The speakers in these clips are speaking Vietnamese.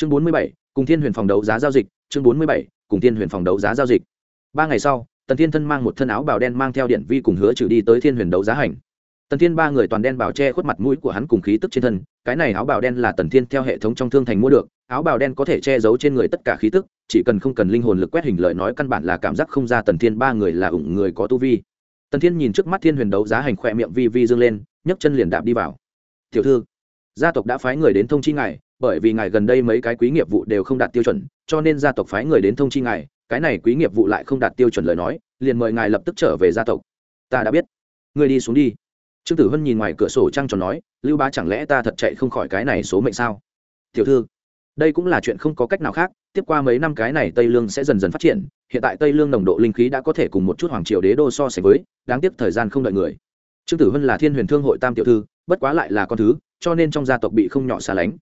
chương bốn mươi bảy, cùng thiên huyền phòng đấu giá giao dịch, chương bốn mươi bảy, cùng thiên huyền phòng đấu giá giao dịch. Ba ngày sau, tần thiên thân mang một thân áo bào đen mang theo điện vi cùng hứa trừ đi tới thiên huyền đấu giá hành. Tần thiên ba người toàn đen bảo che khuất mặt mũi của hắn cùng khí tức trên thân, cái này áo bào đen là tần thiên theo hệ thống trong thương thành mua được, áo bào đen có thể che giấu trên người tất cả khí tức, chỉ cần không cần linh hồn lực quét hình lợi nói căn bản là cảm giác không ra tần thiên ba người là ủng người có tu vi. Tần thiên nhìn trước mắt thiên huyền đấu giá hành khỏe miệng vi vi dương lên, nhấc chân liền đạp đi vào. Tiểu thư, gia tộc đã phái người đến thông chi ngài bởi vì ngài gần đây mấy cái quý nghiệp vụ đều không đạt tiêu chuẩn, cho nên gia tộc phái người đến thông chi ngài, cái này quý nghiệp vụ lại không đạt tiêu chuẩn lời nói, liền mời ngài lập tức trở về gia tộc. Ta đã biết. Ngươi đi xuống đi. Trương tử hân nhìn ngoài cửa sổ trăng tròn nói, lưu bá chẳng lẽ ta thật chạy không khỏi cái này số mệnh sao? Tiểu thư, đây cũng là chuyện không có cách nào khác, tiếp qua mấy năm cái này tây lương sẽ dần dần phát triển, hiện tại tây lương nồng độ linh khí đã có thể cùng một chút hoàng triều đế đô so sánh với, đáng tiếc thời gian không đợi người. Trương tử hân là thiên huyền thương hội tam tiểu thư, bất quá lại là con thứ, cho nên trong gia tộc bị không nhỏ xa lánh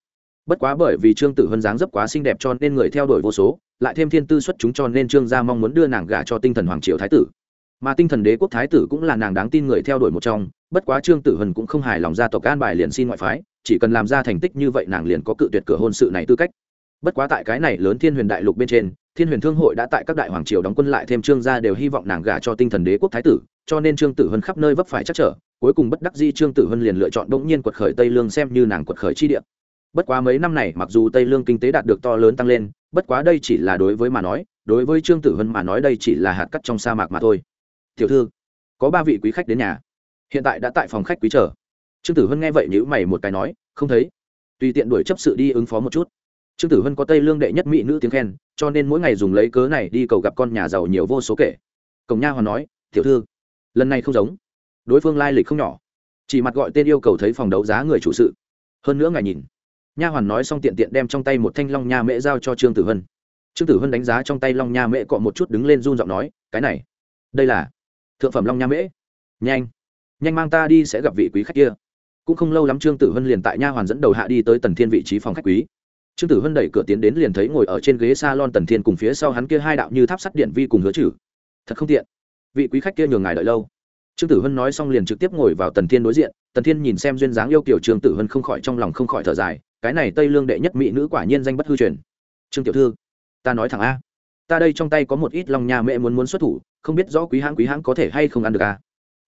bất quá bởi vì trương tử hân dáng dấp quá xinh đẹp cho nên người theo đuổi vô số, lại thêm thiên tư xuất chúng cho nên trương gia mong muốn đưa nàng gả cho tinh thần hoàng triều thái tử. Mà tinh thần đế quốc thái tử cũng là nàng đáng tin người theo đuổi một trong, bất quá trương tử hân cũng không hài lòng gia tộc an bài liền xin ngoại phái, chỉ cần làm ra thành tích như vậy nàng liền có cự tuyệt cửa hôn sự này tư cách. Bất quá tại cái này lớn thiên huyền đại lục bên trên, thiên huyền thương hội đã tại các đại hoàng triều đóng quân lại thêm trương gia đều hy vọng nàng gả cho tinh thần đế quốc thái tử, cho nên trương tử hân khắp nơi vấp phải chắc trở, cuối cùng bất đắc di trương tử hân liền lựa chọn bỗng nhiên quật khởi tây lương xem như nàng quật khởi chi địa bất quá mấy năm này, mặc dù tây lương kinh tế đạt được to lớn tăng lên, bất quá đây chỉ là đối với mà nói, đối với trương tử hân mà nói đây chỉ là hạt cắt trong sa mạc mà thôi. Tiểu thư, có ba vị quý khách đến nhà. Hiện tại đã tại phòng khách quý chờ. Trương tử hân nghe vậy nhữ mày một cái nói, không thấy. Tùy tiện đuổi chấp sự đi ứng phó một chút. Trương tử hân có tây lương đệ nhất mỹ nữ tiếng khen, cho nên mỗi ngày dùng lấy cớ này đi cầu gặp con nhà giàu nhiều vô số kể. Cổng nha hoàn nói, tiểu thư, lần này không giống. Đối phương lai lịch không nhỏ. Chỉ mặt gọi tên yêu cầu thấy phòng đấu giá người chủ sự. Hơn nữa ngài nhìn nha hoàn nói xong tiện tiện đem trong tay một thanh long nha mễ giao cho trương tử hân trương tử hân đánh giá trong tay long nha mễ cọ một chút đứng lên run giọng nói cái này đây là thượng phẩm long nha mễ nhanh nhanh mang ta đi sẽ gặp vị quý khách kia cũng không lâu lắm trương tử hân liền tại nha hoàn dẫn đầu hạ đi tới tần thiên vị trí phòng khách quý trương tử hân đẩy cửa tiến đến liền thấy ngồi ở trên ghế s a lon tần thiên cùng phía sau hắn kia hai đạo như tháp sắt điện vi cùng hứa trừ. thật không tiện vị quý khách kia nhường ngài đợi lâu trương tử hân nói xong liền trực tiếp ngồi vào tần thiên đối diện tần thiên nhìn xem duyên dáng yêu kiểu trương tử hân không khỏi trong lòng không khỏi thở dài cái này tây lương đệ nhất mỹ nữ quả nhiên danh bất hư truyền. Trương tiểu thư, ta nói thẳng a, ta đây trong tay có một ít lòng nhà mẹ muốn muốn xuất thủ, không biết rõ quý hãng quý hãng có thể hay không ăn được a.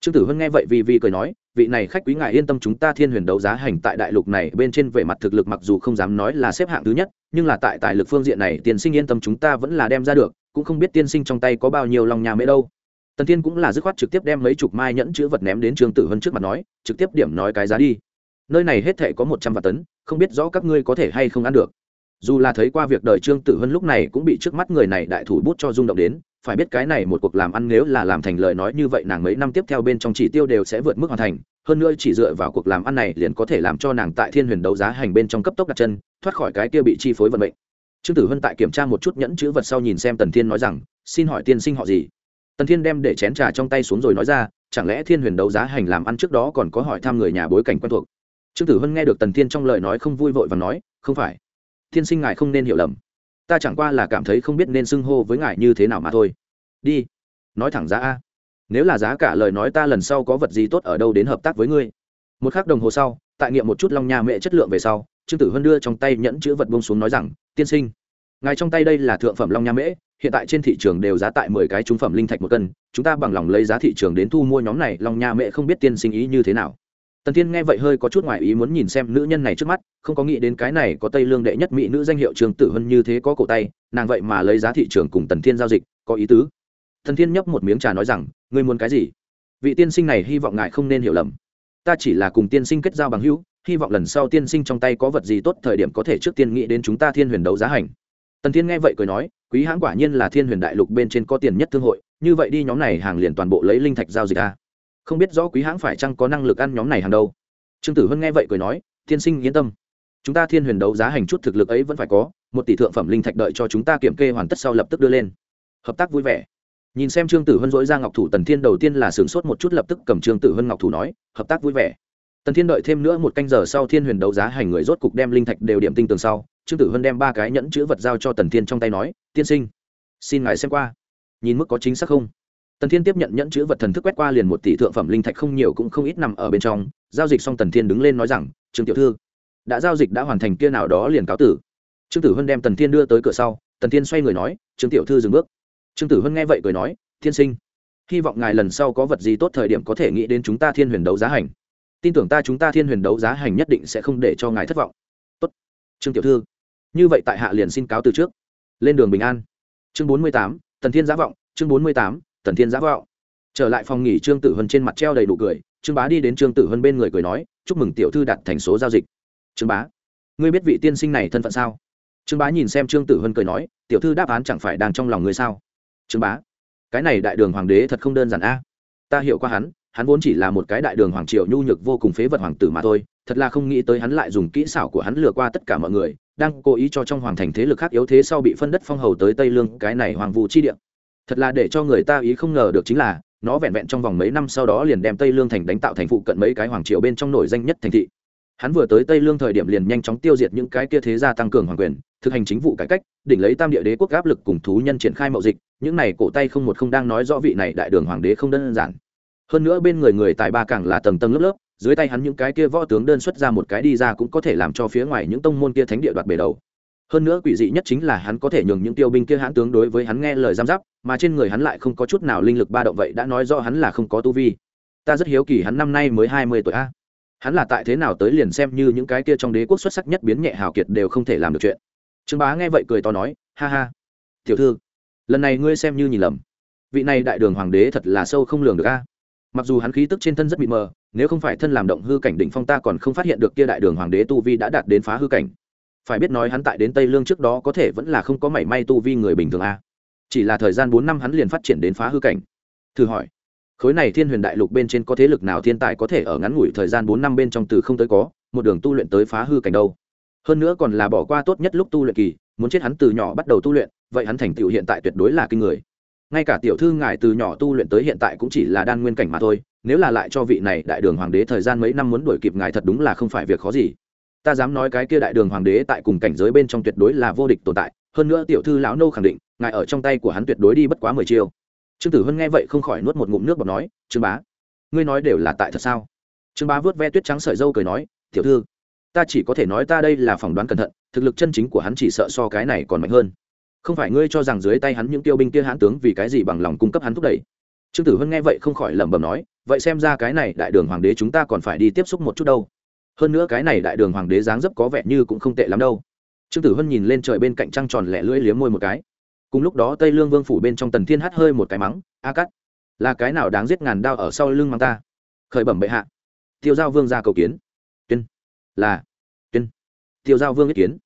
Trương tử hân nghe vậy vì vì cười nói, vị này khách quý ngài yên tâm chúng ta thiên huyền đấu giá hành tại đại lục này bên trên về mặt thực lực mặc dù không dám nói là xếp hạng thứ nhất, nhưng là tại tài lực phương diện này tiên sinh yên tâm chúng ta vẫn là đem ra được, cũng không biết tiên sinh trong tay có bao nhiêu lòng nhà mẹ đâu. Tần tiên cũng là dứt khoát trực tiếp đem mấy chục mai nhẫn chữ vật ném đến trương tử hân trước mặt nói, trực tiếp điểm nói cái giá đi. Nơi này hết thể có một trăm vạn tấn không biết rõ các ngươi có thể hay không ăn được. Dù là thấy qua việc đời trương tử hân lúc này cũng bị trước mắt người này đại thủ bút cho rung động đến, phải biết cái này một cuộc làm ăn nếu là làm thành lời nói như vậy nàng mấy năm tiếp theo bên trong chỉ tiêu đều sẽ vượt mức hoàn thành, hơn nữa chỉ dựa vào cuộc làm ăn này liền có thể làm cho nàng tại thiên huyền đấu giá hành bên trong cấp tốc đặt chân, thoát khỏi cái kia bị chi phối vận mệnh. Trương tử hân tại kiểm tra một chút nhẫn chữ vật sau nhìn xem tần thiên nói rằng, xin hỏi tiên sinh họ gì? Tần thiên đem để chén trà trong tay xuống rồi nói ra, chẳng lẽ thiên huyền đấu giá hành làm ăn trước đó còn có hỏi thăm người nhà bối cảnh quen thuộc? Trương tử hân nghe được tần thiên trong lời nói không vui vội và nói, không phải, thiên sinh ngài không nên hiểu lầm. Ta chẳng qua là cảm thấy không biết nên xưng hô với ngài như thế nào mà thôi. Đi, nói thẳng giá a. Nếu là giá cả lời nói ta lần sau có vật gì tốt ở đâu đến hợp tác với ngươi. Một k h ắ c đồng hồ sau, tại nghiệm một chút long nha mẹ chất lượng về sau, trương tử hân đưa trong tay nhẫn chữ vật bông xuống nói rằng, tiên sinh, ngài trong tay đây là thượng phẩm long nha mễ hiện tại trên thị trường đều giá tại mười cái trung phẩm linh thạch một cân, chúng ta bằng lòng lấy giá thị trường đến thu mua nhóm này, long nha mễ không biết tiên sinh ý như thế nào tần Thiên nghe vậy hơi có chút ngoại ý muốn nhìn xem nữ nhân này trước mắt, không có nghĩ đến cái này có tây lương đệ nhất mỹ nữ danh hiệu trường tử hân như thế có cổ tay, nàng vậy mà lấy giá thị trường cùng tần thiên giao dịch, có ý tứ. Tần thiên nhấp một miếng trà nói rằng, ngươi muốn cái gì? Vị tiên sinh này hy vọng ngài không nên hiểu lầm. Ta chỉ là cùng tiên sinh kết giao bằng hữu, hy vọng lần sau tiên sinh trong tay có vật gì tốt thời điểm có thể trước tiên nghĩ đến chúng ta thiên huyền đấu giá hành. Tần thiên nghe vậy cười nói, quý hãng quả nhiên là thiên huyền đại lục bên trên có tiền nhất thương hội, như vậy đi nhóm này hàng liền toàn bộ lấy linh thạch giao dịch a không biết rõ quý hãng phải chăng có năng lực ăn nhóm này hàng đâu. Trương tử hân nghe vậy cười nói, tiên sinh yên tâm. Chúng ta thiên huyền đấu giá hành chút thực lực ấy vẫn phải có, một tỷ thượng phẩm linh thạch đợi cho chúng ta kiểm kê hoàn tất sau lập tức đưa lên. Hợp tác vui vẻ. Nhìn xem trương tử hân dỗi ra ngọc thủ, tần thiên đầu tiên là sửng sốt một chút lập tức cầm trương tử hân ngọc thủ nói, hợp tác vui vẻ. Tần thiên đợi thêm nữa một canh giờ sau thiên huyền đấu giá hành người rốt cục đem linh thạch đều điểm tinh tường sau, trương tử hân đem ba cái nhẫn chữ vật giao cho tần thiên trong tay nói, tiên sinh, xin ngài xem qua. Nhìn mức có chính xác không? Tần thiên tiếp nhận nhẫn chữ vật thần thức quét qua liền một tỷ thượng phẩm linh thạch không nhiều cũng không ít nằm ở bên trong, giao dịch xong tần thiên đứng lên nói rằng, trương tiểu thư, đã giao dịch đã hoàn thành kia nào đó liền cáo tử. Trương tử huân đem tần thiên đưa tới cửa sau, tần thiên xoay người nói, trương tiểu thư dừng bước. Trương tử huân nghe vậy cười nói, thiên sinh, hy vọng ngài lần sau có vật gì tốt thời điểm có thể nghĩ đến chúng ta thiên huyền đấu giá hành. Tin tưởng ta chúng ta thiên huyền đấu giá hành nhất định sẽ không để cho ngài thất vọng. Tốt, trương tiểu thư. Như vậy tại hạ liền xin cáo từ trước. Lên đường bình an. Chương bốn mươi tám, tần thiên giá vọng. Chương bốn mươi tám tần thiên giã vọng. Trở lại phòng nghỉ, trương tử hân trên mặt treo đầy đủ cười. Trương bá đi đến trương tử hân bên người cười nói, chúc mừng tiểu thư đặt thành số giao dịch. Trương bá, ngươi biết vị tiên sinh này thân phận sao? Trương bá nhìn xem trương tử hân cười nói, tiểu thư đáp án chẳng phải đang trong lòng ngươi sao? Trương bá, cái này đại đường hoàng đế thật không đơn giản a. Ta hiểu qua hắn hắn vốn chỉ là một cái đại đường hoàng triều nhu nhược vô cùng phế vật hoàng tử mà thôi. Thật là không nghĩ tới hắn lại dùng kỹ xảo của hắn lừa qua tất cả mọi người, đang cố ý cho trong hoàng thành thế lực khác yếu thế sau bị phân đất phong hầu tới tây lương, cái này hoàng vụ chi địa thật là để cho người ta ý không ngờ được chính là, nó vẹn vẹn trong vòng mấy năm sau đó liền đem tây lương thành đánh tạo thành phụ cận mấy cái hoàng triều bên trong nổi danh nhất thành thị. Hắn vừa tới tây lương thời điểm liền nhanh chóng tiêu diệt những cái kia thế gia tăng cường hoàng quyền, thực hành chính vụ cải cách, đỉnh lấy tam địa đế quốc áp lực cùng thú nhân triển khai mậu dịch, những này cổ tay không một không đang nói rõ vị này đại đường hoàng đế không đơn giản. Hơn nữa bên người người tài ba càng là tầng tầng lớp lớp, dưới tay hắn những cái kia võ tướng đơn xuất ra một cái đi ra cũng có thể làm cho phía ngoài những tông môn kia thánh địa đoạt bể đầu hơn nữa quỷ dị nhất chính là hắn có thể nhường những tiêu binh kia hãn tướng đối với hắn nghe lời giam giáp, mà trên người hắn lại không có chút nào linh lực ba động vậy đã nói rõ hắn là không có tu vi. Ta rất hiếu kỳ hắn năm nay mới hai mươi tuổi a. Hắn là tại thế nào tới liền xem như những cái kia trong đế quốc xuất sắc nhất biến nhẹ hào kiệt đều không thể làm được chuyện. Trương bá nghe vậy cười to nói, ha ha, tiểu thư, lần này ngươi xem như nhìn lầm. Vị này đại đường hoàng đế thật là sâu không lường được a. Mặc dù hắn khí tức trên thân rất bị mờ, nếu không phải thân làm động hư cảnh đỉnh phong ta còn không phát hiện được kia đại đường hoàng đế tu vi đã đạt đến phá hư cảnh phải biết nói hắn tại đến tây lương trước đó có thể vẫn là không có mảy may tu vi người bình thường a. Chỉ là thời gian bốn năm hắn liền phát triển đến phá hư cảnh. Thử hỏi, khối này thiên huyền đại lục bên trên có thế lực nào thiên tài có thể ở ngắn ngủi thời gian bốn năm bên trong từ không tới có, một đường tu luyện tới phá hư cảnh đâu? Hơn nữa còn là bỏ qua tốt nhất lúc tu luyện kỳ, muốn chết hắn từ nhỏ bắt đầu tu luyện, vậy hắn thành tựu hiện tại tuyệt đối là kinh người. Ngay cả tiểu thư ngài từ nhỏ tu luyện tới hiện tại cũng chỉ là đan nguyên cảnh mà thôi, nếu là lại cho vị này đại đường hoàng đế thời gian mấy năm muốn đuổi kịp ngài thật đúng là không phải việc khó gì ta dám nói cái kia đại đường hoàng đế tại cùng cảnh giới bên trong tuyệt đối là vô địch tồn tại, hơn nữa tiểu thư lão nô khẳng định, ngài ở trong tay của hắn tuyệt đối đi bất quá mười chiêu. Trương tử hân nghe vậy không khỏi nuốt một ngụm nước bọt nói, trương bá, ngươi nói đều là tại thật sao? Trương bá vớt ve tuyết trắng sợi dâu cười nói, tiểu thư, ta chỉ có thể nói ta đây là phỏng đoán cẩn thận, thực lực chân chính của hắn chỉ sợ so cái này còn mạnh hơn. Không phải ngươi cho rằng dưới tay hắn những tiêu binh kia hãn tướng vì cái gì bằng lòng cung cấp hắn thúc đẩy? Trương tử hân nghe vậy không khỏi lẩm bẩm nói, vậy xem ra cái này đại đường hoàng đế chúng ta còn phải đi tiếp xúc một chút đâu hơn nữa cái này đại đường hoàng đế dáng dấp có vẻ như cũng không tệ lắm đâu. Trương tử hân nhìn lên trời bên cạnh trăng tròn lẻ lưỡi liếm môi một cái. Cùng lúc đó tây lương vương phủ bên trong tần thiên hát hơi một cái mắng, a cắt là cái nào đáng giết ngàn đao ở sau lưng mắng ta? Khởi bẩm bệ hạ. Tiêu giao vương ra cầu kiến. Tuyên, là, tuyên. Tiêu giao vương ý kiến.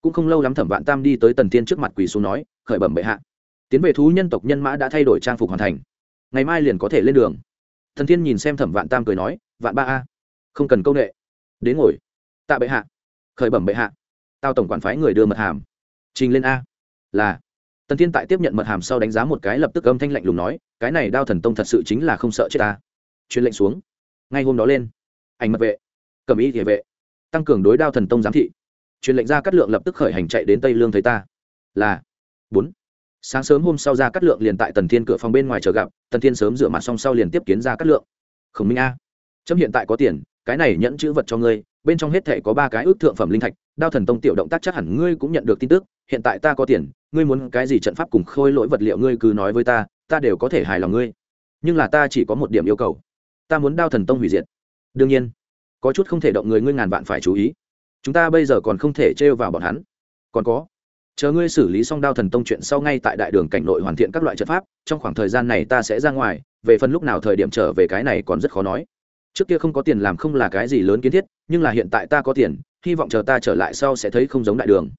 Cũng không lâu lắm thẩm vạn tam đi tới tần thiên trước mặt quỳ xuống nói, khởi bẩm bệ hạ. Tiến về thú nhân tộc nhân mã đã thay đổi trang phục hoàn thành. Ngày mai liền có thể lên đường. Thần thiên nhìn xem thẩm vạn tam cười nói, vạn ba a, không cần công nghệ đến ngồi. Tạ bệ hạ. Khởi bẩm bệ hạ. Tao tổng quản phái người đưa mật hàm. Trình lên a. Là. Tần thiên tại tiếp nhận mật hàm sau đánh giá một cái lập tức âm thanh lạnh lùng nói, cái này đao thần tông thật sự chính là không sợ chết ta. Truyền lệnh xuống. Ngay hôm đó lên. Ảnh mật vệ. Cầm ý địa vệ. Tăng cường đối đao thần tông giám thị. Truyền lệnh ra cắt lượng lập tức khởi hành chạy đến tây lương thấy ta. Là. Bốn. Sáng sớm hôm sau ra cắt lượng liền tại tần thiên cửa phòng bên ngoài chờ gặp, tần thiên sớm rửa mặt xong sau liền tiếp kiến ra cắt lượng. Khổng minh a. Chấm hiện tại có tiền cái này nhẫn chữ vật cho ngươi, bên trong hết thể có ba cái ước thượng phẩm linh thạch, đao thần tông tiểu động tác chắc hẳn ngươi cũng nhận được tin tức, hiện tại ta có tiền, ngươi muốn cái gì trận pháp cùng khôi lỗi vật liệu ngươi cứ nói với ta ta đều có thể hài lòng ngươi. Nhưng là ta chỉ có một điểm yêu cầu. Ta muốn đao thần tông hủy diệt. Đương nhiên, có chút không thể động người ngươi ngàn vạn phải chú ý. Chúng ta bây giờ còn không thể trêu vào bọn hắn. Còn có, chờ ngươi xử lý xong đao thần tông chuyện sau ngay tại đại đường cảnh nội hoàn thiện các loại trận pháp, trong khoảng thời gian này ta sẽ ra ngoài, về phần lúc nào thời điểm trở về cái này còn rất khó nói trước kia không có tiền làm không là cái gì lớn kiến thiết, nhưng là hiện tại ta có tiền, hy vọng chờ ta trở lại sau sẽ thấy không giống đại đường.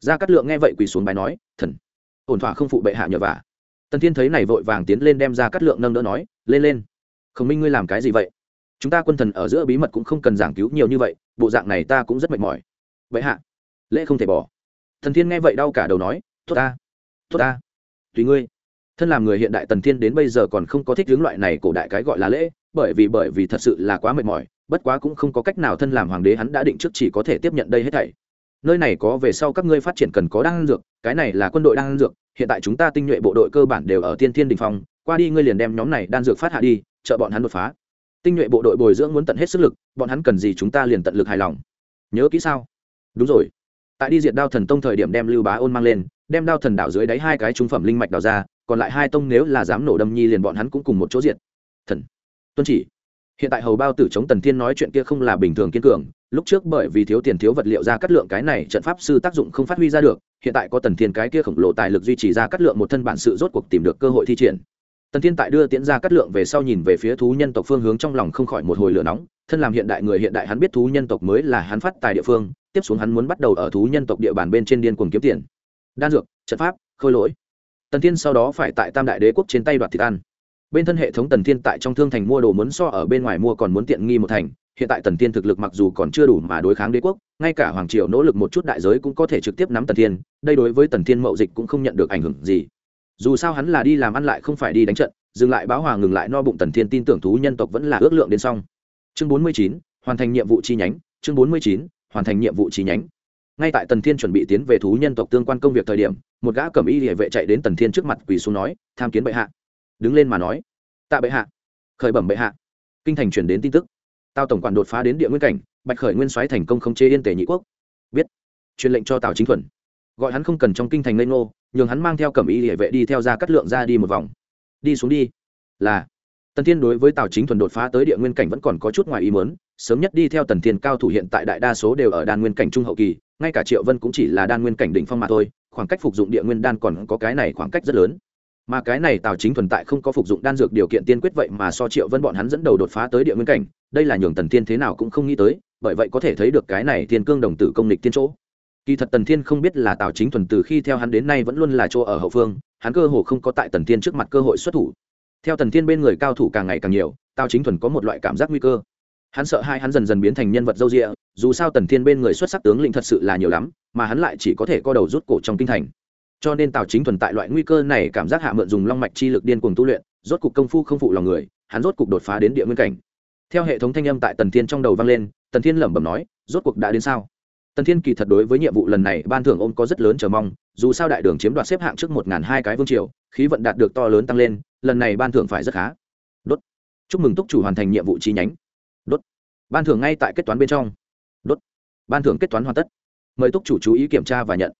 Gia cát lượng nghe vậy quỳ xuống bài nói, thần, ổn thỏa không phụ bệ hạ nhờ vả. Tần thiên thấy này vội vàng tiến lên đem ra cát lượng nâng đỡ nói, lên lên. Khổng minh ngươi làm cái gì vậy? Chúng ta quân thần ở giữa bí mật cũng không cần giảng cứu nhiều như vậy, bộ dạng này ta cũng rất mệt mỏi. Vậy hạ, lễ không thể bỏ. Thần thiên nghe vậy đau cả đầu nói, tốt ta tốt ta. Tùy ngươi. Thân làm người hiện đại tần thiên đến bây giờ còn không có thích hướng loại này cổ đại cái gọi là lễ bởi vì bởi vì thật sự là quá mệt mỏi, bất quá cũng không có cách nào thân làm hoàng đế hắn đã định trước chỉ có thể tiếp nhận đây hết thảy. Nơi này có về sau các ngươi phát triển cần có đan dược, cái này là quân đội đan dược, hiện tại chúng ta tinh nhuệ bộ đội cơ bản đều ở tiên thiên đình phong, qua đi ngươi liền đem nhóm này đan dược phát hạ đi trợ bọn hắn đột phá. Tinh nhuệ bộ đội bồi dưỡng muốn tận hết sức lực, bọn hắn cần gì chúng ta liền tận lực hài lòng. Nhớ kỹ sao? Đúng rồi. Tại đi diệt đao thần tông thời điểm đem lưu bá ôn mang lên, đem đao thần đảo dưới đáy hai cái trung phẩm linh mạch đào ra, còn lại hai tông nếu là dám nổ đâm nhi liền bọn hắn cũng cùng một chỗ diệt. Thần tuân chỉ. Hiện tại hầu bao tử chống tần thiên nói chuyện kia không là bình thường kiên cường, lúc trước bởi vì thiếu tiền thiếu vật liệu ra cắt lượng cái này trận pháp sư tác dụng không phát huy ra được, hiện tại có tần thiên cái kia khổng lồ tài lực duy trì ra cắt lượng một thân bản sự rốt cuộc tìm được cơ hội thi triển. Tần thiên tại đưa tiễn ra cắt lượng về sau nhìn về phía thú nhân tộc phương hướng trong lòng không khỏi một hồi lửa nóng, thân làm hiện đại người hiện đại hắn biết thú nhân tộc mới là hắn phát tài địa phương, tiếp xuống hắn muốn bắt đầu ở thú nhân tộc địa bàn bên trên điên cuồng kiếm tiền. Đan dược, trận pháp, khôi lỗi. Tần thiên sau đó phải tại tam đại đế quốc trên tay đoạt thịt ăn bên thân hệ thống tần thiên tại trong thương thành mua đồ muốn so ở bên ngoài mua còn muốn tiện nghi một thành, hiện tại tần thiên thực lực mặc dù còn chưa đủ mà đối kháng đế quốc, ngay cả hoàng triều nỗ lực một chút đại giới cũng có thể trực tiếp nắm tần thiên, đây đối với tần thiên mậu dịch cũng không nhận được ảnh hưởng gì. Dù sao hắn là đi làm ăn lại không phải đi đánh trận, dừng lại báo hòa ngừng lại no bụng tần thiên tin tưởng thú nhân tộc vẫn là ước lượng đến xong. Chương bốn mươi chín, hoàn thành nhiệm vụ chi nhánh, chương bốn mươi chín, hoàn thành nhiệm vụ chi nhánh. Ngay tại tần thiên chuẩn bị tiến về thú nhân tộc tương quan công việc thời điểm, một gã cầm y địa vệ chạy đến tần thiên trước mặt quỳ xuống nói, tham kiến bệ hạ đứng lên mà nói, tạ bệ hạ. Khởi bẩm bệ hạ. Kinh thành chuyển đến tin tức. Tào tổng quản đột phá đến địa nguyên cảnh, bạch khởi nguyên soái thành công không chế yên tề nhị quốc. Biết. Truyền lệnh cho tào chính thuần. Gọi hắn không cần trong kinh thành lây ngô, nhường hắn mang theo cẩm y địa vệ đi theo ra cắt lượng ra đi một vòng. Đi xuống đi. Là. Tần thiên đối với tào chính thuần đột phá tới địa nguyên cảnh vẫn còn có chút ngoài ý mớn sớm nhất đi theo tần thiên cao thủ hiện tại đại đa số đều ở đan nguyên cảnh trung hậu kỳ, ngay cả triệu vân cũng chỉ là đan nguyên cảnh đỉnh phong mà thôi, khoảng cách phục dụng địa nguyên đan còn có cái này khoảng cách rất lớn mà cái này tào chính thuần tại không có phục dụng đan dược điều kiện tiên quyết vậy mà so triệu vân bọn hắn dẫn đầu đột phá tới địa nguyên cảnh, đây là nhường tần thiên thế nào cũng không nghĩ tới, bởi vậy có thể thấy được cái này thiên cương đồng tử công lịch tiên chỗ. Kỳ thật tần thiên không biết là tào chính thuần từ khi theo hắn đến nay vẫn luôn là chỗ ở hậu phương, hắn cơ hồ không có tại tần thiên trước mặt cơ hội xuất thủ. Theo tần thiên bên người cao thủ càng ngày càng nhiều, tào chính thuần có một loại cảm giác nguy cơ. Hắn sợ hai hắn dần dần biến thành nhân vật dâu rịa dù sao tần thiên bên người xuất sắc tướng lĩnh thật sự là nhiều lắm, mà hắn lại chỉ có thể co đầu rút cổ trong kinh thành cho nên tào chính thuần tại loại nguy cơ này cảm giác hạ mượn dùng long mạch chi lực điên cuồng tu luyện, rốt cục công phu không phụ lòng người, hắn rốt cục đột phá đến địa nguyên cảnh. Theo hệ thống thanh âm tại tần thiên trong đầu vang lên, tần thiên lẩm bẩm nói, rốt cuộc đã đến sao? Tần thiên kỳ thật đối với nhiệm vụ lần này, ban thưởng ôm có rất lớn chờ mong, dù sao đại đường chiếm đoạt xếp hạng trước một ngàn hai cái vương triều, khí vận đạt được to lớn tăng lên, lần này ban thưởng phải rất khá. Đốt. Chúc mừng túc chủ hoàn thành nhiệm vụ chi nhánh. Đốt. Ban thưởng ngay tại kết toán bên trong. Đốt. Ban thưởng kết toán hoàn tất. Mời túc chủ chú ý kiểm tra và nhận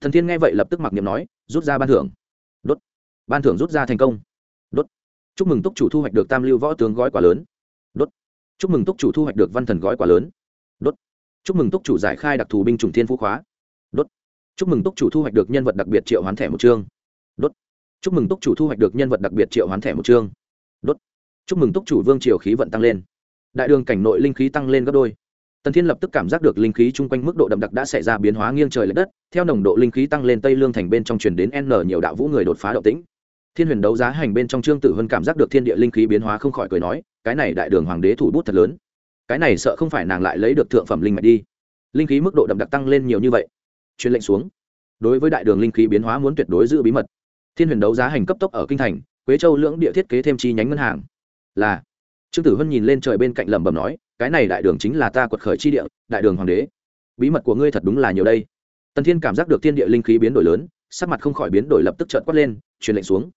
thần thiên nghe vậy lập tức mặc niệm nói, rút ra ban thưởng. Đốt. Ban thưởng rút ra thành công. Đốt. Chúc mừng túc chủ thu hoạch được tam lưu võ tướng gói quả lớn. Đốt. Chúc mừng túc chủ thu hoạch được văn thần gói quả lớn. Đốt. Chúc mừng túc chủ giải khai đặc thù binh chủng thiên phú khóa. Đốt. Chúc mừng túc chủ thu hoạch được nhân vật đặc biệt triệu hoán thẻ một chương. Đốt. Chúc mừng túc chủ thu hoạch được nhân vật đặc biệt triệu hoán thẻ một chương. Đốt. Chúc mừng túc chủ vương triều khí vận tăng lên. Đại đường cảnh nội linh khí tăng lên gấp đôi tần thiên lập tức cảm giác được linh khí chung quanh mức độ đậm đặc đã xảy ra biến hóa nghiêng trời l ệ đất, theo nồng độ linh khí tăng lên tây lương thành bên trong truyền đến n nhiều đạo vũ người đột phá động tĩnh. Thiên huyền đấu giá hành bên trong trương tử vân cảm giác được thiên địa linh khí biến hóa không khỏi cười nói, cái này đại đường hoàng đế thủ bút thật lớn. Cái này sợ không phải nàng lại lấy được thượng phẩm linh mạch đi. Linh khí mức độ đậm đặc tăng lên nhiều như vậy. Truyền lệnh xuống. Đối với đại đường linh khí biến hóa muốn tuyệt đối giữ bí mật. Thiên huyền đấu giá hành cấp tốc ở kinh thành, quế châu lưỡng địa thiết kế thêm chi nhánh ngân hàng. Là. Trương tử hân nhìn lên trời bên cạnh lẩm bẩm nói cái này đại đường chính là ta quật khởi chi địa, đại đường hoàng đế. Bí mật của ngươi thật đúng là nhiều đây. Tần thiên cảm giác được thiên địa linh khí biến đổi lớn, sắc mặt không khỏi biến đổi lập tức trợn quát lên, truyền lệnh xuống.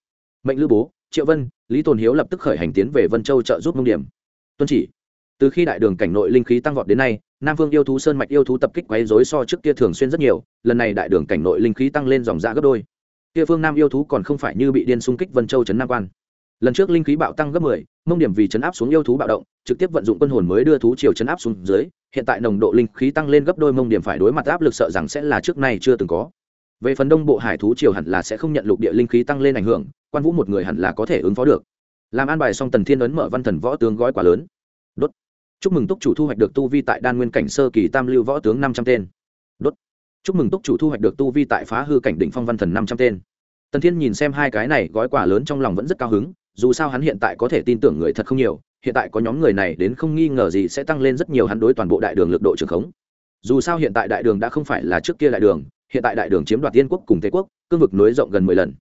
Mệnh lữ bố, triệu vân, lý tồn hiếu lập tức khởi hành tiến về vân châu trợ giúp mông điểm. Tuân chỉ. Từ khi đại đường cảnh nội linh khí tăng vọt đến nay, nam vương yêu thú sơn mạch yêu thú tập kích quấy dối so trước kia thường xuyên rất nhiều, lần này đại đường cảnh nội linh khí tăng lên dòng ra gấp đôi. Kia phương nam yêu thú còn không phải như bị điên xung kích vân châu trấn nam quan lần trước linh khí bạo tăng gấp 10, mông điểm vì chấn áp xuống yêu thú bạo động trực tiếp vận dụng quân hồn mới đưa thú triều chấn áp xuống dưới hiện tại nồng độ linh khí tăng lên gấp đôi mông điểm phải đối mặt áp lực sợ rằng sẽ là trước nay chưa từng có. Về phần đông bộ hải thú triều hẳn là sẽ không nhận lục địa linh khí tăng lên ảnh hưởng quan vũ một người hẳn là có thể ứng phó được. Làm an bài xong tần thiên ấn mở văn thần võ tướng gói quả lớn. Đốt. Chúc mừng túc chủ thu hoạch được tu vi tại đan nguyên cảnh sơ kỳ tam lưu võ tướng năm trăm tên. Đốt. Chúc mừng túc chủ thu hoạch được tu vi tại phá hư cảnh đỉnh phong văn thần năm trăm tên. Tần thiên nhìn xem hai cái này gói quả lớn trong lòng vẫn rất cao hứng dù sao hắn hiện tại có thể tin tưởng người thật không nhiều, hiện tại có nhóm người này đến không nghi ngờ gì sẽ tăng lên rất nhiều hắn đối toàn bộ đại đường lực độ trường khống. Dù sao hiện tại đại đường đã không phải là trước kia đại đường, hiện tại đại đường chiếm đoạt tiên quốc cùng tây quốc, cương vực nối rộng gần mười lần.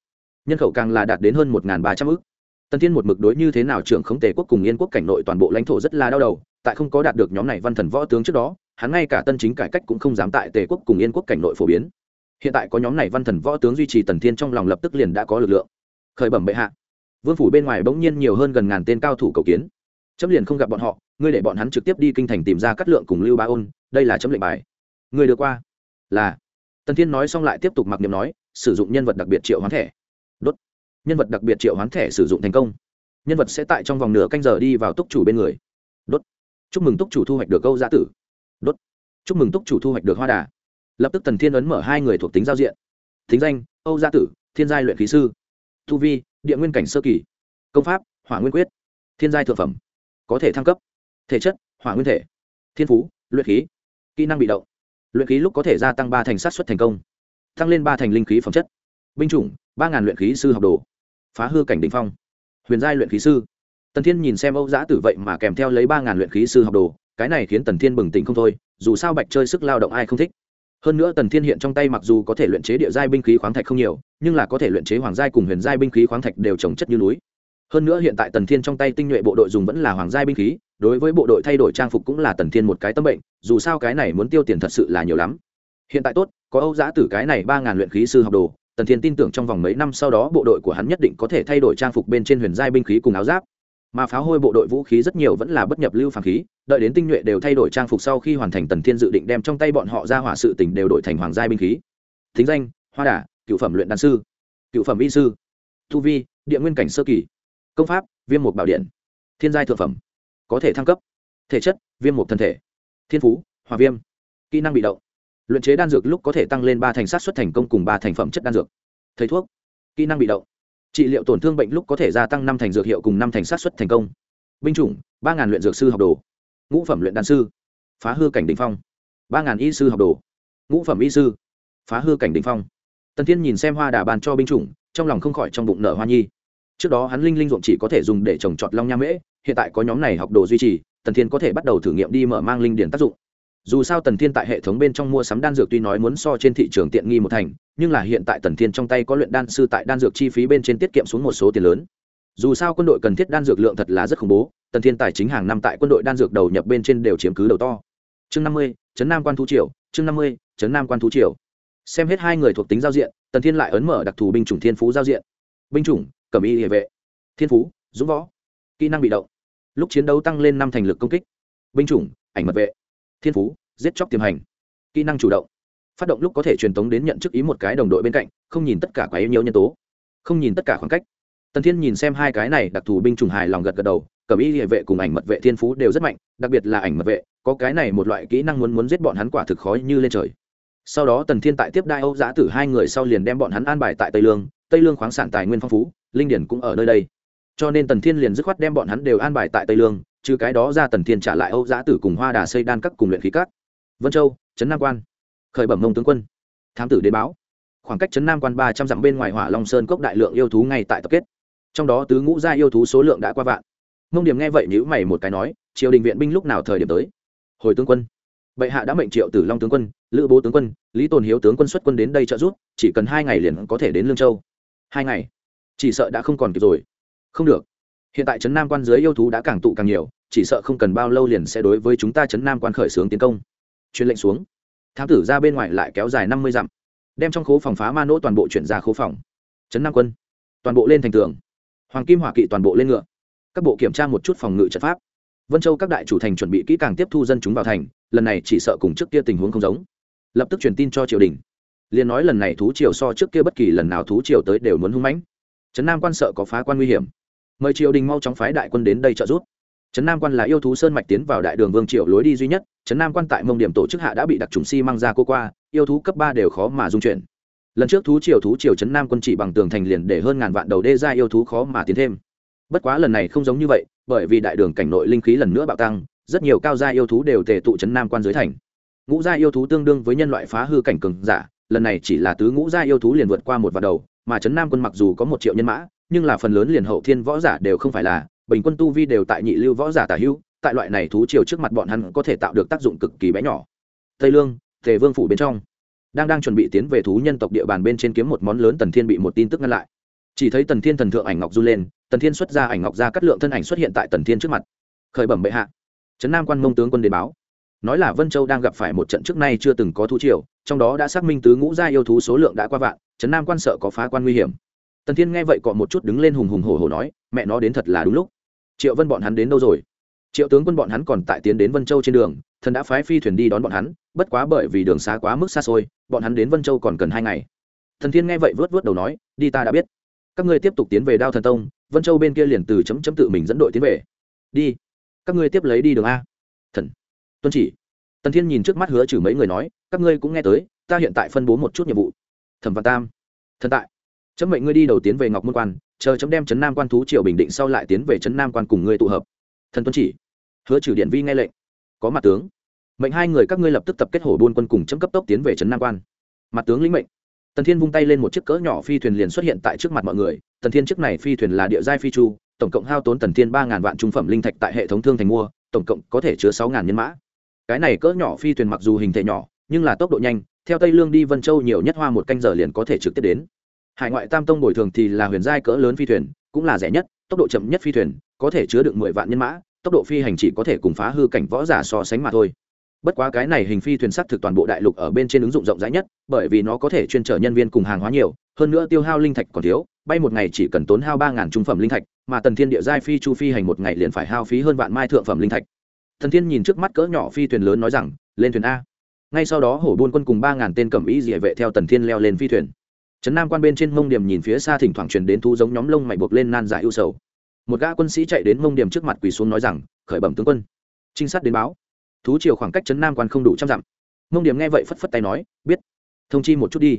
Nhân khẩu càng là đạt đến hơn một ba trăm ước. Tần thiên một mực đối như thế nào trưởng khống tề quốc cùng yên quốc cảnh nội toàn bộ lãnh thổ rất là đau đầu, tại không có đạt được nhóm này văn thần võ tướng trước đó, hắn ngay cả tân chính cải cách cũng không dám tại tề quốc cùng yên quốc cảnh nội phổ biến. Hiện tại có nhóm này văn thần võ tướng duy trì tần thiên trong lòng lập tức liền đã có lực lượng. Khởi bẩm bệ hạ vương phủ bên ngoài bỗng nhiên nhiều hơn gần ngàn tên cao thủ cầu kiến. Chấm liền không gặp bọn họ, ngươi để bọn hắn trực tiếp đi kinh thành tìm ra cắt lượng cùng lưu ba ôn, đây là chấm lệnh bài. Ngươi đưa qua. Là. Tần thiên nói xong lại tiếp tục mặc niệm nói, sử dụng nhân vật đặc biệt triệu hoán thẻ. Đốt. Nhân vật đặc biệt triệu hoán thẻ sử dụng thành công. Nhân vật sẽ tại trong vòng nửa canh giờ đi vào túc chủ bên người. Đốt. Chúc mừng túc chủ thu hoạch được câu giã tử. Đốt. Chúc mừng túc chủ thu hoạch được hoa đà. Lập tức tần thiên ấn mở hai người thuộc tính giao diện. Thính danh, âu gia tử, thiên giai luyện khí sư. Thu vi địa nguyên cảnh sơ kỳ, công pháp, hỏa nguyên quyết, thiên giai thượng phẩm, có thể thăng cấp, thể chất, hỏa nguyên thể, thiên phú, luyện khí, kỹ năng bị động. Luyện khí lúc có thể gia tăng ba thành sát xuất thành công, tăng lên ba thành linh khí phẩm chất. Binh chủng, ba ngàn luyện khí sư học đồ, phá hư cảnh đ ỉ n h phong. Huyền giai luyện khí sư. Tần thiên nhìn xem âu giã tử vậy mà kèm theo lấy ba ngàn luyện khí sư học đồ, cái này khiến tần thiên bừng tỉnh không thôi, dù sao bạch chơi sức lao động ai không thích hơn nữa tần thiên hiện trong tay mặc dù có thể luyện chế địa giai binh khí khoáng thạch không nhiều, nhưng là có thể luyện chế hoàng giai cùng huyền giai binh khí khoáng thạch đều trồng chất như núi. Hơn nữa hiện tại tần thiên trong tay tinh nhuệ bộ đội dùng vẫn là hoàng giai binh khí, đối với bộ đội thay đổi trang phục cũng là tần thiên một cái tâm bệnh, dù sao cái này muốn tiêu tiền thật sự là nhiều lắm. Hiện tại tốt, có âu giã tử cái này ba ngàn luyện khí sư học đồ, tần thiên tin tưởng trong vòng mấy năm sau đó bộ đội của hắn nhất định có thể thay đổi trang phục bên trên huyền giai binh khí cùng áo giáp mà pháo hôi bộ đội vũ khí rất nhiều vẫn là bất nhập lưu phản khí, đợi đến tinh nhuệ đều thay đổi trang phục sau khi hoàn thành tần thiên dự định đem trong tay bọn họ ra hỏa sự tình đều đổi thành hoàng gia binh khí. Thính danh, hoa đà, cựu phẩm luyện đan sư, cựu phẩm y sư, thu vi, địa nguyên cảnh sơ kỳ, công pháp, viêm mục bảo điện, thiên giai thượng phẩm, có thể thăng cấp. Thể chất, viêm mục thân thể, thiên phú hòa viêm, kỹ năng bị động. Luyện chế đan dược lúc có thể tăng lên ba thành sát xuất thành công cùng ba thành phẩm chất đan dược. Thầy thuốc, kỹ năng bị động trị liệu tổn thương bệnh lúc có thể gia tăng năm thành dược hiệu cùng năm thành sát xuất thành công. Binh chủng, ba ngàn luyện dược sư học đồ. Ngũ phẩm luyện đan sư, phá hư cảnh đ ỉ n h phong. Ba ngàn y sư học đồ. Ngũ phẩm y sư, phá hư cảnh đ ỉ n h phong. Tần thiên nhìn xem hoa đà bàn cho binh chủng, trong lòng không khỏi trong bụng nở hoa nhi. Trước đó hắn linh linh ruộng chỉ có thể dùng để trồng trọt long nha mễ, hiện tại có nhóm này học đồ duy trì, tần thiên có thể bắt đầu thử nghiệm đi mở mang linh điển tác dụng dù sao tần thiên tại hệ thống bên trong mua sắm đan dược tuy nói muốn so trên thị trường tiện nghi một thành, nhưng là hiện tại tần thiên trong tay có luyện đan sư tại đan dược chi phí bên trên tiết kiệm xuống một số tiền lớn. Dù sao quân đội cần thiết đan dược lượng thật là rất khủng bố, tần thiên tài chính hàng năm tại quân đội đan dược đầu nhập bên trên đều chiếm cứ đầu to. Chương năm mươi trấn nam quan thú triều, chương năm mươi trấn nam quan thú triều. Xem hết hai người thuộc tính giao diện, tần thiên lại ấn mở đặc thù binh chủng thiên phú giao diện. Binh chủng, cẩm y địa vệ. Thiên phú, dũng võ. Kỹ năng bị động. Lúc chiến đấu tăng lên năm thành lực công kích. Binh chủng, ảnh mật vệ. Thiên phú giết chóc tiềm hành. Kỹ năng chủ động. Phát động lúc có thể truyền tống đến nhận chức ý một cái đồng đội bên cạnh, không nhìn tất cả quá yếu nhiều nhân tố. Không nhìn tất cả khoảng cách. Tần thiên nhìn xem hai cái này đặc thù binh chủng hài lòng gật gật đầu, cẩm y địa vệ cùng ảnh mật vệ thiên phú đều rất mạnh, đặc biệt là ảnh mật vệ, có cái này một loại kỹ năng muốn muốn giết bọn hắn quả thực khó như lên trời. Sau đó tần thiên tại tiếp đai âu giã tử hai người sau liền đem bọn hắn an bài tại tây lương tây lương khoáng sản tài nguyên phong phú, linh điển cũng ở nơi đây. Cho nên tần thiên liền dứt khoát đem bọn hắn đều an bài tại tây lương, trừ cái đó ra tần thiên trả lại âu giã tử cùng hoa đà xây đan các cùng luyện khí các vân châu, trấn nam quan. Khởi bẩm mông tướng quân. Thám tử đến báo. Khoảng cách trấn nam quan ba trăm dặm bên ngoài hỏa long sơn cốc đại lượng yêu thú ngay tại tập kết. Trong đó tứ ngũ gia yêu thú số lượng đã qua vạn. Mông điểm nghe vậy nhữ mày một cái nói, triều đình viện binh lúc nào thời điểm tới? Hồi tướng quân. Bệ hạ đã mệnh triệu tử long tướng quân, lữ bố tướng quân, lý tồn hiếu tướng quân xuất quân đến đây trợ giúp, chỉ cần hai ngày liền có thể đến lương châu. Hai ngày? Chỉ sợ đã không còn kịp rồi. Không được. Hiện tại trấn nam quan dưới yêu thú đã càng tụ càng nhiều, chỉ sợ không cần bao lâu liền sẽ đối với chúng ta trấn nam quan khởi xướng tiến công truyền lệnh xuống. Thám tử ra bên ngoài lại kéo dài năm mươi dặm, đem trong khố phòng phá ma nỗ toàn bộ chuyển ra khố phòng. Trấn nam quân, toàn bộ lên thành tường. Hoàng kim hỏa kỵ toàn bộ lên ngựa. Các bộ kiểm tra một chút phòng ngự trận pháp. Vân châu các đại chủ thành chuẩn bị kỹ càng tiếp thu dân chúng vào thành, lần này chỉ sợ cùng trước kia tình huống không giống. Lập tức truyền tin cho triều đình. Liền nói lần này thú triều so trước kia bất kỳ lần nào thú triều tới đều muốn hung mãnh. Trấn nam quan sợ có phá quan nguy hiểm. Mời triều đình mau chóng phái đại quân đến đây trợ giúp. Trấn nam quan là yêu thú sơn mạch tiến vào đại đường vương triều lối đi duy nhất trấn nam quan tại mông điểm tổ chức hạ đã bị đặc trùng si mang ra cô qua, yêu thú cấp ba đều khó mà dung chuyển. Lần trước thú triều thú triều trấn nam quân chỉ bằng tường thành liền để hơn ngàn vạn đầu đê ra yêu thú khó mà tiến thêm. Bất quá lần này không giống như vậy, bởi vì đại đường cảnh nội linh khí lần nữa bạo tăng, rất nhiều cao gia yêu thú đều tề tụ trấn nam quan dưới thành. Ngũ gia yêu thú tương đương với nhân loại phá hư cảnh cường giả, lần này chỉ là tứ ngũ gia yêu thú liền vượt qua một vạn đầu, mà trấn nam quân mặc dù có một triệu nhân mã, nhưng là phần lớn liền hậu thiên võ giả đều không phải là, bình quân tu vi đều tại nhị lưu võ giả tả hữu tại loại này thú triều trước mặt bọn hắn có thể tạo được tác dụng cực kỳ bé nhỏ. Tây lương, tề vương phủ bên trong, đang đang chuẩn bị tiến về thú nhân tộc địa bàn bên trên kiếm một món lớn tần thiên bị một tin tức ngăn lại. Chỉ thấy tần thiên thần thượng ảnh ngọc du lên, tần thiên xuất ra ảnh ngọc ra cắt lượng thân ảnh xuất hiện tại tần thiên trước mặt. Khởi bẩm bệ hạ. Trấn nam quan mông tướng quân đến báo. Nói là vân châu đang gặp phải một trận trước nay chưa từng có thú triều, trong đó đã xác minh tứ ngũ gia yêu thú số lượng đã qua vạn, trấn nam quan sợ có phá quan nguy hiểm. Tần thiên nghe vậy cọ một chút đứng lên hùng hùng hổ hổ nói, mẹ nó đến thật là đúng lúc. Triệu vân bọn hắn đến đâu rồi? Triệu tướng quân bọn hắn còn tại tiến đến vân châu trên đường thần đã phái phi thuyền đi đón bọn hắn, bất quá bởi vì đường xá quá mức xa xôi, bọn hắn đến vân châu còn cần hai ngày. Thần thiên nghe vậy vớt vớt đầu nói, đi ta đã biết. Các ngươi tiếp tục tiến về đao thần tông, vân châu bên kia liền từ chấm chấm tự mình dẫn đội tiến về. Đi. Các ngươi tiếp lấy đi đường a. Thần. Tuân chỉ. Tần thiên nhìn trước mắt hứa trừ mấy người nói, các ngươi cũng nghe tới, ta hiện tại phân bố một chút nhiệm vụ. Thẩm văn tam. Thần tại. Chấm mệnh ngươi đi đầu tiến về ngọc môn quan, chờ chấm đem trấn nam quan thú triều bình định sau lại tiến về trấn nam quan cùng ngươi tụ hợp. Thần tuân chỉ hứa trừ điện vi nghe lệnh. Có mặt tướng. Mệnh hai người các ngươi lập tức tập kết hổ buôn quân cùng chấm cấp tốc tiến về trấn nam quan. Mặt tướng lĩnh mệnh. Tần thiên vung tay lên một chiếc cỡ nhỏ phi thuyền liền xuất hiện tại trước mặt mọi người. Tần thiên chiếc này phi thuyền là địa giai phi chu, tổng cộng hao tốn tần thiên ba ngàn vạn trung phẩm linh thạch tại hệ thống thương thành mua, tổng cộng có thể chứa sáu ngàn nhân mã. Cái này cỡ nhỏ phi thuyền mặc dù hình thể nhỏ, nhưng là tốc độ nhanh, theo tây lương đi vân châu nhiều nhất hoa một canh giờ liền có thể trực tiếp đến. Hải ngoại tam tông bồi thường thì là huyền giai cỡ lớn phi thuyền, cũng là rẻ nhất, tốc độ chậm nhất phi thuyền, có thể chứa được mười vạn nhân mã tốc độ phi hành chỉ có thể cùng phá hư cảnh võ giả so sánh mà thôi. Bất quá cái này hình phi thuyền sắt thực toàn bộ đại lục ở bên trên ứng dụng rộng rãi nhất, bởi vì nó có thể chuyên chở nhân viên cùng hàng hóa nhiều, hơn nữa tiêu hao linh thạch còn thiếu, bay một ngày chỉ cần tốn hao ba ngàn trung phẩm linh thạch, mà tần thiên địa giai phi chu phi hành một ngày liền phải hao phí hơn vạn mai thượng phẩm linh thạch. Thần thiên nhìn trước mắt cỡ nhỏ phi thuyền lớn nói rằng, lên thuyền a. Ngay sau đó hổ buôn quân cùng ba ngàn tên cẩm ý địa vệ theo tần thiên leo lên phi thuyền. Trấn nam quan bên trên mông điểm nhìn phía xa thỉnh thoảng truyền đến thu giống nhóm lông mày buộc lên nan giải ưu sầu một gã quân sĩ chạy đến mông điểm trước mặt quỳ xuống nói rằng, khởi bẩm tướng quân. Trinh sát đến báo. Thú triều khoảng cách trấn nam quan không đủ trăm dặm. Mông điểm nghe vậy phất phất tay nói, biết, thông chi một chút đi.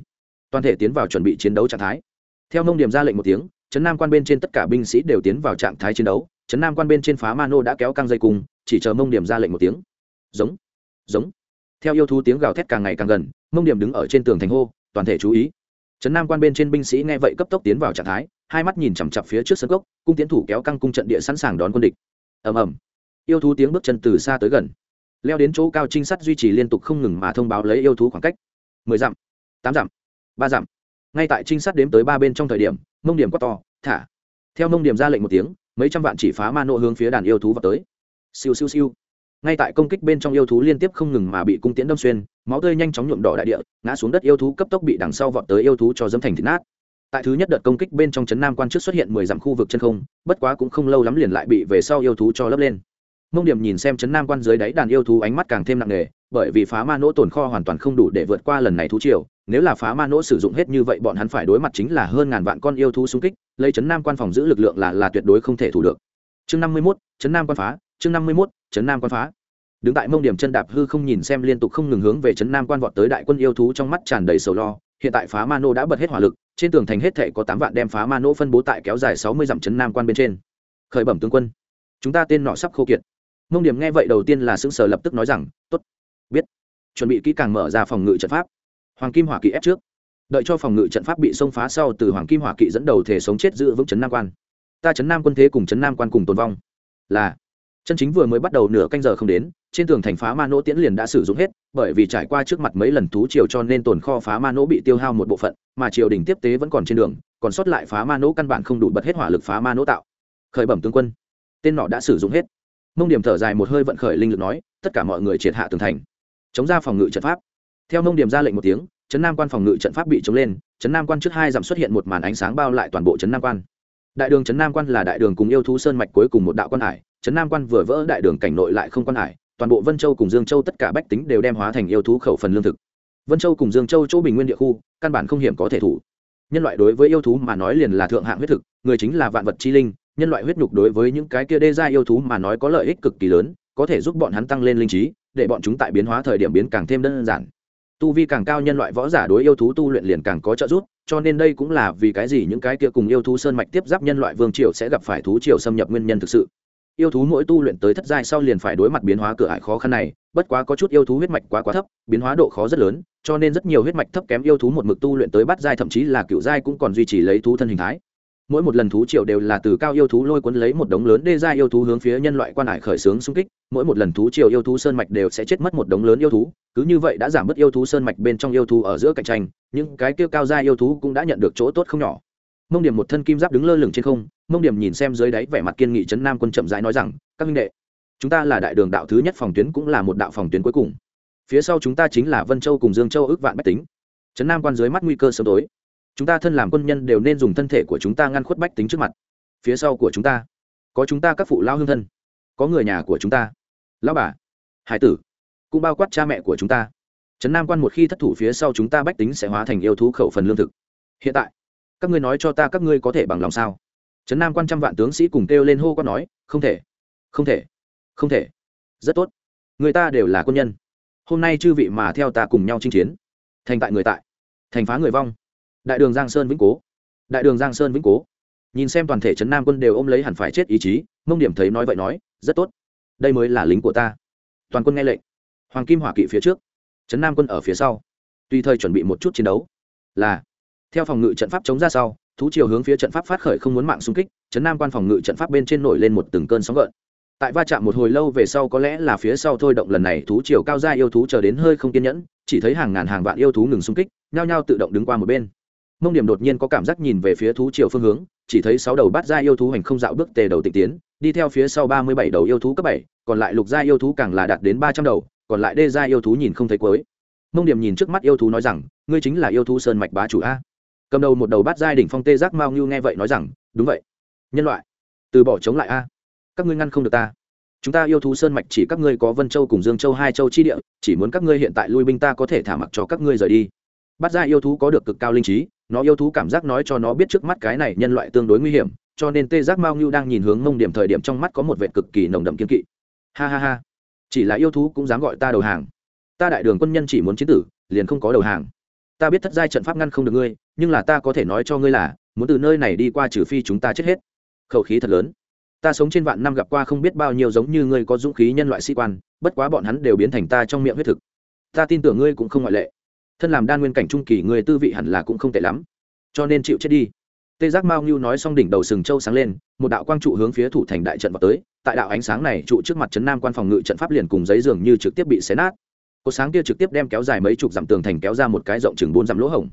Toàn thể tiến vào chuẩn bị chiến đấu trạng thái. Theo mông điểm ra lệnh một tiếng, trấn nam quan bên trên tất cả binh sĩ đều tiến vào trạng thái chiến đấu. Trấn nam quan bên trên phá ma nô đã kéo căng dây cùng chỉ chờ mông điểm ra lệnh một tiếng. Giống giống. Theo yêu thú tiếng gào thét càng ngày càng gần, mông điểm đứng ở trên tường thành hô, toàn thể chú ý. Trấn nam quan bên trên binh sĩ nghe vậy cấp tốc tiến vào trạng thái hai mắt nhìn chằm chặp phía trước sân gốc cung tiến thủ kéo căng cung trận địa sẵn sàng đón quân địch. Ầm ầm. Yêu thú tiếng bước chân từ xa tới gần. Leo đến chỗ cao trinh sát duy trì liên tục không ngừng mà thông báo lấy yêu thú khoảng cách. Mười dặm, tám dặm, ba dặm. Ngay tại trinh sát đếm tới ba bên trong thời điểm, mông điểm quát to, thả. Theo mông điểm ra lệnh một tiếng, mấy trăm vạn chỉ phá ma nộ hướng phía đàn yêu thú vào tới. Siêu siêu siêu. Ngay tại công kích bên trong yêu thú liên tiếp không ngừng mà bị cung tiễn đâm xuyên, máu tươi nhanh chóng nhuộm đỏ đại địa, ngã xuống đất yêu thú cấp tốc bị đằng sau vọt tới yêu thú cho dâm thành thịt nát tại thứ nhất đợt công kích bên trong trấn nam quan trước xuất hiện mười dặm khu vực chân không, bất quá cũng không lâu lắm liền lại bị về sau yêu thú cho lấp lên. Mông điểm nhìn xem trấn nam quan dưới đáy đàn yêu thú ánh mắt càng thêm nặng nề, bởi vì phá ma nỗ tồn kho hoàn toàn không đủ để vượt qua lần này thú triều, nếu là phá ma nỗ sử dụng hết như vậy bọn hắn phải đối mặt chính là hơn ngàn vạn con yêu thú xung kích, lấy trấn nam quan phòng giữ lực lượng là là tuyệt đối không thể thủ được. Chương năm mươi mốt, trấn nam quan phá, chương năm mươi mốt, trấn nam quan phá. Đứng tại mông điểm chân đạp hư không nhìn xem liên tục không ngừng hướng về trấn nam quan vọt tới đại quân yêu thú trong mắt tràn đầy sầu lo hiện tại phá ma nô đã bật hết hỏa lực, trên tường thành hết thể có tám vạn đem phá ma nô phân bố tại kéo dài sáu mươi dặm trấn nam quan bên trên. Khởi bẩm tướng quân. Chúng ta tên nọ sắp khô kiệt. Mông điểm nghe vậy đầu tiên là xứng sở lập tức nói rằng, tốt, biết. Chuẩn bị kỹ càng mở ra phòng ngự trận pháp. Hoàng kim hỏa kỵ ép trước. Đợi cho phòng ngự trận pháp bị xông phá sau từ hoàng kim hỏa kỵ dẫn đầu thể sống chết giữ vững trấn nam quan. Ta trấn nam quân thế cùng trấn nam quan cùng tồn vong. Là chân chính vừa mới bắt đầu nửa canh giờ không đến, trên tường thành phá ma nỗ tiễn liền đã sử dụng hết, bởi vì trải qua trước mặt mấy lần thú triều cho nên tồn kho phá ma nỗ bị tiêu hao một bộ phận, mà triều đình tiếp tế vẫn còn trên đường, còn sót lại phá ma nỗ căn bản không đủ bật hết hỏa lực phá ma nỗ tạo. Khởi bẩm tướng quân. Tên nọ đã sử dụng hết. Mông điểm thở dài một hơi vận khởi linh lực nói, tất cả mọi người triệt hạ tường thành. Chống ra phòng ngự trận pháp. Theo mông điểm ra lệnh một tiếng trấn nam quan phòng ngự trận pháp bị chống lên trấn nam quan trước hai dặm xuất hiện một màn ánh sáng bao lại toàn bộ trấn nam quan. Đại đường trấn nam quan là đại đường cùng yêu thú sơn mạch cuối cùng một đạo quan hải trấn nam quan vừa vỡ đại đường cảnh nội lại không quan hải, toàn bộ vân châu cùng dương châu tất cả bách tính đều đem hóa thành yêu thú khẩu phần lương thực. Vân châu cùng dương châu chỗ bình nguyên địa khu, căn bản không hiểm có thể thủ. Nhân loại đối với yêu thú mà nói liền là thượng hạng huyết thực, người chính là vạn vật chi linh, nhân loại huyết nhục đối với những cái kia đê gia yêu thú mà nói có lợi ích cực kỳ lớn, có thể giúp bọn hắn tăng lên linh trí, để bọn chúng tại biến hóa thời điểm biến càng thêm đơn giản. Tu vi càng cao nhân loại võ giả đối yêu thú tu luyện liền càng có trợ giúp, cho nên đây cũng là vì cái gì những cái kia cùng yêu thú sơn mạch tiếp giáp nhân loại vương triều sẽ gặp phải thú triều xâm nhập nguyên nhân thực sự yêu thú mỗi tu luyện tới thất giai sau liền phải đối mặt biến hóa cửa ải khó khăn này, bất quá có chút yêu thú huyết mạch quá quá thấp, biến hóa độ khó rất lớn, cho nên rất nhiều huyết mạch thấp kém yêu thú một mực tu luyện tới bát giai, thậm chí là cựu giai cũng còn duy trì lấy thú thân hình thái. Mỗi một lần thú triều đều là từ cao yêu thú lôi cuốn lấy một đống lớn đê giai yêu thú hướng phía nhân loại quan hải khởi xướng xung kích, mỗi một lần thú triều yêu thú sơn mạch đều sẽ chết mất một đống lớn yêu thú, cứ như vậy đã giảm bớt yêu thú sơn mạch bên trong yêu thú ở giữa cạnh tranh, những cái kia cao gia yêu thú cũng đã nhận được chỗ tốt không nhỏ mông điểm một thân kim giáp đứng lơ lửng trên không, mông điểm nhìn xem dưới đáy vẻ mặt kiên nghị trấn nam quân chậm rãi nói rằng, các minh đệ, chúng ta là đại đường đạo thứ nhất phòng tuyến cũng là một đạo phòng tuyến cuối cùng. Phía sau chúng ta chính là vân châu cùng dương châu ước vạn bách tính. Trấn nam quan dưới mắt nguy cơ sớm tối. Chúng ta thân làm quân nhân đều nên dùng thân thể của chúng ta ngăn khuất bách tính trước mặt. Phía sau của chúng ta, có chúng ta các phụ lao hương thân, có người nhà của chúng ta. Lao bà, hải tử, cũng bao quát cha mẹ của chúng ta. Trấn nam quan một khi thất thủ phía sau chúng ta bách tính sẽ hóa thành yêu thú khẩu phần lương thực. Hiện tại các ngươi nói cho ta các ngươi có thể bằng lòng sao? Trấn nam quan trăm vạn tướng sĩ cùng kêu lên hô quát nói, không thể không thể không thể. Rất tốt. Người ta đều là quân nhân. Hôm nay chư vị mà theo ta cùng nhau chinh chiến. Thành tại người tại. Thành phá người vong. Đại đường giang sơn vĩnh cố. Đại đường giang sơn vĩnh cố. Nhìn xem toàn thể trấn nam quân đều ôm lấy hẳn phải chết ý chí, mông điểm thấy nói vậy nói, rất tốt. Đây mới là lính của ta. Toàn quân nghe lệnh. Hoàng kim hỏa kỵ phía trước. Trấn nam quân ở phía sau. Tùy thời chuẩn bị một chút chiến đấu. Là theo phòng ngự trận pháp chống ra sau, thú chiều hướng phía trận pháp phát khởi không muốn mạng xung kích trấn nam quan phòng ngự trận pháp bên trên nổi lên một từng cơn sóng gợn. Tại va chạm một hồi lâu về sau có lẽ là phía sau thôi động lần này thú chiều cao ra yêu thú chờ đến hơi không kiên nhẫn, chỉ thấy hàng ngàn hàng vạn yêu thú ngừng xung kích, nhao nhao tự động đứng qua một bên. Mông điểm đột nhiên có cảm giác nhìn về phía thú chiều phương hướng, chỉ thấy sáu đầu bát ra yêu thú hành không dạo bước tề đầu tịch tiến, đi theo phía sau ba mươi bảy đầu yêu thú cấp bảy, còn lại lục gia yêu thú càng là đạt đến ba trăm đầu, còn lại đê gia yêu thú nhìn không thấy cuối. Mông điểm nhìn trước mắt yêu thú nói rằng, ngươi chính là yêu thú sơn mạch bá chủ a cầm đầu một đầu bát giai đỉnh phong tê giác mao như nghe vậy nói rằng, đúng vậy, nhân loại, từ bỏ chống lại a. Các ngươi ngăn không được ta. Chúng ta yêu thú sơn mạch chỉ các ngươi có vân châu cùng dương châu, hai châu chi địa, chỉ muốn các ngươi hiện tại lui binh ta có thể thả mặc cho các ngươi rời đi. Bắt giai yêu thú có được cực cao linh trí, nó yêu thú cảm giác nói cho nó biết trước mắt cái này nhân loại tương đối nguy hiểm, cho nên tê giác mao như đang nhìn hướng mông điểm thời điểm trong mắt có một vệ cực kỳ nồng đậm kiên kỵ. Ha ha ha, chỉ là yêu thú cũng dám gọi ta đầu hàng. Ta đại đường quân nhân chỉ muốn chiến tử, liền không có đầu hàng. Ta biết thất giai trận pháp ngăn không được ngươi nhưng là ta có thể nói cho ngươi là, muốn từ nơi này đi qua trừ phi chúng ta chết hết. Khẩu khí thật lớn. Ta sống trên vạn năm gặp qua không biết bao nhiêu giống như ngươi có dũng khí nhân loại sĩ quan, bất quá bọn hắn đều biến thành ta trong miệng huyết thực. Ta tin tưởng ngươi cũng không ngoại lệ. Thân làm đan nguyên cảnh trung kỳ người tư vị hẳn là cũng không tệ lắm. Cho nên chịu chết đi. Tê giác mao ngưu nói xong đỉnh đầu sừng châu sáng lên, một đạo quang trụ hướng phía thủ thành đại trận vào tới, tại đạo ánh sáng này trụ trước mặt trấn nam quan phòng ngự trận pháp liền cùng giấy dường như trực tiếp bị xé nát. Có sáng kia trực tiếp đem kéo dài mấy chục dặm tường thành kéo ra một cái rộng chừng bốn dặm lỗ hổng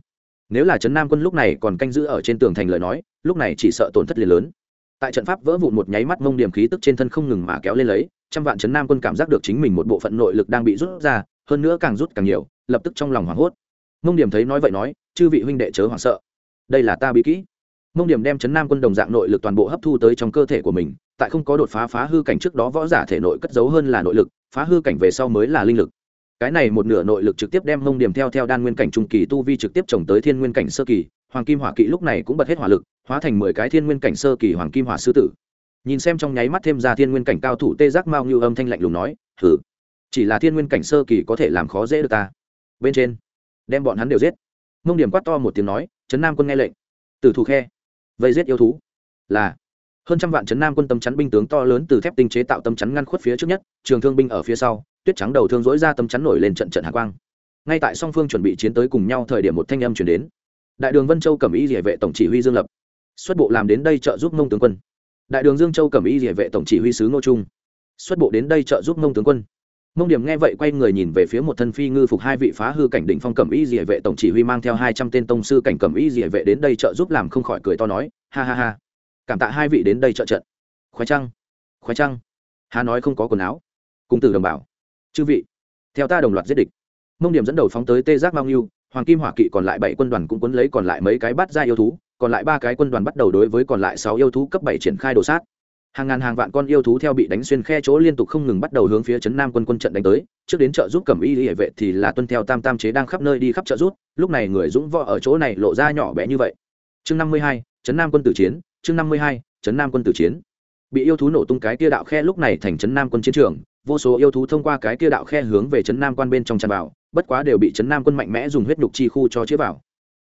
nếu là trấn nam quân lúc này còn canh giữ ở trên tường thành lời nói, lúc này chỉ sợ tổn thất liền lớn. Tại trận pháp vỡ vụn một nháy mắt mông điểm khí tức trên thân không ngừng mà kéo lên lấy, trăm vạn trấn nam quân cảm giác được chính mình một bộ phận nội lực đang bị rút ra, hơn nữa càng rút càng nhiều, lập tức trong lòng hoảng hốt. Mông điểm thấy nói vậy nói, chư vị huynh đệ chớ hoảng sợ. Đây là ta bí kỹ. Mông điểm đem chấn nam quân đồng dạng nội lực toàn bộ hấp thu tới trong cơ thể của mình, tại không có đột phá phá hư cảnh trước đó võ giả thể nội cất giấu hơn là nội lực, phá hư cảnh về sau mới là linh lực cái này một nửa nội lực trực tiếp đem mông điểm theo theo đan nguyên cảnh trung kỳ tu vi trực tiếp trồng tới thiên nguyên cảnh sơ kỳ, hoàng kim hỏa kỵ lúc này cũng bật hết hỏa lực, hóa thành mười cái thiên nguyên cảnh sơ kỳ hoàng kim hỏa sư tử. Nhìn xem trong nháy mắt thêm ra thiên nguyên cảnh cao thủ tê giác mao như âm thanh lạnh lùng nói thử chỉ là thiên nguyên cảnh sơ kỳ có thể làm khó dễ được ta. Bên trên, đem bọn hắn đều giết. Mông điểm quát to một tiếng nói, trấn nam quân nghe lệnh. Từ thủ khe, vây giết yêu thú. Là, hơn trăm vạn trấn nam quân tâm chắn binh tướng to lớn từ thép tinh chế tạo tâm chắn ngăn khuất phía trước nhất, trường thương binh ở phía sau tuyết trắng đầu thương dỗi ra tấm chắn nổi lên trận trận hạ quang. Ngay tại song phương chuẩn bị chiến tới cùng nhau thời điểm một thanh âm chuyển đến. Đại đường vân châu cẩm ý địa vệ tổng chỉ huy dương lập. Xuất bộ làm đến đây trợ giúp mông tướng quân. Đại đường dương châu cẩm ý địa vệ tổng chỉ huy sứ ngô trung. Xuất bộ đến đây trợ giúp mông tướng quân. Mông điểm nghe vậy quay người nhìn về phía một thân phi ngư phục hai vị phá hư cảnh đỉnh phong cẩm y địa vệ tổng chỉ huy mang theo hai trăm tên tông sư cảnh cẩm y địa vệ đến đây trợ giúp làm không khỏi cười to nói, ha ha ha. Cảm tạ hai vị đến đây trợ trận. Khoái trăng khoái trăng. Hà nói không có quần áo. Cung tử đồng bảo chư vị, theo ta đồng loạt giết địch. Mông điểm dẫn đầu phóng tới tê giác mao nghiêu, hoàng kim hỏa kỵ còn lại bảy quân đoàn cũng quấn lấy còn lại mấy cái bắt ra yêu thú, còn lại ba cái quân đoàn bắt đầu đối với còn lại sáu yêu thú cấp bảy triển khai đồ sát. Hàng ngàn hàng vạn con yêu thú theo bị đánh xuyên khe chỗ liên tục không ngừng bắt đầu hướng phía trấn nam quân quân trận đánh tới, trước đến chợ giúp cẩm y hệ vệ thì là tuân theo tam tam chế đang khắp nơi đi khắp chợ rút lúc này người dũng võ ở chỗ này lộ ra nhỏ bé như vậy. Chương năm mươi hai trấn nam quân tử chiến, chương năm mươi hai trấn nam quân tử chiến. Bị yêu thú nổ tung cái kia đạo khe lúc này thành trấn nam quân chiến trường vô số yêu thú thông qua cái kia đạo khe hướng về trấn nam quan bên trong tràn vào, bất quá đều bị trấn nam quân mạnh mẽ dùng huyết nhục chi khu cho chĩa vào.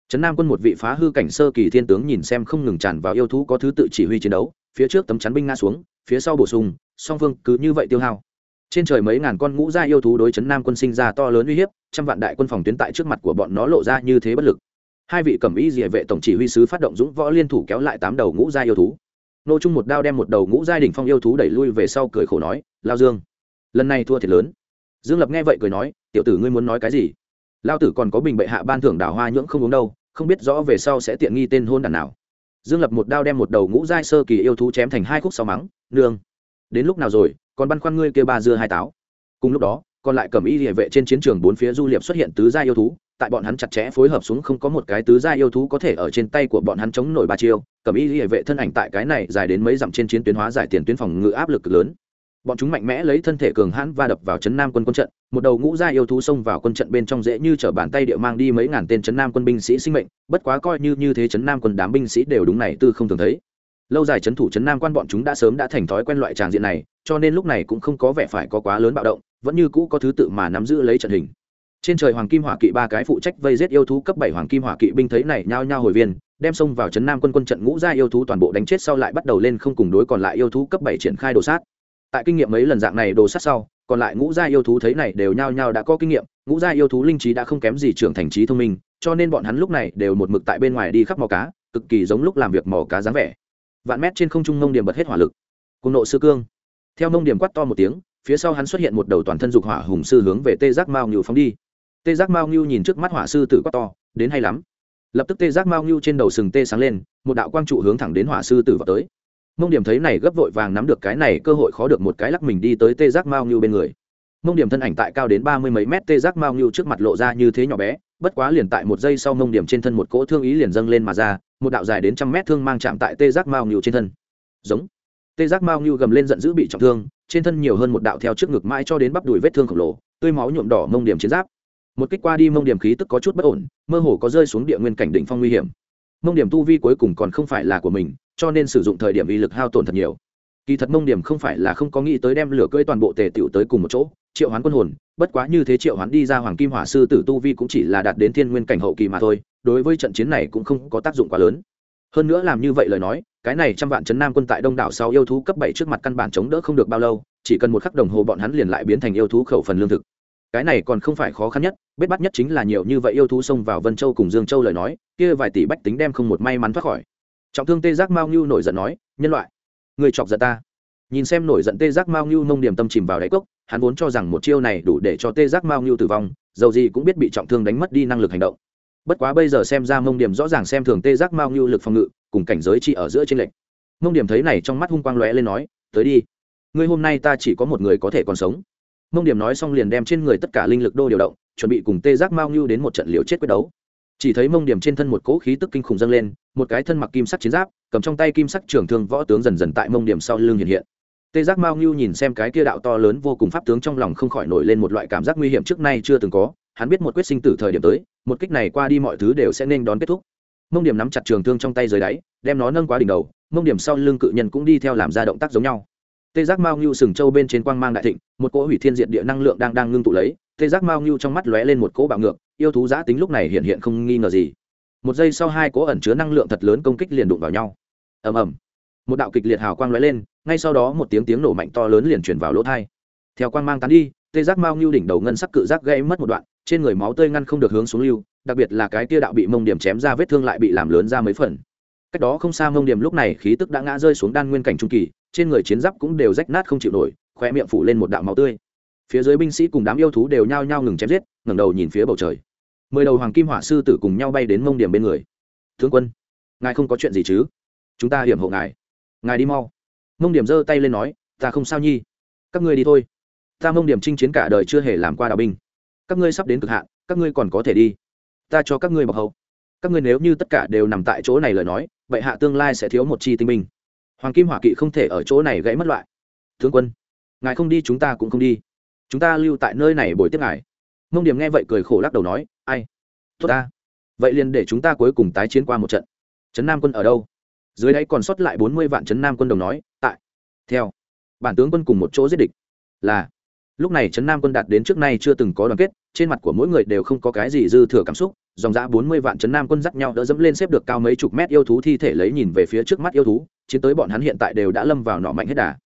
Trấn nam quân một vị phá hư cảnh sơ kỳ thiên tướng nhìn xem không ngừng tràn vào yêu thú có thứ tự chỉ huy chiến đấu, phía trước tấm chắn binh ngã xuống, phía sau bổ sung, song phương cứ như vậy tiêu hao. Trên trời mấy ngàn con ngũ gia yêu thú đối chấn nam quân sinh ra to lớn uy hiếp, trăm vạn đại quân phòng tuyến tại trước mặt của bọn nó lộ ra như thế bất lực. Hai vị cẩm y địa vệ tổng chỉ huy sứ phát động dũng võ liên thủ kéo lại tám đầu ngũ gia yêu thú. Nô trung một đao đem một đầu ngũ gia đỉnh phong yêu thú đẩy lui về sau cười khổ nói, lao dương lần này thua thiệt lớn. Dương lập nghe vậy cười nói, tiểu tử ngươi muốn nói cái gì? Lao tử còn có bình bệ hạ ban thưởng đào hoa nhưỡng không uống đâu, không biết rõ về sau sẽ tiện nghi tên hôn đàn nào. Dương lập một đao đem một đầu ngũ giai sơ kỳ yêu thú chém thành hai khúc sau mắng, nương, đến lúc nào rồi, còn băn khoăn ngươi kêu ba dưa hai táo. Cùng lúc đó, còn lại cầm y địa vệ trên chiến trường bốn phía du liệp xuất hiện tứ gia yêu thú, tại bọn hắn chặt chẽ phối hợp xuống không có một cái tứ gia yêu thú có thể ở trên tay của bọn hắn chống nổi ba chiêu. Cầm y địa vệ thân ảnh tại cái này dài đến mấy dặm trên chiến tuyến hóa giải tiền tuyến phòng ngự áp lực lớn bọn chúng mạnh mẽ lấy thân thể cường hãn va đập vào trấn nam quân quân trận, một đầu ngũ gia yêu thú xông vào quân trận bên trong dễ như t bàn tay địa mang đi mấy ngàn tên trấn nam quân binh sĩ sinh mệnh, bất quá coi như như thế trấn nam quân đám binh sĩ đều đúng này tư không thường thấy. Lâu dài trấn thủ trấn nam quan bọn chúng đã sớm đã thành thói quen loại tràng diện này, cho nên lúc này cũng không có vẻ phải có quá lớn bạo động, vẫn như cũ có thứ tự mà nắm giữ lấy trận hình. Trên trời hoàng kim hỏa kỵ ba cái phụ trách vây giết yêu thú cấp bảy hoàng kim hỏa kỵ binh thấy này nhao nhao hồi viên, đem xông vào trấn nam quân quân trận ngũ gia yêu thú toàn bộ đánh chết sau lại bắt đầu lên không cùng đối còn lại yêu thú cấp bảy triển khai đồ sát tại kinh nghiệm mấy lần dạng này đồ sát sau, còn lại ngũ gia yêu thú thấy này đều nhao nhao đã có kinh nghiệm, ngũ gia yêu thú linh trí đã không kém gì trưởng thành trí thông minh, cho nên bọn hắn lúc này đều một mực tại bên ngoài đi khắp mò cá, cực kỳ giống lúc làm việc mò cá dáng vẻ. Vạn mét trên không trung mông điểm bật hết hỏa lực. Cùng nộ sư cương. Theo mông điểm quát to một tiếng, phía sau hắn xuất hiện một đầu toàn thân dục hỏa hùng sư hướng về tê giác mao ngưu phóng đi. Tê giác mao ngưu nhìn trước mắt hỏa sư tử quát to, đến hay lắm. Lập tức tê giác mao ngưu trên đầu sừng tê sáng lên, một đạo quang trụ hướng thẳng đến hỏa sư tử vào tới mông điểm thấy này gấp vội vàng nắm được cái này, cơ hội khó được một cái lắc mình đi tới tê giác mao ngưu bên người. Mông điểm thân ảnh tại cao đến ba mươi mấy mét, tê giác mao ngưu trước mặt lộ ra như thế nhỏ bé, bất quá liền tại một giây sau mông điểm trên thân một cỗ thương ý liền dâng lên mà ra, một đạo dài đến trăm mét thương mang chạm tại tê giác mao ngưu trên thân. Giống. Tê giác mao ngưu gầm lên giận dữ bị trọng thương, trên thân nhiều hơn một đạo theo trước ngực mãi cho đến bắp đùi vết thương khổng lồ, tươi máu nhuộm đỏ mông điểm chiến giáp. Một kích qua đi mông điểm khí tức có chút bất ổn, mơ hồ có rơi xuống địa nguyên cảnh đỉnh phong nguy hiểm. Mông điểm tu vi cuối cùng còn không phải là của mình cho nên sử dụng thời điểm uy lực hao tổn thật nhiều. Kỳ thật mông điểm không phải là không có nghĩ tới đem lửa cưỡi toàn bộ tề tiểu tới cùng một chỗ, triệu hoán quân hồn, bất quá như thế triệu hoán đi ra hoàng kim hỏa sư tử tu vi cũng chỉ là đạt đến thiên nguyên cảnh hậu kỳ mà thôi, đối với trận chiến này cũng không có tác dụng quá lớn. Hơn nữa làm như vậy lời nói, cái này trăm vạn chấn nam quân tại đông đảo sau yêu thú cấp bảy trước mặt căn bản chống đỡ không được bao lâu, chỉ cần một khắc đồng hồ bọn hắn liền lại biến thành yêu thú khẩu phần lương thực. Cái này còn không phải khó khăn nhất bết bắt nhất chính là nhiều như vậy yêu thú xông vào vân châu cùng dương châu lời nói, kia vài tỷ bách tính đem không một may mắn thoát khỏi trọng thương tê giác mao ngưu nổi giận nói, nhân loại, người chọc giận ta. Nhìn xem nổi giận tê giác mao ngưu nông điểm tâm chìm vào đáy cốc, hắn vốn cho rằng một chiêu này đủ để cho tê giác mao ngưu tử vong, dầu gì cũng biết bị trọng thương đánh mất đi năng lực hành động. Bất quá bây giờ xem ra mông điểm rõ ràng xem thường tê giác mao ngưu lực phòng ngự, cùng cảnh giới chỉ ở giữa trên lệnh mông điểm thấy này trong mắt hung quang lóe lên nói, tới đi, ngươi hôm nay ta chỉ có một người có thể còn sống. Mông điểm nói xong liền đem trên người tất cả linh lực đô điều động, chuẩn bị cùng tê giác mao ngưu đến một trận liều chết quyết đấu chỉ thấy mông điểm trên thân một cỗ khí tức kinh khủng dâng lên, một cái thân mặc kim sắc chiến giáp, cầm trong tay kim sắc trường thương võ tướng dần dần tại mông điểm sau lưng hiện hiện. Tê giác mao ngưu nhìn xem cái kia đạo to lớn vô cùng pháp tướng trong lòng không khỏi nổi lên một loại cảm giác nguy hiểm trước nay chưa từng có, hắn biết một quyết sinh tử thời điểm tới, một kích này qua đi mọi thứ đều sẽ nên đón kết thúc. Mông điểm nắm chặt trường thương trong tay dưới đáy, đem nó nâng quá đỉnh đầu, mông điểm sau lưng cự nhân cũng đi theo làm ra động tác giống nhau. Tê giác mao ngưu sừng châu bên trên quang mang đại thịnh, một cỗ hủy thiên diện địa năng lượng đang đang ngưng tụ lấy, tê giác mao ngưu trong mắt lóe lên một cỗ bạo ngược yêu thú giã tính lúc này hiện hiện không nghi ngờ gì. Một giây sau hai cỗ ẩn chứa năng lượng thật lớn công kích liền đụng vào nhau. Ầm ầm. Một đạo kịch liệt hào quang lóe lên, ngay sau đó một tiếng tiếng nổ mạnh to lớn liền chuyển vào lỗ thai. Theo quang mang tán đi, tê giác mao ngưu đỉnh đầu ngân sắc cự giác gây mất một đoạn, trên người máu tươi ngăn không được hướng xuống lưu, đặc biệt là cái tia đạo bị mông điểm chém ra vết thương lại bị làm lớn ra mấy phần. Cách đó không xa mông điểm lúc này khí tức đã ngã rơi xuống đan nguyên cảnh trung kỳ, trên người chiến giáp cũng đều rách nát không chịu nổi khoe miệng phủ lên một đạo máu tươi. Phía dưới binh sĩ cùng đám yêu thú đều nhao nhao ngừng chém giết, ngẩng đầu nhìn phía bầu trời mười đầu hoàng kim hỏa sư tử cùng nhau bay đến mông điểm bên người. Tướng quân, ngài không có chuyện gì chứ? Chúng ta hiểm hộ ngài. Ngài đi mau. Mông điểm giơ tay lên nói, ta không sao nhi. Các ngươi đi thôi. Ta mông điểm chinh chiến cả đời chưa hề làm qua đạo binh. Các ngươi sắp đến cực hạn, các ngươi còn có thể đi. Ta cho các ngươi bọc hậu. Các ngươi nếu như tất cả đều nằm tại chỗ này lời nói, vậy hạ tương lai sẽ thiếu một chi tinh binh. Hoàng kim hỏa kỵ không thể ở chỗ này gãy mất loại. Tướng quân, ngài không đi, chúng ta cũng không đi. Chúng ta lưu tại nơi này bồi tiếp ngài. Mông điểm nghe vậy cười khổ lắc đầu nói ai? Tốt ta. Vậy liền để chúng ta cuối cùng tái chiến qua một trận. Trấn nam quân ở đâu? Dưới đáy còn sót lại bốn mươi vạn trấn nam quân đồng nói, tại. Theo. Bản tướng quân cùng một chỗ giết địch. Là. Lúc này trấn nam quân đạt đến trước nay chưa từng có đoàn kết, trên mặt của mỗi người đều không có cái gì dư thừa cảm xúc, dòng dã bốn mươi vạn trấn nam quân dắt nhau đỡ dẫm lên xếp được cao mấy chục mét yêu thú thi thể lấy nhìn về phía trước mắt yêu thú, chiến tới bọn hắn hiện tại đều đã lâm vào nọ mạnh hết đà.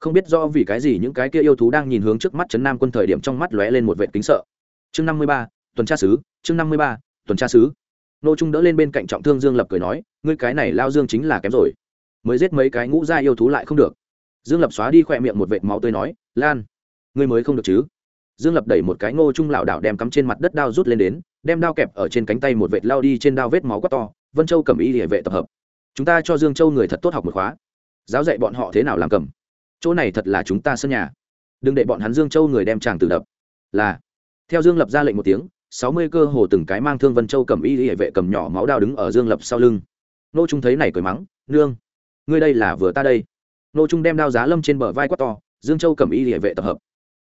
Không biết do vì cái gì những cái kia yêu thú đang nhìn hướng trước mắt trấn nam quân thời điểm trong mắt lóe lên một vệ kính sợ. Chương năm mươi ba tuần tra sứ chương năm mươi ba, tuần tra sứ nô trung đỡ lên bên cạnh trọng thương dương lập cười nói, ngươi cái này lao dương chính là kém rồi. Mới giết mấy cái ngũ gia yêu thú lại không được. Dương lập xóa đi khỏe miệng một vệt máu tươi nói, lan, ngươi mới không được chứ? Dương lập đẩy một cái ngô trung lảo đảo đem cắm trên mặt đất đao rút lên đến, đem đao kẹp ở trên cánh tay một vệt lao đi trên đao vết máu quá to, vân châu cầm y địa vệ tập hợp. Chúng ta cho dương châu người thật tốt học một khóa. Giáo dạy bọn họ thế nào làm cầm. Chỗ này thật là chúng ta sân nhà. Đừng để bọn hắn dương châu người đem chàng tử đập. Là, theo dương lập ra lệnh một tiếng sáu mươi cơ hồ từng cái mang thương vân châu cầm y hệ vệ cầm nhỏ máu đao đứng ở dương lập sau lưng. Nô trung thấy này cười mắng, nương, ngươi đây là vừa ta đây. Nô trung đem đao giá lâm trên bờ vai quát to, dương châu cầm y địa vệ tập hợp.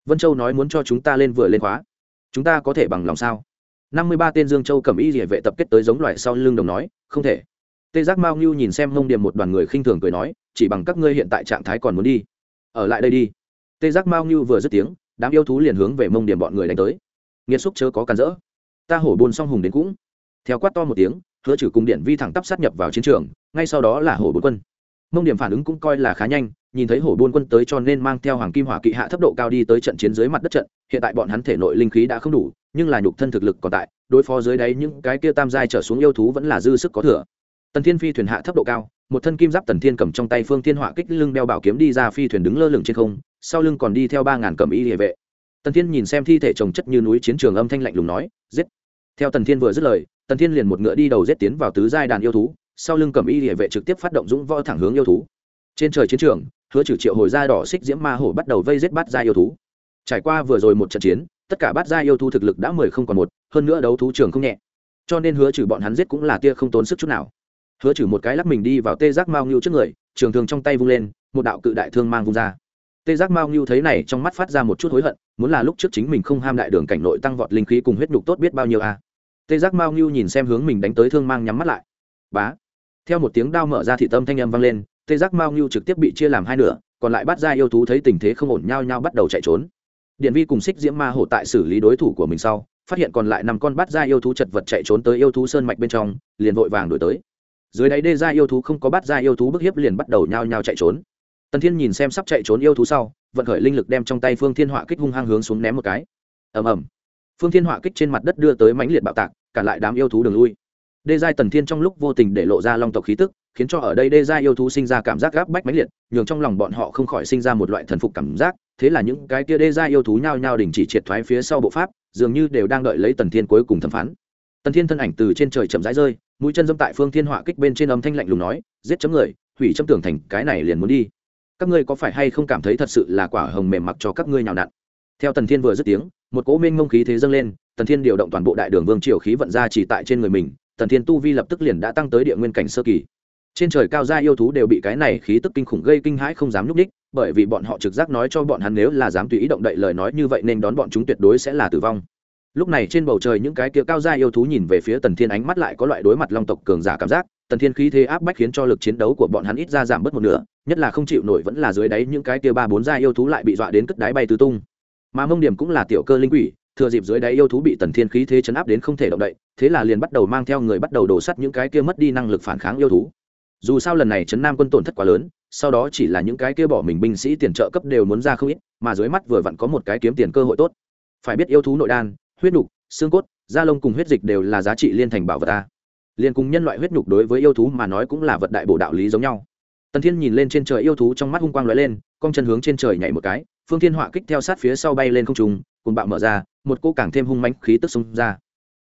Vân châu nói muốn cho chúng ta lên vừa lên khóa. Chúng ta có thể bằng lòng sao? Năm mươi ba tên dương châu cầm y địa vệ tập kết tới giống loại sau lưng đồng nói, không thể. Tê giác mao ngưu nhìn xem mông điểm một đoàn người khinh thường cười nói, chỉ bằng các ngươi hiện tại trạng thái còn muốn đi. Ở lại đây đi. Tê giác mao ngưu vừa dứt tiếng, đám yêu thú liền hướng về mông điểm bọn người đánh tới nghiệt xúc chớ có cản rỡ. Ta hổ buôn song hùng đến cũng. Theo quát to một tiếng, hứa trừ cùng điện vi thẳng tắp sát nhập vào chiến trường, ngay sau đó là hổ bồn quân. Mông điểm phản ứng cũng coi là khá nhanh, nhìn thấy hổ buôn quân tới cho nên mang theo hoàng kim hỏa kỵ hạ thấp độ cao đi tới trận chiến dưới mặt đất trận, hiện tại bọn hắn thể nội linh khí đã không đủ, nhưng là nhục thân thực lực còn tại, đối phó dưới đáy những cái kia tam giai trở xuống yêu thú vẫn là dư sức có thừa. Tần thiên phi thuyền hạ thấp độ cao, một thân kim giáp tần thiên cầm trong tay phương thiên hỏa kích lưng đeo bảo kiếm đi ra phi thuyền đứng lơ lửng trên không, sau lưng còn đi theo ba ngàn cầm y địa vệ tần thiên nhìn xem thi thể trồng chất như núi chiến trường âm thanh lạnh lùng nói, giết. Theo tần thiên vừa dứt lời, tần thiên liền một ngựa đi đầu giết tiến vào tứ giai đàn yêu thú, sau lưng cầm y địa vệ trực tiếp phát động dũng võ thẳng hướng yêu thú. Trên trời chiến trường, hứa trừ triệu hồi da đỏ xích diễm ma hổ bắt đầu vây giết bát giai yêu thú. Trải qua vừa rồi một trận chiến, tất cả bát giai yêu thú thực lực đã mười không còn một, hơn nữa đấu thú trường không nhẹ. Cho nên hứa trừ bọn hắn giết cũng là tia không tốn sức chút nào. Hứa trừ một cái lắc mình đi vào tê giác mao ngưu trước người, trường thường trong tay vung lên, một đạo cự đại thương mang vung ra tê giác mao ngưu thấy này trong mắt phát ra một chút hối hận, muốn là lúc trước chính mình không ham đại đường cảnh nội tăng vọt linh khí cùng huyết nhục tốt biết bao nhiêu a. Tê giác mao ngưu nhìn xem hướng mình đánh tới thương mang nhắm mắt lại. Bá. Theo một tiếng đao mở ra thị tâm thanh âm vang lên, tê giác mao ngưu trực tiếp bị chia làm hai nửa, còn lại bắt ra yêu thú thấy tình thế không ổn nhau nhau bắt đầu chạy trốn. Điện vi cùng xích diễm ma hổ tại xử lý đối thủ của mình sau, phát hiện còn lại năm con bắt ra yêu thú chật vật chạy trốn tới yêu thú sơn mạch bên trong, liền vội vàng đuổi tới. Dưới đáy đê ra yêu thú không có bắt ra yêu thú bức hiếp liền bắt đầu nhao nhao chạy trốn tần thiên nhìn xem sắp chạy trốn yêu thú sau, vận khởi linh lực đem trong tay phương thiên họa kích hung hăng hướng xuống ném một cái. Ầm ầm. Phương thiên họa kích trên mặt đất đưa tới mãnh liệt bạo tạc cản lại đám yêu thú đường lui. Đê giai tần thiên trong lúc vô tình để lộ ra long tộc khí tức, khiến cho ở đây đê giai yêu thú sinh ra cảm giác gáp bách mãnh liệt, nhường trong lòng bọn họ không khỏi sinh ra một loại thần phục cảm giác, thế là những cái kia đê giai yêu thú nhao nhao đình chỉ triệt thoái phía sau bộ pháp, dường như đều đang đợi lấy tần thiên cuối cùng thẩm phán. Tần thiên thân ảnh từ trên trời chậm rãi rơi, mũi chân dâm tại phương thiên họa kích bên trên âm thanh lạnh lùng nói, giết chấm người, hủy chấm tưởng thành, cái này liền muốn đi các ngươi có phải hay không cảm thấy thật sự là quả hồng mềm mặc cho các ngươi nhào nặn? Theo tần thiên vừa dứt tiếng, một cỗ minh ngông khí thế dâng lên, tần thiên điều động toàn bộ đại đường vương triều khí vận ra chỉ tại trên người mình, tần thiên tu vi lập tức liền đã tăng tới địa nguyên cảnh sơ kỳ. Trên trời cao gia yêu thú đều bị cái này khí tức kinh khủng gây kinh hãi không dám nhúc đích bởi vì bọn họ trực giác nói cho bọn hắn nếu là dám tùy ý động đậy lời nói như vậy nên đón bọn chúng tuyệt đối sẽ là tử vong lúc này trên bầu trời những cái kia cao gia yêu thú nhìn về phía tần thiên ánh mắt lại có loại đối mặt long tộc cường giả cảm giác. Tần thiên khí thế áp bách khiến cho lực chiến đấu của bọn hắn ít ra giảm bớt một nửa, nhất là không chịu nổi vẫn là dưới đáy những cái kia ba bốn gia yêu thú lại bị dọa đến cất đáy bay tứ tung. Mà mông điểm cũng là tiểu cơ linh quỷ, thừa dịp dưới đáy yêu thú bị tần thiên khí thế chấn áp đến không thể động đậy, thế là liền bắt đầu mang theo người bắt đầu đổ sắt những cái kia mất đi năng lực phản kháng yêu thú. Dù sao lần này trấn nam quân tổn thất quá lớn, sau đó chỉ là những cái kia bỏ mình binh sĩ tiền trợ cấp đều muốn ra không ít, mà dưới mắt vừa vặn có một cái kiếm tiền cơ hội tốt. Phải biết yêu thú nội đan huyết nục xương cốt, da lông cùng huyết dịch đều là giá trị liên thành bảo vật ta. Liền cùng nhân loại huyết nhục đối với yêu thú mà nói cũng là vật đại bổ đạo lý giống nhau. Tần thiên nhìn lên trên trời yêu thú trong mắt hung quang lóe lên cong chân hướng trên trời nhảy một cái, phương thiên họa kích theo sát phía sau bay lên không trung, cùng bạo mở ra, một cô càng thêm hung mãnh khí tức xông ra.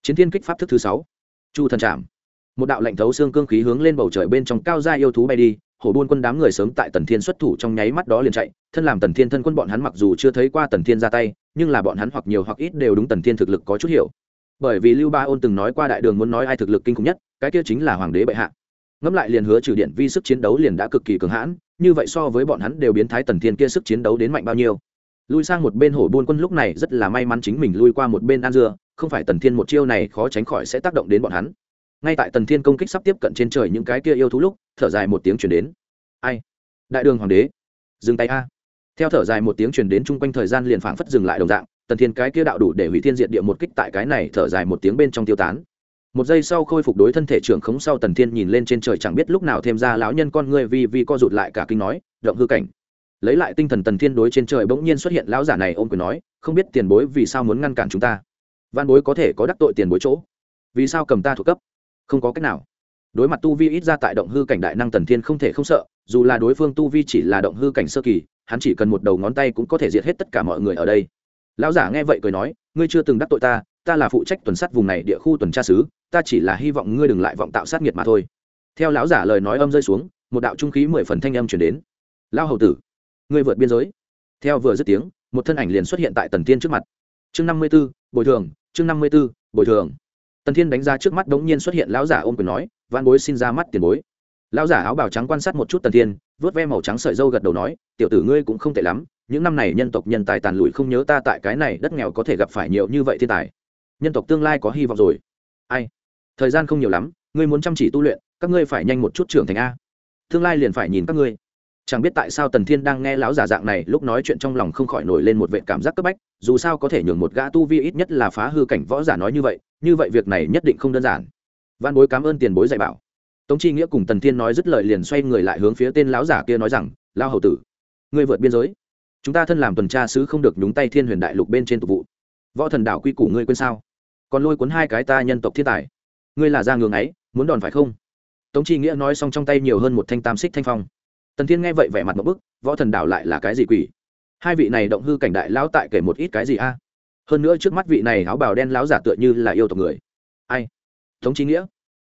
Chiến thiên kích pháp thức thứ sáu. Chu thần trảm. Một đạo lạnh thấu xương cương khí hướng lên bầu trời bên trong cao ra yêu thú bay đi, hổ buôn quân đám người sớm tại tần thiên xuất thủ trong nháy mắt đó liền chạy, thân làm tần thiên thân quân bọn hắn mặc dù chưa thấy qua tần thiên ra tay nhưng là bọn hắn hoặc nhiều hoặc ít đều đúng tần thiên thực lực có chút hiểu. Bởi vì lưu ba ôn từng nói qua đại đường muốn nói ai thực lực kinh khủng nhất, cái kia chính là hoàng đế bệ hạ. Ngẫm lại liền hứa trừ điện vi sức chiến đấu liền đã cực kỳ cường hãn, như vậy so với bọn hắn đều biến thái tần thiên kia sức chiến đấu đến mạnh bao nhiêu. Lui sang một bên hổ buôn quân lúc này rất là may mắn chính mình lui qua một bên an dưa, không phải tần thiên một chiêu này khó tránh khỏi sẽ tác động đến bọn hắn. Ngay tại tần thiên công kích sắp tiếp cận trên trời những cái kia yêu thú lúc, thở dài một tiếng chuyển đến. Ai? Đại đường hoàng đế. Dừng tay a theo thở dài một tiếng truyền đến chung quanh thời gian liền phảng phất dừng lại đồng dạng, tần thiên cái kia đạo đủ để hủy thiên diệt địa một kích tại cái này thở dài một tiếng bên trong tiêu tán. Một giây sau khôi phục đối thân thể trưởng khống sau tần thiên nhìn lên trên trời chẳng biết lúc nào thêm ra lão nhân con người vì vì co rụt lại cả kinh nói, động hư cảnh. Lấy lại tinh thần tần thiên đối trên trời bỗng nhiên xuất hiện lão giả này ôm quyền nói, không biết tiền bối vì sao muốn ngăn cản chúng ta? Văn bối có thể có đắc tội tiền bối chỗ? Vì sao cầm ta thuộc cấp? Không có cách nào. Đối mặt tu vi ít ra tại động hư cảnh đại năng tần thiên không thể không sợ, dù là đối phương tu vi chỉ là động hư cảnh sơ kỳ hắn chỉ cần một đầu ngón tay cũng có thể diệt hết tất cả mọi người ở đây. Lão giả nghe vậy cười nói, ngươi chưa từng đắc tội ta ta là phụ trách tuần sát vùng này địa khu tuần tra sứ, ta chỉ là hy vọng ngươi đừng lại vọng tạo sát nghiệt mà thôi. Theo lão giả lời nói âm rơi xuống, một đạo trung khí mười phần thanh âm chuyển đến. Lao hầu tử, ngươi vượt biên giới. Theo vừa dứt tiếng, một thân ảnh liền xuất hiện tại tần tiên trước mặt. Chương năm mươi b ố bồi thường, chương năm mươi b ố bồi thường. Tần thiên đánh ra trước mắt đống nhiên xuất hiện lão giả ôm quyền nói văn bối xin ra mắt tiền bối lão giả áo bào trắng quan sát một chút tần thiên, vớt ve màu trắng sợi dâu gật đầu nói, tiểu tử ngươi cũng không tệ lắm, những năm này nhân tộc nhân tài tàn lụi không nhớ ta tại cái này đất nghèo có thể gặp phải nhiều như vậy thiên tài. Nhân tộc tương lai có hy vọng rồi. Ai? Thời gian không nhiều lắm, ngươi muốn chăm chỉ tu luyện, các ngươi phải nhanh một chút trưởng thành a. Tương lai liền phải nhìn các ngươi. Chẳng biết tại sao tần thiên đang nghe lão giả dạng này, lúc nói chuyện trong lòng không khỏi nổi lên một vệ cảm giác cấp bách, dù sao có thể nhường một gã tu vi ít nhất là phá hư cảnh võ giả nói như vậy như vậy việc này nhất định không đơn giản. Văn bối cảm ơn tiền bối dạy bảo tống chi nghĩa cùng tần thiên nói dứt lời liền xoay người lại hướng phía tên lão giả kia nói rằng lao hầu tử, ngươi vượt biên giới. Chúng ta thân làm tuần tra sứ không được nhúng tay thiên huyền đại lục bên trên tục vụ. Võ thần đảo quy củ ngươi quên sao? Còn lôi cuốn hai cái ta nhân tộc thiên tài. Ngươi là ra ngường ấy muốn đòn phải không? Tống chi nghĩa nói xong trong tay nhiều hơn một thanh tam xích thanh phong. Tần thiên nghe vậy vẻ mặt một bức, võ thần đảo lại là cái gì quỷ? Hai vị này động hư cảnh đại lão tại kể một ít cái gì a? Hơn nữa trước mắt vị này áo bào đen lão giả tựa như là yêu tộc người. Ai? Tống chi nghĩa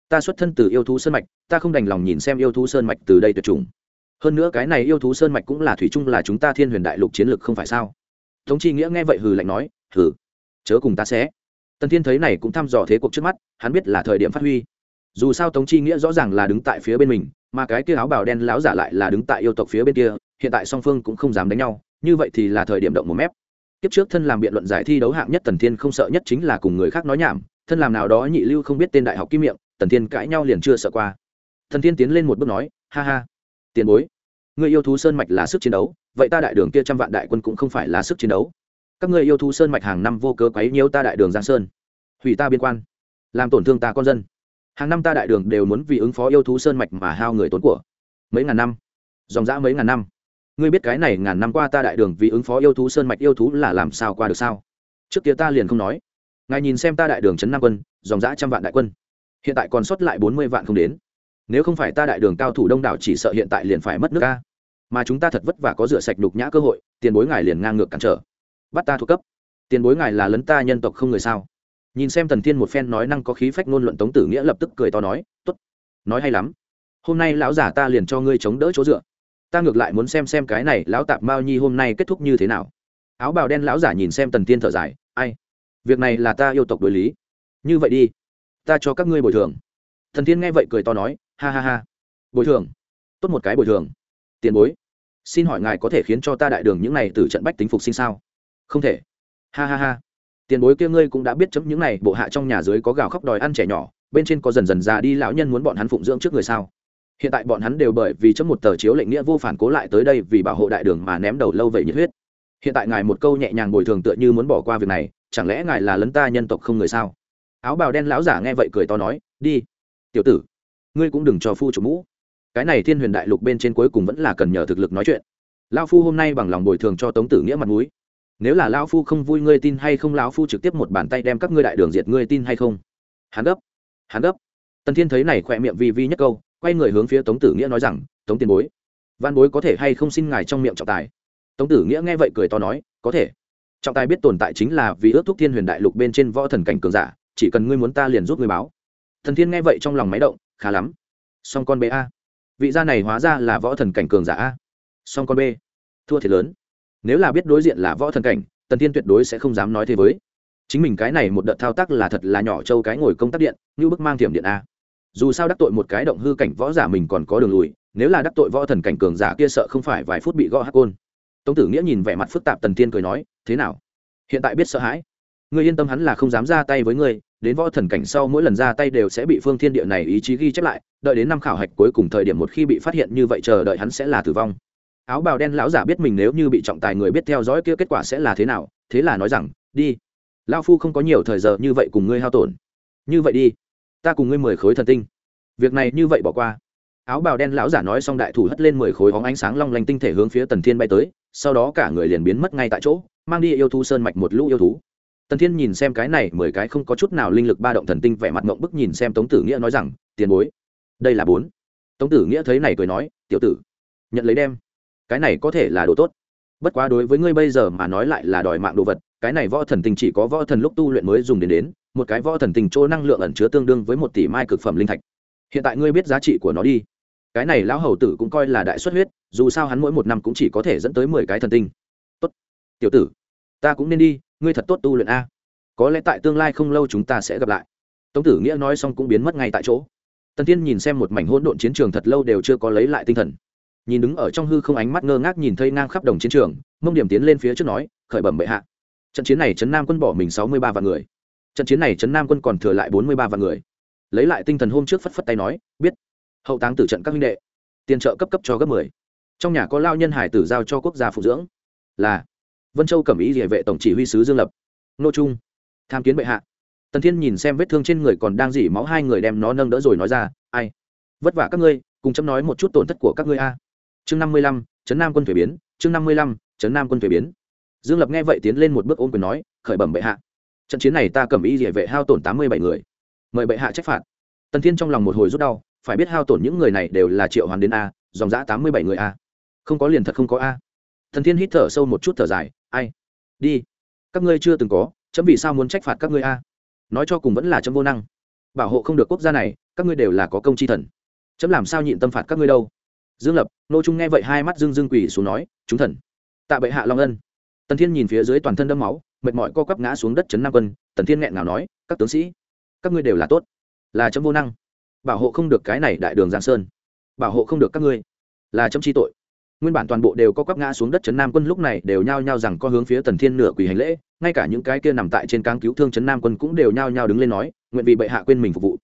ta xuất thân từ yêu thú sơn mạch, ta không đành lòng nhìn xem yêu thú sơn mạch từ đây tuyệt chủng. Hơn nữa cái này yêu thú sơn mạch cũng là thủy chung là chúng ta thiên huyền đại lục chiến lược không phải sao? Tống chi nghĩa nghe vậy hừ lạnh nói, hừ, chớ cùng ta sẽ tần thiên thấy này cũng thăm dò thế cuộc trước mắt, hắn biết là thời điểm phát huy. Dù sao tống chi nghĩa rõ ràng là đứng tại phía bên mình, mà cái kia áo bào đen láo giả lại là đứng tại yêu tộc phía bên kia, hiện tại song phương cũng không dám đánh nhau, như vậy thì là thời điểm động một mép. Tiếp trước thân làm biện luận giải thi đấu hạng nhất tần thiên không sợ nhất chính là cùng người khác nói nhảm, thân làm nào đó nhị lưu không biết tên đại học kim miệng tần thiên cãi nhau liền chưa sợ qua. Thần thiên tiến lên một bước nói, ha ha, tiền bối, người yêu thú sơn mạch là sức chiến đấu, vậy ta đại đường kia trăm vạn đại quân cũng không phải là sức chiến đấu. Các người yêu thú sơn mạch hàng năm vô cớ quấy nhiễu ta đại đường giang sơn, hủy ta biên quan, làm tổn thương ta con dân. Hàng năm ta đại đường đều muốn vì ứng phó yêu thú sơn mạch mà hao người tốn của. Mấy ngàn năm, dòng dã mấy ngàn năm. Ngươi biết cái này ngàn năm qua ta đại đường vì ứng phó yêu thú sơn mạch yêu thú là làm sao qua được sao? Trước kia ta liền không nói. Ngài nhìn xem ta đại đường trấn nam quân, dòng dã trăm vạn đại quân hiện tại còn sót lại bốn mươi vạn không đến. Nếu không phải ta đại đường cao thủ đông đảo chỉ sợ hiện tại liền phải mất nước ca. Mà chúng ta thật vất vả có rửa sạch đục nhã cơ hội, tiền bối ngài liền ngang ngược cản trở. Bắt ta thuộc cấp. Tiền bối ngài là lấn ta nhân tộc không người sao? Nhìn xem thần thiên một phen nói năng có khí phách ngôn luận tống tử nghĩa lập tức cười to nói t ố t nói hay lắm. Hôm nay lão giả ta liền cho ngươi chống đỡ chỗ dựa. Ta ngược lại muốn xem xem cái này lão tạp mao nhi hôm nay kết thúc như thế nào. Áo bào đen lão giả nhìn xem tần tiên thở dài, ai, việc này là ta yêu tộc đối lý. Như vậy đi ta cho các ngươi bồi thường. Thần Thiên nghe vậy cười to nói, ha ha ha. Bồi thường? Tốt một cái bồi thường. Tiền bối, xin hỏi ngài có thể khiến cho ta đại đường những này từ trận bách tính phục sinh sao? Không thể. Ha ha ha. Tiền bối kia ngươi cũng đã biết chấm những này, bộ hạ trong nhà dưới có gào khóc đòi ăn trẻ nhỏ, bên trên có dần dần già đi lão nhân muốn bọn hắn phụng dưỡng trước người sao? Hiện tại bọn hắn đều bởi vì chấm một tờ chiếu lệnh nghĩa vô phản cố lại tới đây vì bảo hộ đại đường mà ném đầu lâu vậy nhiệt huyết. Hiện tại ngài một câu nhẹ nhàng bồi thường tựa như muốn bỏ qua việc này, chẳng lẽ ngài là lấn ta nhân tộc không người sao? Áo bào đen lão giả nghe vậy cười to nói, đi, tiểu tử, ngươi cũng đừng cho phu chủ mũ. Cái này thiên huyền đại lục bên trên cuối cùng vẫn là cần nhờ thực lực nói chuyện. Lao phu hôm nay bằng lòng bồi thường cho tống tử nghĩa mặt mũi. Nếu là lão phu không vui, ngươi tin hay không? Lão phu trực tiếp một bàn tay đem các ngươi đại đường diệt, ngươi tin hay không? Hắn gấp hắn gấp. Tần thiên thấy này khỏe miệng vi vi nhất câu, quay người hướng phía tống tử nghĩa nói rằng, tống tiền bối, văn bối có thể hay không xin ngài trong miệng trọng tài? Tống tử nghĩa nghe vậy cười to nói, có thể. Trọng tài biết tồn tại chính là vì ước thúc thiên huyền đại lục bên trên võ thần cảnh cường giả chỉ cần ngươi muốn ta liền giúp ngươi báo. Thần thiên nghe vậy trong lòng máy động, khá lắm. Song con b a. Vị gia này hóa ra là võ thần cảnh cường giả a. Song con b thua thiệt lớn. Nếu là biết đối diện là võ thần cảnh, tần thiên tuyệt đối sẽ không dám nói thế với. Chính mình cái này một đợt thao tác là thật là nhỏ châu cái ngồi công tác điện, như bức mang thiểm điện a. Dù sao đắc tội một cái động hư cảnh võ giả mình còn có đường lùi, nếu là đắc tội võ thần cảnh cường giả kia sợ không phải vài phút bị gõ hát côn. Tống tử nghĩa nhìn vẻ mặt phức tạp tần thiên cười nói, thế nào? Hiện tại biết sợ hãi? Ngươi yên tâm hắn là không dám ra tay với ngươi đến võ thần cảnh sau mỗi lần ra tay đều sẽ bị phương thiên địa này ý chí ghi chép lại, đợi đến năm khảo hạch cuối cùng thời điểm một khi bị phát hiện như vậy chờ đợi hắn sẽ là tử vong. Áo bào đen lão giả biết mình nếu như bị trọng tài người biết theo dõi kia kết quả sẽ là thế nào, thế là nói rằng, đi lao phu không có nhiều thời giờ như vậy cùng ngươi hao tổn. Như vậy đi, ta cùng ngươi mười khối thần tinh. Việc này như vậy bỏ qua. Áo bào đen lão giả nói xong đại thủ hất lên mười khối hóng ánh sáng long lanh tinh thể hướng phía tần thiên bay tới, sau đó cả người liền biến mất ngay tại chỗ, mang đi yêu thú sơn mạch một lũ yêu thú tần thiên nhìn xem cái này mười cái không có chút nào linh lực ba động thần tinh vẻ mặt ngộng bức nhìn xem tống tử nghĩa nói rằng, tiền bối, đây là bốn. Tống tử nghĩa thấy này cười nói, tiểu tử, nhận lấy đem. Cái này có thể là đồ tốt. Bất quá đối với ngươi bây giờ mà nói lại là đòi mạng đồ vật, cái này võ thần tinh chỉ có võ thần lúc tu luyện mới dùng đến đến, một cái võ thần tinh chỗ năng lượng ẩn chứa tương đương với một tỷ mai cực phẩm linh thạch. Hiện tại ngươi biết giá trị của nó đi. Cái này lão hầu tử cũng coi là đại xuất huyết, dù sao hắn mỗi một năm cũng chỉ có thể dẫn tới mười cái thần tinh. Tốt, tiểu tử, ta cũng nên đi ngươi thật tốt tu luyện a. Có lẽ tại tương lai không lâu chúng ta sẽ gặp lại. Tống tử nghĩa nói xong cũng biến mất ngay tại chỗ. Tần thiên nhìn xem một mảnh hỗn độn chiến trường thật lâu đều chưa có lấy lại tinh thần. Nhìn đứng ở trong hư không ánh mắt ngơ ngác nhìn thây ngang khắp đồng chiến trường, mông điểm tiến lên phía trước nói, khởi bẩm bệ hạ. Trận chiến này trấn nam quân bỏ mình sáu mươi ba vạn người. Trận chiến này trấn nam quân còn thừa lại bốn mươi ba vạn người. Lấy lại tinh thần hôm trước phất phất tay nói, biết, hậu táng tử trận các huynh đệ, tiền trợ cấp cấp cho gấp mười. Trong nhà có lao nhân hải tử giao cho quốc gia phụ dưỡng. Là vân châu cẩm ý địa vệ tổng chỉ huy sứ dương lập. Nô trung. Tham kiến bệ hạ. Tần thiên nhìn xem vết thương trên người còn đang dỉ máu hai người đem nó nâng đỡ rồi nói ra, ai? Vất vả các ngươi, cùng chấm nói một chút tổn thất của các ngươi a. Chương năm mươi lăm trấn nam quân thuế biến. Chương năm mươi lăm trấn nam quân thuế biến. Dương lập nghe vậy tiến lên một bước ôm quyền nói, khởi bẩm bệ hạ. Trận chiến này ta cầm ý địa vệ hao tổn tám mươi bảy người. Mời bệ hạ trách phạt. Tần thiên trong lòng một hồi rút đau, phải biết hao tổn những người này đều là triệu hoàn đến a, dòng giã tám mươi bảy người a. Không có liền thật không có a. Thần thiên hít thở sâu một chút thở dài ai? Đi. Các ngươi chưa từng có, chấm vì sao muốn trách phạt các ngươi a? Nói cho cùng vẫn là chấm vô năng. Bảo hộ không được quốc gia này, các ngươi đều là có công chi thần. Chấm làm sao nhịn tâm phạt các ngươi đâu? Dương lập, nô trung nghe vậy hai mắt dương dương quỳ xuống nói, chúng thần. Tạ bệ hạ long ân. Tần thiên nhìn phía dưới toàn thân đẫm máu, mệt mỏi co quắp ngã xuống đất trấn nam quân, tần thiên nghẹn ngào nói, các tướng sĩ, các ngươi đều là tốt. Là chấm vô năng. Bảo hộ không được cái này đại đường giang sơn. Bảo hộ không được các ngươi. Là chấm chi tội nguyên bản toàn bộ đều có quắp ngã xuống đất trấn nam quân lúc này đều nhao nhao rằng có hướng phía tần thiên nửa quỳ hành lễ, ngay cả những cái kia nằm tại trên cáng cứu thương trấn nam quân cũng đều nhao nhao đứng lên nói, nguyện vì bệ hạ quên mình phục vụ.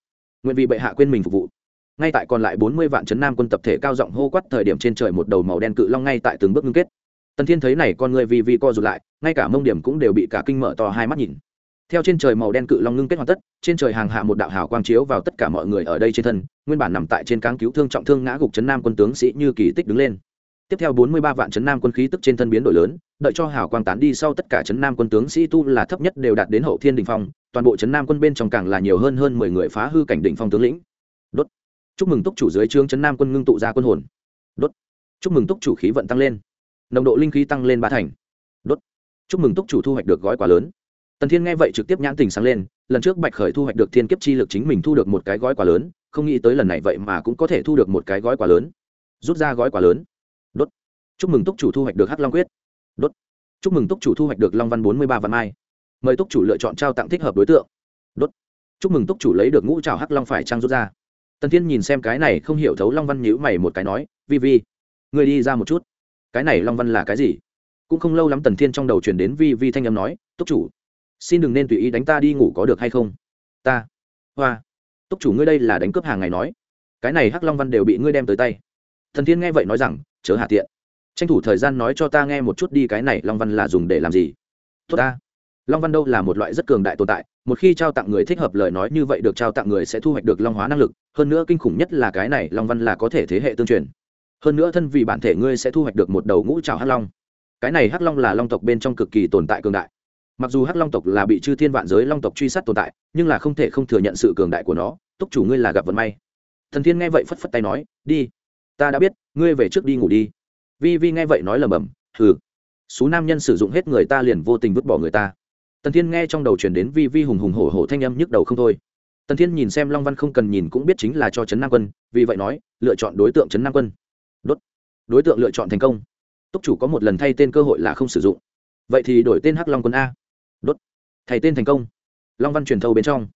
Nguyện vì bệ hạ quên mình phục vụ. Ngay tại còn lại bốn mươi vạn trấn nam quân tập thể cao giọng hô quát thời điểm trên trời một đầu màu đen cự long ngay tại từng bước ngưng kết. Tần thiên thấy này con người vì vì co rụt lại, ngay cả mông điểm cũng đều bị cả kinh mở to hai mắt nhìn. Theo trên trời màu đen cự long ngưng kết hoàn tất, trên trời hàng hạ một đạo hào quang chiếu vào tất cả mọi người ở đây trên thân, nguyên bản nằm tại trên cáng cứu thương trọng thương ngã gục trấn nam quân tướng sĩ như kỳ tích đứng lên tiếp theo bốn mươi ba vạn trấn nam quân khí tức trên thân biến đổi lớn, đợi cho hào quang tán đi sau tất cả trấn nam quân tướng sĩ tu là thấp nhất đều đạt đến hậu thiên đình phong, toàn bộ trấn nam quân bên trong càng là nhiều hơn hơn mười người phá hư cảnh đỉnh phong tướng lĩnh. Đốt. Chúc mừng túc chủ dưới trướng trấn nam quân ngưng tụ ra quân hồn. Đốt. Chúc mừng túc chủ khí vận tăng lên. Nồng độ linh khí tăng lên ba thành. Đốt. Chúc mừng túc chủ thu hoạch được gói quà lớn. Tần thiên nghe vậy trực tiếp nhãn tình sáng lên, lần trước bạch khởi thu hoạch được thiên kiếp chi lực chính mình thu được một cái gói quà lớn, không nghĩ tới lần này vậy mà cũng có thể thu được một cái gói quà lớn. Rút ra gói quà lớn chúc mừng túc chủ thu hoạch được hắc long quyết. Đốt. Chúc mừng túc chủ thu hoạch được long văn bốn mươi ba văn mai. Mời túc chủ lựa chọn trao tặng thích hợp đối tượng. Đốt. Chúc mừng túc chủ lấy được ngũ trào hắc long phải trăng rút ra. Tần thiên nhìn xem cái này không hiểu thấu long văn nhữ mày một cái nói, vi vi người đi ra một chút. Cái này long văn là cái gì? Cũng không lâu lắm tần thiên trong đầu chuyển đến vi vi thanh âm nói, túc chủ, xin đừng nên tùy ý đánh ta đi ngủ có được hay không? Ta. Hoa. Túc chủ ngươi đây là đánh cướp hàng ngày nói. Cái này hắc long văn đều bị ngươi đem tới tay. Thần thiên nghe vậy nói rằng, chớ hạ tiện tranh thủ thời gian nói cho ta nghe một chút đi, cái này long văn là dùng để làm gì? Tốt ta. Long văn đâu là một loại rất cường đại tồn tại, một khi trao tặng người thích hợp lời nói như vậy được trao tặng người sẽ thu hoạch được long hóa năng lực, hơn nữa kinh khủng nhất là cái này long văn là có thể thế hệ tương truyền. Hơn nữa thân vì bản thể ngươi sẽ thu hoạch được một đầu ngũ trào hắc long. Cái này hắc long là long tộc bên trong cực kỳ tồn tại cường đại. Mặc dù hắc long tộc là bị chư thiên vạn giới long tộc truy sát tồn tại, nhưng là không thể không thừa nhận sự cường đại của nó, túc chủ ngươi là gặp vận may. Thần thiên nghe vậy phất phất tay nói, đi, ta đã biết, ngươi về trước đi ngủ đi vi vi nghe vậy nói lầm bầm, hừ số nam nhân sử dụng hết người ta liền vô tình vứt bỏ người ta. Tần thiên nghe trong đầu chuyển đến vi vi hùng hùng hổ hổ thanh âm nhức đầu không thôi. Tần thiên nhìn xem long văn không cần nhìn cũng biết chính là cho trấn nam quân, vì vậy nói, lựa chọn đối tượng trấn nam quân. Đốt. Đối tượng lựa chọn thành công. Túc chủ có một lần thay tên cơ hội là không sử dụng. Vậy thì đổi tên hắc long quân a. Đốt. Thay tên thành công. Long văn truyền thâu bên trong.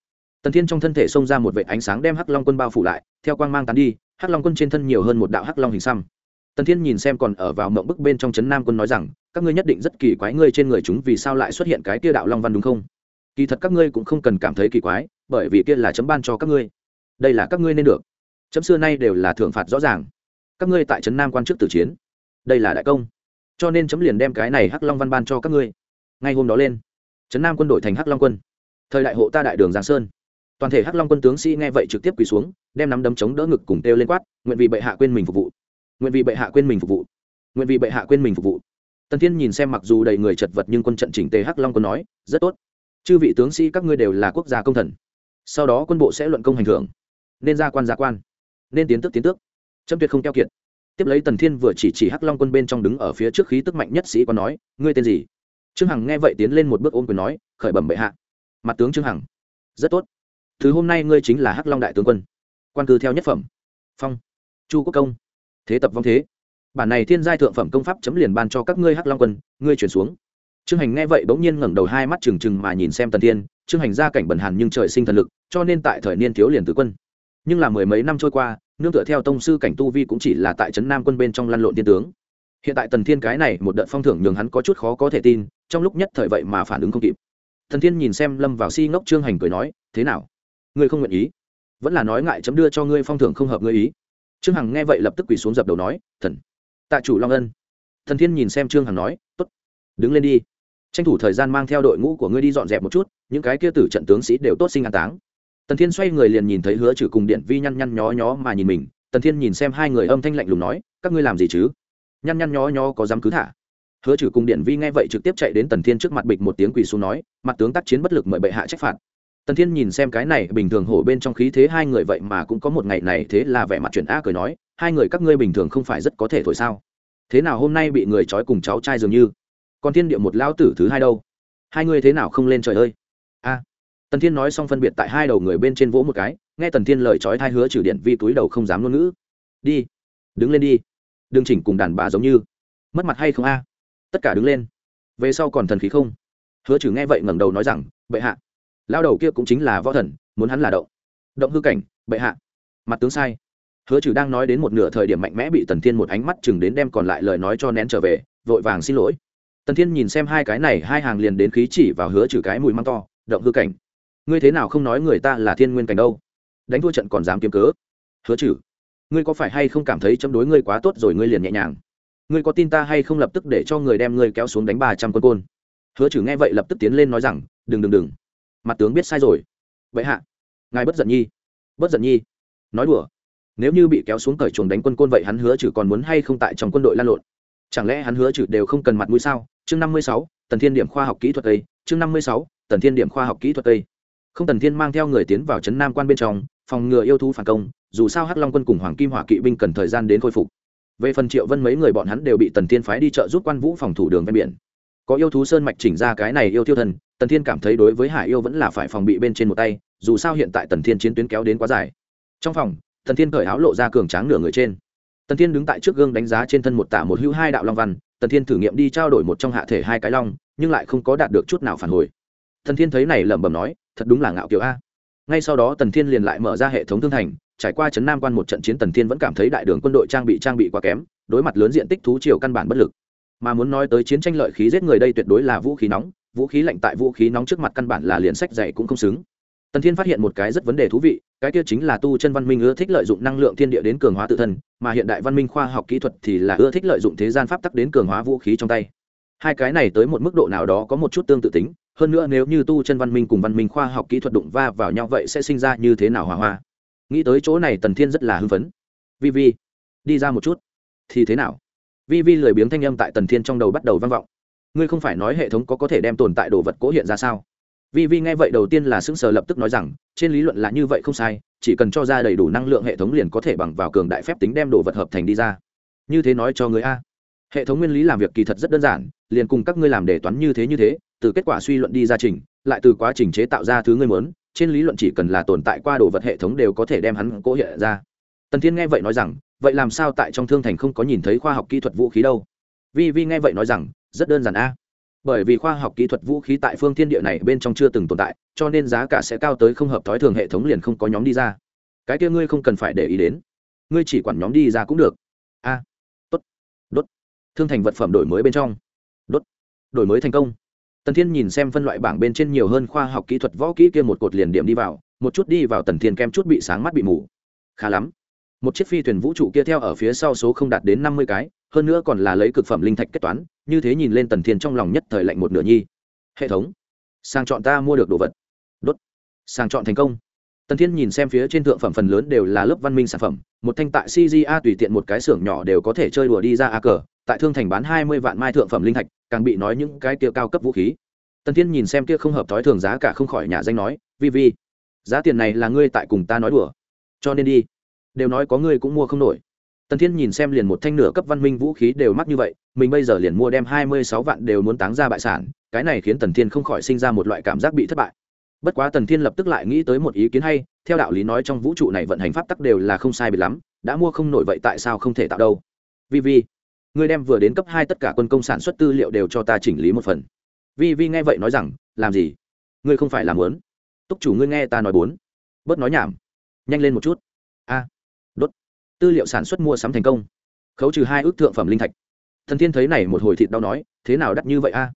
Tần thiên trong thân thể xông ra một vệ ánh sáng đem hắc long quân bao phủ lại, theo quang mang tán đi, hắc long quân trên thân nhiều hơn một đạo hắc long hình xăm tần thiên nhìn xem còn ở vào mộng bức bên trong trấn nam quân nói rằng, các ngươi nhất định rất kỳ quái ngươi trên người chúng vì sao lại xuất hiện cái kia đạo long văn đúng không? Kỳ thật các ngươi cũng không cần cảm thấy kỳ quái, bởi vì kia là chấm ban cho các ngươi. Đây là các ngươi nên được. Chấm xưa nay đều là thưởng phạt rõ ràng. Các ngươi tại trấn nam quan trước tử chiến. Đây là đại công. Cho nên chấm liền đem cái này hắc long văn ban cho các ngươi. Ngay hôm đó lên, trấn nam quân đổi thành hắc long quân. Thời đại hộ ta đại đường giang sơn. Toàn thể hắc long quân tướng sĩ nghe vậy trực tiếp quỳ xuống, đem nắm đấm chống đỡ ngực cùng têu lên quát, nguyện vì bệ hạ quên mình phục vụ nguyện vì bệ hạ quên mình phục vụ. Nguyện vì bệ hạ quên mình phục vụ. Tần thiên nhìn xem mặc dù đầy người chật vật nhưng quân trận chỉnh tề hắc long quân nói, rất tốt. Chư vị tướng sĩ các ngươi đều là quốc gia công thần. Sau đó quân bộ sẽ luận công hành thưởng. Nên ra quan gia quan. Nên tiến tước tiến tước. Trâm tuyệt không keo kiệt. Tiếp lấy tần thiên vừa chỉ chỉ hắc long quân bên trong đứng ở phía trước khí tức mạnh nhất sĩ còn nói, ngươi tên gì? Trương hằng nghe vậy tiến lên một bước ôm quyền nói, khởi bẩm bệ hạ. Mặt tướng trương hằng. Rất tốt. Thứ hôm nay ngươi chính là hắc long đại tướng quân. Quan cư theo nhất phẩm. Phong. Chu quốc công thế tập vong thế. Bản này thiên giai thượng phẩm công pháp chấm liền ban cho các ngươi hắc long quân, ngươi chuyển xuống. Trương hành nghe vậy bỗng nhiên ngẩng đầu hai mắt trừng trừng mà nhìn xem tần thiên, trương hành ra cảnh bần hàn nhưng trời sinh thần lực, cho nên tại thời niên thiếu liền tử quân. Nhưng là mười mấy năm trôi qua, nương tựa theo tông sư cảnh tu vi cũng chỉ là tại trấn nam quân bên trong lăn lộn tiên tướng. Hiện tại tần thiên cái này một đợt phong thưởng nhường hắn có chút khó có thể tin, trong lúc nhất thời vậy mà phản ứng không kịp. Thần thiên nhìn xem lâm vào si ngốc trương hành cười nói, thế nào? Ngươi không nguyện ý? Vẫn là nói ngại chấm đưa cho ngươi phong thưởng không hợp ngươi ý trương hằng nghe vậy lập tức quỳ xuống dập đầu nói, thần, tạ chủ long ân. Thần thiên nhìn xem trương hằng nói t ố t đứng lên đi. Tranh thủ thời gian mang theo đội ngũ của ngươi đi dọn dẹp một chút, những cái kia tử trận tướng sĩ đều tốt sinh an táng. Tần thiên xoay người liền nhìn thấy hứa trừ cùng điện vi nhăn nhăn nhó nhó mà nhìn mình. Tần thiên nhìn xem hai người âm thanh lạnh lùng nói, các ngươi làm gì chứ? Nhăn nhăn nhó nhó có dám cứ thả. Hứa trừ cùng điện vi nghe vậy trực tiếp chạy đến tần thiên trước mặt bịch một tiếng quỳ xuống nói, mặt tướng tác chiến bất lực mời bệ hạ trách phạt tần thiên nhìn xem cái này, bình thường hổ bên trong khí thế hai người vậy mà cũng có một ngày này, thế là vẻ mặt chuyển a cười nói, hai người các ngươi bình thường không phải rất có thể thổi sao? Thế nào hôm nay bị người trói cùng cháu trai dường như? Còn thiên địa một lão tử thứ hai đâu? Hai ngươi thế nào không lên trời ơi? A. Tần thiên nói xong phân biệt tại hai đầu người bên trên vỗ một cái, nghe tần thiên lời trói thai hứa trừ điện vi túi đầu không dám ngôn ngữ. Đi. Đứng lên đi. Đừng chỉnh cùng đàn bà giống như. Mất mặt hay không a? Tất cả đứng lên. Về sau còn thần khí không? Hứa trừ nghe vậy ngẩng đầu nói rằng, bệ hạ lao đầu kia cũng chính là võ thần, muốn hắn là động. Động hư cảnh, bệ hạ. Mặt tướng sai. Hứa trừ đang nói đến một nửa thời điểm mạnh mẽ bị tần thiên một ánh mắt chừng đến đem còn lại lời nói cho nén trở về, vội vàng xin lỗi. Tần thiên nhìn xem hai cái này, hai hàng liền đến khí chỉ vào hứa trừ cái mùi măng to, động hư cảnh. Ngươi thế nào không nói người ta là thiên nguyên cảnh đâu? Đánh thua trận còn dám kiếm cớ. Hứa trừ, ngươi có phải hay không cảm thấy chấm đối ngươi quá tốt rồi ngươi liền nhẹ nhàng? Ngươi có tin ta hay không lập tức để cho người đem ngươi kéo xuống đánh ba trăm quân côn? Hứa trừ nghe vậy lập tức tiến lên nói rằng, đừng đừng đừng mặt tướng biết sai rồi. Vậy hạ, ngài bất giận nhi. Bất giận nhi. Nói đùa. Nếu như bị kéo xuống cởi chuồng đánh quân côn vậy hắn hứa trừ còn muốn hay không tại trong quân đội lan lộn? Chẳng lẽ hắn hứa trừ đều không cần mặt mũi sao? Chương năm mươi sáu, tần thiên điểm khoa học kỹ thuật tây. Chương năm mươi sáu, tần thiên điểm khoa học kỹ thuật tây. Không tần thiên mang theo người tiến vào trấn nam quan bên trong, phòng ngừa yêu thú phản công, dù sao hắc long quân cùng hoàng kim hỏa kỵ binh cần thời gian đến khôi phục. Về phần triệu vân mấy người bọn hắn đều bị tần thiên phái đi chợ giúp quan vũ phòng thủ đường ven biển. Có yêu thú sơn mạch chỉnh ra cái này yêu tiêu thần tần thiên cảm thấy đối với hải yêu vẫn là phải phòng bị bên trên một tay, dù sao hiện tại tần thiên chiến tuyến kéo đến quá dài. Trong phòng, tần thiên cởi áo lộ ra cường tráng nửa người trên. Tần thiên đứng tại trước gương đánh giá trên thân một tả một hữu hai đạo long văn, tần thiên thử nghiệm đi trao đổi một trong hạ thể hai cái long, nhưng lại không có đạt được chút nào phản hồi. Tần thiên thấy này lẩm bẩm nói, thật đúng là ngạo kiểu a. Ngay sau đó tần thiên liền lại mở ra hệ thống thương thành, trải qua trấn nam quan một trận chiến tần thiên vẫn cảm thấy đại đường quân đội trang bị trang bị quá kém, đối mặt lớn diện tích thú triều căn bản bất lực. Mà muốn nói tới chiến tranh lợi khí giết người đây tuyệt đối là vũ khí nóng vũ khí lạnh tại vũ khí nóng trước mặt căn bản là liền sách dạy cũng không xứng. Tần thiên phát hiện một cái rất vấn đề thú vị, cái kia chính là tu chân văn minh ưa thích lợi dụng năng lượng thiên địa đến cường hóa tự thân, mà hiện đại văn minh khoa học kỹ thuật thì là ưa thích lợi dụng thế gian pháp tắc đến cường hóa vũ khí trong tay. Hai cái này tới một mức độ nào đó có một chút tương tự tính, hơn nữa nếu như tu chân văn minh cùng văn minh khoa học kỹ thuật đụng va vào nhau vậy sẽ sinh ra như thế nào hòa hoa? Nghĩ tới chỗ này tần thiên rất là hưng phấn. Vi vi, đi ra một chút. Thì thế nào? Vi vi lười biếng thanh âm tại tần thiên trong đầu bắt đầu vang vọng ngươi không phải nói hệ thống có có thể đem tồn tại đồ vật cố hiện ra sao? Vi vi nghe vậy đầu tiên là sững sờ lập tức nói rằng, trên lý luận là như vậy không sai, chỉ cần cho ra đầy đủ năng lượng hệ thống liền có thể bằng vào cường đại phép tính đem đồ vật hợp thành đi ra. Như thế nói cho người a. Hệ thống nguyên lý làm việc kỳ thật rất đơn giản, liền cùng các ngươi làm đề toán như thế như thế, từ kết quả suy luận đi ra trình, lại từ quá trình chế tạo ra thứ ngươi muốn, trên lý luận chỉ cần là tồn tại qua đồ vật hệ thống đều có thể đem hắn cố hiện ra. Tần thiên nghe vậy nói rằng, vậy làm sao tại trong thương thành không có nhìn thấy khoa học kỹ thuật vũ khí đâu? Vi vi nghe vậy nói rằng rất đơn giản a. Bởi vì khoa học kỹ thuật vũ khí tại phương thiên địa này bên trong chưa từng tồn tại, cho nên giá cả sẽ cao tới không hợp thói thường hệ thống liền không có nhóm đi ra. Cái kia ngươi không cần phải để ý đến. Ngươi chỉ quản nhóm đi ra cũng được. A. Tốt. Đốt. Thương thành vật phẩm đổi mới bên trong. Đốt. Đổi mới thành công. Tần thiên nhìn xem phân loại bảng bên trên nhiều hơn khoa học kỹ thuật võ kỹ kia một cột liền điểm đi vào, một chút đi vào tần thiên kem chút bị sáng mắt bị mù. Khá lắm. Một chiếc phi thuyền vũ trụ kia theo ở phía sau số không đạt đến năm mươi cái hơn nữa còn là lấy cực phẩm linh thạch kết toán, như thế nhìn lên tần thiên trong lòng nhất thời lạnh một nửa nhi. Hệ thống, sang chọn ta mua được đồ vật. Đốt. Sang chọn thành công. Tần thiên nhìn xem phía trên thượng phẩm phần lớn đều là lớp văn minh sản phẩm, một thanh tại cga tùy tiện một cái xưởng nhỏ đều có thể chơi đùa đi ra a cờ, tại thương thành bán hai mươi vạn mai thượng phẩm linh thạch, càng bị nói những cái kia cao cấp vũ khí. Tần thiên nhìn xem kia không hợp thói thường giá cả không khỏi nhà danh nói, vi vi, giá tiền này là ngươi tại cùng ta nói đùa. Cho nên đi. Đều nói có ngươi cũng mua không nổi tần thiên nhìn xem liền một thanh nửa cấp văn minh vũ khí đều mắc như vậy, mình bây giờ liền mua đem hai mươi sáu vạn đều muốn táng ra bại sản, cái này khiến tần thiên không khỏi sinh ra một loại cảm giác bị thất bại. Bất quá tần thiên lập tức lại nghĩ tới một ý kiến hay, theo đạo lý nói trong vũ trụ này vận hành pháp tắc đều là không sai bị lắm, đã mua không nổi vậy tại sao không thể tạo đâu? Vi vi, ngươi đem vừa đến cấp hai tất cả quân công sản xuất tư liệu đều cho ta chỉnh lý một phần. Vi vi nghe vậy nói rằng, làm gì? Ngươi không phải làm lớn túc chủ ngươi nghe ta nói bốn. Bớt nói nhảm. Nhanh lên một chút tư liệu sản xuất mua sắm thành công. Khấu trừ hai ước thượng phẩm linh thạch. Thần thiên thấy này một hồi thịt đau nói, thế nào đắt như vậy a?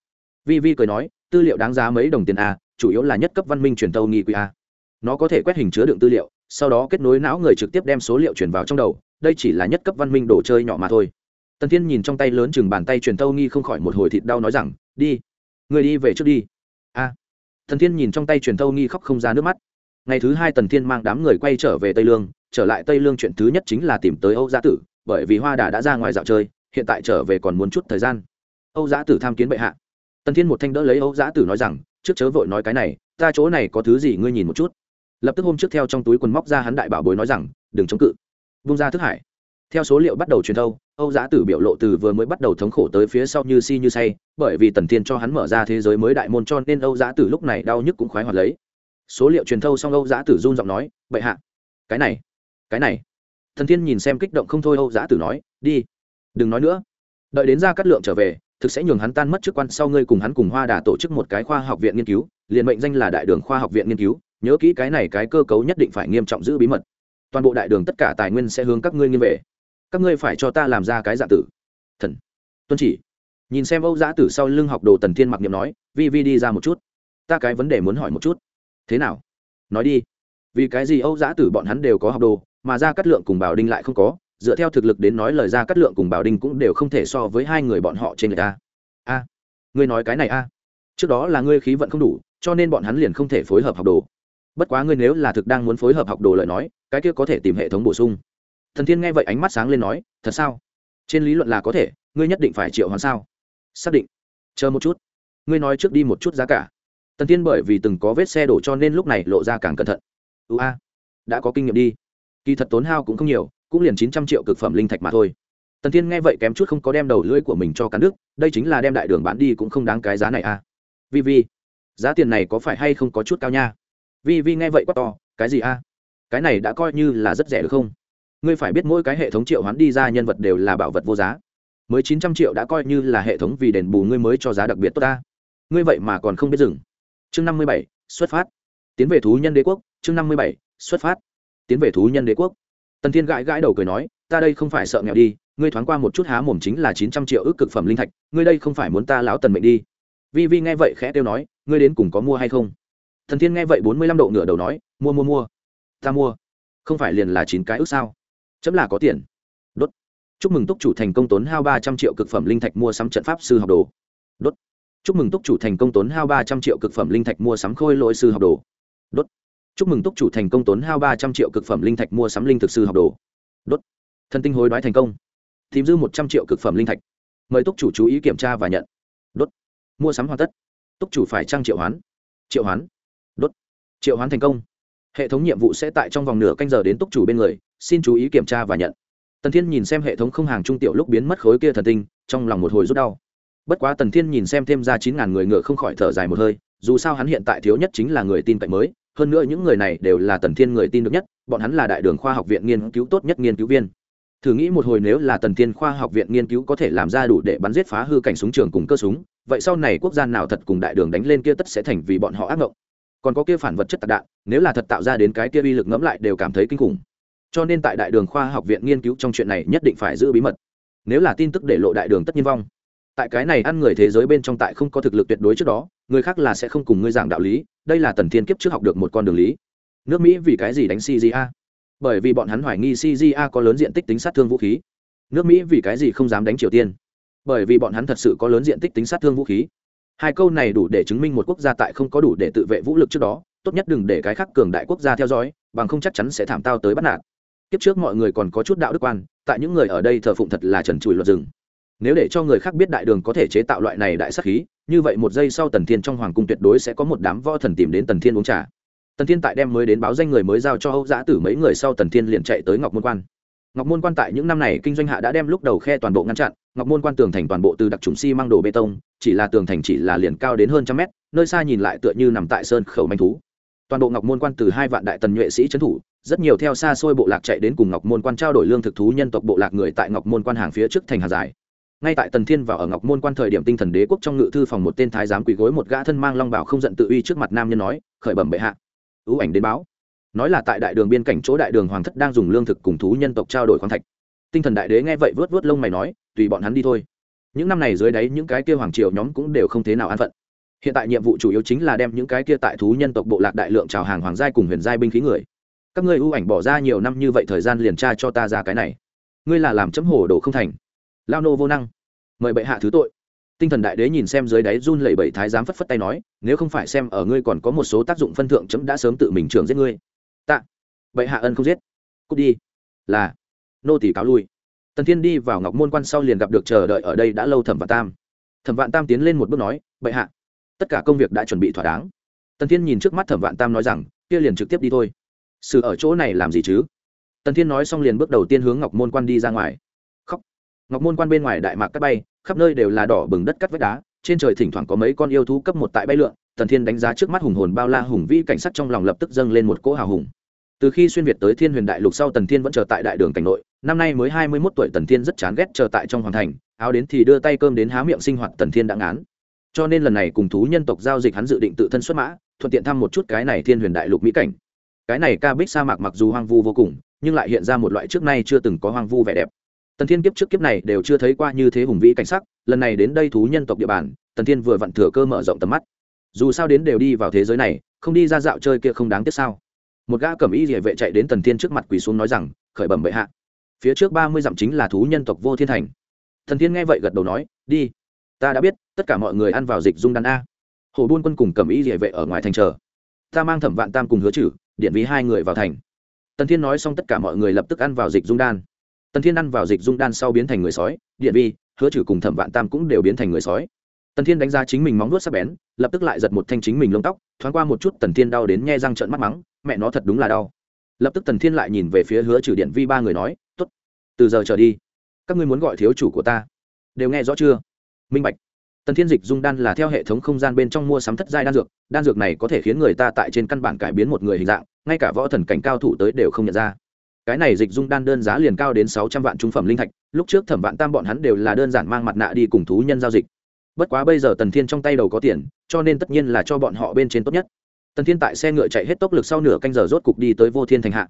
Vi vi cười nói, tư liệu đáng giá mấy đồng tiền a, chủ yếu là nhất cấp văn minh truyền tâu nghi quỹ a. Nó có thể quét hình chứa đựng tư liệu, sau đó kết nối não người trực tiếp đem số liệu truyền vào trong đầu, đây chỉ là nhất cấp văn minh đồ chơi nhỏ mà thôi. Tần thiên nhìn trong tay lớn chừng bàn tay truyền tâu nghi không khỏi một hồi thịt đau nói rằng, đi, người đi về trước đi. A. Tần thiên nhìn trong tay truyền tâu nghi khóc không ra nước mắt. Ngày thứ hai tần thiên mang đám người quay trở về tây lương trở lại tây lương chuyện thứ nhất chính là tìm tới âu gia tử, bởi vì hoa đà đã ra ngoài dạo chơi, hiện tại trở về còn muốn chút thời gian. Âu gia tử tham kiến bệ hạ. Tần thiên một thanh đỡ lấy âu gia tử nói rằng, trước chớ vội nói cái này, ta chỗ này có thứ gì ngươi nhìn một chút. Lập tức hôm trước theo trong túi quần móc ra hắn đại bảo bối nói rằng, đừng chống cự. Vung ra thức hải. Theo số liệu bắt đầu truyền thâu, âu giã tử biểu lộ từ vừa mới bắt đầu thống khổ tới phía sau như si như say, bởi vì tần thiên cho hắn mở ra thế giới mới đại môn cho nên âu giã tử lúc này đau nhức cũng khoái hoạt lấy. Số liệu truyền thâu xong âu giã tử run giọng nói, bệ hạ, cái này cái này. Thần thiên nhìn xem kích động không thôi âu giã tử nói, đi, đừng nói nữa. Đợi đến ra cắt lượng trở về, thực sẽ nhường hắn tan mất chức quan sau ngươi cùng hắn cùng hoa đà tổ chức một cái khoa học viện nghiên cứu, liền mệnh danh là đại đường khoa học viện nghiên cứu, nhớ kỹ cái này cái cơ cấu nhất định phải nghiêm trọng giữ bí mật. Toàn bộ đại đường tất cả tài nguyên sẽ hướng các ngươi nghiêng về. Các ngươi phải cho ta làm ra cái dạ tử. Thần tuân chỉ, nhìn xem âu giã tử sau lưng học đồ tần thiên mặc niệm nói, vi vi đi ra một chút. Ta cái vấn đề muốn hỏi một chút. Thế nào? Nói đi. Vì cái gì âu giã tử bọn hắn đều có học đồ mà ra cắt lượng cùng bảo đinh lại không có, dựa theo thực lực đến nói lời ra cắt lượng cùng bảo đinh cũng đều không thể so với hai người bọn họ trên người ta. A, ngươi nói cái này a. Trước đó là ngươi khí vận không đủ, cho nên bọn hắn liền không thể phối hợp học đồ. Bất quá ngươi nếu là thực đang muốn phối hợp học đồ lời nói, cái kia có thể tìm hệ thống bổ sung. Thần thiên nghe vậy ánh mắt sáng lên nói, thật sao? Trên lý luận là có thể, ngươi nhất định phải triệu hoàn sao? Xác định. Chờ một chút. Ngươi nói trước đi một chút giá cả. Tần thiên bởi vì từng có vết xe đổ cho nên lúc này lộ ra càng cẩn thận. Ưu a, đã có kinh nghiệm đi kỳ thật tốn hao cũng không nhiều, cũng liền chín trăm triệu cực phẩm linh thạch mà thôi. Tần thiên nghe vậy kém chút không có đem đầu lưỡi của mình cho cán nước đây chính là đem đại đường bán đi cũng không đáng cái giá này à? vi vi, giá tiền này có phải hay không có chút cao nha? Vi vi nghe vậy quá to, cái gì a cái này đã coi như là rất rẻ được không? Ngươi phải biết mỗi cái hệ thống triệu hoán đi ra nhân vật đều là bảo vật vô giá. Mới chín trăm triệu đã coi như là hệ thống vì đền bù ngươi mới cho giá đặc biệt tốt ta. Ngươi vậy mà còn không biết dừng. Chương năm mươi bảy, xuất phát. Tiến về thú nhân đế quốc, chương năm mươi bảy, xuất phát tiến về thú nhân đế quốc. Tần thiên gãi gãi đầu cười nói, ta đây không phải sợ nghèo đi, ngươi thoáng qua một chút há mồm chính là chín trăm triệu ước cực phẩm linh thạch, ngươi đây không phải muốn ta lão tần mệnh đi. Vi vi nghe vậy khẽ kêu nói, ngươi đến cùng có mua hay không? Thần thiên nghe vậy bốn mươi lăm độ ngửa đầu nói, mua mua mua. Ta mua. Không phải liền là chín cái ước sao? Chấm là có tiền. Đốt. Chúc mừng túc chủ thành công tốn hao ba trăm triệu cực phẩm linh thạch mua sắm trận pháp sư học đồ. Đốt. Chúc mừng túc chủ thành công tốn hao ba trăm triệu cực phẩm linh thạch mua sắm khôi lỗi sư học đồ. Đốt chúc mừng túc chủ thành công tốn hao ba trăm triệu cực phẩm linh thạch mua sắm linh thực sư học đồ. Đốt. Thần tinh hối đoái thành công. Tìm dư một trăm triệu cực phẩm linh thạch. Mời túc chủ chú ý kiểm tra và nhận. Đốt. Mua sắm hoàn tất. Túc chủ phải trang triệu hoán. Triệu hoán. Đốt. Triệu hoán thành công. Hệ thống nhiệm vụ sẽ tại trong vòng nửa canh giờ đến túc chủ bên người. Xin chú ý kiểm tra và nhận. Tần thiên nhìn xem hệ thống không hàng trung tiểu lúc biến mất khối kia thần tinh, trong lòng một hồi rút đau. Bất quá tần thiên nhìn xem thêm ra chín ngàn người ngựa không khỏi thở dài một hơi, dù sao hắn hiện tại thiếu nhất chính là người tin cậy mới hơn nữa những người này đều là tần thiên người tin được nhất, bọn hắn là đại đường khoa học viện nghiên cứu tốt nhất nghiên cứu viên. Thử nghĩ một hồi nếu là tần thiên khoa học viện nghiên cứu có thể làm ra đủ để bắn giết phá hư cảnh súng trường cùng cơ súng, vậy sau này quốc gia nào thật cùng đại đường đánh lên kia tất sẽ thành vì bọn họ ác mộng còn có kia phản vật chất tạc đạn, nếu là thật tạo ra đến cái kia uy lực ngẫm lại đều cảm thấy kinh khủng. Cho nên tại đại đường khoa học viện nghiên cứu trong chuyện này nhất định phải giữ bí mật. Nếu là tin tức để lộ đại đường tất nhiên vong. Tại cái này ăn người thế giới bên trong tại không có thực lực tuyệt đối trước đó, người khác là sẽ không cùng ngươi giảng đạo lý đây là tần thiên kiếp trước học được một con đường lý. Nước mỹ vì cái gì đánh cja bởi vì bọn hắn hoài nghi cja có lớn diện tích tính sát thương vũ khí. Nước mỹ vì cái gì không dám đánh triều tiên? Bởi vì bọn hắn thật sự có lớn diện tích tính sát thương vũ khí. Hai câu này đủ để chứng minh một quốc gia tại không có đủ để tự vệ vũ lực trước đó, tốt nhất đừng để cái khác cường đại quốc gia theo dõi, bằng không chắc chắn sẽ thảm tao tới bắt nạt. Kiếp trước mọi người còn có chút đạo đức quan, tại những người ở đây thờ phụng thật là trần trụi luật rừng. Nếu để cho người khác biết đại đường có thể chế tạo loại này đại sắc khí như vậy một giây sau tần thiên trong hoàng cung tuyệt đối sẽ có một đám võ thần tìm đến tần thiên uống trà. Tần thiên tại đem mới đến báo danh người mới giao cho âu giã tử mấy người sau tần thiên liền chạy tới ngọc môn quan. Ngọc môn quan tại những năm này kinh doanh hạ đã đem lúc đầu khe toàn bộ ngăn chặn, ngọc môn quan tường thành toàn bộ từ đặc trùng xi、si、măng đồ bê tông, chỉ là tường thành chỉ là liền cao đến hơn trăm mét, nơi xa nhìn lại tựa như nằm tại sơn khẩu manh thú. Toàn bộ ngọc môn quan từ hai vạn đại tần nhuệ sĩ trấn thủ, rất nhiều theo xa xôi bộ lạc chạy đến cùng ngọc môn quan trao đổi lương thực thú nhân tộc bộ lạc người tại ngọc môn quan hàng phía trước thành hàng dài ngay tại tần thiên và ở ngọc môn quan thời điểm tinh thần đế quốc trong ngự thư phòng một tên thái giám quỳ gối một gã thân mang long bảo không giận tự uy trước mặt nam nhân nói, khởi bẩm bệ hạ. Ưu ảnh đến báo. Nói là tại đại đường biên cảnh chỗ đại đường hoàng thất đang dùng lương thực cùng thú nhân tộc trao đổi khoáng thạch. Tinh thần đại đế nghe vậy vớt vớt lông mày nói, tùy bọn hắn đi thôi. Những năm này dưới đáy những cái kia hoàng triều nhóm cũng đều không thế nào an phận. Hiện tại nhiệm vụ chủ yếu chính là đem những cái kia tại thú nhân tộc bộ lạc đại lượng trào hàng hoàng giai cùng huyền giai binh khí người. Các ngươi ưu ảnh bỏ ra nhiều năm như vậy thời gian liền tra cho ta ra cái này. Ngươi là làm chấm hổ đồ không thành lao nô vô năng. Mời bệ hạ thứ tội. Tinh thần đại đế nhìn xem dưới đáy run lẩy bẩy thái giám phất phất tay nói, nếu không phải xem ở ngươi còn có một số tác dụng phân thượng chấm đã sớm tự mình trưởng giết ngươi. Tạ. Bệ hạ ân không giết. Cút đi. Là. Nô tỷ cáo lui. Tần thiên đi vào ngọc môn quan sau liền gặp được chờ đợi ở đây đã lâu thẩm vạn tam. Thẩm vạn tam tiến lên một bước nói, bệ hạ, tất cả công việc đã chuẩn bị thỏa đáng. Tần thiên nhìn trước mắt thẩm vạn tam nói rằng, kia liền trực tiếp đi thôi. Sự ở chỗ này làm gì chứ? Tần thiên nói xong liền bước đầu tiên hướng ngọc môn quan đi ra ngoài ngọc môn quan bên ngoài đại mạc cắt bay, khắp nơi đều là đỏ bừng đất cắt vách đá, trên trời thỉnh thoảng có mấy con yêu thú cấp một tại bay lượn, tần thiên đánh giá trước mắt hùng hồn bao la hùng vĩ cảnh sắc trong lòng lập tức dâng lên một cỗ hào hùng. Từ khi xuyên việt tới thiên huyền đại lục sau, tần thiên vẫn chờ tại đại đường cảnh nội, năm nay mới hai mươi mốt tuổi tần thiên rất chán ghét chờ tại trong hoàng thành, áo đến thì đưa tay cơm đến há miệng sinh hoạt tần thiên đã ngán. Cho nên lần này cùng thú nhân tộc giao dịch hắn dự định tự thân xuất mã, thuận tiện thăm một chút cái này thiên huyền đại lục mỹ cảnh. Cái này ca bích sa mạc mặc dù hoang vu vô cùng, nhưng lại hiện ra một loại trước nay chưa từng có hoang vu vẻ đẹp tần thiên kiếp trước kiếp này đều chưa thấy qua như thế hùng vĩ cảnh sắc, lần này đến đây thú nhân tộc địa bàn, tần thiên vừa vặn thừa cơ mở rộng tầm mắt. Dù sao đến đều đi vào thế giới này, không đi ra dạo chơi kia không đáng tiếc sao? Một gã cẩm y địa vệ chạy đến tần thiên trước mặt quỳ xuống nói rằng, khởi bẩm bệ hạ. Phía trước ba mươi dặm chính là thú nhân tộc vô thiên thành. Thần thiên nghe vậy gật đầu nói, đi. Ta đã biết, tất cả mọi người ăn vào dịch dung đan a. Hồ buôn quân cùng cẩm y địa vệ ở ngoài thành chờ. Ta mang thẩm vạn tam cùng hứa chử điện ví hai người vào thành. Tần thiên nói xong tất cả mọi người lập tức ăn vào dịch dung đan tần thiên ăn vào dịch dung đan sau biến thành người sói, điện vi, hứa trừ cùng thẩm vạn tam cũng đều biến thành người sói. Tần thiên đánh giá chính mình móng nuốt sắc bén, lập tức lại giật một thanh chính mình lông tóc, thoáng qua một chút tần thiên đau đến nhe răng trợn mắt mắng, mẹ nó thật đúng là đau. Lập tức tần thiên lại nhìn về phía hứa trừ điện vi ba người nói t ố t từ giờ trở đi, các ngươi muốn gọi thiếu chủ của ta. Đều nghe rõ chưa? Minh bạch. Tần thiên dịch dung đan là theo hệ thống không gian bên trong mua sắm thất giai đan dược đan dược này có thể khiến người ta tại trên căn bản cải biến một người hình dạng, ngay cả võ thần cảnh cao thủ tới đều không nhận ra cái này dịch dung đan đơn giá liền cao đến sáu trăm vạn trung phẩm linh thạch, lúc trước thẩm vạn tam bọn hắn đều là đơn giản mang mặt nạ đi cùng thú nhân giao dịch. Bất quá bây giờ tần thiên trong tay đầu có tiền, cho nên tất nhiên là cho bọn họ bên trên tốt nhất. Tần thiên tại xe ngựa chạy hết tốc lực sau nửa canh giờ rốt cục đi tới vô thiên thành hạ.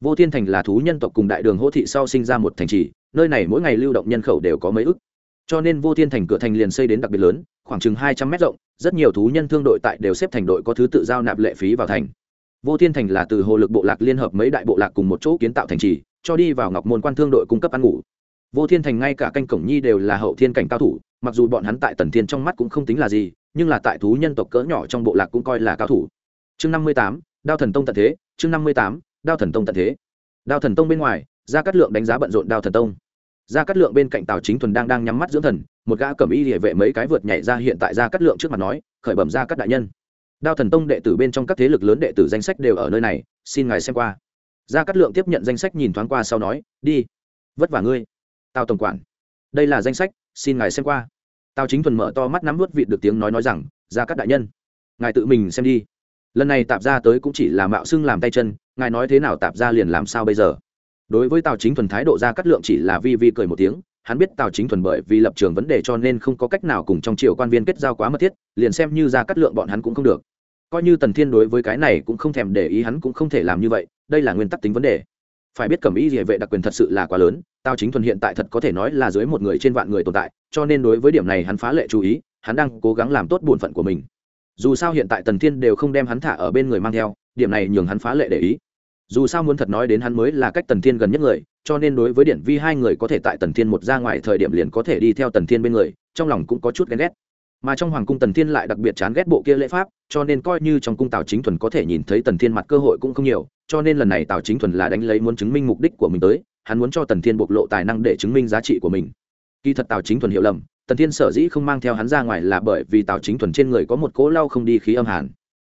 Vô thiên thành là thú nhân tộc cùng đại đường hỗ thị sau sinh ra một thành trì, nơi này mỗi ngày lưu động nhân khẩu đều có mấy ức. Cho nên vô thiên thành cửa thành liền xây đến đặc biệt lớn, khoảng chừng hai trăm mét rộng, rất nhiều thú nhân thương đội tại đều xếp thành đội có thứ tự giao nạp lệ phí vào thành vô thiên thành là từ hồ lực bộ lạc liên hợp mấy đại bộ lạc cùng một chỗ kiến tạo thành trì, cho đi vào ngọc môn quan thương đội cung cấp ăn ngủ. Vô thiên thành ngay cả canh cổng nhi đều là hậu thiên cảnh cao thủ, mặc dù bọn hắn tại tần thiên trong mắt cũng không tính là gì, nhưng là tại thú nhân tộc cỡ nhỏ trong bộ lạc cũng coi là cao thủ. Chương năm mươi tám, đao thần tông tận thế, chương năm mươi tám, đao thần tông tận thế. Đao thần tông bên ngoài, gia cát lượng đánh giá bận rộn đao thần tông. Gia cát lượng bên cạnh tào chính thuần đang đang nhắm mắt dưỡng thần, một gã cầm y địa vệ mấy cái vượt nhảy ra hiện tại gia cát lượng trước mặt nói, khởi bẩm gia cát đại nhân đao thần tông đệ tử bên trong các thế lực lớn đệ tử danh sách đều ở nơi này, xin ngài xem qua. Gia cát lượng tiếp nhận danh sách nhìn thoáng qua sau nói, đi, vất vả ngươi. Tào tổng quản. Đây là danh sách, xin ngài xem qua. Tào chính thuần mở to mắt nắm vút vịt được tiếng nói nói rằng, gia cát đại nhân, ngài tự mình xem đi. Lần này tạp ra tới cũng chỉ là mạo xưng làm tay chân, ngài nói thế nào tạp ra liền làm sao bây giờ? Đối với tào chính thuần thái độ, gia cát lượng chỉ là vi vi cười một tiếng, hắn biết tào chính thuần bởi vì lập trường vấn đề cho nên không có cách nào cùng trong triều quan viên kết giao quá mật thiết, liền xem như gia cát lượng bọn hắn cũng không được coi như tần thiên đối với cái này cũng không thèm để ý, hắn cũng không thể làm như vậy, đây là nguyên tắc tính vấn đề. Phải biết cẩm ý địa vệ đặc quyền thật sự là quá lớn tao chính thuần hiện tại thật có thể nói là dưới một người trên vạn người tồn tại, cho nên đối với điểm này hắn phá lệ chú ý, hắn đang cố gắng làm tốt bổn phận của mình. Dù sao hiện tại tần thiên đều không đem hắn thả ở bên người mang theo, điểm này nhường hắn phá lệ để ý. Dù sao muốn thật nói đến hắn mới là cách tần thiên gần nhất người, cho nên đối với điển vi hai người có thể tại tần thiên một ra ngoài thời điểm liền có thể đi theo tần thiên bên người, trong lòng cũng có chút ghen ghét mà trong hoàng cung tần thiên lại đặc biệt chán ghét bộ kia lễ pháp, cho nên coi như trong cung tào chính thuần có thể nhìn thấy tần thiên mặt cơ hội cũng không nhiều, cho nên lần này tào chính thuần là đánh lấy muốn chứng minh mục đích của mình tới, hắn muốn cho tần thiên bộc lộ tài năng để chứng minh giá trị của mình. Kỳ thật tào chính thuần hiểu lầm, tần thiên sở dĩ không mang theo hắn ra ngoài là bởi vì tào chính thuần trên người có một cỗ lau không đi khí âm hàn.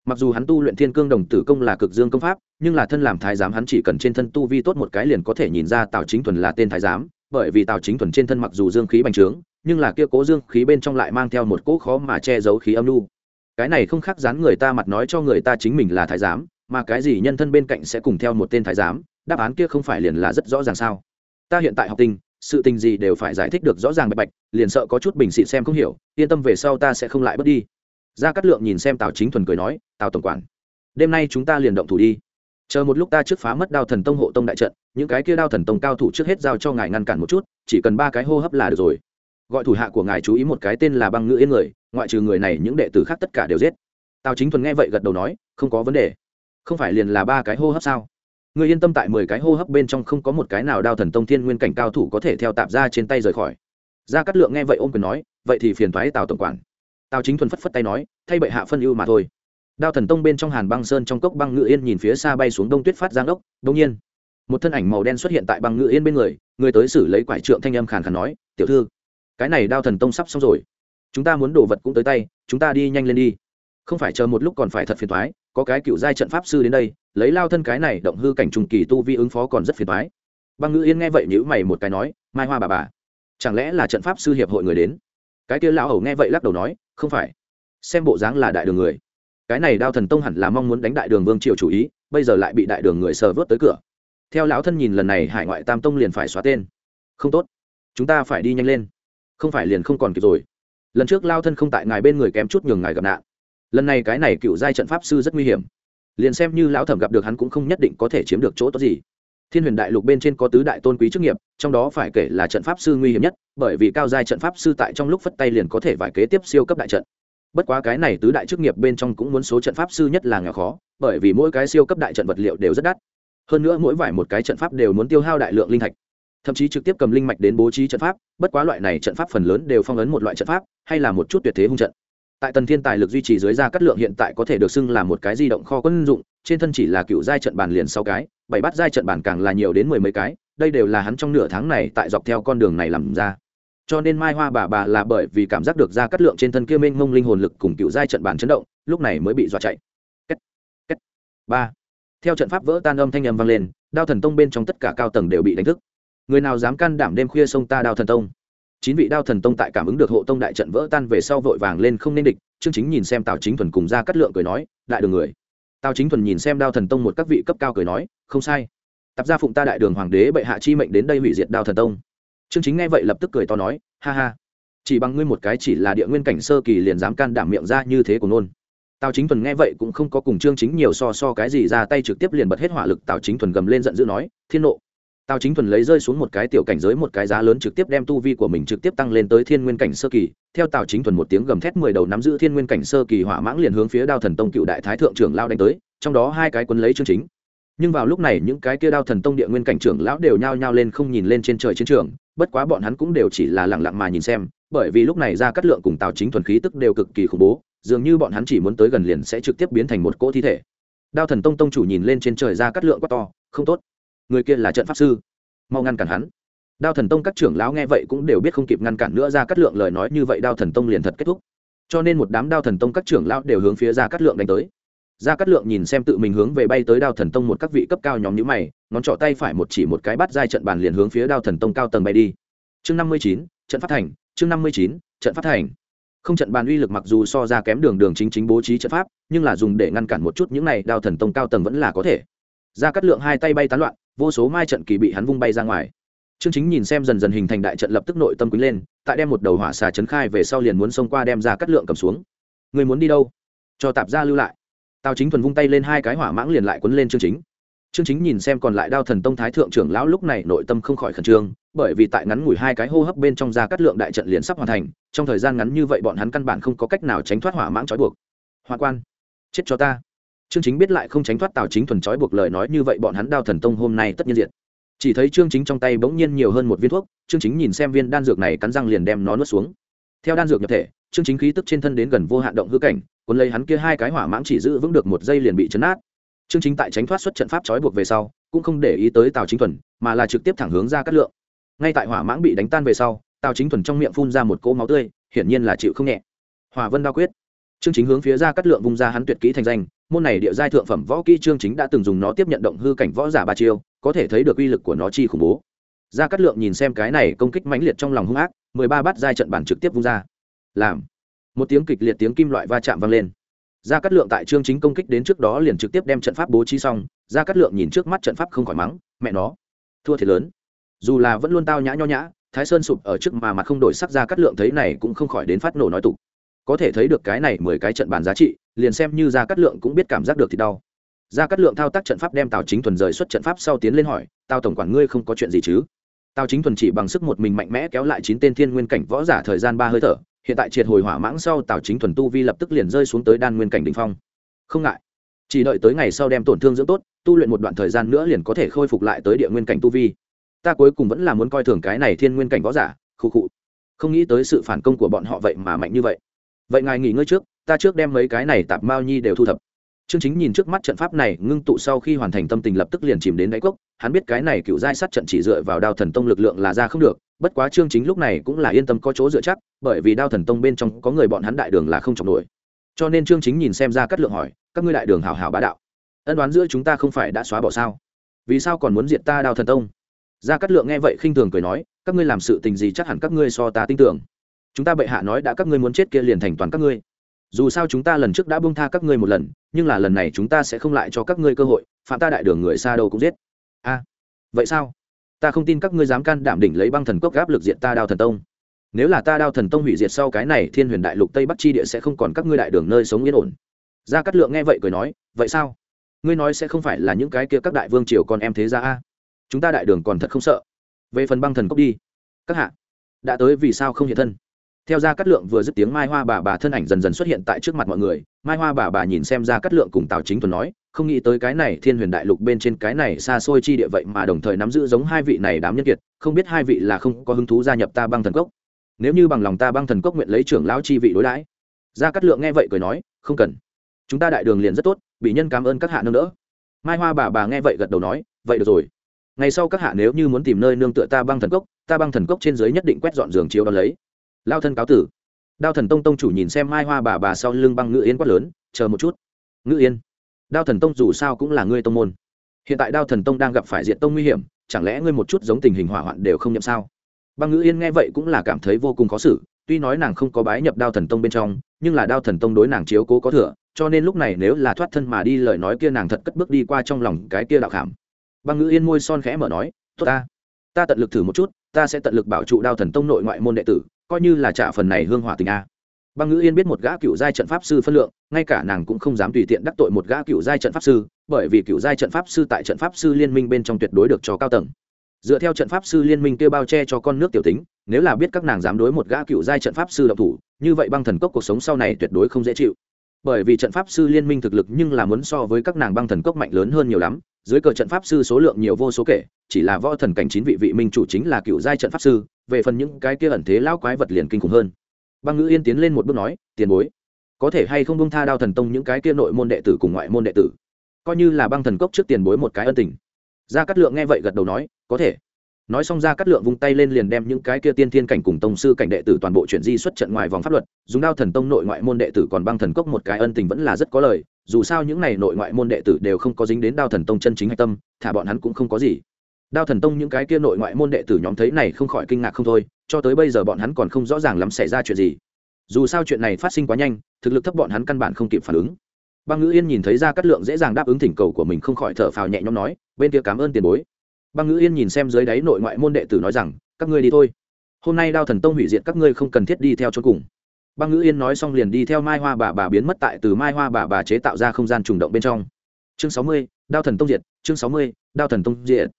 Mặc dù hắn tu luyện thiên cương đồng tử công là cực dương công pháp, nhưng là thân làm thái giám hắn chỉ cần trên thân tu vi tốt một cái liền có thể nhìn ra tào chính thuần là tên thái giám, bởi vì tào chính thuần trên thân mặc dù dương khí bành trướng nhưng là kia cố dương khí bên trong lại mang theo một cỗ khó mà che giấu khí âm lưu cái này không khác dán người ta mặt nói cho người ta chính mình là thái giám, mà cái gì nhân thân bên cạnh sẽ cùng theo một tên thái giám, đáp án kia không phải liền là rất rõ ràng sao? Ta hiện tại học tình, sự tình gì đều phải giải thích được rõ ràng bạch bạch, liền sợ có chút bình xịn xem không hiểu, yên tâm về sau ta sẽ không lại bớt đi. Ra cát lượng nhìn xem tào chính thuần cười nói, tào tổng quản, đêm nay chúng ta liền động thủ đi. Chờ một lúc ta trước phá mất đao thần tông hộ tông đại trận, những cái kia đao thần tông cao thủ trước hết giao cho ngài ngăn cản một chút, chỉ cần ba cái hô hấp là được rồi gọi thủ hạ của ngài chú ý một cái tên là băng ngữ yên người, ngoại trừ người này những đệ tử khác tất cả đều giết. Tào chính thuần nghe vậy gật đầu nói, không có vấn đề. Không phải liền là ba cái hô hấp sao? Người yên tâm tại mười cái hô hấp bên trong không có một cái nào đao thần tông thiên nguyên cảnh cao thủ có thể theo tạp ra trên tay rời khỏi. Gia cát lượng nghe vậy ôm quyền nói, vậy thì phiền thoái tào tổng quản. Tào chính thuần phất phất tay nói, thay bệ hạ phân ưu mà thôi. Đao thần tông bên trong hàn băng sơn trong cốc băng ngự yên nhìn phía xa bay xuống đông tuyết phát giang ốc, đông nhiên, một thân ảnh màu đen xuất hiện tại băng ngự yên bên người người tới xử lấy quải trượng thanh âm khàn khàn nói, tiểu thư cái này đao thần tông sắp xong rồi. Chúng ta muốn đồ vật cũng tới tay, chúng ta đi nhanh lên đi. Không phải chờ một lúc còn phải thật phiền thoái có cái cựu giai trận pháp sư đến đây, lấy lao thân cái này động hư cảnh trùng kỳ tu vi ứng phó còn rất phiền thoái băng ngữ yên nghe vậy nhữ mày một cái nói, mai hoa bà bà, chẳng lẽ là trận pháp sư hiệp hội người đến? Cái kia lão hầu nghe vậy lắc đầu nói, không phải. Xem bộ dáng là đại đường người. Cái này đao thần tông hẳn là mong muốn đánh đại đường vương triều chủ ý, bây giờ lại bị đại đường người sờ vớt tới cửa. Theo lão thân nhìn lần này hải ngoại tam tông liền phải xóa tên. Không tốt. Chúng ta phải đi nhanh lên không phải liền không còn kịp rồi. Lần trước lao thân không tại ngài bên người kém chút nhường ngài gặp nạn. Lần này cái này cựu giai trận pháp sư rất nguy hiểm. Liền xem như lão thẩm gặp được hắn cũng không nhất định có thể chiếm được chỗ tốt gì. Thiên huyền đại lục bên trên có tứ đại tôn quý chức nghiệp, trong đó phải kể là trận pháp sư nguy hiểm nhất, bởi vì cao giai trận pháp sư tại trong lúc phất tay liền có thể vải kế tiếp siêu cấp đại trận. Bất quá cái này tứ đại chức nghiệp bên trong cũng muốn số trận pháp sư nhất là nghèo khó, bởi vì mỗi cái siêu cấp đại trận vật liệu đều rất đắt. Hơn nữa mỗi vải một cái trận pháp đều muốn tiêu hao đại lượng linh thạch thậm chí trực tiếp cầm linh mạch đến bố trí trận pháp, bất quá loại này trận pháp phần lớn đều phong ấn một loại trận pháp, hay là một chút tuyệt thế hung trận tại tần thiên tài lực duy trì dưới ra cắt lượng hiện tại có thể được xưng là một cái di động kho quân dụng, trên thân chỉ là cựu giai trận bàn liền sáu cái, bảy bát giai trận bàn càng là nhiều đến mười mấy cái, đây đều là hắn trong nửa tháng này tại dọc theo con đường này làm ra cho nên mai hoa bà bà là bởi vì cảm giác được ra cắt lượng trên thân kia mênh mông linh hồn lực cùng cựu giai trận bàn chấn động, lúc này mới bị dọa chạy Kết. Kết. ba theo trận pháp vỡ tan âm thanh âm vang lên, đao thần tông bên trong tất cả cao tầng đều bị đánh thức người nào dám can đảm đêm khuya sông ta đao thần tông? Chín vị đao thần tông tại cảm ứng được hộ tông đại trận vỡ tan về sau vội vàng lên không nên địch chương chính nhìn xem tào chính thuần cùng ra cắt lượng cười nói, đại đường người. Tào chính thuần nhìn xem đao thần tông một các vị cấp cao cười nói, không sai. Tập gia phụng ta đại đường hoàng đế bệ hạ chi mệnh đến đây hủy diệt đao thần tông. Chương chính nghe vậy lập tức cười to nói, ha ha. Chỉ bằng ngươi một cái chỉ là địa nguyên cảnh sơ kỳ liền dám can đảm miệng ra như thế của nôn. Tào chính thuần nghe vậy cũng không có cùng chương chính nhiều so so cái gì ra tay trực tiếp liền bật hết hỏa lực, tào chính thuần gầm lên giận dữ nói, thiên nộ tào chính thuần lấy rơi xuống một cái tiểu cảnh giới một cái giá lớn trực tiếp đem tu vi của mình trực tiếp tăng lên tới thiên nguyên cảnh sơ kỳ. Theo tào chính thuần một tiếng gầm thét mười đầu nắm giữ thiên nguyên cảnh sơ kỳ hỏa mãng liền hướng phía đao thần tông cựu đại thái thượng trưởng lao đánh tới, trong đó hai cái quân lấy chương chính. Nhưng vào lúc này những cái kia đao thần tông địa nguyên cảnh trưởng lão đều nhao nhao lên không nhìn lên trên trời chiến trường, bất quá bọn hắn cũng đều chỉ là lẳng lặng mà nhìn xem, bởi vì lúc này ra cắt lượng cùng tào chính thuần khí tức đều cực kỳ khủng bố, dường như bọn hắn chỉ muốn tới gần liền sẽ trực tiếp biến thành một cỗ thi thể. Đao thần tông tông chủ nhìn lên trên trời ra cắt lượng quá to, không tốt người kia là trận pháp sư. Mau ngăn cản hắn. Đao thần tông các trưởng lão nghe vậy cũng đều biết không kịp ngăn cản nữa ra cắt lượng lời nói như vậy, đao thần tông liền thật kết thúc. Cho nên một đám đao thần tông các trưởng lão đều hướng phía ra cắt lượng đánh tới. Ra cắt lượng nhìn xem tự mình hướng về bay tới đao thần tông một các vị cấp cao nhóm nhữ mày, ngón trỏ tay phải một chỉ một cái bắt dai trận bàn liền hướng phía đao thần tông cao tầng bay đi. Chương năm mươi chín, trận phát thành, chương năm mươi chín, trận phát thành. Không trận bàn uy lực mặc dù so ra kém đường đường chính chính bố trí trận pháp, nhưng là dùng để ngăn cản một chút những này đao thần tông cao tầng vẫn là có thể. Ra cắt lượng hai tay bay tán loạn vô số mai trận kỳ bị hắn vung bay ra ngoài. Chương chính nhìn xem dần dần hình thành đại trận lập tức nội tâm quý lên, tại đem một đầu hỏa xà chấn khai về sau liền muốn xông qua đem ra cắt lượng cầm xuống. Người muốn đi đâu? Cho tạp gia lưu lại. Tào chính thuần vung tay lên hai cái hỏa mãng liền lại quấn lên chương chính. Chương chính nhìn xem còn lại đao thần tông thái thượng trưởng lão lúc này nội tâm không khỏi khẩn trương, bởi vì tại ngắn ngủi hai cái hô hấp bên trong ra cắt lượng đại trận liền sắp hoàn thành, trong thời gian ngắn như vậy bọn hắn căn bản không có cách nào tránh thoát hỏa mãng trói buộc. Hoa quan, chết cho ta. Trương chính biết lại không tránh thoát tào chính thuần trói buộc lời nói như vậy, bọn hắn đao thần tông hôm nay tất nhiên diệt. Chỉ thấy Trương chính trong tay bỗng nhiên nhiều hơn một viên thuốc, Trương chính nhìn xem viên đan dược này cắn răng liền đem nó nuốt xuống. Theo đan dược nhập thể, Trương chính khí tức trên thân đến gần vô hạn động hư cảnh, cuốn lấy hắn kia hai cái hỏa mãng chỉ giữ vững được một giây liền bị chấn át Trương chính tại tránh thoát xuất trận pháp trói buộc về sau, cũng không để ý tới tào chính thuần, mà là trực tiếp thẳng hướng ra cắt lượng. Ngay tại hỏa mãng bị đánh tan về sau, tào chính thuần trong miệng phun ra một cỗ máu tươi, hiển nhiên là chịu không nhẹ. Hỏa vân đao quyết. Trương chính hướng phía ra cắt lượng vung ra hắn tuyệt kỹ thành danh môn này địa giai thượng phẩm võ kỹ chương chính đã từng dùng nó tiếp nhận động hư cảnh võ giả ba chiêu, có thể thấy được uy lực của nó chi khủng bố. Gia cát lượng nhìn xem cái này công kích mãnh liệt trong lòng hung ác, mười ba bát giai trận bản trực tiếp vung ra. Làm. Một tiếng kịch liệt tiếng kim loại va chạm vang lên. Gia cát lượng tại chương chính công kích đến trước đó liền trực tiếp đem trận pháp bố trí xong, gia cát lượng nhìn trước mắt trận pháp không khỏi mắng, mẹ nó, thua thiệt lớn. Dù là vẫn luôn tao nhã nho nhã, thái sơn sụp ở trước mà mặt không đổi sắc, gia cát lượng thấy này cũng không khỏi đến phát nổ nói tục. Có thể thấy được cái này mười cái trận bàn giá trị liền xem như gia cát lượng cũng biết cảm giác được thì đau. Gia cát lượng thao tác trận pháp đem tào chính thuần rời xuất trận pháp sau tiến lên hỏi, tào tổng quản ngươi không có chuyện gì chứ? Tào chính thuần chỉ bằng sức một mình mạnh mẽ kéo lại chín tên thiên nguyên cảnh võ giả thời gian ba hơi thở, hiện tại triệt hồi hỏa mãng sau tào chính thuần tu vi lập tức liền rơi xuống tới đan nguyên cảnh đ ỉ n h phong. Không ngại. Chỉ đợi tới ngày sau đem tổn thương dưỡng tốt, tu luyện một đoạn thời gian nữa liền có thể khôi phục lại tới địa nguyên cảnh tu vi. Ta cuối cùng vẫn là muốn coi thường cái này thiên nguyên cảnh võ giả, khụ cụ không nghĩ tới sự phản công của bọn họ vậy mà mạnh như vậy. Vậy ngài nghỉ ngơi trước ta trước đem mấy cái này tạp mao nhi đều thu thập Trương Chính nhìn trước mắt trận pháp này, ngưng tụ sau khi hoàn thành tâm tình lập tức liền chìm đến đáy cốc, hắn biết cái này cựu giai sát trận chỉ dựa vào Đao Thần Tông lực lượng là ra không được, bất quá Trương Chính lúc này cũng là yên tâm có chỗ dựa chắc, bởi vì Đao Thần Tông bên trong có người bọn hắn đại đường là không trọng nổi. Cho nên Trương Chính nhìn xem ra cắt lượng hỏi, các ngươi đại đường hảo hảo bá đạo, ân đoán giữa chúng ta không phải đã xóa bỏ sao? Vì sao còn muốn diệt ta Đao Thần Tông? Gia Cát Lượng nghe vậy khinh thường cười nói, các ngươi làm sự tình gì chắc hẳn các ngươi so ta tin tưởng. Chúng ta bệ hạ nói đã các ngươi muốn chết kia liền thành toàn các ngươi dù sao chúng ta lần trước đã bông tha các ngươi một lần, nhưng là lần này chúng ta sẽ không lại cho các ngươi cơ hội, phạm ta đại đường người xa đâu cũng giết. A, vậy sao? Ta không tin các ngươi dám can đảm đỉnh lấy băng thần cốc gáp lực diện ta đao thần tông. Nếu là ta đao thần tông hủy diệt sau cái này thiên huyền đại lục tây bắc chi địa sẽ không còn các ngươi đại đường nơi sống yên ổn. Gia cát lượng nghe vậy cười nói, vậy sao? Ngươi nói sẽ không phải là những cái kia các đại vương triều còn em thế ra a. Chúng ta đại đường còn thật không sợ. Về phần băng thần cốc đi. Các hạ, đã tới vì sao không hiện thân? Theo ra cát lượng vừa dứt tiếng mai hoa bà bà thân ảnh dần dần xuất hiện tại trước mặt mọi người. Mai hoa bà bà nhìn xem ra cát lượng cùng tào chính thuần nói, không nghĩ tới cái này thiên huyền đại lục bên trên cái này xa xôi chi địa vậy mà đồng thời nắm giữ giống hai vị này đám nhân kiệt, không biết hai vị là không có hứng thú gia nhập ta băng thần cốc. Nếu như bằng lòng ta băng thần cốc nguyện lấy trưởng lão chi vị đối đãi. Ra cát lượng nghe vậy cười nói, không cần. Chúng ta đại đường liền rất tốt, bị nhân cảm ơn các hạ nâng đỡ. Mai hoa bà bà nghe vậy gật đầu nói, vậy được rồi. Ngày sau các hạ nếu như muốn tìm nơi nương tựa ta băng thần cốc, ta băng thần cốc trên dưới nhất định quét dọn giường chiếu đón lấy lao thân cáo tử. Đao thần tông tông chủ nhìn xem mai hoa bà bà sau lưng băng ngự yên quát lớn, chờ một chút. Ngự yên, đao thần tông dù sao cũng là ngươi tông môn. Hiện tại đao thần tông đang gặp phải diện tông nguy hiểm, chẳng lẽ ngươi một chút giống tình hình hỏa hoạn đều không nhậm sao? Băng ngự yên nghe vậy cũng là cảm thấy vô cùng khó xử, tuy nói nàng không có bái nhập đao thần tông bên trong, nhưng là đao thần tông đối nàng chiếu cố có thừa, cho nên lúc này nếu là thoát thân mà đi lời nói kia nàng thật cất bước đi qua trong lòng cái kia đạo khảm. Băng ngữ yên môi son khẽ mở nói, tốt ta ta tận lực thử một chút ta sẽ tận lực bảo trụ đao thần tông nội ngoại môn đệ tử, coi như là trả phần này hương hỏa tình a. Băng ngữ yên biết một gã cựu giai trận pháp sư phân lượng, ngay cả nàng cũng không dám tùy tiện đắc tội một gã cựu giai trận pháp sư, bởi vì cựu giai trận pháp sư tại trận pháp sư liên minh bên trong tuyệt đối được cho cao tầng. Dựa theo trận pháp sư liên minh kêu bao che cho con nước tiểu tính, nếu là biết các nàng dám đối một gã cựu giai trận pháp sư độc thủ, như vậy băng thần cốc cuộc sống sau này tuyệt đối không dễ chịu bởi vì trận pháp sư liên minh thực lực nhưng là muốn so với các nàng băng thần cốc mạnh lớn hơn nhiều lắm, dưới cờ trận pháp sư số lượng nhiều vô số kể, chỉ là võ thần cảnh chín vị vị minh chủ chính là cựu giai trận pháp sư, về phần những cái kia ẩn thế lão quái vật liền kinh khủng hơn. Băng ngữ yên tiến lên một bước nói, tiền bối, có thể hay không bông tha đao thần tông những cái kia nội môn đệ tử cùng ngoại môn đệ tử? Coi như là băng thần cốc trước tiền bối một cái ân tình. Gia cát lượng nghe vậy gật đầu nói, có thể nói xong ra cát lượng vung tay lên liền đem những cái kia tiên thiên cảnh cùng tông sư cảnh đệ tử toàn bộ chuyển di xuất trận ngoài vòng pháp luật, dùng đao thần tông nội ngoại môn đệ tử còn băng thần cốc một cái ân tình vẫn là rất có lời, dù sao những này nội ngoại môn đệ tử đều không có dính đến đao thần tông chân chính hạch tâm, thả bọn hắn cũng không có gì. Đao thần tông những cái kia nội ngoại môn đệ tử nhóm thấy này không khỏi kinh ngạc không thôi, cho tới bây giờ bọn hắn còn không rõ ràng lắm xảy ra chuyện gì. Dù sao chuyện này phát sinh quá nhanh, thực lực thấp bọn hắn căn bản không kịp phản ứng. Băng ngữ yên nhìn thấy ra cát lượng dễ dàng đáp ứng thỉnh cầu của mình không khỏi thở phào nhẹ nhõm nói, bên kia cảm ơn tiền bối băng ngữ yên nhìn xem dưới đáy nội ngoại môn đệ tử nói rằng, các ngươi đi thôi. Hôm nay đao thần tông hủy diệt các ngươi không cần thiết đi theo cho cùng. Băng ngữ yên nói xong liền đi theo mai hoa bà bà biến mất tại từ mai hoa bà bà chế tạo ra không gian trùng động bên trong. Chương sáu mươi, đao thần tông diệt, chương sáu mươi, đao thần tông diệt.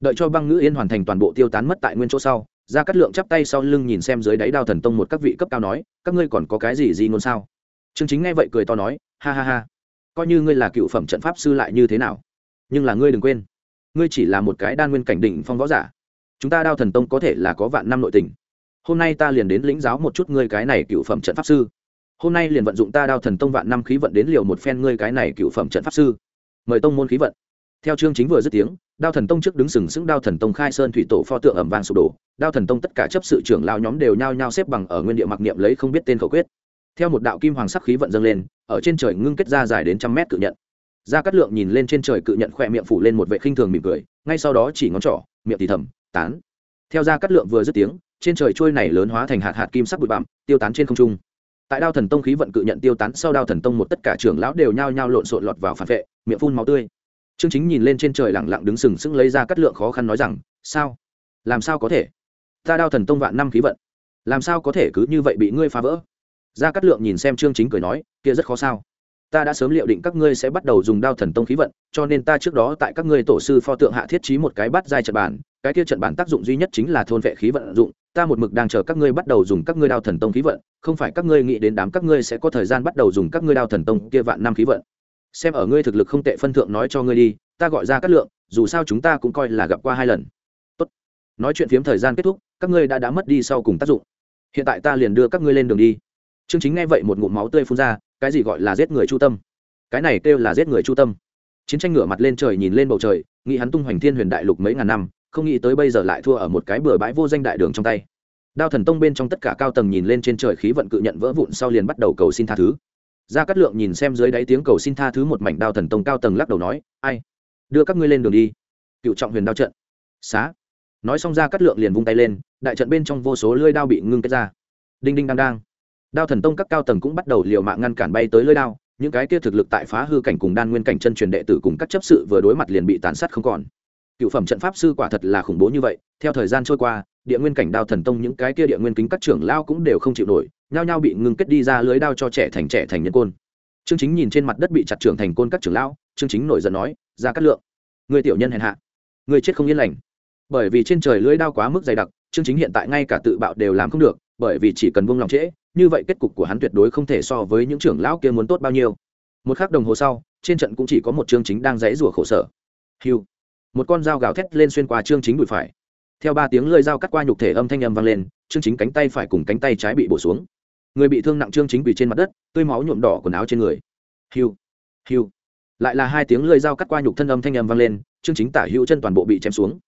Đợi cho băng ngữ yên hoàn thành toàn bộ tiêu tán mất tại nguyên chỗ sau ra cắt lượng chắp tay sau lưng nhìn xem dưới đáy đao thần tông một các vị cấp cao nói, các ngươi còn có cái gì gì ngôn sao? Chương chính nghe vậy cười to nói, ha ha ha. Coi như ngươi là cựu phẩm trận pháp sư lại như thế nào? Nhưng là ngươi đừng quên ngươi chỉ là một cái đan nguyên cảnh đỉnh phong võ giả. Chúng ta đao thần tông có thể là có vạn năm nội tình. Hôm nay ta liền đến lĩnh giáo một chút ngươi cái này cựu phẩm trận pháp sư. Hôm nay liền vận dụng ta đao thần tông vạn năm khí vận đến liều một phen ngươi cái này cựu phẩm trận pháp sư. Mời tông môn khí vận. Theo chương chính vừa dứt tiếng, đao thần tông trước đứng sừng sững đao thần tông khai sơn thủy tổ pho tượng ẩm vàng sụp đổ. Đao thần tông tất cả chấp sự trưởng lao nhóm đều nhao nhao xếp bằng ở nguyên địa mặc niệm lấy không biết tên khẩu quyết. Theo một đạo kim hoàng sắc khí vận dâng lên, ở trên trời ngưng kết ra dài đến trăm mét cự nhận gia cát lượng nhìn lên trên trời cự nhận khỏe miệng phủ lên một vệ khinh thường mỉm cười, ngay sau đó chỉ ngón trỏ, miệng thì thầm, tán. Theo gia cát lượng vừa dứt tiếng, trên trời trôi này lớn hóa thành hạt hạt kim sắc bụi bặm, tiêu tán trên không trung. Tại đao thần tông khí vận cự nhận tiêu tán sau đao thần tông một tất cả trưởng lão đều nhao nhao lộn xộn lọt vào phản vệ, miệng phun máu tươi. Trương chính nhìn lên trên trời lẳng lặng đứng sừng sững lấy ra cắt lượng khó khăn nói rằng, sao? Làm sao có thể? Ta đao thần tông vạn năm khí vận, làm sao có thể cứ như vậy bị ngươi phá vỡ? Ra cắt lượng nhìn xem trương chính cười nói, kia rất khó sao ta đã sớm liệu định các ngươi sẽ bắt đầu dùng đao thần tông khí vận, cho nên ta trước đó tại các ngươi tổ sư pho tượng hạ thiết trí một cái bắt giai trận bản cái kia trận bản tác dụng duy nhất chính là thôn vệ khí vận dụng, ta một mực đang chờ các ngươi bắt đầu dùng các ngươi đao thần tông khí vận, không phải các ngươi nghĩ đến đám các ngươi sẽ có thời gian bắt đầu dùng các ngươi đao thần tông kia vạn năm khí vận. Xem ở ngươi thực lực không tệ phân thượng nói cho ngươi đi, ta gọi ra cát lượng, dù sao chúng ta cũng coi là gặp qua hai lần. Tốt. nói chuyện phiếm thời gian kết thúc, các ngươi đã đã mất đi sau cùng tác dụng. Hiện tại ta liền đưa các ngươi lên đường đi. Chương chính nghe vậy một ngụm máu tươi phun ra cái gì gọi là giết người chu tâm? Cái này kêu là giết người chu tâm. Chiến tranh ngửa mặt lên trời nhìn lên bầu trời, nghĩ hắn tung hoành thiên huyền đại lục mấy ngàn năm, không nghĩ tới bây giờ lại thua ở một cái bừa bãi vô danh đại đường trong tay. Đao thần tông bên trong tất cả cao tầng nhìn lên trên trời khí vận cự nhận vỡ vụn sau liền bắt đầu cầu xin tha thứ. Gia cát lượng nhìn xem dưới đáy tiếng cầu xin tha thứ một mảnh đao thần tông cao tầng lắc đầu nói, ai? Đưa các ngươi lên đường đi. Cựu trọng huyền đao trận. Xá. Nói xong gia cát lượng liền vung tay lên, đại trận bên trong vô số lưỡi đao bị ngưng kết ra. Đinh đinh đang đang đao thần tông các cao tầng cũng bắt đầu liều mạng ngăn cản bay tới lơi đao, những cái kia thực lực tại phá hư cảnh cùng đan nguyên cảnh chân truyền đệ tử cùng các chấp sự vừa đối mặt liền bị tàn sát không còn. Cựu phẩm trận pháp sư quả thật là khủng bố như vậy, theo thời gian trôi qua, địa nguyên cảnh đao thần tông những cái kia địa nguyên kính các trưởng lao cũng đều không chịu nổi, nhao nhao bị ngưng kết đi ra lưới đao cho trẻ thành trẻ thành nhân côn. Chương chính nhìn trên mặt đất bị chặt trưởng thành côn các trưởng lão chương chính nổi giận nói, ra cát lượng, người tiểu nhân hèn hạ, người chết không yên lành. Bởi vì trên trời lưới đao quá mức dày đặc chương chính hiện tại ngay cả tự bạo đều làm không được bởi vì chỉ cần buông lòng trễ, như vậy kết cục của hắn tuyệt đối không thể so với những trưởng lão kia muốn tốt bao nhiêu. Một khắc đồng hồ sau, trên trận cũng chỉ có một chương chính đang dãy rủa khổ sở. Hiu một con dao gào thét lên xuyên qua chương chính đùi phải. Theo ba tiếng lơi dao cắt qua nhục thể âm thanh âm vang lên, chương chính cánh tay phải cùng cánh tay trái bị bổ xuống. Người bị thương nặng chương chính bị trên mặt đất, tươi máu nhuộm đỏ quần áo trên người. Hiu hiu lại là hai tiếng lơi dao cắt qua nhục thân âm thanh âm vang lên, chương chính tả hữu chân toàn bộ bị chém xuống.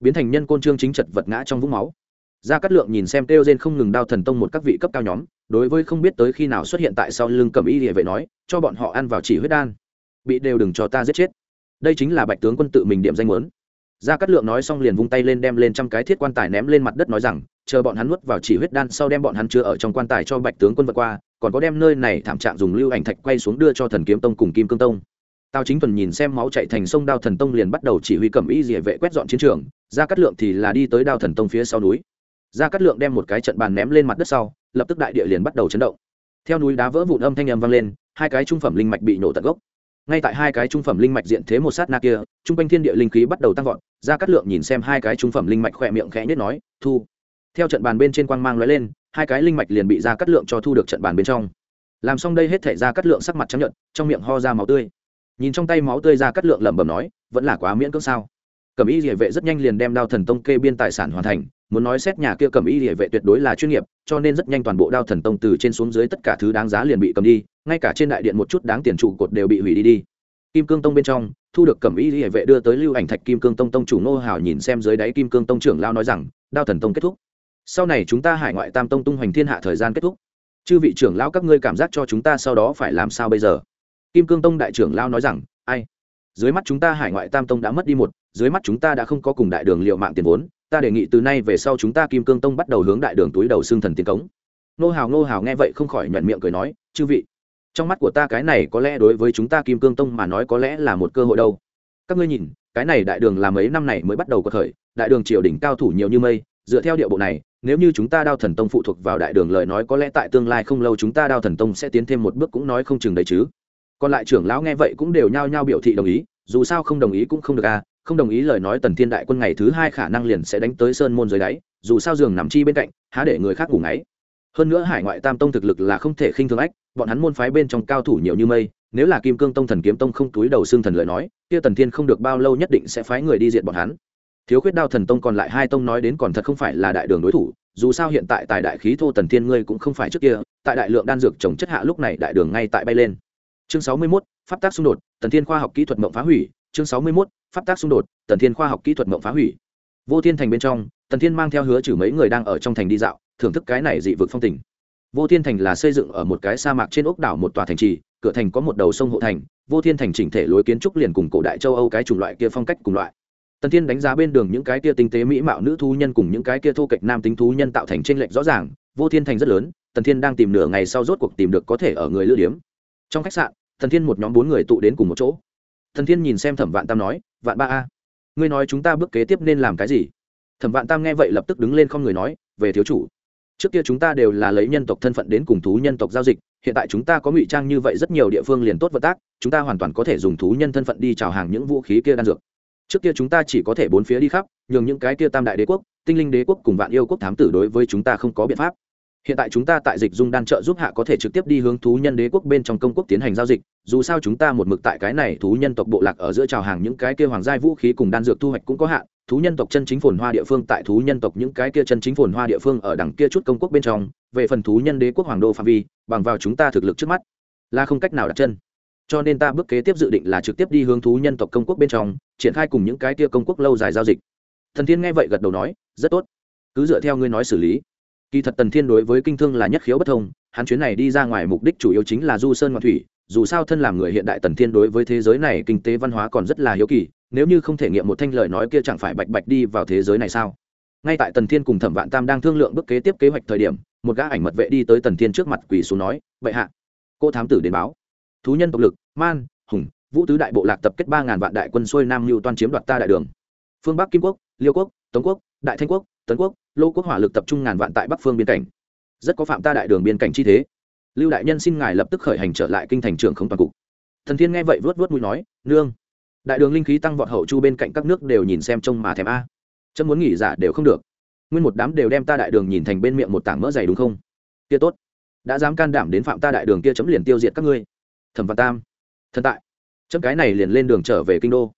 Biến thành nhân côn chương chính chật vật ngã trong vũng máu gia cát lượng nhìn xem Têu gen không ngừng đao thần tông một các vị cấp cao nhóm, đối với không biết tới khi nào xuất hiện tại sau lưng cầm y địa vệ nói, cho bọn họ ăn vào chỉ huyết đan. Bị đều đừng cho ta giết chết. Đây chính là bạch tướng quân tự mình điểm danh muốn. Gia cát lượng nói xong liền vung tay lên đem lên trăm cái thiết quan tài ném lên mặt đất nói rằng, chờ bọn hắn nuốt vào chỉ huyết đan sau đem bọn hắn chứa ở trong quan tài cho bạch tướng quân vượt qua, còn có đem nơi này thảm trạng dùng lưu ảnh thạch quay xuống đưa cho thần kiếm tông cùng kim cương tông. Tao chính tuần nhìn xem máu chạy thành sông đao thần tông liền bắt đầu chỉ huy cầm y dỉa vệ quét dọn chiến trường, gia cát lượng thì là đi tới đao thần tông phía sau núi gia cát lượng đem một cái trận bàn ném lên mặt đất sau, lập tức đại địa liền bắt đầu chấn động. Theo núi đá vỡ vụn âm thanh âm vang lên, hai cái trung phẩm linh mạch bị nổ tận gốc. Ngay tại hai cái trung phẩm linh mạch diện thế một sát na kia, trung quanh thiên địa linh khí bắt đầu tăng vọt, gia cát lượng nhìn xem hai cái trung phẩm linh mạch khỏe miệng khẽ nhất nói, thu. Theo trận bàn bên trên quang mang lóe lên, hai cái linh mạch liền bị gia cát lượng cho thu được trận bàn bên trong. Làm xong đây hết thể, gia cát lượng sắc mặt chấp nhận trong miệng ho ra máu tươi. Nhìn trong tay máu tươi, gia cát lượng lẩm bẩm nói, vẫn là quá miễn cưỡng sao? Cẩm y địa vệ rất nhanh liền đem đao thần tông kê biên tài sản hoàn thành, muốn nói xét nhà kia cẩm y địa vệ tuyệt đối là chuyên nghiệp, cho nên rất nhanh toàn bộ đao thần tông từ trên xuống dưới tất cả thứ đáng giá liền bị cầm đi, ngay cả trên đại điện một chút đáng tiền trụ cột đều bị hủy đi đi. Kim cương tông bên trong, thu được cẩm y địa vệ đưa tới lưu ảnh thạch kim cương tông tông chủ nô hào nhìn xem dưới đáy kim cương tông trưởng lao nói rằng, đao thần tông kết thúc. Sau này chúng ta hải ngoại tam tông tung hoành thiên hạ thời gian kết thúc. Chư vị trưởng lao các ngươi cảm giác cho chúng ta sau đó phải làm sao bây giờ? Kim cương tông đại trưởng lao nói rằng, ai? Dưới mắt chúng ta hải ngoại tam tông đã mất đi một dưới mắt chúng ta đã không có cùng đại đường liệu mạng tiền vốn, ta đề nghị từ nay về sau chúng ta kim cương tông bắt đầu hướng đại đường túi đầu xương thần tiến cống. Nô hào nô hào nghe vậy không khỏi nhuận miệng cười nói, chư vị, trong mắt của ta cái này có lẽ đối với chúng ta kim cương tông mà nói có lẽ là một cơ hội đâu. Các ngươi nhìn, cái này đại đường là mấy năm này mới bắt đầu có thời, đại đường triều đỉnh cao thủ nhiều như mây, dựa theo địa bộ này, nếu như chúng ta đao thần tông phụ thuộc vào đại đường lời nói có lẽ tại tương lai không lâu chúng ta đao thần tông sẽ tiến thêm một bước cũng nói không chừng đấy chứ. Còn lại trưởng lão nghe vậy cũng đều nhao nhao biểu thị đồng ý, dù sao không đồng ý cũng không được à không đồng ý lời nói tần thiên đại quân ngày thứ hai khả năng liền sẽ đánh tới sơn môn dưới đáy dù sao giường nằm chi bên cạnh há để người khác ngủ ngáy. Hơn nữa hải ngoại tam tông thực lực là không thể khinh thường ách bọn hắn môn phái bên trong cao thủ nhiều như mây nếu là kim cương tông thần kiếm tông không túi đầu xương thần lời nói kia tần thiên không được bao lâu nhất định sẽ phái người đi diện bọn hắn. Thiếu khuyết đao thần tông còn lại hai tông nói đến còn thật không phải là đại đường đối thủ dù sao hiện tại tại đại khí thô tần thiên ngươi cũng không phải trước kia tại đại lượng đan dược trồng chất hạ lúc này đại đường ngay tại bay lên. Chương sáu mươi 61, pháp tác xung đột tần thiên khoa học kỹ thuật mộng phá hủy chương sáu mươi 61, pháp tác xung đột tần thiên khoa học kỹ thuật mộng phá hủy. Vô thiên thành bên trong tần thiên mang theo hứa trừ mấy người đang ở trong thành đi dạo thưởng thức cái này dị vực phong tình. Vô thiên thành là xây dựng ở một cái sa mạc trên ốc đảo một tòa thành trì cửa thành có một đầu sông hộ thành vô thiên thành chỉnh thể lối kiến trúc liền cùng cổ đại châu âu cái chủng loại kia phong cách cùng loại. Tần thiên đánh giá bên đường những cái kia tinh tế mỹ mạo nữ thú nhân cùng những cái kia thô kệch nam tính thú nhân tạo thành trên lệnh rõ ràng vô thiên thành rất lớn tần thiên đang tìm nửa ngày sau rốt cuộc tìm được có thể ở người lữ điếm. Trong khách sạn tần thiên một nhóm bốn người tụ đến cùng một chỗ thần thiên nhìn xem thẩm vạn tam nói, vạn ba a, ngươi nói chúng ta bước kế tiếp nên làm cái gì? Thẩm vạn tam nghe vậy lập tức đứng lên không người nói, về thiếu chủ. Trước kia chúng ta đều là lấy nhân tộc thân phận đến cùng thú nhân tộc giao dịch, hiện tại chúng ta có ngụy trang như vậy rất nhiều địa phương liền tốt vận tác, chúng ta hoàn toàn có thể dùng thú nhân thân phận đi chào hàng những vũ khí kia đan dược. Trước kia chúng ta chỉ có thể bốn phía đi khắp, nhường những cái kia tam đại đế quốc, tinh linh đế quốc cùng vạn yêu quốc thám tử đối với chúng ta không có biện pháp hiện tại chúng ta tại dịch dung đan trợ giúp hạ có thể trực tiếp đi hướng thú nhân đế quốc bên trong công quốc tiến hành giao dịch, dù sao chúng ta một mực tại cái này thú nhân tộc bộ lạc ở giữa trào hàng những cái kia hoàng giai vũ khí cùng đan dược thu hoạch cũng có hạn, thú nhân tộc chân chính phồn hoa địa phương tại thú nhân tộc những cái kia chân chính phồn hoa địa phương ở đằng kia chút công quốc bên trong, về phần thú nhân đế quốc hoàng đô phạm vi, bằng vào chúng ta thực lực trước mắt, là không cách nào đặt chân. Cho nên ta bước kế tiếp dự định là trực tiếp đi hướng thú nhân tộc công quốc bên trong, triển khai cùng những cái kia công quốc lâu dài giao dịch. Thần thiên nghe vậy gật đầu nói, rất tốt. Cứ dựa theo ngươi nói xử lý kỳ thật tần thiên đối với kinh thương là nhất khiếu bất thông, hắn chuyến này đi ra ngoài mục đích chủ yếu chính là du sơn ngoại thủy, dù sao thân làm người hiện đại tần thiên đối với thế giới này kinh tế văn hóa còn rất là hiếu kỳ, nếu như không thể nghiệm một thanh lời nói kia chẳng phải bạch bạch đi vào thế giới này sao? Ngay tại tần thiên cùng thẩm vạn tam đang thương lượng bước kế tiếp kế hoạch thời điểm, một gã ảnh mật vệ đi tới tần thiên trước mặt quỳ xuống nói vậy hạ. Cô thám tử đến báo, thú nhân tộc lực, man, hùng, vũ tứ đại bộ lạc tập kết ba ngàn vạn đại quân xuôi nam mưu toan chiếm đoạt ta đại đường. Phương bắc kim quốc, liêu quốc, tống quốc, đại thanh quốc, tấn quốc lô quốc hỏa lực tập trung ngàn vạn tại bắc phương biên cảnh. Rất có phạm ta đại đường biên cảnh chi thế. Lưu đại nhân xin ngài lập tức khởi hành trở lại kinh thành trưởng không toàn cục. Thần thiên nghe vậy vớt vớt mũi nói, nương. Đại đường linh khí tăng vọt hậu chu bên cạnh các nước đều nhìn xem trông mà thèm a. Chấm muốn nghỉ giả đều không được. Nguyên một đám đều đem ta đại đường nhìn thành bên miệng một tảng mỡ dày đúng không? Kia tốt. Đã dám can đảm đến phạm ta đại đường kia chấm liền tiêu diệt các ngươi. Thẩm văn tam. Thần tại. Chấm cái này liền lên đường trở về kinh đô.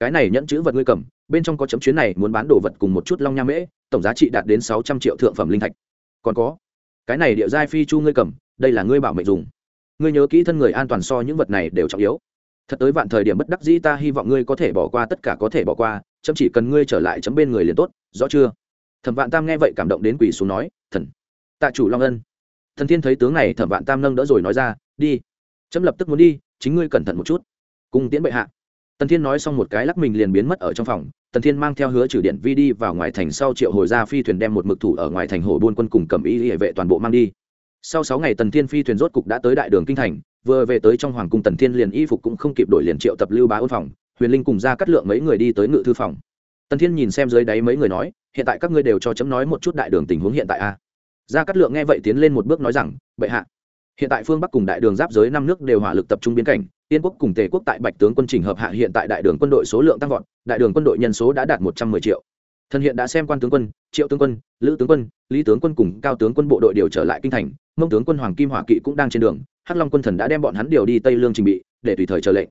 Cái này nhẫn chữ vật ngươi cầm bên trong có chấm chuyến này muốn bán đồ vật cùng một chút long nha mễ, tổng giá trị đạt đến sáu trăm triệu thượng phẩm linh thạch. Còn có, cái này địa giai phi chu ngươi cầm, đây là ngươi bảo mệnh dùng. Ngươi nhớ kỹ thân người an toàn so những vật này đều trọng yếu. Thật tới vạn thời điểm bất đắc dĩ ta hy vọng ngươi có thể bỏ qua, tất cả có thể bỏ qua, chấm chỉ cần ngươi trở lại chấm bên người liền tốt, rõ chưa? Thẩm vạn tam nghe vậy cảm động đến quỳ xuống nói, thần, tạ chủ long ân. Thần thiên thấy tướng này thẩm vạn tam nâng đỡ rồi nói ra, đi. Chấm lập tức muốn đi, chính ngươi cẩn thận một chút. Cùng tiễn bệ hạ tần thiên nói xong một cái lắc mình liền biến mất ở trong phòng, tần thiên mang theo hứa trừ điện vi đi vào ngoài thành sau triệu hồi ra phi thuyền đem một mực thủ ở ngoài thành hồ buôn quân cùng cầm y hệ vệ toàn bộ mang đi. Sau sáu ngày tần thiên phi thuyền rốt cục đã tới đại đường kinh thành, vừa về tới trong hoàng cung tần thiên liền y phục cũng không kịp đổi liền triệu tập lưu bá ôn phòng, huyền linh cùng ra cắt lượng mấy người đi tới ngự thư phòng. Tần thiên nhìn xem dưới đáy mấy người nói, hiện tại các ngươi đều cho chấm nói một chút đại đường tình huống hiện tại a ra cắt lượng nghe vậy tiến lên một bước nói rằng, bệ hạ hiện tại phương bắc cùng đại đường giáp giới năm nước đều hỏa lực tập trung biến cảnh tiên quốc cùng tề quốc tại bạch tướng quân trình hợp hạ hiện tại đại đường quân đội số lượng tăng vọt, đại đường quân đội nhân số đã đạt một trăm mười triệu. Thần hiện đã xem quan tướng quân, triệu tướng quân, lữ tướng quân, lý tướng quân cùng cao tướng quân bộ đội điều trở lại kinh thành, mông tướng quân hoàng kim hỏa kỵ cũng đang trên đường, hắc long quân thần đã đem bọn hắn điều đi tây lương trình bị, để tùy thời chờ lệnh.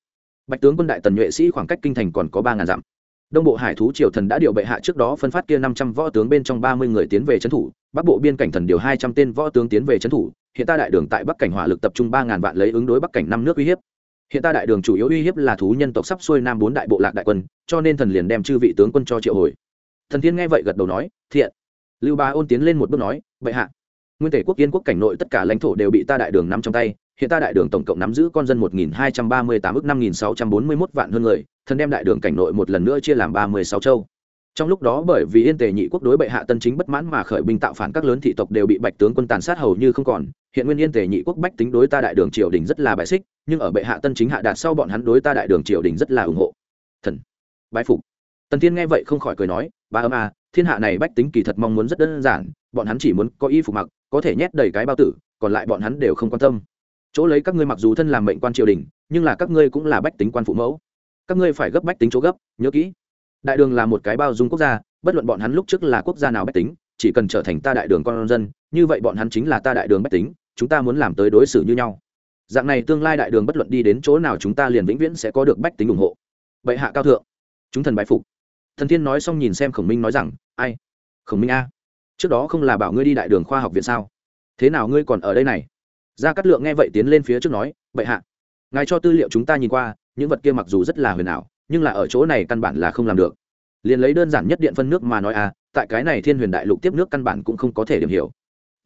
Bạch tướng quân đại tần nhuệ sĩ khoảng cách kinh thành còn có ba ngàn dặm. Đông bộ hải thú triều thần đã điều bệ hạ trước đó phân phát kia năm trăm võ tướng bên trong ba mươi người tiến về trấn thủ, bắc bộ biên cảnh thần điều hai trăm tên võ tướng tiến về trấn thủ hiện ta đại đường tại bắc cảnh hỏa lực tập trung ba ngàn vạn lấy ứng đối bắc cảnh năm nước uy hiếp. Hiện ta đại đường chủ yếu uy hiếp là thú nhân tộc sắp xuôi nam bốn đại bộ lạc đại quân, cho nên thần liền đem chư vị tướng quân cho triệu hồi. Thần thiên nghe vậy gật đầu nói, thiện. Lưu ba ôn tiến lên một bước nói, bệ hạ, nguyên tể quốc, yên quốc cảnh nội tất cả lãnh thổ đều bị ta đại đường nắm trong tay, hiện ta đại đường tổng cộng nắm giữ con dân một nghìn hai trăm ba mươi tám ước năm nghìn sáu trăm bốn mươi vạn hơn người, thần đem đại đường cảnh nội một lần nữa chia làm ba mươi sáu châu trong lúc đó bởi vì yên tề nhị quốc đối bệ hạ tân chính bất mãn mà khởi binh tạo phản các lớn thị tộc đều bị bạch tướng quân tàn sát hầu như không còn. Hiện nguyên yên tề nhị quốc bách tính đối ta đại đường triều đình rất là bài xích, nhưng ở bệ hạ tân chính hạ đạt sau bọn hắn đối ta đại đường triều đình rất là ủng hộ. Thần. Bái phục. Tần tiên nghe vậy không khỏi cười nói ba âm a thiên hạ này bách tính kỳ thật mong muốn rất đơn giản, bọn hắn chỉ muốn có y phục mặc, có thể nhét đầy cái bao tử, còn lại bọn hắn đều không quan tâm. Chỗ lấy các ngươi mặc dù thân làm mệnh quan triều đình, nhưng là các ngươi cũng là bách tính quan phụ mẫu. Các ngươi phải gấp bách tính chỗ gấp, nhớ kỹ đại đường là một cái bao dung quốc gia, bất luận bọn hắn lúc trước là quốc gia nào bách tính, chỉ cần trở thành ta đại đường con dân, như vậy bọn hắn chính là ta đại đường bách tính, chúng ta muốn làm tới đối xử như nhau. Dạng này tương lai đại đường bất luận đi đến chỗ nào chúng ta liền vĩnh viễn sẽ có được bách tính ủng hộ. Bệ hạ cao thượng, chúng thần bái phục. Thần thiên nói xong nhìn xem khổng minh nói rằng, ai? Khổng minh a, trước đó không là bảo ngươi đi đại đường khoa học viện sao? Thế nào ngươi còn ở đây này? Gia cát lượng nghe vậy tiến lên phía trước nói, bệ hạ, ngài cho tư liệu chúng ta nhìn qua, những vật kia mặc dù rất là huyền ảo nhưng là ở chỗ này căn bản là không làm được. Liền lấy đơn giản nhất điện phân nước mà nói à tại cái này thiên huyền đại lục tiếp nước căn bản cũng không có thể điểm hiểu.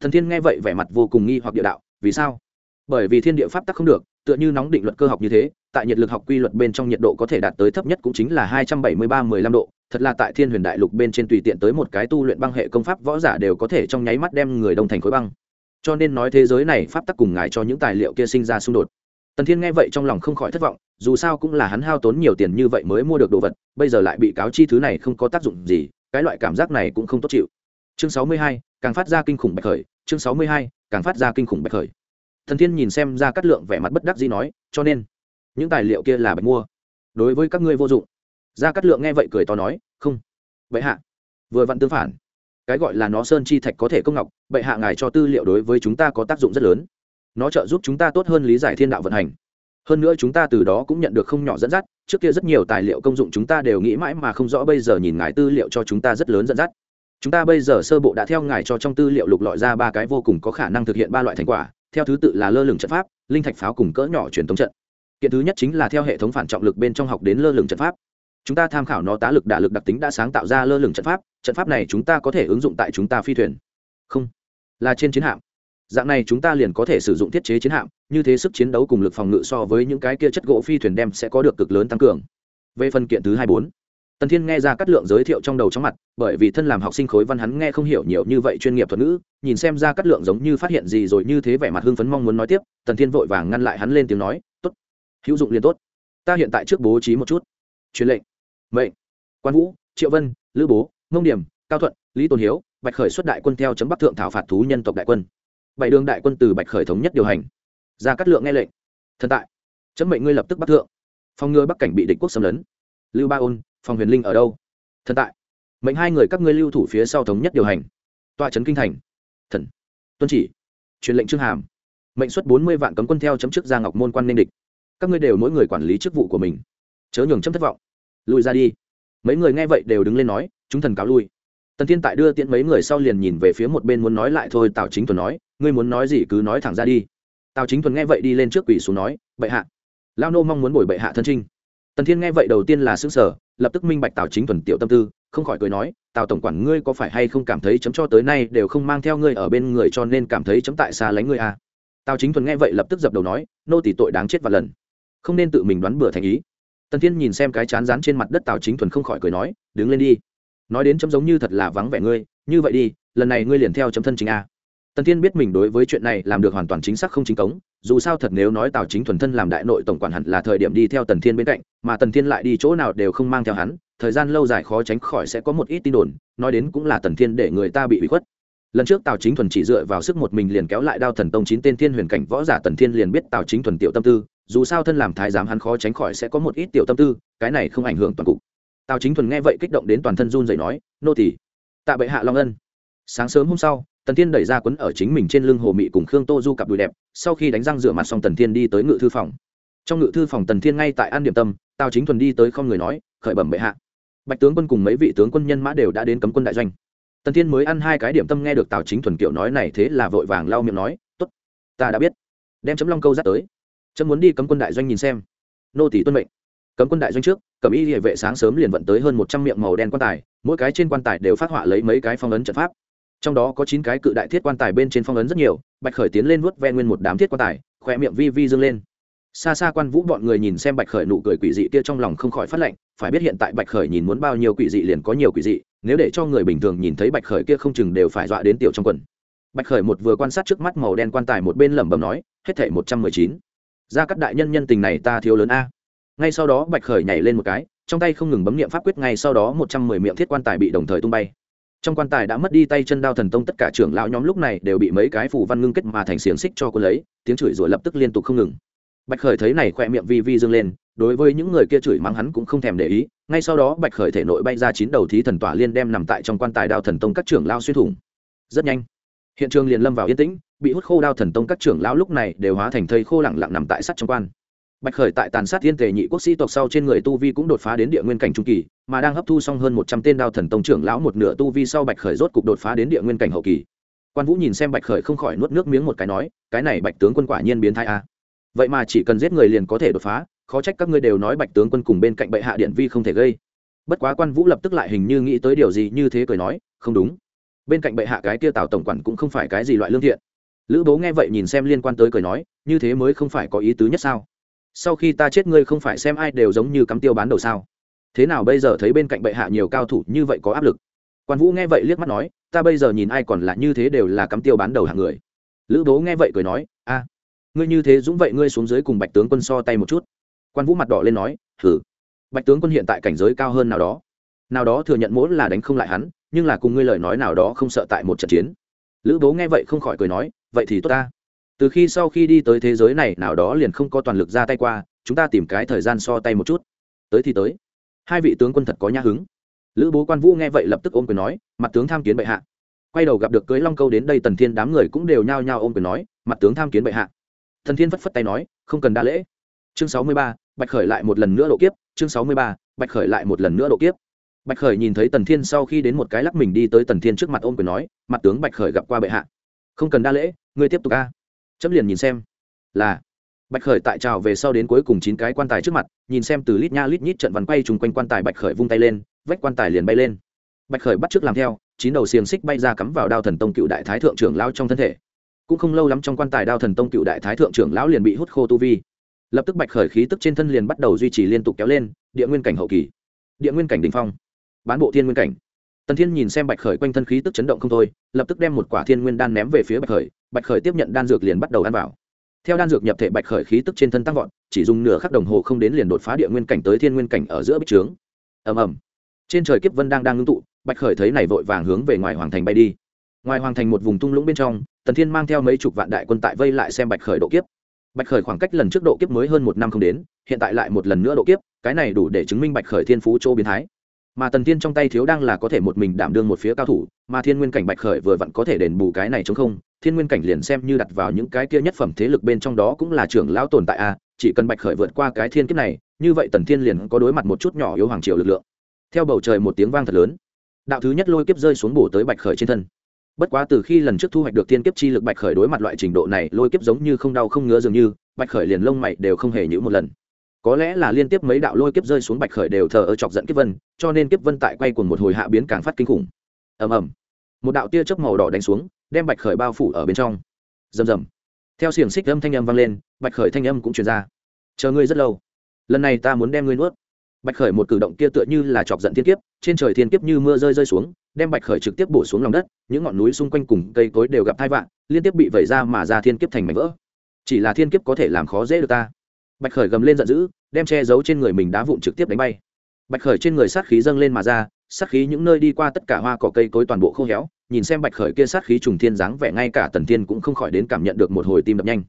Thần thiên nghe vậy vẻ mặt vô cùng nghi hoặc địa đạo, vì sao? Bởi vì thiên địa pháp tắc không được, tựa như nóng định luật cơ học như thế, tại nhiệt lực học quy luật bên trong nhiệt độ có thể đạt tới thấp nhất cũng chính là hai trăm bảy mươi ba mười lăm độ. Thật là tại thiên huyền đại lục bên trên tùy tiện tới một cái tu luyện băng hệ công pháp võ giả đều có thể trong nháy mắt đem người đông thành khối băng. Cho nên nói thế giới này pháp tắc cùng ngài cho những tài liệu kia sinh ra xung đột. Tần thiên nghe vậy trong lòng không khỏi thất vọng dù sao cũng là hắn hao tốn nhiều tiền như vậy mới mua được đồ vật, bây giờ lại bị cáo chi thứ này không có tác dụng gì, cái loại cảm giác này cũng không tốt chịu. Chương sáu mươi hai, càng phát ra kinh khủng bạch khởi, chương sáu mươi hai, càng phát ra kinh khủng bạch khởi. Thần thiên nhìn xem ra cắt lượng vẻ mặt bất đắc dĩ nói, cho nên, những tài liệu kia là bạch mua. Đối với các ngươi vô dụng. Ra cắt lượng nghe vậy cười to nói, không. Vậy hạ, vừa vặn tương phản. Cái gọi là nó sơn chi thạch có thể công ngọc, bệ hạ ngài cho tư liệu đối với chúng ta có tác dụng rất lớn. Nó trợ giúp chúng ta tốt hơn lý giải thiên đạo vận hành hơn nữa chúng ta từ đó cũng nhận được không nhỏ dẫn dắt, trước kia rất nhiều tài liệu công dụng chúng ta đều nghĩ mãi mà không rõ, bây giờ nhìn ngài tư liệu cho chúng ta rất lớn dẫn dắt. Chúng ta bây giờ sơ bộ đã theo ngài cho trong tư liệu lục lọi ra ba cái vô cùng có khả năng thực hiện ba loại thành quả, theo thứ tự là lơ lửng trận pháp, linh thạch pháo cùng cỡ nhỏ truyền thống trận. Kiện thứ nhất chính là theo hệ thống phản trọng lực bên trong học đến lơ lửng trận pháp. Chúng ta tham khảo nó tá lực, đả lực, đặc tính đã sáng tạo ra lơ lửng trận pháp trận pháp này chúng ta có thể ứng dụng tại chúng ta phi thuyền. Không, là trên chiến hạm dạng này chúng ta liền có thể sử dụng thiết chế chiến hạm, như thế sức chiến đấu cùng lực phòng ngự so với những cái kia chất gỗ phi thuyền đem sẽ có được cực lớn tăng cường. Về phần kiện thứ hai bốn, tần thiên nghe ra cắt lượng giới thiệu trong đầu trong mặt, bởi vì thân làm học sinh khối văn hắn nghe không hiểu nhiều như vậy chuyên nghiệp thuật ngữ, nhìn xem ra cắt lượng giống như phát hiện gì rồi như thế vẻ mặt hưng phấn mong muốn nói tiếp, tần thiên vội vàng ngăn lại hắn lên tiếng nói, tốt, hữu dụng liền tốt. Ta hiện tại trước bố trí một chút. Truyền lệnh. Mệnh. Quan vũ, triệu vân, lữ bố, ngông điểm, cao thuận, lý tôn hiếu, bạch khởi xuất đại quân theo chấm bắc thượng thảo phạt thú nhân tộc đại quân bảy đường đại quân từ bạch khởi thống nhất điều hành. Ra cắt lượng nghe lệnh. Thần tại. Chấm mệnh ngươi lập tức bắc thượng. Phòng ngừa bắc cảnh bị địch quốc xâm lấn. Lưu ba ôn phòng huyền linh ở đâu? Thần tại. Mệnh hai người các ngươi lưu thủ phía sau thống nhất điều hành. Tọa trấn kinh thành. Thần. Tuân chỉ. Truyền lệnh trương hàm. Mệnh xuất bốn mươi vạn cấm quân theo chấm chức ra ngọc môn quan nên địch. Các ngươi đều mỗi người quản lý chức vụ của mình. Chớ nhường chấm thất vọng. Lùi ra đi. Mấy người nghe vậy đều đứng lên nói, chúng thần cáo lui. Tần thiên tại đưa tiễn mấy người sau liền nhìn về phía một bên muốn nói lại thôi, tào chính thuần nói ngươi muốn nói gì cứ nói thẳng ra đi. Tào chính thuần nghe vậy đi lên trước quỷ xuống nói, bệ hạ. Lao nô mong muốn bồi bệ hạ thân trinh. Tần thiên nghe vậy đầu tiên là xứng sở lập tức minh bạch tào chính thuần tiểu tâm tư, không khỏi cười nói, tào tổng quản ngươi có phải hay không cảm thấy chấm cho tới nay đều không mang theo ngươi ở bên người cho nên cảm thấy chấm tại xa lánh ngươi à. tào chính thuần nghe vậy lập tức dập đầu nói, nô tỷ tội đáng chết và lần. Không nên tự mình đoán bừa thành ý. Tần thiên nhìn xem cái chán rán trên mặt đất tào chính thuần không khỏi cười nói, đứng lên đi. Nói đến chấm giống như thật là vắng vẻ ngươi, như vậy đi, lần này ngươi liền theo chấm thân chính a tần thiên biết mình đối với chuyện này làm được hoàn toàn chính xác không chính cống, dù sao thật nếu nói tào chính thuần thân làm đại nội tổng quản hẳn là thời điểm đi theo tần thiên bên cạnh, mà tần thiên lại đi chỗ nào đều không mang theo hắn, thời gian lâu dài khó tránh khỏi sẽ có một ít tin đồn, nói đến cũng là tần thiên để người ta bị bị khuất. Lần trước tào chính thuần chỉ dựa vào sức một mình liền kéo lại đao thần tông chín tên thiên huyền cảnh võ giả tần thiên liền biết tào chính thuần tiểu tâm tư, dù sao thân làm thái giám hắn khó tránh khỏi sẽ có một ít tiểu tâm tư, cái này không ảnh hưởng toàn cục. Tào chính thuần nghe vậy kích động đến toàn thân run dậy nói, nô tỷ tạ bệ hạ long ân. Sáng sớm hôm sau tần thiên đẩy ra quấn ở chính mình trên lưng hồ mị cùng khương tô du cặp đùi đẹp, sau khi đánh răng rửa mặt xong tần thiên đi tới ngự thư phòng. Trong ngự thư phòng tần thiên ngay tại an điểm tâm, tào chính thuần đi tới không người nói, khởi bẩm bệ hạ. Bạch tướng quân cùng mấy vị tướng quân nhân mã đều đã đến cấm quân đại doanh. Tần thiên mới ăn hai cái điểm tâm nghe được tào chính thuần kiểu nói này thế là vội vàng lau miệng nói t ố t ta đã biết. Đem chấm long câu dắt tới. Chấm muốn đi cấm quân đại doanh nhìn xem. Nô tỷ tuân mệnh. Cấm quân đại doanh trước cẩm y địa vệ sáng sớm liền vận tới hơn một trăm miệng màu đen quan tài, mỗi cái trên quan tài đều phát họa lấy mấy cái phong ấn trận pháp trong đó có chín cái cự đại thiết quan tài bên trên phong ấn rất nhiều, bạch khởi tiến lên vuốt ve nguyên một đám thiết quan tài khỏe miệng vi vi dâng lên. Xa xa quan vũ bọn người nhìn xem bạch khởi nụ cười quỷ dị kia trong lòng không khỏi phát lệnh phải biết hiện tại bạch khởi nhìn muốn bao nhiêu quỷ dị liền có nhiều quỷ dị, nếu để cho người bình thường nhìn thấy bạch khởi kia không chừng đều phải dọa đến tiểu trong quần. Bạch khởi một vừa quan sát trước mắt màu đen quan tài một bên lẩm bẩm nói, hết thể một trăm mười chín. Ra các đại nhân nhân tình này ta thiếu lớn a. Ngay sau đó bạch khởi nhảy lên một cái, trong tay không ngừng bấm nghiệm pháp quyết, ngay sau đó một trăm mười miệng thiết quan tài bị đồng thời tung bay trong quan tài đã mất đi tay chân đao thần tông tất cả trưởng lão nhóm lúc này đều bị mấy cái phủ văn ngưng kết mà thành xiềng xích cho cô lấy, tiếng chửi rủa lập tức liên tục không ngừng. Bạch khởi thấy này khoe miệng vi vi dâng lên, đối với những người kia chửi mắng hắn cũng không thèm để ý, ngay sau đó bạch khởi thể nội bay ra chín đầu thí thần tỏa liên đem nằm tại trong quan tài đao thần tông các trưởng lao xuyên thủng. Rất nhanh, hiện trường liền lâm vào yên tĩnh, bị hút khô đao thần tông các trưởng lão lúc này đều hóa thành thây khô lẳng lặng nằm tại sắt trong quan bạch khởi tại tàn sát thiên tề nhị quốc sĩ tộc sau trên người tu vi cũng đột phá đến địa nguyên cảnh trung kỳ, mà đang hấp thu xong hơn một trăm tên đao thần tông trưởng lão một nửa tu vi sau bạch khởi rốt cục đột phá đến địa nguyên cảnh hậu kỳ. Quan vũ nhìn xem bạch khởi không khỏi nuốt nước miếng một cái nói, cái này bạch tướng quân quả nhiên biến thái a. Vậy mà chỉ cần giết người liền có thể đột phá, khó trách các ngươi đều nói bạch tướng quân cùng bên cạnh bệ hạ điện vi không thể gây. Bất quá quan vũ lập tức lại hình như nghĩ tới điều gì như thế cười nói, không đúng. Bên cạnh bệ hạ cái kia tào tổng quản cũng không phải cái gì loại lương thiện. Lữ bố nghe vậy nhìn xem liên quan tới cười nói, như thế mới không phải có ý tứ nhất sao? Sau khi ta chết ngươi không phải xem ai đều giống như cắm tiêu bán đầu sao? Thế nào bây giờ thấy bên cạnh bệ hạ nhiều cao thủ như vậy có áp lực? Quan vũ nghe vậy liếc mắt nói, ta bây giờ nhìn ai còn là như thế đều là cắm tiêu bán đầu hạng người. Lữ bố nghe vậy cười nói, a, ngươi như thế dũng vậy ngươi xuống dưới cùng bạch tướng quân so tay một chút. Quan vũ mặt đỏ lên nói thử bạch tướng quân hiện tại cảnh giới cao hơn nào đó. Nào đó thừa nhận mỗi là đánh không lại hắn, nhưng là cùng ngươi lời nói nào đó không sợ tại một trận chiến. Lữ bố nghe vậy không khỏi cười nói, vậy thì tốt ta từ khi sau khi đi tới thế giới này, nào đó liền không có toàn lực ra tay qua, chúng ta tìm cái thời gian so tay một chút. Tới thì tới. Hai vị tướng quân thật có nhã hứng. Lữ bố quan vũ nghe vậy lập tức ôm quyền nói, mặt tướng tham kiến bệ hạ. Quay đầu gặp được cưới long câu đến đây, tần thiên đám người cũng đều nhao nhao ôm quyền nói, mặt tướng tham kiến bệ hạ. Thần thiên phất phất tay nói, không cần đa lễ. Chương sáu mươi ba, bạch khởi lại một lần nữa độ kiếp. Chương sáu mươi ba, bạch khởi lại một lần nữa độ kiếp. Bạch khởi nhìn thấy tần thiên sau khi đến một cái lắc mình đi tới tần thiên trước mặt ôm quyền nói, mặt tướng bạch khởi gặp qua bệ hạ. Không cần đa lễ, ngươi tiếp tục a chấm liền nhìn xem. Là. Bạch khởi tại trào về sau đến cuối cùng chín cái quan tài trước mặt, nhìn xem từ lít nha lít nhít trận vằn quay chung quanh quan tài bạch khởi vung tay lên, vách quan tài liền bay lên. Bạch khởi bắt trước làm theo, chín đầu xiềng xích bay ra cắm vào đao thần tông cựu đại thái thượng trưởng lão trong thân thể. Cũng không lâu lắm trong quan tài đao thần tông cựu đại thái thượng trưởng lão liền bị hút khô tu vi. Lập tức bạch khởi khí tức trên thân liền bắt đầu duy trì liên tục kéo lên, địa nguyên cảnh hậu kỳ. Địa nguyên cảnh đình phong. Bán bộ thiên nguyên cảnh. Tần thiên nhìn xem bạch khởi quanh thân khí tức chấn động không thôi, lập tức đem một quả thiên nguyên đan ném về phía bạch khởi bạch khởi tiếp nhận đan dược liền bắt đầu ăn vào. Theo đan dược nhập thể bạch khởi khí tức trên thân tăng vọt, chỉ dùng nửa khắc đồng hồ không đến liền đột phá địa nguyên cảnh tới thiên nguyên cảnh ở giữa bích trướng. Ầm ầm. Trên trời kiếp vân đang đang ngưng tụ, bạch khởi thấy này vội vàng hướng về ngoài hoàng thành bay đi. Ngoài hoàng thành một vùng tung lũng bên trong, tần thiên mang theo mấy chục vạn đại quân tại vây lại xem bạch khởi độ kiếp. Bạch khởi khoảng cách lần trước độ kiếp mới hơn một năm không đến, hiện tại lại một lần nữa độ kiếp, cái này đủ để chứng minh bạch khởi thiên phú chỗ biến thái. Mà tần thiên trong tay thiếu đang là có thể một mình đảm đương một phía cao thủ, mà thiên nguyên cảnh bạch khởi vừa vặn có thể đền bù cái này chống không thiên nguyên cảnh liền xem như đặt vào những cái kia nhất phẩm thế lực bên trong đó cũng là trưởng lão tồn tại a, chỉ cần bạch khởi vượt qua cái thiên kiếp này, như vậy tần thiên liền có đối mặt một chút nhỏ yếu hoàng triều lực lượng. Theo bầu trời một tiếng vang thật lớn, đạo thứ nhất lôi kiếp rơi xuống bổ tới bạch khởi trên thân. Bất quá từ khi lần trước thu hoạch được thiên kiếp chi lực bạch khởi đối mặt loại trình độ này, lôi kiếp giống như không đau không ngứa dường như, bạch khởi liền lông mày đều không hề nhữ một lần. Có lẽ là liên tiếp mấy đạo lôi kiếp rơi xuống bạch khởi đều thờ ơ chọc giận kiếp vân, cho nên kiếp vân tại quay cùng một hồi hạ biến càng phát kinh khủng. Ầm ầm. Một đạo tia chớp màu đỏ đánh xuống đem bạch khởi bao phủ ở bên trong. Rầm rầm. Theo xiềng xích âm thanh âm vang lên, bạch khởi thanh âm cũng truyền ra. Chờ ngươi rất lâu. Lần này ta muốn đem ngươi nuốt. Bạch khởi một cử động kia tựa như là chọc giận thiên kiếp, trên trời thiên kiếp như mưa rơi rơi xuống, đem bạch khởi trực tiếp bổ xuống lòng đất, những ngọn núi xung quanh cùng cây cối đều gặp thai vạn liên tiếp bị vẩy ra mà ra thiên kiếp thành mảnh vỡ. Chỉ là thiên kiếp có thể làm khó dễ được ta. Bạch khởi gầm lên giận dữ, đem che giấu trên người mình đá vụn trực tiếp đánh bay. Bạch khởi trên người sát khí dâng lên mà ra, sát khí những nơi đi qua tất cả hoa cỏ cây cối toàn bộ khô héo nhìn xem bạch khởi kia sát khí trùng thiên dáng vẻ, ngay cả tần thiên cũng không khỏi đến cảm nhận được một hồi tim đập nhanh.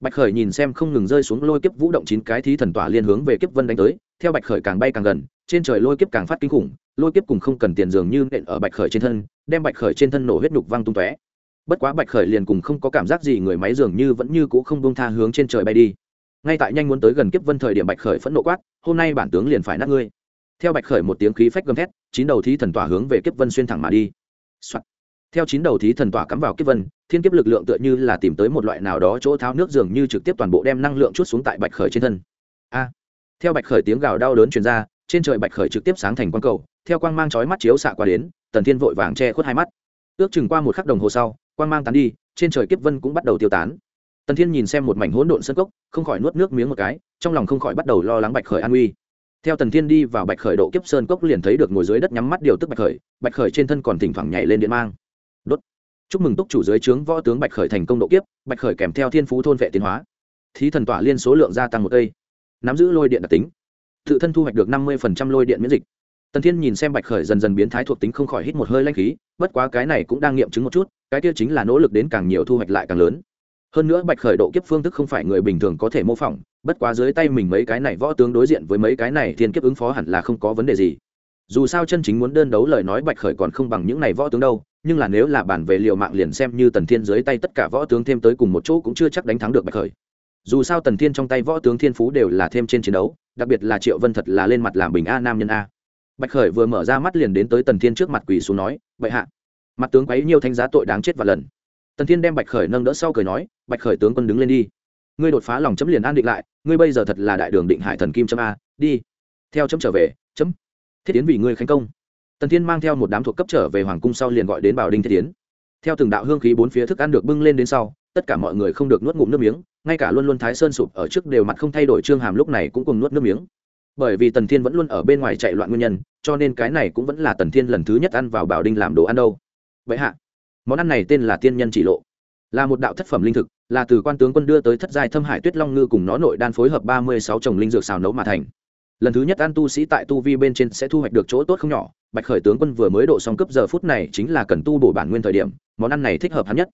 Bạch khởi nhìn xem không ngừng rơi xuống lôi kiếp vũ động chín cái thí thần tỏa liên hướng về kiếp vân đánh tới, theo bạch khởi càng bay càng gần, trên trời lôi kiếp càng phát kinh khủng, lôi kiếp cùng không cần tiền dường như nện ở bạch khởi trên thân, đem bạch khởi trên thân nổ huyết nhục văng tung tóe. Bất quá bạch khởi liền cùng không có cảm giác gì, người máy dường như vẫn như cũ không bông tha hướng trên trời bay đi. Ngay tại nhanh muốn tới gần kiếp vân thời điểm bạch khởi phẫn nộ quát, hôm nay bản tướng liền phải nát ngươi. Theo bạch khởi một tiếng khí phách gầm thét, chín đầu thí thần tỏa hướng về kiếp vân xuyên thẳng mà đi、Soạn theo chín đầu thí thần tỏa cắm vào kiếp vân, thiên kiếp lực lượng tựa như là tìm tới một loại nào đó chỗ tháo nước dường như trực tiếp toàn bộ đem năng lượng chút xuống tại bạch khởi trên thân. A! Theo bạch khởi tiếng gào đau đớn truyền ra, trên trời bạch khởi trực tiếp sáng thành quang cầu, theo quang mang chói mắt chiếu xạ qua đến, tần thiên vội vàng che khuất hai mắt. Ước chừng qua một khắc đồng hồ sau, quang mang tán đi, trên trời kiếp vân cũng bắt đầu tiêu tán. Tần thiên nhìn xem một mảnh hỗn độn sân cốc, không khỏi nuốt nước miếng một cái, trong lòng không khỏi bắt đầu lo lắng bạch khởi an uy theo tần thiên đi vào bạch khởi độ kiếp sơn cốc liền thấy được ngồi dưới đất nhắm mắt điều tức bạch khởi bạch khởi trên thân còn thỉnh thoảng nhảy lên điện mang đốt. Chúc mừng túc chủ dưới trướng võ tướng bạch khởi thành công độ kiếp, bạch khởi kèm theo thiên phú thôn vệ tiến hóa. Thí thần tỏa liên số lượng gia tăng một cây. Nắm giữ lôi điện đặc tính. Tự thân thu hoạch được năm mươi lôi điện miễn dịch. Tần thiên nhìn xem bạch khởi dần dần biến thái thuộc tính không khỏi hít một hơi lanh khí, bất quá cái này cũng đang nghiệm chứng một chút, cái kia chính là nỗ lực đến càng nhiều thu hoạch lại càng lớn. Hơn nữa bạch khởi độ kiếp phương thức không phải người bình thường có thể mô phỏng, bất quá dưới tay mình mấy cái này võ tướng đối diện với mấy cái này thiên kiếp ứng phó hẳn là không có vấn đề gì dù sao chân chính muốn đơn đấu lời nói bạch khởi còn không bằng những này võ tướng đâu, nhưng là nếu là bản về liệu mạng liền xem như tần thiên dưới tay tất cả võ tướng thêm tới cùng một chỗ cũng chưa chắc đánh thắng được bạch khởi. Dù sao tần thiên trong tay võ tướng thiên phú đều là thêm trên chiến đấu, đặc biệt là triệu vân thật là lên mặt làm bình a nam nhân a. Bạch khởi vừa mở ra mắt liền đến tới tần thiên trước mặt quỳ xuống nói vậy hạ, mặt tướng quấy nhiều thanh giá tội đáng chết và lần. Tần thiên đem bạch khởi nâng đỡ sau cười nói, bạch khởi tướng quân đứng lên đi. Ngươi đột phá lòng chấm liền an định lại, ngươi bây giờ thật là đại đường định hải thần kim chấm a, đi. Theo chấm trở về, chấm thiết tiến vì ngươi khánh công. Tần thiên mang theo một đám thuộc cấp trở về hoàng cung sau liền gọi đến bảo đinh thiết tiến theo từng đạo hương khí bốn phía thức ăn được bưng lên đến sau, tất cả mọi người không được nuốt ngụm nước miếng, ngay cả luôn luôn thái sơn sụp ở trước đều mặt không thay đổi trương hàm lúc này cũng cùng nuốt nước miếng. Bởi vì tần thiên vẫn luôn ở bên ngoài chạy loạn nguyên nhân, cho nên cái này cũng vẫn là tần thiên lần thứ nhất ăn vào bảo đinh làm đồ ăn đâu. Vậy hạ, món ăn này tên là tiên nhân chỉ lộ. Là một đạo thất phẩm linh thực, là từ quan tướng quân đưa tới thất giai thâm hải tuyết long ngư cùng nó nội đan phối hợp ba mươi sáu trồng linh dược xào nấu mà thành lần thứ nhất ăn tu sĩ tại tu vi bên trên sẽ thu hoạch được chỗ tốt không nhỏ. Bạch khởi tướng quân vừa mới độ xong cấp giờ phút này chính là cần tu bổ bản nguyên thời điểm, món ăn này thích hợp hắn nhất.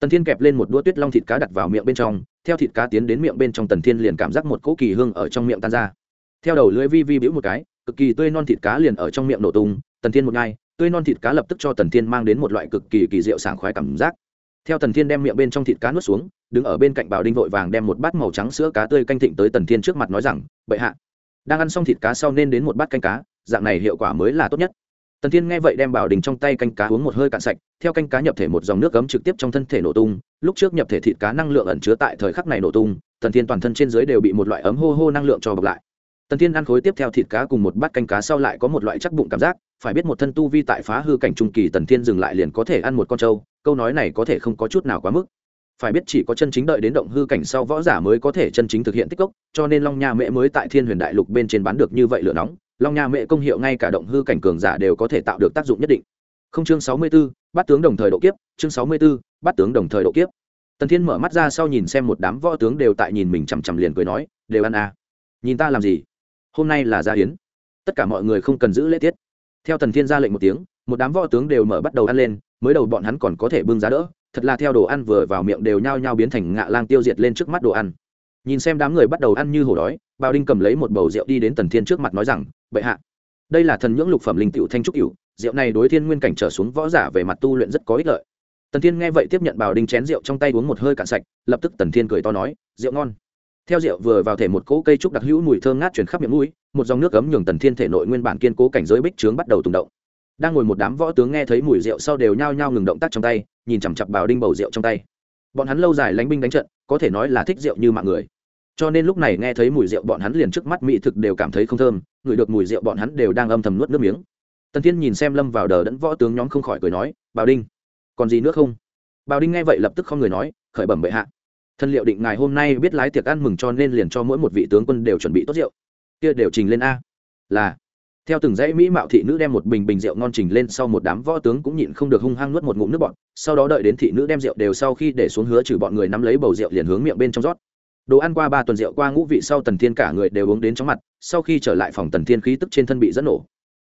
Tần thiên kẹp lên một đũa tuyết long thịt cá đặt vào miệng bên trong, theo thịt cá tiến đến miệng bên trong tần thiên liền cảm giác một cỗ kỳ hương ở trong miệng tan ra. Theo đầu lưỡi vi vi bĩu một cái, cực kỳ tươi non thịt cá liền ở trong miệng nổ tung, tần thiên một ngai tươi non thịt cá lập tức cho tần thiên mang đến một loại cực kỳ kỳ diệu sảng khoái cảm giác. Theo tần thiên đem miệng bên trong thịt cá nuốt xuống, đứng ở bên cạnh bảo đinh vội vàng đem một bát màu trắng sữa cá tươi canh thịnh tới tần thiên trước mặt nói rằng, bệ hạ đang ăn xong thịt cá sau nên đến một bát canh cá, dạng này hiệu quả mới là tốt nhất. Tần thiên nghe vậy đem bảo đình trong tay canh cá uống một hơi cạn sạch, theo canh cá nhập thể một dòng nước cấm trực tiếp trong thân thể nổ tung, lúc trước nhập thể thịt cá năng lượng ẩn chứa tại thời khắc này nổ tung, tần thiên toàn thân trên dưới đều bị một loại ấm hô hô năng lượng cho bọc lại. Tần thiên ăn khối tiếp theo thịt cá cùng một bát canh cá sau lại có một loại chắc bụng cảm giác, phải biết một thân tu vi tại phá hư cảnh trung kỳ tần thiên dừng lại liền có thể ăn một con trâu, câu nói này có thể không có chút nào quá mức phải biết chỉ có chân chính đợi đến động hư cảnh sau võ giả mới có thể chân chính thực hiện tích cốc cho nên long nha mễ mới tại thiên huyền đại lục bên trên bán được như vậy lửa nóng. Long nha mễ công hiệu ngay cả động hư cảnh cường giả đều có thể tạo được tác dụng nhất định. Không chương sáu mươi 64, bắt tướng đồng thời độ kiếp chương sáu mươi 64, bắt tướng đồng thời độ kiếp. Tần thiên mở mắt ra sau nhìn xem một đám võ tướng đều tại nhìn mình chằm chằm liền cười nói đều ăn à. nhìn ta làm gì? Hôm nay là gia hiến. Tất cả mọi người không cần giữ lễ tiết. Theo tần thiên ra lệnh một tiếng một đám võ tướng đều mở bắt đầu ăn lên mới đầu bọn hắn còn có thể bưng giá đỡ thật là theo đồ ăn vừa vào miệng đều nhao nhao biến thành ngạ lang tiêu diệt lên trước mắt đồ ăn. Nhìn xem đám người bắt đầu ăn như hổ đói, bao đinh cầm lấy một bầu rượu đi đến tần thiên trước mặt nói rằng, bệ hạ, đây là thần nhưỡng lục phẩm linh cựu thanh trúc cựu rượu này đối thiên nguyên cảnh trở xuống võ giả về mặt tu luyện rất có ích lợi. Tần thiên nghe vậy tiếp nhận bào đinh chén rượu trong tay uống một hơi cạn sạch, lập tức tần thiên cười to nói, rượu ngon. Theo rượu vừa vào thể một cỗ cây trúc đặc hữu mùi thơm ngát chuyển khắp miệng mũi, một dòng nước ấm nhường tần thiên thể nội nguyên bản kiên cố cảnh giới bích trướng bắt đầu tùng động. Đang ngồi một đám võ tướng nghe thấy mùi rượu sau đều nhao nhao ngừng động tác trong tay nhìn chằm chặp bảo đinh bầu rượu trong tay. Bọn hắn lâu dài lánh binh đánh trận, có thể nói là thích rượu như mạng người. Cho nên lúc này nghe thấy mùi rượu bọn hắn liền trước mắt mỹ thực đều cảm thấy không thơm ngửi được mùi rượu bọn hắn đều đang âm thầm nuốt nước miếng. Tần thiên nhìn xem lâm vào đờ đẫn võ tướng nhóm không khỏi cười nói, bảo đinh, còn gì nữa không? Bảo đinh nghe vậy lập tức không người nói, khởi bẩm bệ hạ. Thân liệu định ngài hôm nay biết lái tiệc ăn mừng cho nên liền cho mỗi một vị tướng quân đều chuẩn bị tốt rượu. Kia đều trình lên a. Là theo từng dãy mỹ mạo thị nữ đem một bình bình rượu ngon trình lên sau một đám võ tướng cũng nhịn không được hung hăng nuốt một ngụm nước bọt. sau đó đợi đến thị nữ đem rượu đều sau khi để xuống hứa trừ bọn người nắm lấy bầu rượu liền hướng miệng bên trong rót đồ ăn qua ba tuần rượu qua ngũ vị sau tần thiên cả người đều uống đến chóng mặt, sau khi trở lại phòng tần thiên khí tức trên thân bị dẫn nổ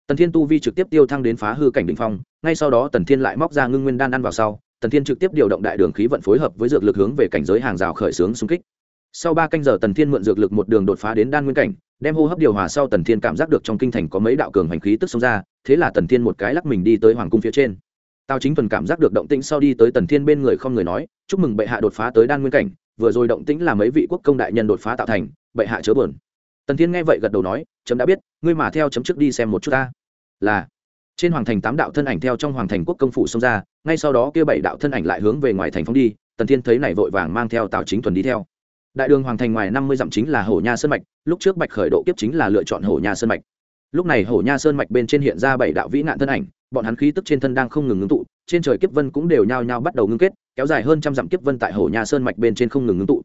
tần thiên tu vi trực tiếp tiêu thăng đến phá hư cảnh đ ỉ n h phong, ngay sau đó tần thiên lại móc ra ngưng nguyên đan ăn vào sau, tần thiên trực tiếp điều động đại đường khí vận phối hợp với dược lực hướng về cảnh giới hàng rào khởi xướng xung kích sau ba canh giờ tần thiên mượn dược lực một đường đột phá đến đan nguyên cảnh, đem hô hấp điều hòa sau tần thiên cảm giác được trong kinh thành có mấy đạo cường hành khí tức xông ra, thế là tần thiên một cái lắc mình đi tới hoàng cung phía trên. Tào chính thuần cảm giác được động tĩnh sau đi tới tần thiên bên người không người nói, chúc mừng bệ hạ đột phá tới đan nguyên cảnh, vừa rồi động tĩnh là mấy vị quốc công đại nhân đột phá tạo thành, bệ hạ chớ buồn. Tần thiên nghe vậy gật đầu nói, chấm đã biết, ngươi mà theo chấm trước đi xem một chút ta. Là, trên hoàng thành tám đạo thân ảnh theo trong hoàng thành quốc công phủ xông ra, ngay sau đó kia bảy đạo thân ảnh lại hướng về ngoài thành phong đi, tần thiên thấy này vội vàng mang theo tào chính thuần đi theo đại đường hoàng thành ngoài năm mươi dặm chính là hổ nha sơn mạch, lúc trước bạch khởi độ kiếp chính là lựa chọn hổ nha sơn mạch. Lúc này hổ nha sơn mạch bên trên hiện ra bảy đạo vĩ nạn thân ảnh, bọn hắn khí tức trên thân đang không ngừng ngưng tụ, trên trời kiếp vân cũng đều nhao nhao bắt đầu ngưng kết, kéo dài hơn trăm dặm kiếp vân tại hổ nha sơn mạch bên trên không ngừng ngưng tụ.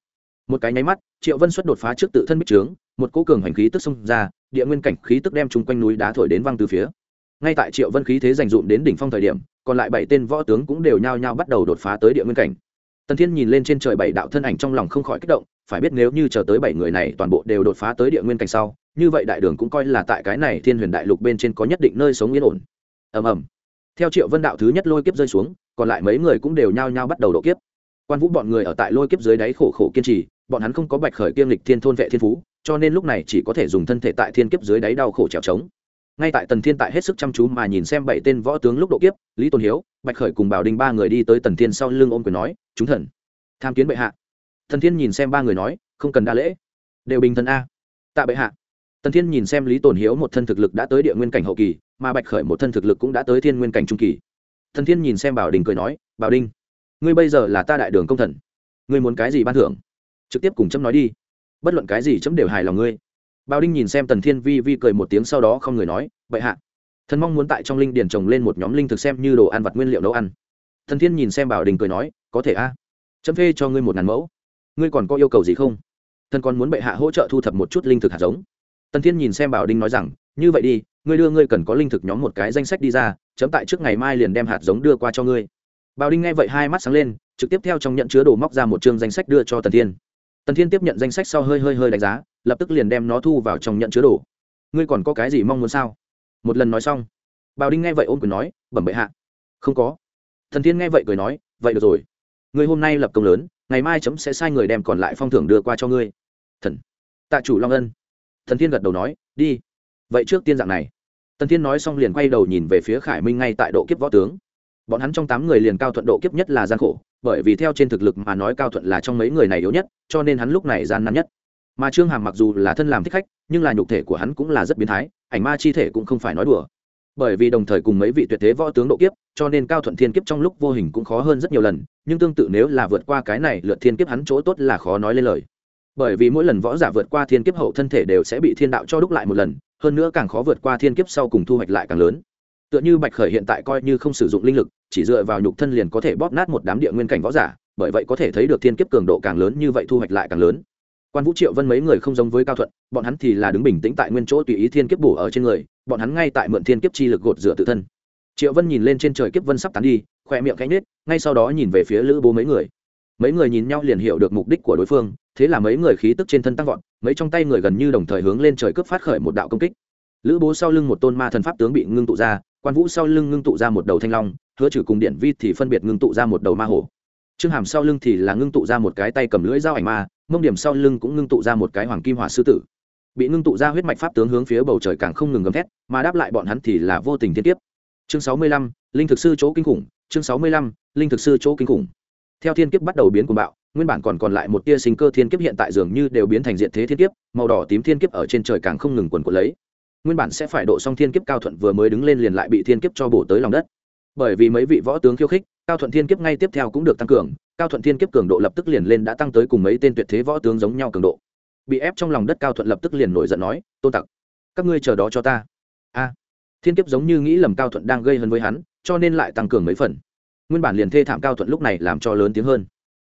Một cái nháy mắt, triệu vân xuất đột phá trước tự thân bích trướng, một cố cường hành khí tức xông ra, địa nguyên cảnh khí tức đem chung quanh núi đá thổi đến văng từ phía. Ngay tại triệu vân khí thế dành dụm đến đỉnh phong thời điểm, còn lại bảy tên võ tướng cũng đều nhao nhao bắt đầu đột phá tới địa nguyên cảnh tần thiên nhìn lên trên trời bảy đạo thân ảnh trong lòng không khỏi kích động, phải biết nếu như chờ tới bảy người này toàn bộ đều đột phá tới địa nguyên cảnh sau, như vậy đại đường cũng coi là tại cái này thiên huyền đại lục bên trên có nhất định nơi sống yên ổn. Ầm ầm. Theo triệu vân đạo thứ nhất lôi kiếp rơi xuống, còn lại mấy người cũng đều nhao nhao bắt đầu độ kiếp. Quan vũ bọn người ở tại lôi kiếp dưới đáy khổ khổ kiên trì, bọn hắn không có bạch khởi kiêm lịch thiên thôn vệ thiên phú, cho nên lúc này chỉ có thể dùng thân thể tại thiên kiếp dưới đáy đau khổ trèo trống ngay tại tần thiên tại hết sức chăm chú mà nhìn xem bảy tên võ tướng lúc độ kiếp, lý tôn hiếu, bạch khởi cùng bảo đình ba người đi tới tần thiên sau lưng ôm quyền nói, chúng thần, tham kiến bệ hạ. Thần thiên nhìn xem ba người nói, không cần đa lễ, đều bình thân a. Tạ bệ hạ. Tần thiên nhìn xem lý tồn hiếu một thân thực lực đã tới địa nguyên cảnh hậu kỳ, mà bạch khởi một thân thực lực cũng đã tới thiên nguyên cảnh trung kỳ. Thần thiên nhìn xem bảo đình cười nói, bảo đinh ngươi bây giờ là ta đại đường công thần, ngươi muốn cái gì ban thưởng? Trực tiếp cùng chấm nói đi, bất luận cái gì chấm đều hài lòng ngươi bảo đinh nhìn xem tần thiên vi vi cười một tiếng sau đó không người nói, bệ hạ, thần mong muốn tại trong linh điền trồng lên một nhóm linh thực xem như đồ ăn vặt nguyên liệu nấu ăn. Thần thiên nhìn xem bảo đình cười nói, có thể a. Chấm phê cho ngươi một ngàn mẫu. Ngươi còn có yêu cầu gì không? Thần còn muốn bệ hạ hỗ trợ thu thập một chút linh thực hạt giống. Tần thiên nhìn xem bảo đinh nói rằng, như vậy đi, ngươi đưa ngươi cần có linh thực nhóm một cái danh sách đi ra, chấm tại trước ngày mai liền đem hạt giống đưa qua cho ngươi. Bảo đinh nghe vậy hai mắt sáng lên, trực tiếp theo trong nhận chứa đồ móc ra một chương danh sách đưa cho tần thiên tần thiên tiếp nhận danh sách sau hơi hơi hơi đánh giá, lập tức liền đem nó thu vào trong nhận chứa đồ. Ngươi còn có cái gì mong muốn sao? Một lần nói xong Bào đinh nghe vậy ôm quyền nói, bẩm bệ hạ. Không có. Thần thiên nghe vậy cười nói, vậy được rồi. Ngươi hôm nay lập công lớn, ngày mai chấm sẽ sai người đem còn lại phong thưởng đưa qua cho ngươi. Thần, tạ chủ long ân. Thần thiên gật đầu nói, đi. Vậy trước tiên dạng này. Tần thiên nói xong liền quay đầu nhìn về phía khải minh ngay tại độ kiếp võ tướng. Bọn hắn trong tám người liền cao thuận độ kiếp nhất là gian khổ bởi vì theo trên thực lực mà nói cao thuận là trong mấy người này yếu nhất, cho nên hắn lúc này gian nan nhất. Mà trương hàm mặc dù là thân làm thích khách, nhưng là nhục thể của hắn cũng là rất biến thái, ảnh ma chi thể cũng không phải nói đùa. Bởi vì đồng thời cùng mấy vị tuyệt thế võ tướng độ kiếp, cho nên cao thuận thiên kiếp trong lúc vô hình cũng khó hơn rất nhiều lần, nhưng tương tự nếu là vượt qua cái này, lượt thiên kiếp hắn chỗ tốt là khó nói lên lời. Bởi vì mỗi lần võ giả vượt qua thiên kiếp hậu thân thể đều sẽ bị thiên đạo cho đúc lại một lần, hơn nữa càng khó vượt qua thiên kiếp sau cùng thu hoạch lại càng lớn tựa như bạch khởi hiện tại coi như không sử dụng linh lực, chỉ dựa vào nhục thân liền có thể bóp nát một đám địa nguyên cảnh võ giả, bởi vậy có thể thấy được thiên kiếp cường độ càng lớn như vậy thu hoạch lại càng lớn. Quan vũ triệu vân mấy người không giống với cao thuận, bọn hắn thì là đứng bình tĩnh tại nguyên chỗ tùy ý thiên kiếp bổ ở trên người, bọn hắn ngay tại mượn thiên kiếp chi lực gột rửa tự thân. Triệu vân nhìn lên trên trời kiếp vân sắp tán đi khoe miệng cánh nết ngay sau đó nhìn về phía lữ bố mấy người. Mấy người nhìn nhau liền hiểu được mục đích của đối phương, thế là mấy người khí tức trên thân tăng vọt, mấy trong tay người gần như đồng thời hướng lên trời cướp phát khởi một đạo công kích. Lữ bố sau lưng một tôn ma thần pháp tướng bị ngưng tụ ra quan vũ sau lưng ngưng tụ ra một đầu thanh long, hứa trừ cùng điện vi thì phân biệt ngưng tụ ra một đầu ma hổ. Trương hàm sau lưng thì là ngưng tụ ra một cái tay cầm lưỡi dao ảnh ma, mông điểm sau lưng cũng ngưng tụ ra một cái hoàng kim hỏa sư tử. Bị ngưng tụ ra huyết mạch pháp tướng hướng phía bầu trời càng không ngừng gầm thét, mà đáp lại bọn hắn thì là vô tình thiên tiếp chương sáu mươi lăm, linh thực sư chỗ kinh khủng, chương sáu mươi lăm, linh thực sư chỗ kinh khủng. Theo thiên kiếp bắt đầu biến cuồng bạo, nguyên bản còn còn lại một tia sinh cơ thiên kiếp hiện tại dường như đều biến thành diện thế thiên kiếp, màu đỏ tím thiên kiếp ở trên trời càng không ngừng quần quần lấy nguyên bản sẽ phải độ xong thiên kiếp cao thuận vừa mới đứng lên liền lại bị thiên kiếp cho bổ tới lòng đất. Bởi vì mấy vị võ tướng khiêu khích, cao thuận thiên kiếp ngay tiếp theo cũng được tăng cường, cao thuận thiên kiếp cường độ lập tức liền lên đã tăng tới cùng mấy tên tuyệt thế võ tướng giống nhau cường độ. Bị ép trong lòng đất cao thuận lập tức liền nổi giận nói, tôn tặc, các ngươi chờ đó cho ta. A, thiên kiếp giống như nghĩ lầm cao thuận đang gây hấn với hắn, cho nên lại tăng cường mấy phần. Nguyên bản liền thê thảm cao thuận lúc này làm cho lớn tiếng hơn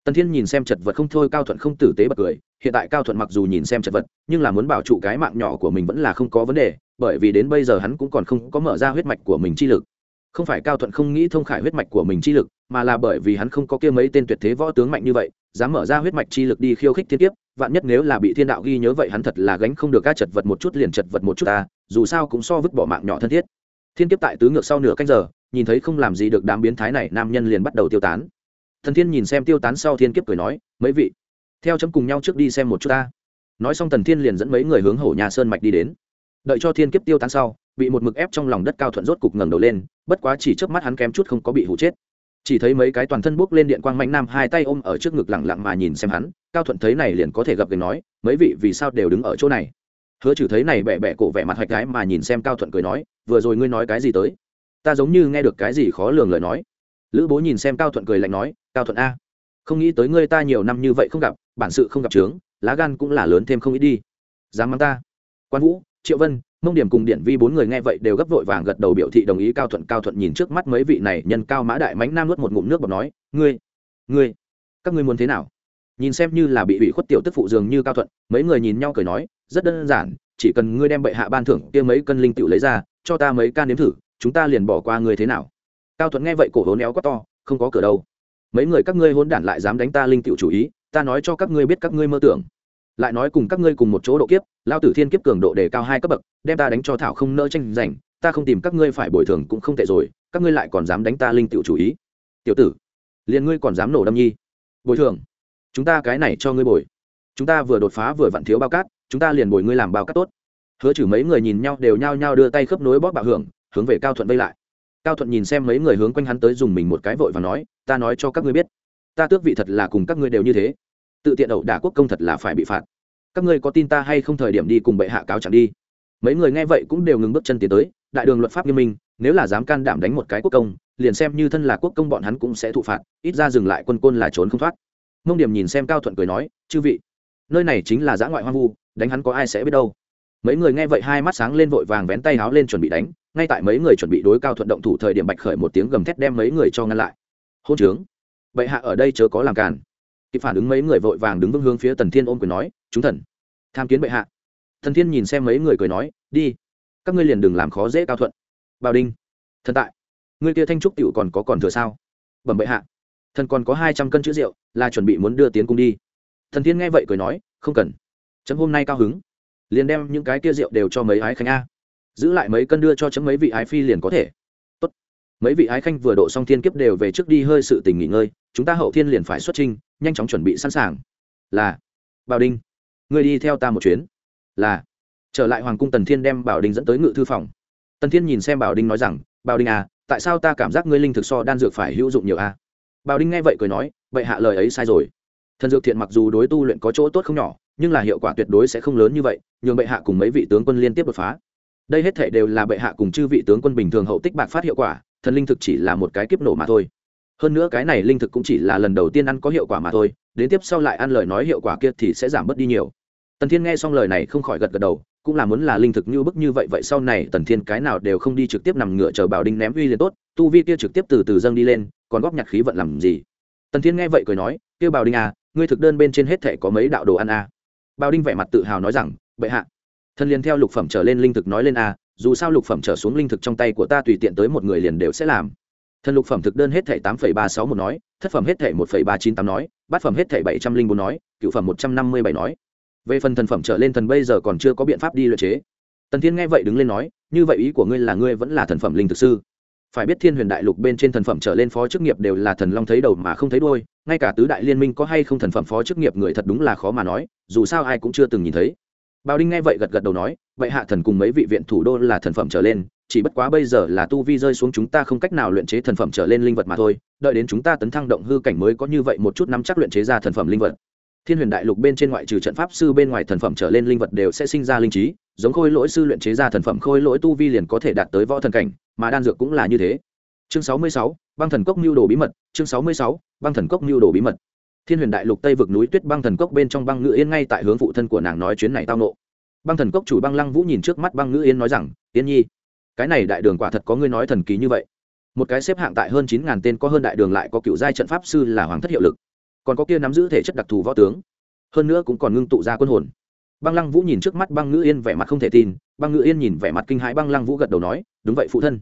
tần thiên nhìn xem chật vật không thôi, cao thuận không tử tế bật cười. Hiện tại cao thuận mặc dù nhìn xem chật vật, nhưng là muốn bảo trụ cái mạng nhỏ của mình vẫn là không có vấn đề, bởi vì đến bây giờ hắn cũng còn không có mở ra huyết mạch của mình chi lực. Không phải cao thuận không nghĩ thông khải huyết mạch của mình chi lực, mà là bởi vì hắn không có kia mấy tên tuyệt thế võ tướng mạnh như vậy, dám mở ra huyết mạch chi lực đi khiêu khích thiên kiếp, vạn nhất nếu là bị thiên đạo ghi nhớ vậy hắn thật là gánh không được ca chật vật một chút liền chật vật một chút ta, dù sao cũng so vứt bỏ mạng nhỏ thân thiết. Thiên kiếp tại tứ ngược sau nửa canh giờ, nhìn thấy không làm gì được đám biến thái này, nam nhân liền bắt đầu tiêu tán thần thiên nhìn xem tiêu tán sau thiên kiếp cười nói, mấy vị, theo chấm cùng nhau trước đi xem một chút ta. Nói xong thần thiên liền dẫn mấy người hướng hổ nhà sơn mạch đi đến. Đợi cho thiên kiếp tiêu tán sau, bị một mực ép trong lòng đất cao thuận rốt cục ngẩng đầu lên, bất quá chỉ trước mắt hắn kém chút không có bị hụ chết. Chỉ thấy mấy cái toàn thân bốc lên điện quang mạnh nam hai tay ôm ở trước ngực lẳng lặng mà nhìn xem hắn, cao thuận thấy này liền có thể gặp gành nói, mấy vị, vì sao đều đứng ở chỗ này? Hứa trừ thấy này bẹ bẹ cổ vẻ mặt hạch gái mà nhìn xem cao thuận cười nói, vừa rồi ngươi nói cái gì tới? Ta giống như nghe được cái gì khó lường lời nói. Lữ bố nhìn xem cao thuận cười lạnh nói cao thuận a. Không nghĩ tới ngươi ta nhiều năm như vậy không gặp, bản sự không gặp trướng lá gan cũng là lớn thêm không ít đi. Dám mắng ta. Quan vũ, triệu vân, mông điểm cùng điện vi bốn người nghe vậy đều gấp vội vàng gật đầu biểu thị đồng ý. Cao thuận cao thuận nhìn trước mắt mấy vị này, nhân cao mã đại mánh nam nuốt một ngụm nước và nói, ngươi ngươi, các ngươi muốn thế nào? Nhìn xem như là bị ủy khuất tiểu tức phụ dường như cao thuận, mấy người nhìn nhau cười nói, rất đơn giản, chỉ cần ngươi đem bệ hạ ban thưởng kia mấy cân linh tiểu lấy ra, cho ta mấy can nếm thử, chúng ta liền bỏ qua ngươi thế nào. Cao thuận nghe vậy cổ hố néo quá to, không có cửa đâu mấy người các ngươi hôn đản lại dám đánh ta linh tiểu chủ ý, ta nói cho các ngươi biết các ngươi mơ tưởng. Lại nói cùng các ngươi cùng một chỗ độ kiếp, lao tử thiên kiếp cường độ đề cao hai cấp bậc, đem ta đánh cho thảo không nỡ tranh giành, ta không tìm các ngươi phải bồi thường cũng không tệ rồi, các ngươi lại còn dám đánh ta linh tiểu chủ ý. Tiểu tử, liền ngươi còn dám nổ đâm nhi. Bồi thường. Chúng ta cái này cho ngươi bồi. Chúng ta vừa đột phá vừa vặn thiếu bao cát, chúng ta liền bồi ngươi làm bao cát tốt. Hứa trừ mấy người nhìn nhau đều nhao nhao đưa tay khớp nối bóp bạo hưởng, hướng về cao thuận vây lại cao thuận nhìn xem mấy người hướng quanh hắn tới dùng mình một cái vội và nói, ta nói cho các ngươi biết, ta tước vị thật là cùng các ngươi đều như thế. Tự tiện ẩu đả quốc công thật là phải bị phạt. Các ngươi có tin ta hay không thời điểm đi cùng bệ hạ cáo chẳng đi. Mấy người nghe vậy cũng đều ngừng bước chân tiến tới, đại đường luật pháp nghiêm minh, nếu là dám can đảm đánh một cái quốc công, liền xem như thân là quốc công bọn hắn cũng sẽ thụ phạt, ít ra dừng lại quân côn là trốn không thoát. Mông điểm nhìn xem cao thuận cười nói, chư vị, nơi này chính là giã ngoại hoang vu, đánh hắn có ai sẽ biết đâu. Mấy người nghe vậy hai mắt sáng lên vội vàng vén tay háo lên chuẩn bị đánh ngay tại mấy người chuẩn bị đối cao thuận động thủ thời điểm bạch khởi một tiếng gầm thét đem mấy người cho ngăn lại. Hôn trướng. Bệ hạ ở đây chớ có làm càn. Kịp phản ứng mấy người vội vàng đứng vững hướng phía tần thiên ôm quyền nói, chúng thần, tham kiến bệ hạ. Thần thiên nhìn xem mấy người cười nói, đi, các ngươi liền đừng làm khó dễ cao thuận. Bào đinh, thần tại. Ngươi kia thanh trúc tiểu còn có còn thừa sao? Bẩm bệ hạ. Thần còn có hai trăm cân chữ rượu, là chuẩn bị muốn đưa tiến cung đi. Thần thiên nghe vậy cười nói, không cần. Chấm hôm nay cao hứng. Liền đem những cái kia rượu đều cho mấy ái khánh a giữ lại mấy cân đưa cho chấm mấy vị ái phi liền có thể. Tốt. mấy vị ái khanh vừa độ xong thiên kiếp đều về trước đi hơi sự tình nghỉ ngơi, chúng ta hậu thiên liền phải xuất trinh nhanh chóng chuẩn bị sẵn sàng. Là. Bảo đinh người đi theo ta một chuyến. Là. Trở lại hoàng cung tần thiên đem bảo đinh dẫn tới ngự thư phòng. Tần thiên nhìn xem bảo đinh nói rằng, bảo đinh à tại sao ta cảm giác ngươi linh thực so đan dược phải hữu dụng nhiều a à? bảo đinh nghe vậy cười nói vậy hạ lời ấy sai rồi. Thần dược thiện mặc dù đối tu luyện có chỗ tốt không nhỏ, nhưng là hiệu quả tuyệt đối sẽ không lớn như vậy, nhường bệ hạ cùng mấy vị tướng quân liên tiếp đột phá đây hết thể đều là bệ hạ cùng chư vị tướng quân bình thường hậu tích bạc phát hiệu quả, thần linh thực chỉ là một cái kiếp nổ mà thôi. Hơn nữa cái này linh thực cũng chỉ là lần đầu tiên ăn có hiệu quả mà thôi, đến tiếp sau lại ăn lời nói hiệu quả kia thì sẽ giảm bớt đi nhiều. Tần thiên nghe xong lời này không khỏi gật gật đầu, cũng là muốn là linh thực như bức như vậy vậy sau này tần thiên cái nào đều không đi trực tiếp nằm ngựa chờ bảo đinh ném uy liền tốt, tu vi kia trực tiếp từ từ dâng đi lên, còn góp nhặt khí vận làm gì? Tần thiên nghe vậy cười nói, kêu bảo đinh à ngươi thực đơn bên trên hết thể có mấy đạo đồ ăn à. bảo đinh vẻ mặt tự hào nói rằng, bệ hạ thần liền theo lục phẩm trở lên linh thực nói lên à dù sao lục phẩm trở xuống linh thực trong tay của ta tùy tiện tới một người liền đều sẽ làm. Thần lục phẩm thực đơn hết thể tám phẩy ba sáu một nói, thất phẩm hết thể một phẩy ba chín tám nói, bát phẩm hết thể bảy trăm linh bốn nói, cựu phẩm một trăm năm mươi bảy nói. Về phần thần phẩm trở lên thần bây giờ còn chưa có biện pháp đi luyện chế. Tần thiên nghe vậy đứng lên nói, như vậy ý của ngươi là ngươi vẫn là thần phẩm linh thực sư? Phải biết thiên huyền đại lục bên trên thần phẩm trở lên phó chức nghiệp đều là thần long thấy đầu mà không thấy đôi ngay cả tứ đại liên minh có hay không thần phẩm phó chức nghiệp người thật đúng là khó mà nói, dù sao ai cũng chưa từng nhìn thấy bao đinh nghe vậy gật gật đầu nói, vậy hạ thần cùng mấy vị viện thủ đô là thần phẩm trở lên, chỉ bất quá bây giờ là tu vi rơi xuống chúng ta không cách nào luyện chế thần phẩm trở lên linh vật mà thôi, đợi đến chúng ta tấn thăng động hư cảnh mới có như vậy một chút nắm chắc luyện chế ra thần phẩm linh vật. Thiên huyền đại lục bên trên ngoại trừ trận pháp sư bên ngoài thần phẩm trở lên linh vật đều sẽ sinh ra linh trí, giống khôi lỗi sư luyện chế ra thần phẩm, khôi lỗi tu vi liền có thể đạt tới võ thần cảnh, mà đan dược cũng là như thế. Chương sáu mươi sáu, băng thần cốc mưu đồ bí mật, chương sáu mươi sáu, băng thần cốc mưu đồ bí mật thiên huyền đại lục tây vực núi tuyết băng thần cốc bên trong băng ngự yên ngay tại hướng phụ thân của nàng nói chuyến này tao nộ. Băng thần cốc chủ băng lăng vũ nhìn trước mắt băng ngự yên nói rằng, yên nhi, cái này đại đường quả thật có ngươi nói thần kỳ như vậy. Một cái xếp hạng tại hơn chín ngàn tên có hơn đại đường lại có cựu giai trận pháp sư là hoàng thất hiệu lực, còn có kia nắm giữ thể chất đặc thù võ tướng, hơn nữa cũng còn ngưng tụ ra quân hồn. Băng lăng vũ nhìn trước mắt băng ngữ yên vẻ mặt không thể tin, băng ngữ yên nhìn vẻ mặt kinh hãi băng lăng vũ gật đầu nói, đúng vậy phụ thân.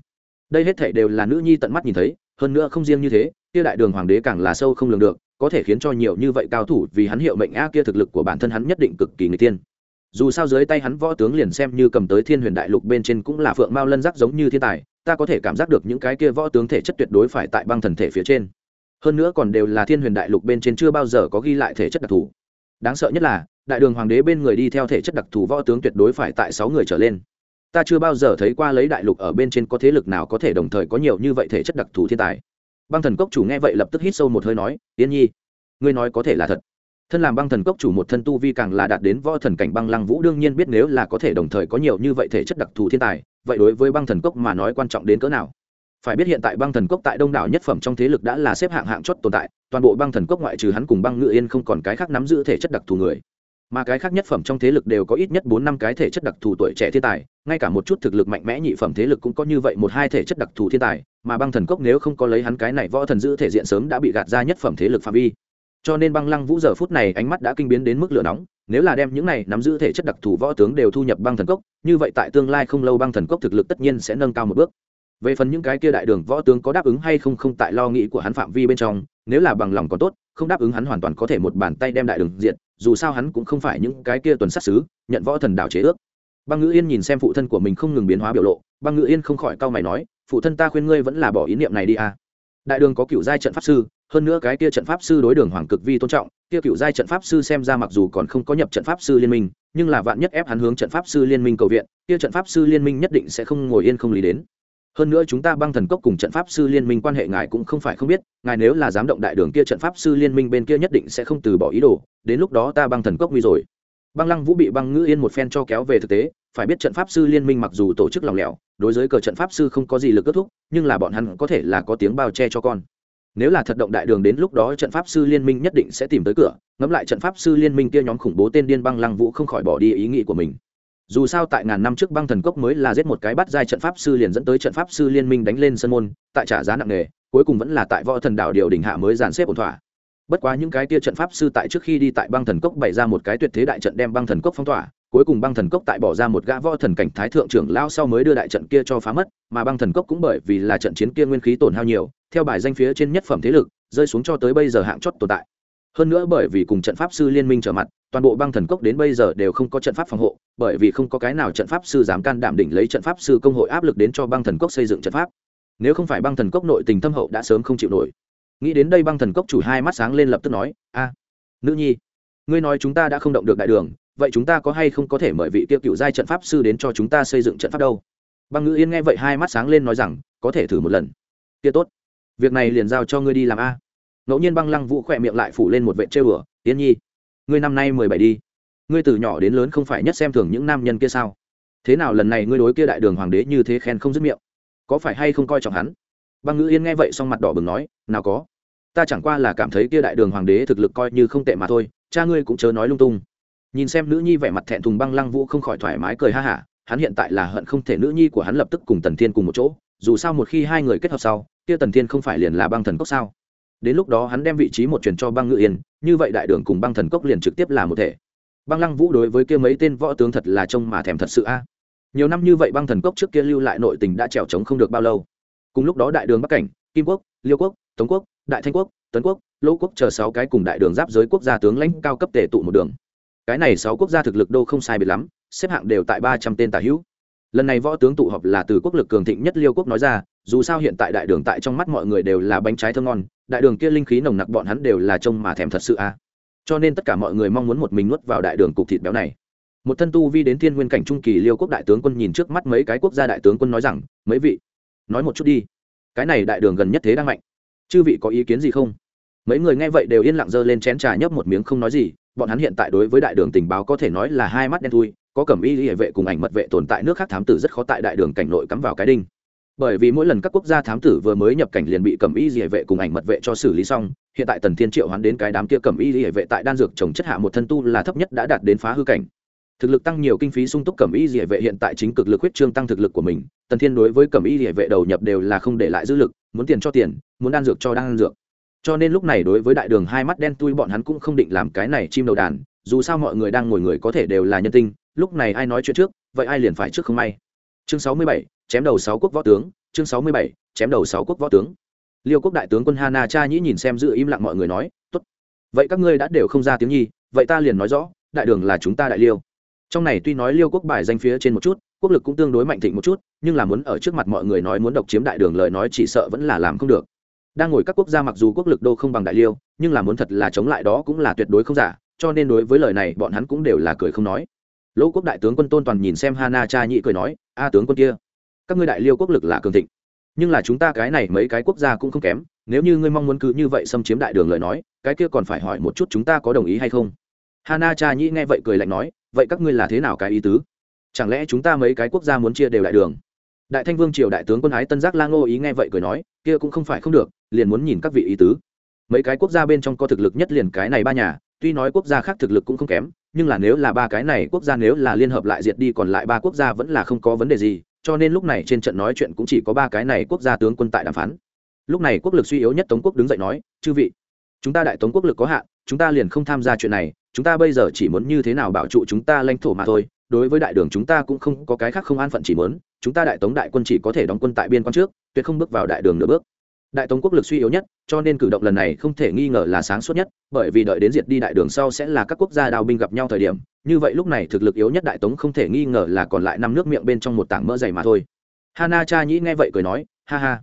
Đây hết thể đều là nữ nhi tận mắt nhìn thấy, hơn nữa không riêng như thế, kia đại đường hoàng đế càng là sâu không lường được có thể khiến cho nhiều như vậy cao thủ vì hắn hiệu mệnh a kia thực lực của bản thân hắn nhất định cực kỳ người tiên dù sao dưới tay hắn võ tướng liền xem như cầm tới thiên huyền đại lục bên trên cũng là phượng mao lân giác giống như thiên tài, ta có thể cảm giác được những cái kia võ tướng thể chất tuyệt đối phải tại băng thần thể phía trên. Hơn nữa còn đều là thiên huyền đại lục bên trên chưa bao giờ có ghi lại thể chất đặc thù. Đáng sợ nhất là, đại đường hoàng đế bên người đi theo thể chất đặc thù võ tướng tuyệt đối phải tại sáu người trở lên. Ta chưa bao giờ thấy qua lấy đại lục ở bên trên có thế lực nào có thể đồng thời có nhiều như vậy thể chất đặc thù thiên tài băng thần cốc chủ nghe vậy lập tức hít sâu một hơi nói, yên nhi, ngươi nói có thể là thật. Thân làm băng thần cốc chủ một thân tu vi càng là đạt đến võ thần cảnh băng lăng vũ, đương nhiên biết nếu là có thể đồng thời có nhiều như vậy thể chất đặc thù thiên tài, vậy đối với băng thần cốc mà nói quan trọng đến cỡ nào? Phải biết hiện tại băng thần cốc tại đông đảo nhất phẩm trong thế lực đã là xếp hạng hạng chót tồn tại, toàn bộ băng thần cốc ngoại trừ hắn cùng băng ngự yên không còn cái khác nắm giữ thể chất đặc thù người mà cái khác nhất phẩm trong thế lực đều có ít nhất bốn năm cái thể chất đặc thù tuổi trẻ thiên tài, ngay cả một chút thực lực mạnh mẽ nhị phẩm thế lực cũng có như vậy một hai thể chất đặc thù thiên tài, mà băng thần cốc nếu không có lấy hắn cái này võ thần giữ thể diện sớm đã bị gạt ra nhất phẩm thế lực phạm vi. Cho nên băng lăng vũ giờ phút này ánh mắt đã kinh biến đến mức lửa nóng, nếu là đem những này nắm giữ thể chất đặc thù võ tướng đều thu nhập băng thần cốc, như vậy tại tương lai không lâu băng thần cốc thực lực tất nhiên sẽ nâng cao một bước. Về phần những cái kia đại đường võ tướng có đáp ứng hay không không tại lo nghĩ của hắn phạm vi bên trong, nếu là bằng lòng còn tốt, không đáp ứng hắn hoàn toàn có thể một bàn tay đem đại đường diện dù sao hắn cũng không phải những cái kia tuần sát xứ nhận võ thần đảo chế ước băng ngữ yên nhìn xem phụ thân của mình không ngừng biến hóa biểu lộ, băng ngữ yên không khỏi cau mày nói, phụ thân ta khuyên ngươi vẫn là bỏ ý niệm này đi à. đại đường có cựu giai trận pháp sư, hơn nữa cái kia trận pháp sư đối đường hoàng cực vi tôn trọng, kia cựu giai trận pháp sư xem ra mặc dù còn không có nhập trận pháp sư liên minh, nhưng là vạn nhất ép hắn hướng trận pháp sư liên minh cầu viện, kia trận pháp sư liên minh nhất định sẽ không ngồi yên không lý đến hơn nữa chúng ta băng thần cốc cùng trận pháp sư liên minh quan hệ ngài cũng không phải không biết, ngài nếu là dám động đại đường kia trận pháp sư liên minh bên kia nhất định sẽ không từ bỏ ý đồ, đến lúc đó ta băng thần cốc nguy rồi. Băng lăng vũ bị băng ngữ yên một phen cho kéo về thực tế, phải biết trận pháp sư liên minh mặc dù tổ chức lòng lẻo, đối với cờ trận pháp sư không có gì lực kết thúc, nhưng là bọn hắn có thể là có tiếng bao che cho con. Nếu là thật động đại đường đến lúc đó trận pháp sư liên minh nhất định sẽ tìm tới cửa, ngẫm lại trận pháp sư liên minh kia nhóm khủng bố tên điên băng lăng vũ không khỏi bỏ đi ý nghĩ của mình dù sao tại ngàn năm trước băng thần cốc mới là giết một cái bắt giai trận pháp sư liền dẫn tới trận pháp sư liên minh đánh lên sân môn, tại trả giá nặng nề, cuối cùng vẫn là tại võ thần đạo điều đình hạ mới dàn xếp ổn thỏa. Bất quá những cái tia trận pháp sư tại trước khi đi tại băng thần cốc bày ra một cái tuyệt thế đại trận đem băng thần cốc phong tỏa, cuối cùng băng thần cốc tại bỏ ra một gã võ thần cảnh thái thượng trưởng lao sau mới đưa đại trận kia cho phá mất, mà băng thần cốc cũng bởi vì là trận chiến kia nguyên khí tổn hao nhiều, theo bài danh phía trên nhất phẩm thế lực, rơi xuống cho tới bây giờ hạng chót tồn tại. Hơn nữa bởi vì cùng trận pháp sư liên minh trở mặt toàn bộ băng thần cốc đến bây giờ đều không có trận pháp phòng hộ, bởi vì không có cái nào trận pháp sư dám can đảm đỉnh lấy trận pháp sư công hội áp lực đến cho băng thần cốc xây dựng trận pháp. Nếu không phải băng thần cốc nội tình thâm hậu đã sớm không chịu nổi. Nghĩ đến đây băng thần cốc chủ hai mắt sáng lên lập tức nói, a, nữ nhi, ngươi nói chúng ta đã không động được đại đường, vậy chúng ta có hay không có thể mời vị tiêu cựu giai trận pháp sư đến cho chúng ta xây dựng trận pháp đâu? Băng ngữ yên nghe vậy hai mắt sáng lên nói rằng, có thể thử một lần. Kia tốt, việc này liền giao cho ngươi đi làm a. Ngẫu nhiên băng lăng vũ khỏe miệng lại phủ lên một vệ trêu bừa tiến nhi ngươi năm nay mười bảy đi. Ngươi từ nhỏ đến lớn không phải nhất xem thường những nam nhân kia sao? Thế nào lần này ngươi đối kia đại đường hoàng đế như thế khen không dứt miệng? Có phải hay không coi trọng hắn? Băng ngữ yên nghe vậy xong mặt đỏ bừng nói, nào có. Ta chẳng qua là cảm thấy kia đại đường hoàng đế thực lực coi như không tệ mà thôi, cha ngươi cũng chớ nói lung tung. Nhìn xem nữ nhi vẻ mặt thẹn thùng băng lăng vũ không khỏi thoải mái cười ha hả, hắn hiện tại là hận không thể nữ nhi của hắn lập tức cùng tần thiên cùng một chỗ, dù sao một khi hai người kết hợp sau, kia tần thiên không phải liền là băng thần cốc sao? Đến lúc đó hắn đem vị trí một truyền cho băng ngự yên, như vậy đại đường cùng băng thần cốc liền trực tiếp là một thể. Băng lăng vũ đối với kia mấy tên võ tướng thật là trông mà thèm thật sự a. Nhiều năm như vậy băng thần cốc trước kia lưu lại nội tình đã trèo trống không được bao lâu. Cùng lúc đó đại đường bắc cảnh, kim quốc, liêu quốc, tống quốc, đại thanh quốc, tấn quốc lỗ quốc chờ sáu cái cùng đại đường giáp giới quốc gia tướng lãnh cao cấp tề tụ một đường. Cái này sáu quốc gia thực lực đô không sai biệt lắm, xếp hạng đều tại ba trăm tên tả hữu. Lần này võ tướng tụ họp là từ quốc lực cường thịnh nhất liêu quốc nói ra dù sao hiện tại đại đường tại trong mắt mọi người đều là bánh trái thơm ngon, đại đường kia linh khí nồng nặc bọn hắn đều là trông mà thèm thật sự a. Cho nên tất cả mọi người mong muốn một mình nuốt vào đại đường cục thịt béo này. Một thân tu vi đến thiên nguyên cảnh trung kỳ liêu quốc đại tướng quân nhìn trước mắt mấy cái quốc gia đại tướng quân nói rằng, mấy vị, nói một chút đi. Cái này đại đường gần nhất thế đang mạnh. Chư vị có ý kiến gì không? Mấy người nghe vậy đều yên lặng giơ lên chén trà nhấp một miếng không nói gì, bọn hắn hiện tại đối với đại đường tình báo có thể nói là hai mắt đen thui, có cẩm y hệ vệ cùng ảnh mật vệ tồn tại nước khác thám tử rất khó tại đại đường cảnh nội cắm vào cái đinh bởi vì mỗi lần các quốc gia thám tử vừa mới nhập cảnh liền bị cẩm y hệ vệ cùng ảnh mật vệ cho xử lý xong, hiện tại tần thiên triệu hắn đến cái đám kia cẩm y hệ vệ tại đan dược trồng chất hạ một thân tu là thấp nhất đã đạt đến phá hư cảnh. Thực lực tăng nhiều kinh phí sung túc cẩm y địa vệ hiện tại chính cực lực huyết trương tăng thực lực của mình, tần thiên đối với cẩm y địa vệ đầu nhập đều là không để lại dư lực, muốn tiền cho tiền, muốn đan dược cho đan dược. Cho nên lúc này đối với đại đường hai mắt đen tui bọn hắn cũng không định làm cái này chim đầu đàn, dù sao mọi người đang ngồi người có thể đều là nhân tinh, lúc này ai nói chuyện trước, vậy ai liền phải trước không may. Chương sáu mươi bảy chém đầu sáu quốc võ tướng, chương sáu mươi bảy, chém đầu sáu quốc võ tướng. Liêu quốc đại tướng quân hana cha nhĩ nhìn xem giữ im lặng mọi người nói, tốt. Vậy các ngươi đã đều không ra tiếng nhi, vậy ta liền nói rõ, đại đường là chúng ta đại liêu. Trong này tuy nói liêu quốc bài danh phía trên một chút, quốc lực cũng tương đối mạnh thịnh một chút, nhưng là muốn ở trước mặt mọi người nói muốn độc chiếm đại đường lời nói chỉ sợ vẫn là làm không được. Đang ngồi các quốc gia mặc dù quốc lực đô không bằng đại liêu, nhưng là muốn thật là chống lại đó cũng là tuyệt đối không giả, cho nên đối với lời này bọn hắn cũng đều là cười không nói. Lỗ quốc đại tướng quân tôn toàn nhìn xem hana cha nhị cười nói, a tướng quân kia các ngươi đại liêu quốc lực là cường thịnh. Nhưng là chúng ta cái này mấy cái quốc gia cũng không kém, nếu như ngươi mong muốn cứ như vậy xâm chiếm đại đường lời nói, cái kia còn phải hỏi một chút chúng ta có đồng ý hay không? Hana cha nhị nghe vậy cười lạnh nói, vậy các ngươi là thế nào cái ý tứ? Chẳng lẽ chúng ta mấy cái quốc gia muốn chia đều đại đường? Đại thanh vương triều đại tướng quân ái tân giác la ngô ý nghe vậy cười nói, kia cũng không phải không được, liền muốn nhìn các vị ý tứ. Mấy cái quốc gia bên trong có thực lực nhất liền cái này ba nhà, tuy nói quốc gia khác thực lực cũng không kém, nhưng là nếu là ba cái này quốc gia nếu là liên hợp lại diệt đi còn lại ba quốc gia vẫn là không có vấn đề gì cho nên lúc này trên trận nói chuyện cũng chỉ có ba cái này quốc gia tướng quân tại đàm phán. Lúc này quốc lực suy yếu nhất tống quốc đứng dậy nói, chư vị, chúng ta đại tống quốc lực có hạn, chúng ta liền không tham gia chuyện này, chúng ta bây giờ chỉ muốn như thế nào bảo trụ chúng ta lãnh thổ mà thôi, đối với đại đường chúng ta cũng không có cái khác không an phận chỉ muốn, chúng ta đại tống đại quân chỉ có thể đóng quân tại biên quan trước, tuyệt không bước vào đại đường nửa bước. Đại tống quốc lực suy yếu nhất, cho nên cử động lần này không thể nghi ngờ là sáng suốt nhất, bởi vì đợi đến diệt đi đại đường sau sẽ là các quốc gia đào binh gặp nhau thời điểm như vậy lúc này thực lực yếu nhất đại tống không thể nghi ngờ là còn lại năm nước miệng bên trong một tảng mỡ dày mà thôi. Hana cha nhĩ nghe vậy cười nói, ha ha,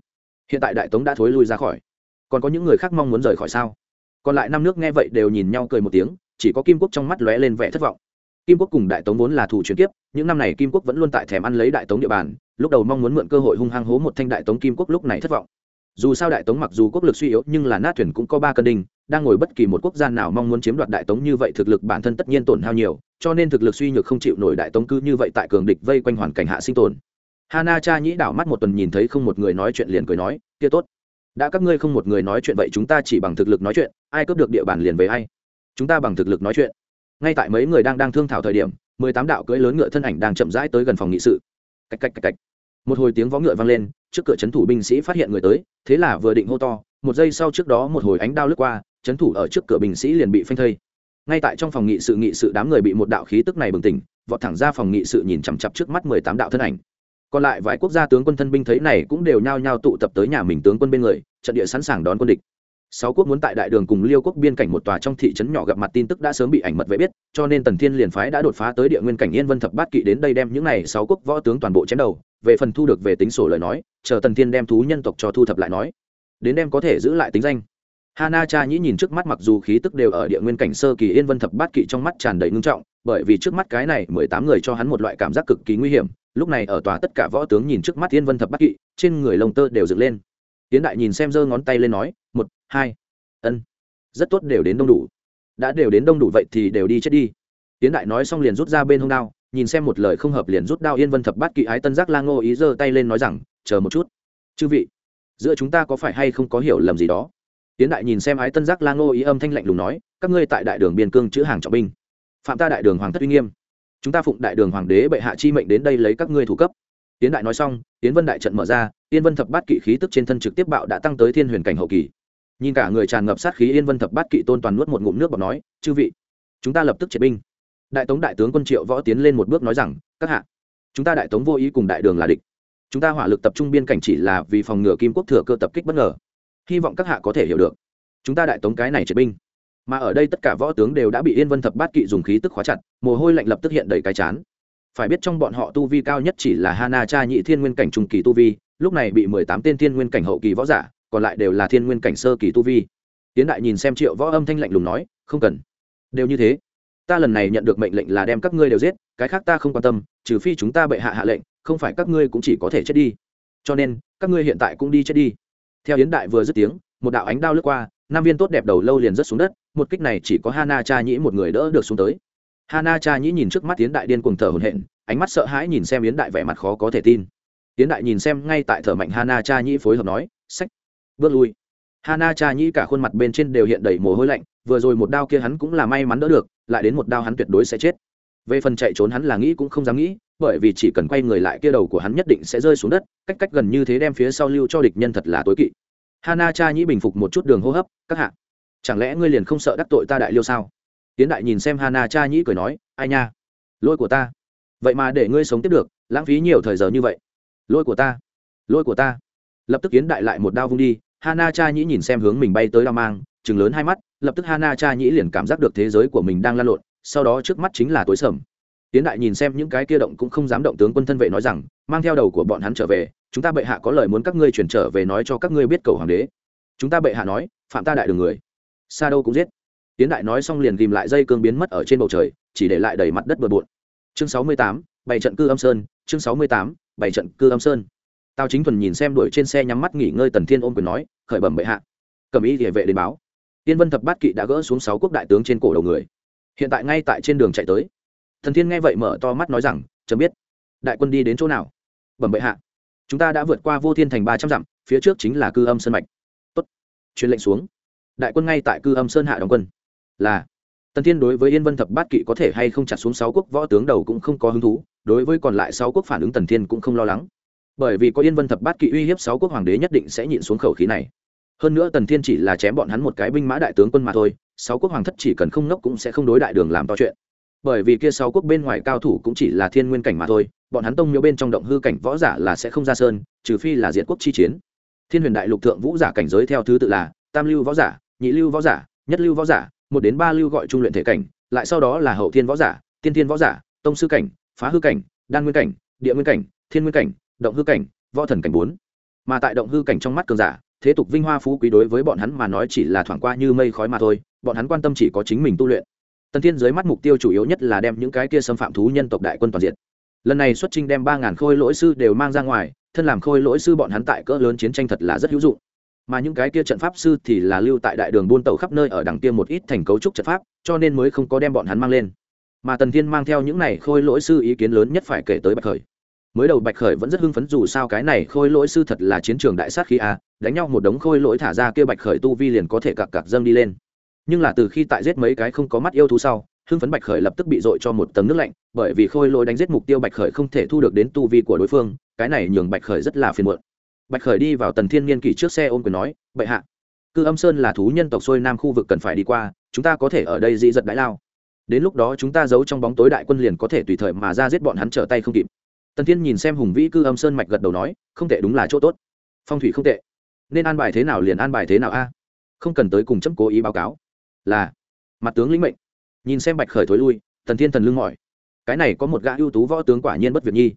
hiện tại đại tống đã thối lui ra khỏi. Còn có những người khác mong muốn rời khỏi sao? Còn lại năm nước nghe vậy đều nhìn nhau cười một tiếng, chỉ có kim quốc trong mắt lóe lên vẻ thất vọng. Kim quốc cùng đại tống vốn là thủ chuyển kiếp, những năm này kim quốc vẫn luôn tại thèm ăn lấy đại tống địa bàn, lúc đầu mong muốn mượn cơ hội hung hăng hố một thanh đại tống kim quốc lúc này thất vọng. Dù sao đại tống mặc dù quốc lực suy yếu nhưng là nát thuyền cũng có ba cân đình đang ngồi bất kỳ một quốc gia nào mong muốn chiếm đoạt đại tống như vậy thực lực bản thân tất nhiên tổn hao nhiều, cho nên thực lực suy nhược không chịu nổi đại tống cứ như vậy tại cường địch vây quanh hoàn cảnh hạ sinh tồn. Hana cha nhĩ đảo mắt một tuần nhìn thấy không một người nói chuyện liền cười nói, kia tốt. Đã các ngươi không một người nói chuyện vậy chúng ta chỉ bằng thực lực nói chuyện, ai cướp được địa bàn liền về ai. Chúng ta bằng thực lực nói chuyện. Ngay tại mấy người đang đang thương thảo thời điểm, mười tám đạo cưỡi lớn ngựa thân ảnh đang chậm rãi tới gần phòng nghị sự. Cách cách cách cách một hồi tiếng vó ngựa vang lên, trước cửa c thủ binh sĩ phát hiện người tới, thế là vừa định hô to, một giây sau trước đó một hồi ánh đao lướt qua chấn thủ ở trước cửa binh sĩ liền bị phanh thây. Ngay tại trong phòng nghị sự nghị sự đám người bị một đạo khí tức này bừng tỉnh, vọt thẳng ra phòng nghị sự nhìn chằm chặp trước mắt mười tám đạo thân ảnh. Còn lại vài quốc gia tướng quân thân binh thấy này cũng đều nhao nhao tụ tập tới nhà mình tướng quân bên người, trận địa sẵn sàng đón quân địch. Sáu quốc muốn tại đại đường cùng liêu quốc biên cảnh một tòa trong thị trấn nhỏ gặp mặt tin tức đã sớm bị ảnh mật vệ biết, cho nên tần thiên liền phái đã đột phá tới địa nguyên cảnh yên vân thập bát kỵ đến đây đem những này sáu quốc võ tướng toàn bộ chém đầu, về phần thu được về tính sổ lời nói, chờ tần thiên đem thú nhân tộc cho thu thập lại nói, đến đem có thể giữ lại tính danh. Hana cha nhĩ nhìn trước mắt mặc dù khí tức đều ở địa nguyên cảnh sơ kỳ yên vân thập bát kỵ trong mắt tràn đầy ngưng trọng, bởi vì trước mắt cái này mười tám người cho hắn một loại cảm giác cực kỳ nguy hiểm, lúc này ở tòa tất cả võ tướng nhìn trước mắt yên vân thập bát kỵ, trên người lông tơ đều dựng lên. Tiến đại nhìn xem giơ ngón tay lên nói, một, hai, ân, rất tốt đều đến đông đủ. Đã đều đến đông đủ vậy thì đều đi chết đi. Tiến đại nói xong liền rút ra bên hông đao, nhìn xem một lời không hợp liền rút đao yên vân thập bát kỵ ái tân giác lang ngô ý giơ tay lên nói rằng, chờ một chút, chư vị, giữa chúng ta có phải hay không có hiểu lầm gì đó? Tiến đại nhìn xem ái tân giác lang ngô ý âm thanh lạnh lùng nói, các ngươi tại đại đường biên cương chữ hàng trọng binh. Phạm ta đại đường hoàng thất uy nghiêm. Chúng ta phụng đại đường hoàng đế bệ hạ chi mệnh đến đây lấy các ngươi thủ cấp. Tiến đại nói xong, tiến vân đại trận mở ra, yên vân thập bát kỵ khí tức trên thân trực tiếp bạo đã tăng tới thiên huyền cảnh hậu kỳ. Nhìn cả người tràn ngập sát khí, yên vân thập bát kỵ tôn toàn nuốt một ngụm nước bọc nói, chư vị, chúng ta lập tức triệt binh. Đại tống đại tướng quân triệu võ tiến lên một bước nói rằng, các hạ, chúng ta đại tống vô ý cùng đại đường là địch. Chúng ta hỏa lực tập trung biên cảnh chỉ là vì phòng ngừa kim quốc thừa cơ tập kích bất ngờ hy vọng các hạ có thể hiểu được. Chúng ta đại tống cái này triệt binh. Mà ở đây tất cả võ tướng đều đã bị yên vân thập bát kỵ dùng khí tức khóa chặt, mồ hôi lạnh lập tức hiện đầy cái chán. Phải biết trong bọn họ tu vi cao nhất chỉ là hana cha nhị thiên nguyên cảnh trung kỳ tu vi, lúc này bị mười tám tên thiên nguyên cảnh hậu kỳ võ giả, còn lại đều là thiên nguyên cảnh sơ kỳ tu vi. Tiến đại nhìn xem triệu võ âm thanh lạnh lùng nói, không cần. Đều như thế. Ta lần này nhận được mệnh lệnh là đem các ngươi đều giết, cái khác ta không quan tâm, trừ phi chúng ta bệ hạ hạ lệnh, không phải các ngươi cũng chỉ có thể chết đi. Cho nên, các ngươi hiện tại cũng đi chết đi theo yến đại vừa dứt tiếng, một đạo ánh đao lướt qua nam viên tốt đẹp đầu lâu liền rớt xuống đất, một kích này chỉ có hana cha nhĩ một người đỡ được xuống tới. Hana cha nhĩ nhìn trước mắt yến đại điên cuồng thở hổn hển, ánh mắt sợ hãi nhìn xem yến đại vẻ mặt khó có thể tin. Yến đại nhìn xem ngay tại thở mạnh hana cha nhĩ phối hợp nói sách bước lui. Hana cha nhĩ cả khuôn mặt bên trên đều hiện đầy mồ hôi lạnh, vừa rồi một đao kia hắn cũng là may mắn đỡ được, lại đến một đao hắn tuyệt đối sẽ chết về phần chạy trốn hắn là nghĩ cũng không dám nghĩ, bởi vì chỉ cần quay người lại kia đầu của hắn nhất định sẽ rơi xuống đất, cách cách gần như thế đem phía sau lưu cho địch nhân thật là tối kỵ. Hana cha nhĩ bình phục một chút đường hô hấp, các hạ, chẳng lẽ ngươi liền không sợ đắc tội ta đại liêu sao? Tiến đại nhìn xem hana cha nhĩ cười nói, ai nha, lỗi của ta. Vậy mà để ngươi sống tiếp được, lãng phí nhiều thời giờ như vậy. Lỗi của ta, lỗi của ta. Lập tức tiến đại lại một đao vung đi, hana cha nhĩ nhìn xem hướng mình bay tới đao mang chừng lớn hai mắt, lập tức hana cha nhĩ liền cảm giác được thế giới của mình đang lan lộn sau đó trước mắt chính là tối sầm. Tiến đại nhìn xem những cái kia động cũng không dám động tướng quân thân vệ nói rằng, mang theo đầu của bọn hắn trở về, chúng ta bệ hạ có lời muốn các ngươi chuyển trở về nói cho các ngươi biết cầu hoàng đế. Chúng ta bệ hạ nói, phạm ta đại đường người. Xa đâu cũng giết. Tiến đại nói xong liền ghìm lại dây cương biến mất ở trên bầu trời, chỉ để lại đầy mặt đất bừa bộn. Chương sáu mươi tám bảy trận cư âm sơn, chương sáu mươi tám bảy trận cư âm sơn. Tao chính thuần nhìn xem đuổi trên xe nhắm mắt nghỉ ngơi tần thiên ôm quyền nói, khởi bẩm bệ hạ. Cầm ý địa vệ đến báo. Tiên vân thập bát kỵ đã gỡ xuống sáu quốc đại tướng trên cổ đầu người hiện tại ngay tại trên đường chạy tới. Thần thiên nghe vậy mở to mắt nói rằng, chấm biết. Đại quân đi đến chỗ nào? Bẩm bệ hạ. Chúng ta đã vượt qua vô thiên thành ba trăm dặm, phía trước chính là cư âm sơn mạch. Tốt. Truyền lệnh xuống. Đại quân ngay tại cư âm sơn hạ đóng quân. Là tần thiên đối với yên vân thập bát kỵ có thể hay không chặt xuống sáu quốc võ tướng đầu cũng không có hứng thú, đối với còn lại sáu quốc phản ứng tần thiên cũng không lo lắng. Bởi vì có yên vân thập bát kỵ uy hiếp sáu quốc hoàng đế nhất định sẽ nhịn xuống khẩu khí này hơn nữa tần thiên chỉ là chém bọn hắn một cái binh mã đại tướng quân mà thôi, sáu quốc hoàng thất chỉ cần không ngốc cũng sẽ không đối đại đường làm to chuyện. Bởi vì kia sáu quốc bên ngoài cao thủ cũng chỉ là thiên nguyên cảnh mà thôi, bọn hắn tông miếu bên trong động hư cảnh võ giả là sẽ không ra sơn, trừ phi là diệt quốc chi chiến. Thiên huyền đại lục thượng vũ giả cảnh giới theo thứ tự là tam lưu võ giả, nhị lưu võ giả, nhất lưu võ giả, một đến ba lưu gọi trung luyện thể cảnh, lại sau đó là hậu thiên võ giả, tiên thiên võ giả, tông sư cảnh, phá hư cảnh, đan nguyên cảnh, địa nguyên cảnh, thiên nguyên cảnh, động hư cảnh, võ thần cảnh bốn. Mà tại động hư cảnh trong mắt cường giả thế tục vinh hoa phú quý đối với bọn hắn mà nói chỉ là thoảng qua như mây khói mà thôi, bọn hắn quan tâm chỉ có chính mình tu luyện. Tần thiên dưới mắt mục tiêu chủ yếu nhất là đem những cái kia xâm phạm thú nhân tộc đại quân toàn diện lần này xuất trinh đem ba ngàn khôi lỗi sư đều mang ra ngoài, thân làm khôi lỗi sư bọn hắn tại cỡ lớn chiến tranh thật là rất hữu dụng. Mà những cái kia trận pháp sư thì là lưu tại đại đường buôn tàu khắp nơi ở đằng kia một ít thành cấu trúc trận pháp, cho nên mới không có đem bọn hắn mang lên. Mà tần thiên mang theo những này khôi lỗi sư ý kiến lớn nhất phải kể tới bạch khởi mới đầu bạch khởi vẫn rất hưng phấn dù sao cái này khôi lỗi sư thật là chiến trường đại sát khí a, đánh nhau một đống khôi lỗi thả ra kia bạch khởi tu vi liền có thể cặc cặc dâng đi lên. Nhưng là từ khi tại giết mấy cái không có mắt yêu thú sau, hưng phấn bạch khởi lập tức bị dội cho một tầng nước lạnh, bởi vì khôi lỗi đánh giết mục tiêu bạch khởi không thể thu được đến tu vi của đối phương, cái này nhường bạch khởi rất là phiền muộn. Bạch khởi đi vào tần thiên niên kỷ trước xe ôm quyền nói, bệ hạ, cư âm sơn là thú nhân tộc xuôi nam khu vực cần phải đi qua, chúng ta có thể ở đây dị giật đãi lao. Đến lúc đó chúng ta giấu trong bóng tối đại quân liền có thể tùy thời mà ra giết bọn hắn trở tay không kịp tần thiên nhìn xem hùng vĩ cư âm sơn mạch gật đầu nói, không tệ đúng là chỗ tốt. Phong thủy không tệ. Nên an bài thế nào liền an bài thế nào a. Không cần tới cùng chấm cố ý báo cáo. Là, mặt tướng lĩnh mệnh. Nhìn xem bạch khởi thối lui, tần thiên thần lưng mỏi. Cái này có một gã ưu tú võ tướng quả nhiên bất việt nhi.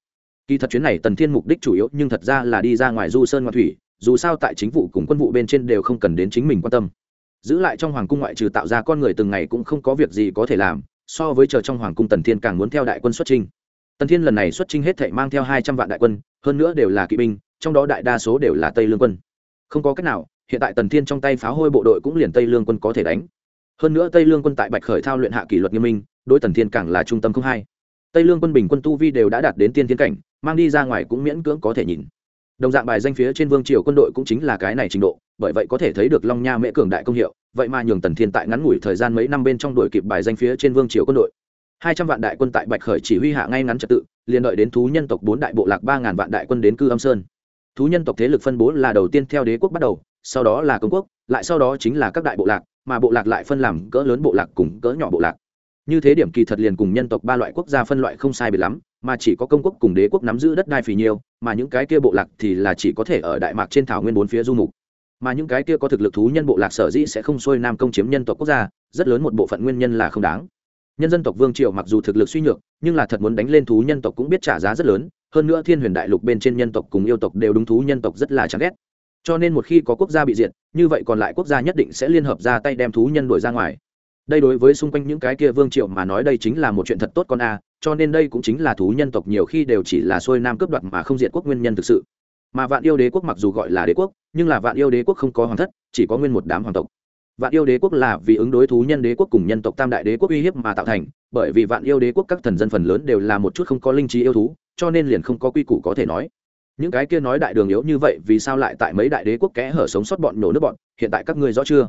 Kỳ thật chuyến này tần thiên mục đích chủ yếu, nhưng thật ra là đi ra ngoài du sơn ngoại thủy, dù sao tại chính vụ cùng quân vụ bên trên đều không cần đến chính mình quan tâm. Giữ lại trong hoàng cung ngoại trừ tạo ra con người từng ngày cũng không có việc gì có thể làm, so với chờ trong hoàng cung tần thiên càng muốn theo đại quân xuất trình tần thiên lần này xuất trinh hết thảy mang theo hai trăm vạn đại quân, hơn nữa đều là kỵ binh, trong đó đại đa số đều là tây lương quân. Không có cách nào, hiện tại tần thiên trong tay pháo hôi bộ đội cũng liền tây lương quân có thể đánh. Hơn nữa tây lương quân tại bạch khởi thao luyện hạ kỷ luật nghiêm minh, đối tần thiên càng là trung tâm không hai. Tây lương quân bình quân tu vi đều đã đạt đến tiên tiến cảnh, mang đi ra ngoài cũng miễn cưỡng có thể nhìn. Đồng dạng bài danh phía trên vương triều quân đội cũng chính là cái này trình độ, bởi vậy có thể thấy được long nha mễ cường đại công hiệu, vậy mà nhường tần thiên tại ngắn ngủi thời gian mấy năm bên trong đội kịp bài danh phía trên vương triều quân đội hai trăm vạn đại quân tại bạch khởi chỉ huy hạ ngay ngắn trật tự, liền đợi đến thú nhân tộc bốn đại bộ lạc ba ngàn vạn đại quân đến cư âm sơn. Thú nhân tộc thế lực phân bố là đầu tiên theo đế quốc bắt đầu, sau đó là công quốc, lại sau đó chính là các đại bộ lạc, mà bộ lạc lại phân làm cỡ lớn bộ lạc cùng cỡ nhỏ bộ lạc. Như thế điểm kỳ thật liền cùng nhân tộc ba loại quốc gia phân loại không sai biệt lắm, mà chỉ có công quốc cùng đế quốc nắm giữ đất đai phì nhiều mà những cái kia bộ lạc thì là chỉ có thể ở đại mạc trên thảo nguyên bốn phía du mục. Mà những cái kia có thực lực thú nhân bộ lạc sở dĩ sẽ không xuôi nam công chiếm nhân tộc quốc gia, rất lớn một bộ phận nguyên nhân là không đáng nhân dân tộc vương triều mặc dù thực lực suy nhược, nhưng là thật muốn đánh lên thú nhân tộc cũng biết trả giá rất lớn, hơn nữa thiên huyền đại lục bên trên nhân tộc cùng yêu tộc đều đúng thú nhân tộc rất là chán ghét. Cho nên một khi có quốc gia bị diệt, như vậy còn lại quốc gia nhất định sẽ liên hợp ra tay đem thú nhân đuổi ra ngoài. Đây đối với xung quanh những cái kia vương triệu mà nói đây chính là một chuyện thật tốt con a, cho nên đây cũng chính là thú nhân tộc nhiều khi đều chỉ là xuôi nam cướp đoạt mà không diệt quốc nguyên nhân thực sự. Mà vạn yêu đế quốc mặc dù gọi là đế quốc, nhưng là vạn yêu đế quốc không có hoàng thất, chỉ có nguyên một đám hoàng tộc vạn yêu đế quốc là vì ứng đối thú nhân đế quốc cùng nhân tộc tam đại đế quốc uy hiếp mà tạo thành, bởi vì vạn yêu đế quốc các thần dân phần lớn đều là một chút không có linh trí yêu thú, cho nên liền không có quy củ có thể nói. Những cái kia nói đại đường yếu như vậy vì sao lại tại mấy đại đế quốc kẽ hở sống sót bọn nổ nước bọn, hiện tại các ngươi rõ chưa?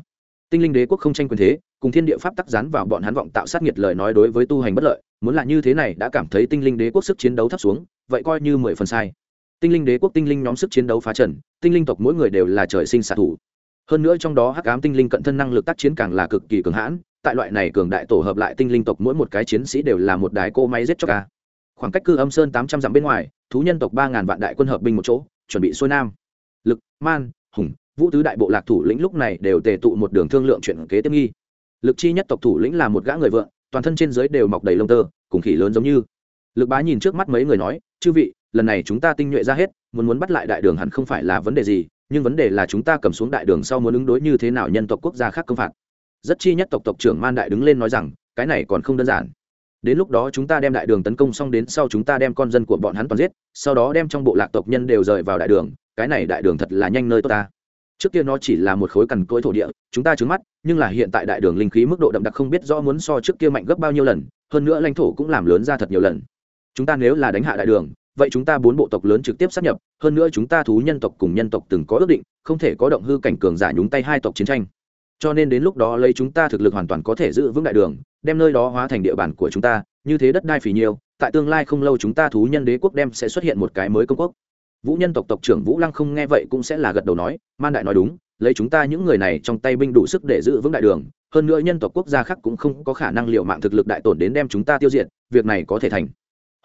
Tinh linh đế quốc không tranh quyền thế, cùng thiên địa pháp tắc rán vào bọn hắn vọng tạo sát nghiệt lời nói đối với tu hành bất lợi, muốn là như thế này đã cảm thấy tinh linh đế quốc sức chiến đấu thấp xuống, vậy coi như mười phần sai. Tinh linh đế quốc tinh linh nhóm sức chiến đấu phá trần, tinh linh tộc mỗi người đều là trời sinh xạ thủ hơn nữa trong đó hắc ám tinh linh cận thân năng lực tác chiến càng là cực kỳ cường hãn, tại loại này cường đại tổ hợp lại tinh linh tộc mỗi một cái chiến sĩ đều là một đái cô máy giết cho ca khoảng cách cư âm sơn tám trăm dặm bên ngoài, thú nhân tộc ba ngàn vạn đại quân hợp binh một chỗ, chuẩn bị xuôi nam. Lực, man, hùng, vũ tứ đại bộ lạc thủ lĩnh lúc này đều tề tụ một đường thương lượng chuyện kế tiếp nghi. Lực chi nhất tộc thủ lĩnh là một gã người vợ toàn thân trên dưới đều mọc đầy lông tơ, cùng khỉ lớn giống như. Lực bá nhìn trước mắt mấy người nói, chư vị, lần này chúng ta tinh nhuệ ra hết, muốn muốn bắt lại đại đường hẳn không phải là vấn đề gì nhưng vấn đề là chúng ta cầm xuống đại đường sau muốn ứng đối như thế nào nhân tộc quốc gia khác công phạt. Rất chi nhất tộc tộc trưởng man đại đứng lên nói rằng, cái này còn không đơn giản. Đến lúc đó chúng ta đem đại đường tấn công xong đến sau chúng ta đem con dân của bọn hắn toàn giết, sau đó đem trong bộ lạc tộc nhân đều rời vào đại đường, cái này đại đường thật là nhanh nơi tốt ta. Trước kia nó chỉ là một khối cằn cỗi thổ địa, chúng ta trứng mắt, nhưng là hiện tại đại đường linh khí mức độ đậm đặc không biết rõ muốn so trước kia mạnh gấp bao nhiêu lần, hơn nữa lãnh thổ cũng làm lớn ra thật nhiều lần. Chúng ta nếu là đánh hạ đại đường vậy chúng ta bốn bộ tộc lớn trực tiếp sát nhập, hơn nữa chúng ta thú nhân tộc cùng nhân tộc từng có ước định, không thể có động hư cảnh cường giả nhúng tay hai tộc chiến tranh. Cho nên đến lúc đó lấy chúng ta thực lực hoàn toàn có thể giữ vững đại đường, đem nơi đó hóa thành địa bàn của chúng ta, như thế đất đai phì nhiêu, tại tương lai không lâu chúng ta thú nhân đế quốc đem sẽ xuất hiện một cái mới công quốc. Vũ nhân tộc tộc trưởng vũ lăng không nghe vậy cũng sẽ là gật đầu nói, man đại nói đúng, lấy chúng ta những người này trong tay binh đủ sức để giữ vững đại đường, hơn nữa nhân tộc quốc gia khác cũng không có khả năng liệu mạng thực lực đại tổn đến đem chúng ta tiêu diệt, việc này có thể thành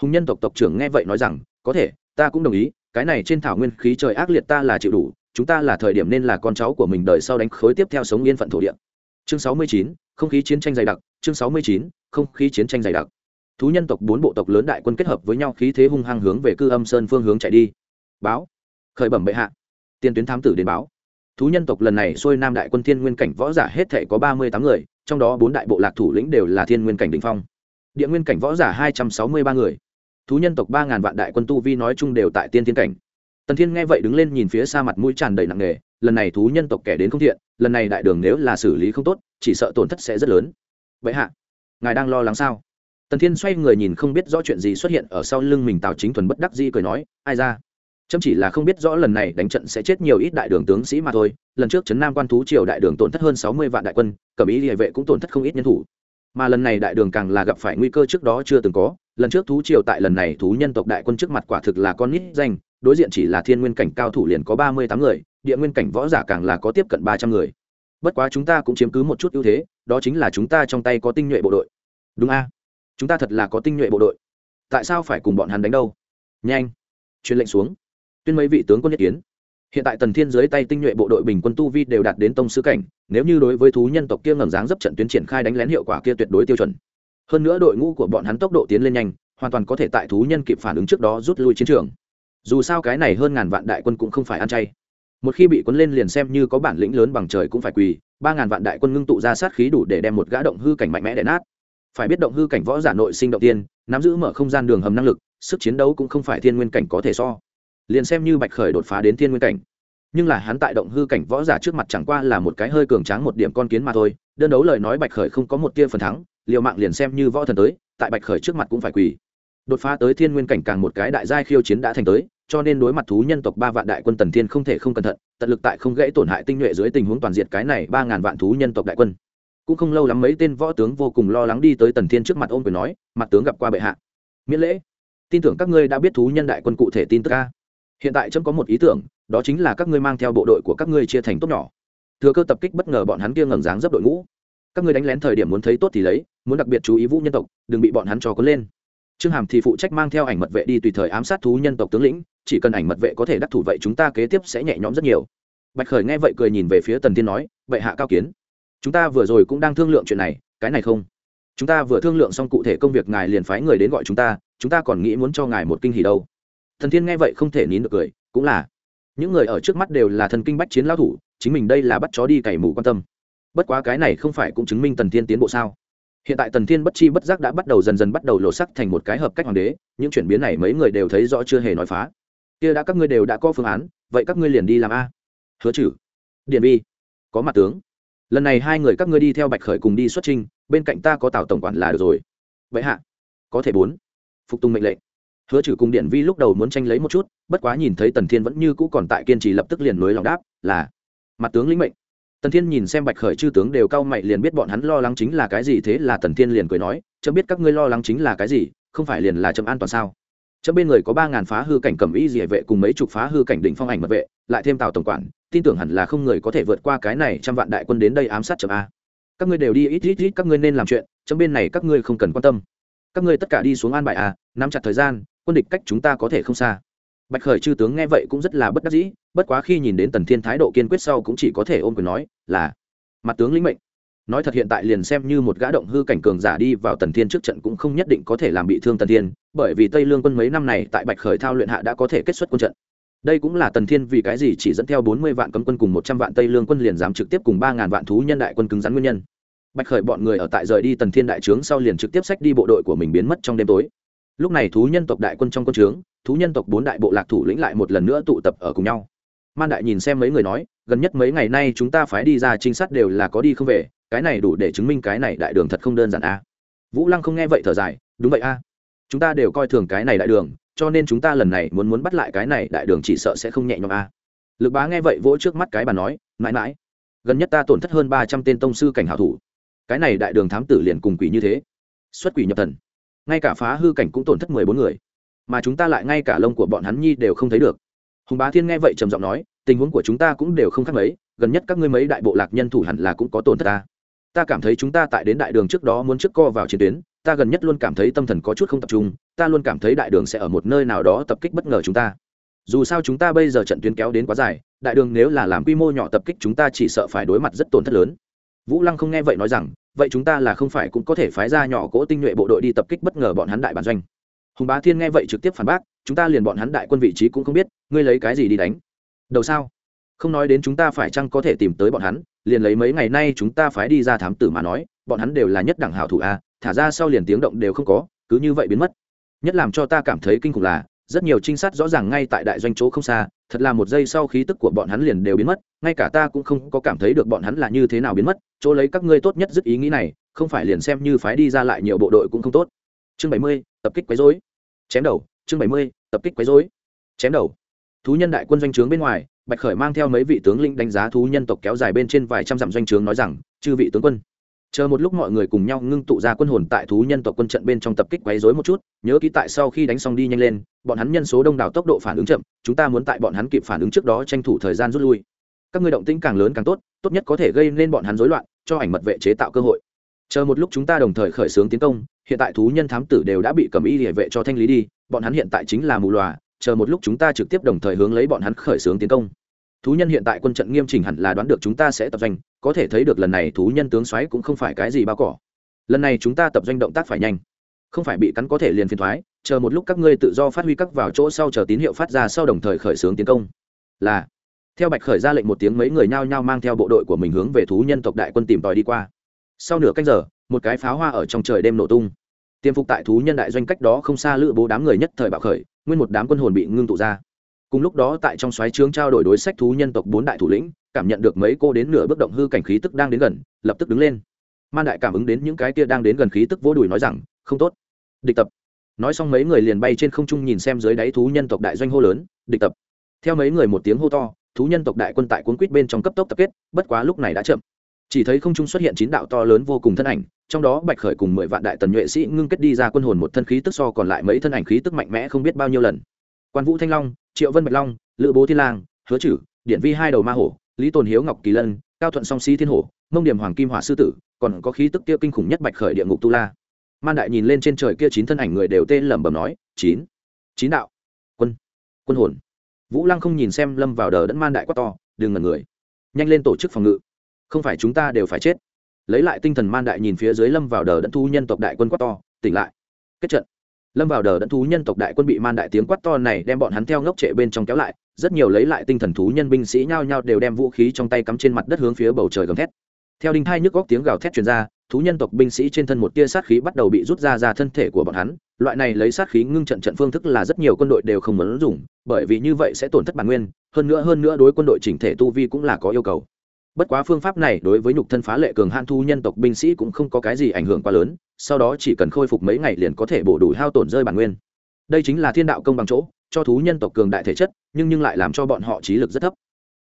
hùng nhân tộc tộc trưởng nghe vậy nói rằng, có thể, ta cũng đồng ý, cái này trên thảo nguyên khí trời ác liệt ta là chịu đủ, chúng ta là thời điểm nên là con cháu của mình đợi sau đánh khối tiếp theo sống yên phận thổ địa. Chương sáu mươi chín, không khí chiến tranh dày đặc, chương sáu mươi chín, không khí chiến tranh dày đặc. Thú nhân tộc bốn bộ tộc lớn đại quân kết hợp với nhau khí thế hung hăng hướng về cư âm sơn phương hướng chạy đi. Báo. Khởi bẩm bệ hạ. Tiền tuyến thám tử đến báo. Thú nhân tộc lần này xuôi nam đại quân thiên nguyên cảnh võ giả hết thể có ba mươi tám người, trong đó bốn đại bộ lạc thủ lĩnh đều là thiên nguyên cảnh đỉnh phong. Địa nguyên cảnh võ giả hai trăm sáu mươi ba người thú nhân tộc ba ngàn vạn đại quân tu vi nói chung đều tại tiên thiên cảnh. Tần thiên nghe vậy đứng lên nhìn phía xa mặt mũi tràn đầy nặng nề, lần này thú nhân tộc kẻ đến không thiện, lần này đại đường nếu là xử lý không tốt, chỉ sợ tổn thất sẽ rất lớn. Vậy hạ, ngài đang lo lắng sao? Tần thiên xoay người nhìn không biết rõ chuyện gì xuất hiện ở sau lưng mình tào chính thuần bất đắc di cười nói, ai ra? Chấm chỉ là không biết rõ lần này đánh trận sẽ chết nhiều ít đại đường tướng sĩ mà thôi, lần trước trấn nam quan thú triều đại đường tổn thất hơn sáu mươi vạn đại quân, cẩm ý địa vệ cũng tổn thất không ít nhân thủ. Mà lần này đại đường càng là gặp phải nguy cơ trước đó chưa từng có lần trước thú triều tại lần này thú nhân tộc đại quân trước mặt quả thực là con nít danh, đối diện chỉ là thiên nguyên cảnh cao thủ liền có ba mươi tám người, địa nguyên cảnh võ giả càng là có tiếp cận ba trăm người. Bất quá chúng ta cũng chiếm cứ một chút ưu thế, đó chính là chúng ta trong tay có tinh nhuệ bộ đội. Đúng a? Chúng ta thật là có tinh nhuệ bộ đội. Tại sao phải cùng bọn hắn đánh đâu? Nhanh! Truyền lệnh xuống. Tuyên mấy vị tướng quân nhất kiến. Hiện tại tần thiên dưới tay tinh nhuệ bộ đội bình quân tu vi đều đạt đến tông sư cảnh, nếu như đối với thú nhân tộc kia ngầm dáng dấp trận tuyến triển khai đánh lén hiệu quả kia tuyệt đối tiêu chuẩn hơn nữa đội ngũ của bọn hắn tốc độ tiến lên nhanh, hoàn toàn có thể tại thú nhân kịp phản ứng trước đó rút lui chiến trường. Dù sao cái này hơn ngàn vạn đại quân cũng không phải ăn chay. Một khi bị quân lên liền xem như có bản lĩnh lớn bằng trời cũng phải quỳ, ba ngàn vạn đại quân ngưng tụ ra sát khí đủ để đem một gã động hư cảnh mạnh mẽ đè nát. Phải biết động hư cảnh võ giả nội sinh động tiên, nắm giữ mở không gian đường hầm năng lực, sức chiến đấu cũng không phải thiên nguyên cảnh có thể so. Liền xem như bạch khởi đột phá đến thiên nguyên cảnh. Nhưng là hắn tại động hư cảnh võ giả trước mặt chẳng qua là một cái hơi cường tráng một điểm con kiến mà thôi, đơn đấu lời nói bạch khởi không có một tia phần thắng liều mạng liền xem như võ thần tới, tại bạch khởi trước mặt cũng phải quỳ. Đột phá tới thiên nguyên cảnh càng một cái đại giai khiêu chiến đã thành tới, cho nên đối mặt thú nhân tộc ba vạn đại quân tần thiên không thể không cẩn thận, tận lực tại không gãy tổn hại tinh nhuệ dưới tình huống toàn diện cái này ba ngàn vạn thú nhân tộc đại quân. Cũng không lâu lắm mấy tên võ tướng vô cùng lo lắng đi tới tần thiên trước mặt ôm quyền nói, mặt tướng gặp qua bệ hạ. Miễn lễ. Tin tưởng các ngươi đã biết thú nhân đại quân cụ thể tin tức ca hiện tại trâm có một ý tưởng, đó chính là các ngươi mang theo bộ đội của các ngươi chia thành tốt nhỏ. Thừa cơ tập kích bất ngờ bọn hắn kia ngẩng dáng dấp đội ngũ. Các ngươi đánh lén thời điểm muốn thấy tốt thì lấy muốn đặc biệt chú ý vũ nhân tộc, đừng bị bọn hắn cho có lên. Trương hàm thì phụ trách mang theo ảnh mật vệ đi tùy thời ám sát thú nhân tộc tướng lĩnh, chỉ cần ảnh mật vệ có thể đắc thủ vậy chúng ta kế tiếp sẽ nhẹ nhõm rất nhiều. Bạch khởi nghe vậy cười nhìn về phía tần tiên nói vậy hạ cao kiến. Chúng ta vừa rồi cũng đang thương lượng chuyện này, cái này không? Chúng ta vừa thương lượng xong cụ thể công việc ngài liền phái người đến gọi chúng ta chúng ta còn nghĩ muốn cho ngài một kinh hỉ đâu. Thần thiên nghe vậy không thể nín được cười, cũng là. Những người ở trước mắt đều là thần kinh bách chiến lao thủ, chính mình đây là bắt chó đi cày mù quan tâm. Bất quá cái này không phải cũng chứng minh tần thiên tiến bộ sao? Hiện tại tần thiên bất chi bất giác đã bắt đầu dần dần bắt đầu lộ sắc thành một cái hợp cách hoàng đế, những chuyển biến này mấy người đều thấy rõ chưa hề nói phá. Kia đã các ngươi đều đã có phương án, vậy các ngươi liền đi làm a. Hứa chử điện vi, có mặt tướng. Lần này hai người các ngươi đi theo bạch khởi cùng đi xuất trình bên cạnh ta có tào tổng quản là được rồi. Vậy hạ, có thể bốn. Phục tùng mệnh lệnh. Hứa trừ cùng điện vi lúc đầu muốn tranh lấy một chút, bất quá nhìn thấy tần thiên vẫn như cũ còn tại kiên trì lập tức liền nối lòng đáp là, mặt tướng lĩnh mệnh tần thiên nhìn xem bạch khởi chư tướng đều cao mày liền biết bọn hắn lo lắng chính là cái gì, thế là tần thiên liền cười nói, chấm biết các ngươi lo lắng chính là cái gì, không phải liền là chấm an toàn sao? Chấm bên người có ba ngàn phá hư cảnh cầm y dị vệ cùng mấy chục phá hư cảnh đỉnh phong ảnh mật vệ, lại thêm tàu tổng quản, tin tưởng hẳn là không người có thể vượt qua cái này trăm vạn đại quân đến đây ám sát chấm a. Các ngươi đều đi, ít ít ít, các ngươi nên làm chuyện, chấm bên này các ngươi không cần quan tâm. Các ngươi tất cả đi xuống an bài a, nắm chặt thời gian, quân địch cách chúng ta có thể không xa bạch khởi chư tướng nghe vậy cũng rất là bất đắc dĩ, bất quá khi nhìn đến tần thiên thái độ kiên quyết sau cũng chỉ có thể ôm quyền nói, là, mặt tướng lĩnh mệnh. Nói thật hiện tại liền xem như một gã động hư cảnh cường giả đi vào tần thiên trước trận cũng không nhất định có thể làm bị thương tần thiên, bởi vì tây lương quân mấy năm này tại bạch khởi thao luyện hạ đã có thể kết xuất quân trận. Đây cũng là tần thiên vì cái gì chỉ dẫn theo bốn mươi vạn cấm quân cùng một trăm vạn tây lương quân liền dám trực tiếp cùng ba ngàn vạn thú nhân đại quân cứng rắn nguyên nhân. Bạch khởi bọn người ở tại rời đi tần thiên đại trướng sau liền trực tiếp sách đi bộ đội của mình biến mất trong đêm tối lúc này thú nhân tộc đại quân trong quân trướng, thú nhân tộc bốn đại bộ lạc thủ lĩnh lại một lần nữa tụ tập ở cùng nhau. Man đại nhìn xem mấy người nói, gần nhất mấy ngày nay chúng ta phái đi ra trinh sát đều là có đi không về, cái này đủ để chứng minh cái này đại đường thật không đơn giản a. Vũ lăng không nghe vậy thở dài, đúng vậy a. Chúng ta đều coi thường cái này đại đường, cho nên chúng ta lần này muốn muốn bắt lại cái này đại đường chỉ sợ sẽ không nhẹ nhõm a. Lực bá nghe vậy vỗ trước mắt cái bà nói, mãi mãi, gần nhất ta tổn thất hơn ba trăm tên tông sư cảnh hảo thủ. Cái này đại đường thám tử liền cùng quỷ như thế. Xuất quỷ nhập thần ngay cả phá hư cảnh cũng tổn thất mười bốn người. Mà chúng ta lại ngay cả lông của bọn hắn nhi đều không thấy được. Hùng bá thiên nghe vậy trầm giọng nói, tình huống của chúng ta cũng đều không khác mấy, gần nhất các ngươi mấy đại bộ lạc nhân thủ hẳn là cũng có tổn thất ta. Ta cảm thấy chúng ta tại đến đại đường trước đó muốn trước co vào chiến tuyến, ta gần nhất luôn cảm thấy tâm thần có chút không tập trung, ta luôn cảm thấy đại đường sẽ ở một nơi nào đó tập kích bất ngờ chúng ta. Dù sao chúng ta bây giờ trận tuyến kéo đến quá dài, đại đường nếu là làm quy mô nhỏ tập kích chúng ta chỉ sợ phải đối mặt rất tổn thất lớn. Vũ lăng không nghe vậy nói rằng vậy chúng ta là không phải cũng có thể phái ra nhỏ cỗ tinh nhuệ bộ đội đi tập kích bất ngờ bọn hắn đại bản doanh. Hùng bá thiên nghe vậy trực tiếp phản bác, chúng ta liền bọn hắn đại quân vị trí cũng không biết, ngươi lấy cái gì đi đánh? Đầu sao? Không nói đến chúng ta phải chăng có thể tìm tới bọn hắn, liền lấy mấy ngày nay chúng ta phái đi ra thám tử mà nói, bọn hắn đều là nhất đẳng hảo thủ a, thả ra sau liền tiếng động đều không có, cứ như vậy biến mất. Nhất làm cho ta cảm thấy kinh khủng là, rất nhiều trinh sát rõ ràng ngay tại đại doanh chỗ không xa thật là một giây sau khí tức của bọn hắn liền đều biến mất, ngay cả ta cũng không có cảm thấy được bọn hắn là như thế nào biến mất, chỗ lấy các ngươi tốt nhất dứt ý nghĩ này, không phải liền xem như phái đi ra lại nhiều bộ đội cũng không tốt. Chương bảy mươi, tập kích quấy dối chém đầu, chương bảy mươi, tập kích quấy dối chém đầu. Thú nhân đại quân doanh trướng bên ngoài, bạch khởi mang theo mấy vị tướng lĩnh đánh giá thú nhân tộc kéo dài bên trên vài trăm dặm doanh trướng nói rằng, chư vị tướng quân chờ một lúc mọi người cùng nhau ngưng tụ ra quân hồn tại thú nhân tộc quân trận bên trong tập kích quấy rối một chút, nhớ kỹ tại sau khi đánh xong đi nhanh lên, bọn hắn nhân số đông đảo tốc độ phản ứng chậm, chúng ta muốn tại bọn hắn kịp phản ứng trước đó tranh thủ thời gian rút lui. Các người động tĩnh càng lớn càng tốt tốt nhất có thể gây nên bọn hắn rối loạn, cho ảnh mật vệ chế tạo cơ hội. Chờ một lúc chúng ta đồng thời khởi xướng tiến công, hiện tại thú nhân thám tử đều đã bị cầm y địa vệ cho thanh lý đi, bọn hắn hiện tại chính là mù lòa chờ một lúc chúng ta trực tiếp đồng thời hướng lấy bọn hắn khởi xướng tiến công thú nhân hiện tại quân trận nghiêm chỉnh hẳn là đoán được chúng ta sẽ tập doanh, có thể thấy được lần này thú nhân tướng xoáy cũng không phải cái gì bao cỏ. Lần này chúng ta tập doanh động tác phải nhanh, không phải bị cắn có thể liền phiền thoái, chờ một lúc các ngươi tự do phát huy các vào chỗ sau chờ tín hiệu phát ra sau đồng thời khởi xướng tiến công. Là, theo bạch khởi ra lệnh một tiếng mấy người nhao nhao mang theo bộ đội của mình hướng về thú nhân tộc đại quân tìm tòi đi qua. Sau nửa canh giờ, một cái pháo hoa ở trong trời đêm nổ tung. Tiêm phục tại thú nhân đại doanh cách đó không xa lữ bố đám người nhất thời bạo khởi, nguyên một đám quân hồn bị ngưng tụ ra cùng lúc đó tại trong xoáy trướng trao đổi đối sách thú nhân tộc bốn đại thủ lĩnh, cảm nhận được mấy cô đến nửa bước động hư cảnh khí tức đang đến gần, lập tức đứng lên. Man đại cảm ứng đến những cái kia đang đến gần khí tức vô đùi nói rằng, không tốt. Địch tập. Nói xong mấy người liền bay trên không trung nhìn xem dưới đáy thú nhân tộc đại doanh hô lớn, địch tập. Theo mấy người một tiếng hô to, thú nhân tộc đại quân tại cuốn quýt bên trong cấp tốc tập kết, bất quá lúc này đã chậm. Chỉ thấy không trung xuất hiện chín đạo to lớn vô cùng thân ảnh, trong đó bạch khởi cùng mười vạn đại tần nhuệ sĩ ngưng kết đi ra quân hồn một thân khí tức so còn lại mấy thân ảnh khí tức mạnh mẽ không biết bao nhiêu lần quan vũ thanh long, triệu vân bạch long, lữ bố thiên lang, hứa chử điện vi hai đầu ma hổ, lý tồn hiếu ngọc kỳ lân, cao thuận song sĩ thiên hổ, mông điểm hoàng kim hỏa sư tử, còn có khí tức kia kinh khủng nhất bạch khởi địa ngục tu la. Man đại nhìn lên trên trời kia chín thân ảnh người đều tê lẩm bẩm nói, chín chín đạo, quân quân hồn. Vũ lăng không nhìn xem lâm vào đờ đẫn man đại quá to, đừng ngần người. Nhanh lên tổ chức phòng ngự. Không phải chúng ta đều phải chết. Lấy lại tinh thần man đại nhìn phía dưới lâm vào đờ đẫn thu nhân tộc đại quân quá to, tỉnh lại. Kết trận lâm vào đờ đẫn thú nhân tộc đại quân bị man đại tiếng quát to này đem bọn hắn theo ngốc trệ bên trong kéo lại, rất nhiều lấy lại tinh thần thú nhân binh sĩ nhao nhao đều đem vũ khí trong tay cắm trên mặt đất hướng phía bầu trời gầm thét. Theo đinh thai nhức góc tiếng gào thét truyền ra, thú nhân tộc binh sĩ trên thân một tia sát khí bắt đầu bị rút ra ra thân thể của bọn hắn, loại này lấy sát khí ngưng trận trận phương thức là rất nhiều quân đội đều không muốn dùng, bởi vì như vậy sẽ tổn thất bản nguyên, hơn nữa hơn nữa đối quân đội chỉnh thể tu vi cũng là có yêu cầu. Bất quá phương pháp này đối với nhục thân phá lệ cường han thu nhân tộc binh sĩ cũng không có cái gì ảnh hưởng quá lớn sau đó chỉ cần khôi phục mấy ngày liền có thể bổ đủ hao tổn rơi bản nguyên. Đây chính là thiên đạo công bằng chỗ, cho thú nhân tộc cường đại thể chất, nhưng nhưng lại làm cho bọn họ trí lực rất thấp.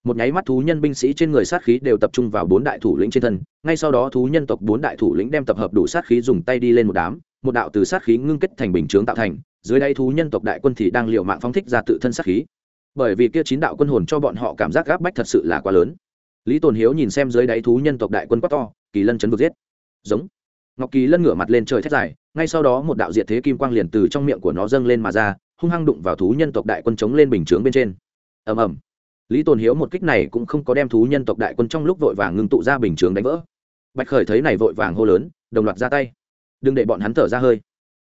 Một nháy mắt thú nhân binh sĩ trên người sát khí đều tập trung vào bốn đại thủ lĩnh trên thân, ngay sau đó thú nhân tộc bốn đại thủ lĩnh đem tập hợp đủ sát khí dùng tay đi lên một đám, một đạo từ sát khí ngưng kết thành bình chướng tạo thành, dưới đây thú nhân tộc đại quân thì đang liều mạng phóng thích ra tự thân sát khí. Bởi vì kia chín đạo quân hồn cho bọn họ cảm giác gáp bách thật sự là quá lớn. Lý tồn hiếu nhìn xem dưới đáy thú nhân tộc đại quân quá to, kỳ lân chấn vực giết. Giống ngọc kỳ lân ngửa mặt lên trời thét dài, ngay sau đó một đạo diệt thế kim quang liền từ trong miệng của nó dâng lên mà ra, hung hăng đụng vào thú nhân tộc đại quân chống lên bình chướng bên trên. Ầm ầm. Lý tồn hiếu một kích này cũng không có đem thú nhân tộc đại quân trong lúc vội vàng ngưng tụ ra bình chướng đánh vỡ. Bạch khởi thấy này vội vàng hô lớn, đồng loạt ra tay. Đừng để bọn hắn thở ra hơi.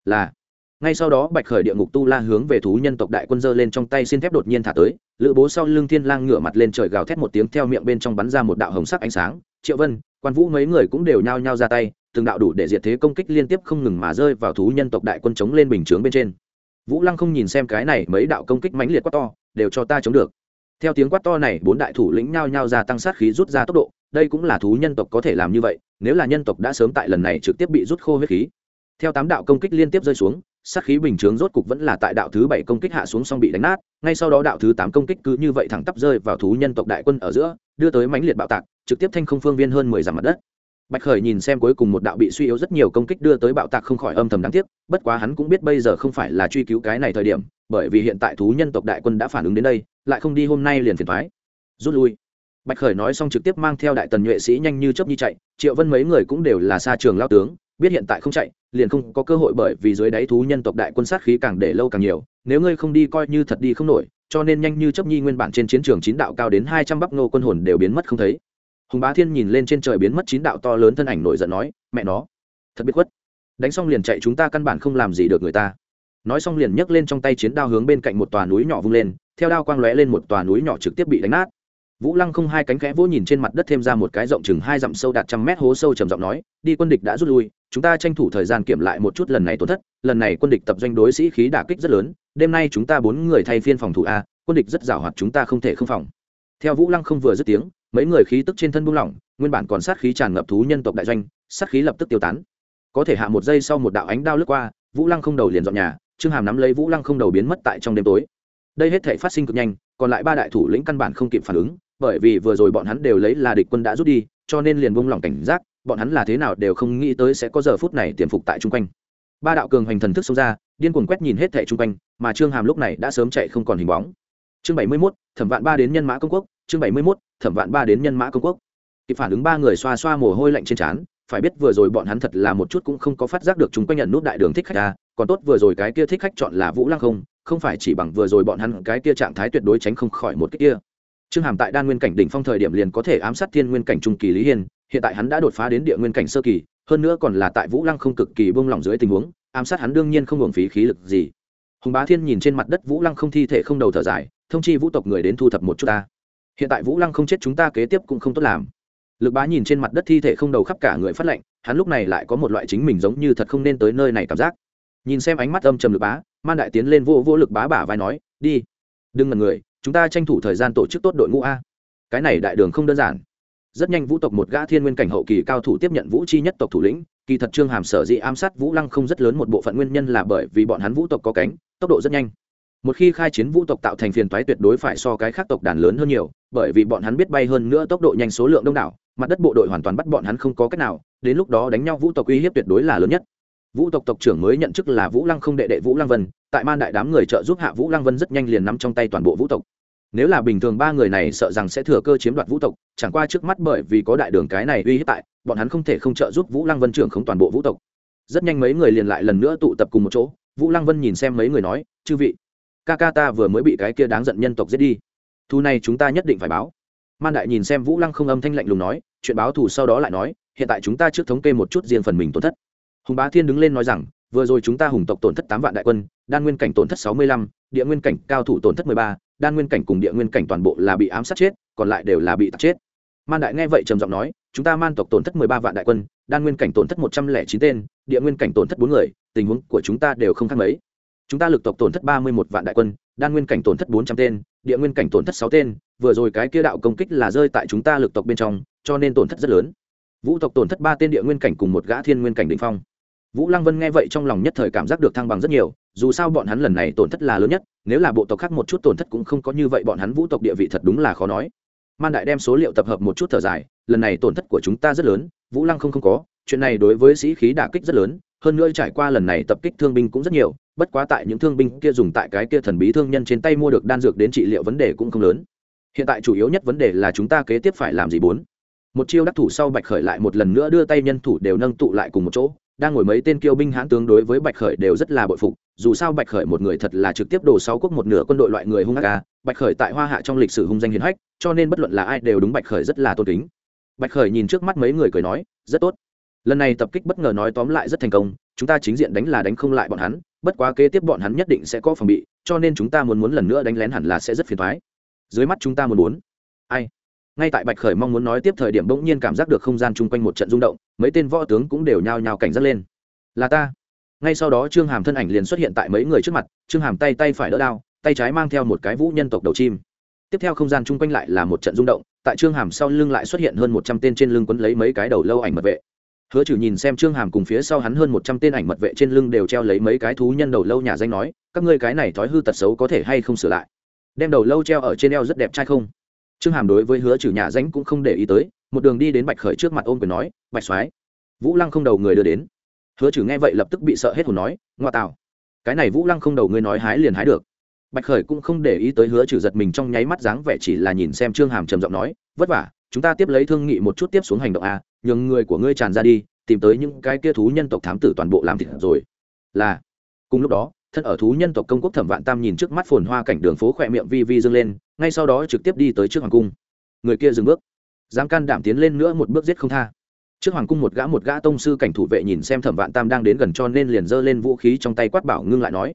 Là. Ngay sau đó bạch khởi địa ngục tu la hướng về thú nhân tộc đại quân dơ lên trong tay xin thép đột nhiên thả tới, lữ bố sau lưng thiên lang ngửa mặt lên trời gào thét một tiếng theo miệng bên trong bắn ra một đạo hồng sắc ánh sáng. Triệu vân quan vũ mấy người cũng đều nhao nhao ra tay, từng đạo đủ để diệt thế công kích liên tiếp không ngừng mà rơi vào thú nhân tộc đại quân chống lên bình chướng bên trên. Vũ lăng không nhìn xem cái này mấy đạo công kích mãnh liệt quá to, đều cho ta chống được. Theo tiếng quát to này, bốn đại thủ lĩnh nhao nhao ra tăng sát khí rút ra tốc độ, đây cũng là thú nhân tộc có thể làm như vậy, nếu là nhân tộc đã sớm tại lần này trực tiếp bị rút khô huyết khí. Theo tám đạo công kích liên tiếp rơi xuống, sát khí bình chướng rốt cục vẫn là tại đạo thứ bảy công kích hạ xuống xong bị đánh nát, ngay sau đó đạo thứ tám công kích cứ như vậy thẳng tắp rơi vào thú nhân tộc đại quân ở giữa, đưa tới mãnh liệt bạo tạc trực tiếp thanh không phương viên hơn mười dặm mặt đất. Bạch khởi nhìn xem cuối cùng một đạo bị suy yếu rất nhiều công kích đưa tới bạo tạc không khỏi âm thầm đáng tiếc, bất quá hắn cũng biết bây giờ không phải là truy cứu cái này thời điểm, bởi vì hiện tại thú nhân tộc đại quân đã phản ứng đến đây, lại không đi hôm nay liền phiền thoái rút lui. Bạch khởi nói xong trực tiếp mang theo đại tần nhuệ sĩ nhanh như chớp nhi chạy, triệu vân mấy người cũng đều là xa trường lao tướng, biết hiện tại không chạy, liền không có cơ hội bởi vì dưới đáy thú nhân tộc đại quân sát khí càng để lâu càng nhiều, nếu ngươi không đi coi như thật đi không nổi, cho nên nhanh như chấp nhi nguyên bản trên chiến trường chín đạo cao đến hai trăm bắp nô quân hồn đều biến mất không thấy hùng bá thiên nhìn lên trên trời biến mất chín đạo to lớn thân ảnh nổi giận nói, mẹ nó, thật biết khuất. Đánh xong liền chạy, chúng ta căn bản không làm gì được người ta. Nói xong liền nhấc lên trong tay chiến đao hướng bên cạnh một tòa núi nhỏ vung lên, theo đao quang lóe lên một tòa núi nhỏ trực tiếp bị đánh nát. Vũ lăng không hai cánh khẽ vỗ nhìn trên mặt đất thêm ra một cái rộng chừng hai dặm sâu đạt trăm mét hố sâu trầm giọng nói, đi quân địch đã rút lui, chúng ta tranh thủ thời gian kiểm lại một chút lần này tổn thất, lần này quân địch tập doanh đối sĩ khí đả kích rất lớn, đêm nay chúng ta bốn người thay phiên phòng thủ a, quân địch rất giảo hoạt, chúng ta không thể không phòng. Theo vũ lăng không vừa dứt tiếng mấy người khí tức trên thân buông lỏng, nguyên bản còn sát khí tràn ngập thú nhân tộc đại doanh, sát khí lập tức tiêu tán. Có thể hạ một giây sau một đạo ánh đao lướt qua, vũ lăng không đầu liền dọn nhà, trương hàm nắm lấy vũ lăng không đầu biến mất tại trong đêm tối. Đây hết thể phát sinh cực nhanh, còn lại ba đại thủ lĩnh căn bản không kịp phản ứng, bởi vì vừa rồi bọn hắn đều lấy là địch quân đã rút đi, cho nên liền buông lỏng cảnh giác, bọn hắn là thế nào đều không nghĩ tới sẽ có giờ phút này tiềm phục tại chung quanh. Ba đạo cường hành thần thức xông ra, điên cuồng quét nhìn hết thẻ chung quanh, mà trương hàm lúc này đã sớm chạy không còn hình bóng chương bảy mươi mốt thẩm vạn ba đến nhân mã công quốc. Chương bảy mươi mốt thẩm vạn ba đến nhân mã công quốc. Kịp phản ứng ba người xoa xoa mồ hôi lạnh trên trán phải biết vừa rồi bọn hắn thật là một chút cũng không có phát giác được chúng quanh nhận nút đại đường thích khách ta, còn tốt vừa rồi cái kia thích khách chọn là vũ lăng không không phải chỉ bằng vừa rồi bọn hắn cái kia trạng thái tuyệt đối tránh không khỏi một cái kia. Trương hàm tại đan nguyên cảnh đỉnh phong thời điểm liền có thể ám sát thiên nguyên cảnh trung kỳ lý hiên hiện tại hắn đã đột phá đến địa nguyên cảnh sơ kỳ hơn nữa còn là tại vũ lăng không cực kỳ bông lỏng dưới tình huống ám sát hắn đương nhiên không hưởng phí khí lực gì. Hùng bá thiên nhìn trên mặt đất vũ lăng không thi thể không đầu thở dài thông chi vũ tộc người đến thu thập một chút ta. Hiện tại vũ lăng không chết chúng ta kế tiếp cũng không tốt làm. Lực bá nhìn trên mặt đất thi thể không đầu khắp cả người phát lệnh hắn lúc này lại có một loại chính mình giống như thật không nên tới nơi này cảm giác. Nhìn xem ánh mắt âm trầm lực bá, man đại tiến lên vô vô lực bá bả vai nói, đi. Đừng ngần người, chúng ta tranh thủ thời gian tổ chức tốt đội ngũ a. Cái này đại đường không đơn giản. Rất nhanh vũ tộc một gã thiên nguyên cảnh hậu kỳ cao thủ tiếp nhận vũ chi nhất tộc thủ lĩnh, kỳ thật trương hàm sở dĩ ám sát vũ lăng không rất lớn một bộ phận nguyên nhân là bởi vì bọn hắn vũ tộc có cánh, tốc độ rất nhanh một khi khai chiến vũ tộc tạo thành phiền toái tuyệt đối phải so cái khác tộc đàn lớn hơn nhiều, bởi vì bọn hắn biết bay hơn nữa tốc độ nhanh số lượng đông đảo, mặt đất bộ đội hoàn toàn bắt bọn hắn không có cách nào, đến lúc đó đánh nhau vũ tộc uy hiếp tuyệt đối là lớn nhất. Vũ tộc tộc trưởng mới nhận chức là vũ lăng không đệ đệ vũ lăng vân, tại man đại đám người trợ giúp hạ vũ lăng vân rất nhanh liền nắm trong tay toàn bộ vũ tộc. Nếu là bình thường ba người này sợ rằng sẽ thừa cơ chiếm đoạt vũ tộc, chẳng qua trước mắt bởi vì có đại đường cái này uy hiếp tại, bọn hắn không thể không trợ giúp vũ lăng vân trưởng không toàn bộ vũ tộc. Rất nhanh mấy người liền lại lần nữa tụ tập cùng một chỗ, vũ lăng vân nhìn xem mấy người nói, chư vị ca ca ta vừa mới bị cái kia đáng giận nhân tộc giết đi. Thu này chúng ta nhất định phải báo. Man đại nhìn xem vũ lăng không âm thanh lạnh lùng nói, chuyện báo thù sau đó lại nói, hiện tại chúng ta trước thống kê một chút riêng phần mình tổn thất. Hùng bá thiên đứng lên nói rằng, vừa rồi chúng ta hùng tộc tổn thất tám vạn đại quân, đan nguyên cảnh tổn thất sáu mươi lăm, địa nguyên cảnh cao thủ tổn thất mười ba, đan nguyên cảnh cùng địa nguyên cảnh toàn bộ là bị ám sát chết, còn lại đều là bị tắt chết. Man đại nghe vậy trầm giọng nói, chúng ta man tộc tổn thất mười ba vạn đại quân, đan nguyên cảnh tổn thất một trăm lẻ chín tên, địa nguyên cảnh tổn thất bốn người, tình huống của chúng ta đều không khác mấy chúng ta lực tộc tổn thất ba mươi một vạn đại quân, đan nguyên cảnh tổn thất bốn trăm tên, địa nguyên cảnh tổn thất sáu tên, vừa rồi cái kia đạo công kích là rơi tại chúng ta lực tộc bên trong, cho nên tổn thất rất lớn. Vũ tộc tổn thất ba tên địa nguyên cảnh cùng một gã thiên nguyên cảnh đỉnh phong. Vũ lăng vân nghe vậy trong lòng nhất thời cảm giác được thăng bằng rất nhiều, dù sao bọn hắn lần này tổn thất là lớn nhất, nếu là bộ tộc khác một chút tổn thất cũng không có như vậy bọn hắn vũ tộc địa vị thật đúng là khó nói. Man đại đem số liệu tập hợp một chút thở dài, lần này tổn thất của chúng ta rất lớn, vũ lăng không không có, chuyện này đối với sĩ khí đả kích rất lớn, hơn nữa trải qua lần này tập kích thương binh cũng rất nhiều bất quá tại những thương binh kia dùng tại cái kia thần bí thương nhân trên tay mua được đan dược đến trị liệu vấn đề cũng không lớn. Hiện tại chủ yếu nhất vấn đề là chúng ta kế tiếp phải làm gì bốn? Một chiêu đắc thủ sau bạch khởi lại một lần nữa đưa tay nhân thủ đều nâng tụ lại cùng một chỗ. Đang ngồi mấy tên kiêu binh hãn tướng đối với bạch khởi đều rất là bội phục. Dù sao bạch khởi một người thật là trực tiếp đổ sáu quốc một nửa quân đội loại người hung ác ca bạch khởi tại hoa hạ trong lịch sử hung danh hiền hách, cho nên bất luận là ai đều đúng bạch khởi rất là tôn kính. Bạch khởi nhìn trước mắt mấy người cười nói, rất tốt lần này tập kích bất ngờ nói tóm lại rất thành công, chúng ta chính diện đánh là đánh không lại bọn hắn, bất quá kế tiếp bọn hắn nhất định sẽ có phòng bị, cho nên chúng ta muốn muốn lần nữa đánh lén hẳn là sẽ rất phiền thoái dưới mắt chúng ta muốn muốn. Ai? Ngay tại bạch khởi mong muốn nói tiếp thời điểm bỗng nhiên cảm giác được không gian chung quanh một trận rung động, mấy tên võ tướng cũng đều nhao nhao cảnh giác lên. Là ta. Ngay sau đó trương hàm thân ảnh liền xuất hiện tại mấy người trước mặt, trương hàm tay tay phải đỡ đao, tay trái mang theo một cái vũ nhân tộc đầu chim. Tiếp theo không gian chung quanh lại là một trận rung động, tại trương hàm sau lưng lại xuất hiện hơn một trăm tên trên lưng quấn lấy mấy cái đầu lâu ảnh mật vệ hứa trừ nhìn xem trương hàm cùng phía sau hắn hơn một trăm tên ảnh mật vệ trên lưng đều treo lấy mấy cái thú nhân đầu lâu nhà danh nói, các ngươi cái này thói hư tật xấu có thể hay không sửa lại? Đem đầu lâu treo ở trên eo rất đẹp trai không? Trương hàm đối với hứa trừ nhà danh cũng không để ý tới, một đường đi đến bạch khởi trước mặt ôm quyền nói, bạch soái, vũ lăng không đầu người đưa đến. Hứa trừ nghe vậy lập tức bị sợ hết hồn nói, ngoa tạo cái này vũ lăng không đầu ngươi nói hái liền hái được. Bạch khởi cũng không để ý tới hứa trừ giật mình trong nháy mắt dáng vẻ chỉ là nhìn xem trương hàm trầm giọng nói, vất vả, chúng ta tiếp lấy thương nghị một chút tiếp xuống hành động a nhường người của ngươi tràn ra đi, tìm tới những cái kia thú nhân tộc thám tử toàn bộ làm thịt rồi. Là, cùng lúc đó, thân ở thú nhân tộc công quốc thẩm vạn tam nhìn trước mắt phồn hoa cảnh đường phố khỏe miệng vi vi dâng lên, ngay sau đó trực tiếp đi tới trước hoàng cung. Người kia dừng bước, dám can đảm tiến lên nữa một bước giết không tha. Trước hoàng cung một gã một gã tông sư cảnh thủ vệ nhìn xem thẩm vạn tam đang đến gần cho nên liền giơ lên vũ khí trong tay quát bảo ngưng lại nói.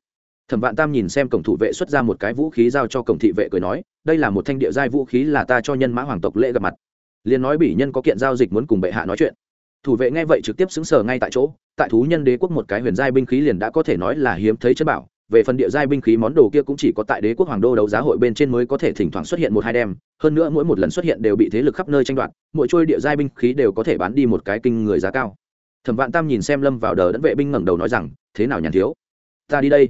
Thẩm vạn tam nhìn xem cổng thủ vệ xuất ra một cái vũ khí giao cho cổng thị vệ cười nói, đây là một thanh địa giai vũ khí là ta cho nhân mã hoàng tộc lễ gặp mặt liền nói bỉ nhân có kiện giao dịch muốn cùng bệ hạ nói chuyện. Thủ vệ nghe vậy trực tiếp xứng sờ ngay tại chỗ, tại thú nhân đế quốc một cái huyền giai binh khí liền đã có thể nói là hiếm thấy chân bảo. Về phần địa giai binh khí món đồ kia cũng chỉ có tại đế quốc hoàng đô đấu giá hội bên trên mới có thể thỉnh thoảng xuất hiện một hai đem. Hơn nữa mỗi một lần xuất hiện đều bị thế lực khắp nơi tranh đoạt, mỗi trôi địa giai binh khí đều có thể bán đi một cái kinh người giá cao. Thẩm vạn tam nhìn xem lâm vào đờ đẫn vệ binh ngẩng đầu nói rằng, thế nào nhàn thiếu? Ta đi đây.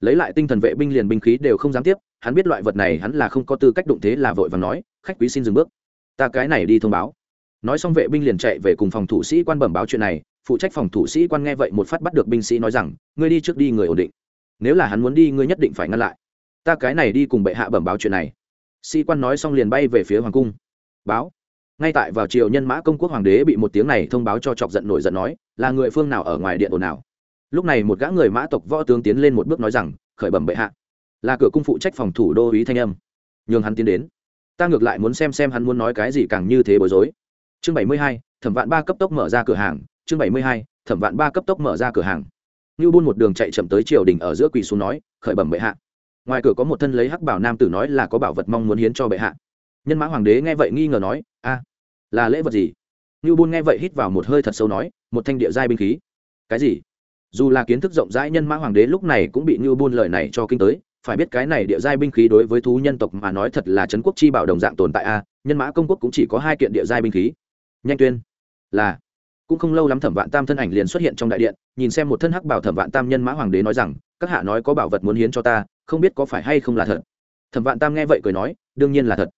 Lấy lại tinh thần vệ binh liền binh khí đều không dám tiếp, hắn biết loại vật này hắn là không có tư cách đụng thế là vội và nói, khách quý xin dừng bước ta cái này đi thông báo. Nói xong vệ binh liền chạy về cùng phòng thủ sĩ quan bẩm báo chuyện này, phụ trách phòng thủ sĩ quan nghe vậy một phát bắt được binh sĩ nói rằng, ngươi đi trước đi, người ổn định. Nếu là hắn muốn đi, ngươi nhất định phải ngăn lại. Ta cái này đi cùng bệ hạ bẩm báo chuyện này. Sĩ quan nói xong liền bay về phía hoàng cung. Báo. Ngay tại vào chiều nhân mã công quốc hoàng đế bị một tiếng này thông báo cho chọc giận nổi giận nói, là người phương nào ở ngoài điện ồn nào lúc này một gã người mã tộc võ tướng tiến lên một bước nói rằng, khởi bẩm bệ hạ. Là cửa cung phụ trách phòng thủ đô ý thanh âm. Nhường hắn tiến đến ta ngược lại muốn xem xem hắn muốn nói cái gì càng như thế bối rối. Chương bảy mươi hai, thẩm vạn ba cấp tốc mở ra cửa hàng. Chương bảy mươi hai, thẩm vạn ba cấp tốc mở ra cửa hàng. Như buôn một đường chạy chậm tới triều đình ở giữa quỳ xuống nói, khởi bẩm bệ hạ. Ngoài cửa có một thân lấy hắc bảo nam tử nói là có bảo vật mong muốn hiến cho bệ hạ. Nhân mã hoàng đế nghe vậy nghi ngờ nói, a, là lễ vật gì? Như buôn nghe vậy hít vào một hơi thật sâu nói, một thanh địa giai binh khí. Cái gì? Dù là kiến thức rộng rãi, nhân mã hoàng đế lúc này cũng bị như buôn lời này cho kinh tới phải biết cái này địa giai binh khí đối với thú nhân tộc mà nói thật là trấn quốc chi bảo đồng dạng tồn tại a, nhân mã công quốc cũng chỉ có hai kiện địa giai binh khí. Nhanh tuyên. Là. Cũng không lâu lắm thẩm vạn tam thân ảnh liền xuất hiện trong đại điện, nhìn xem một thân hắc bảo thẩm vạn tam nhân mã hoàng đế nói rằng, các hạ nói có bảo vật muốn hiến cho ta, không biết có phải hay không là thật? Thẩm vạn tam nghe vậy cười nói, đương nhiên là thật.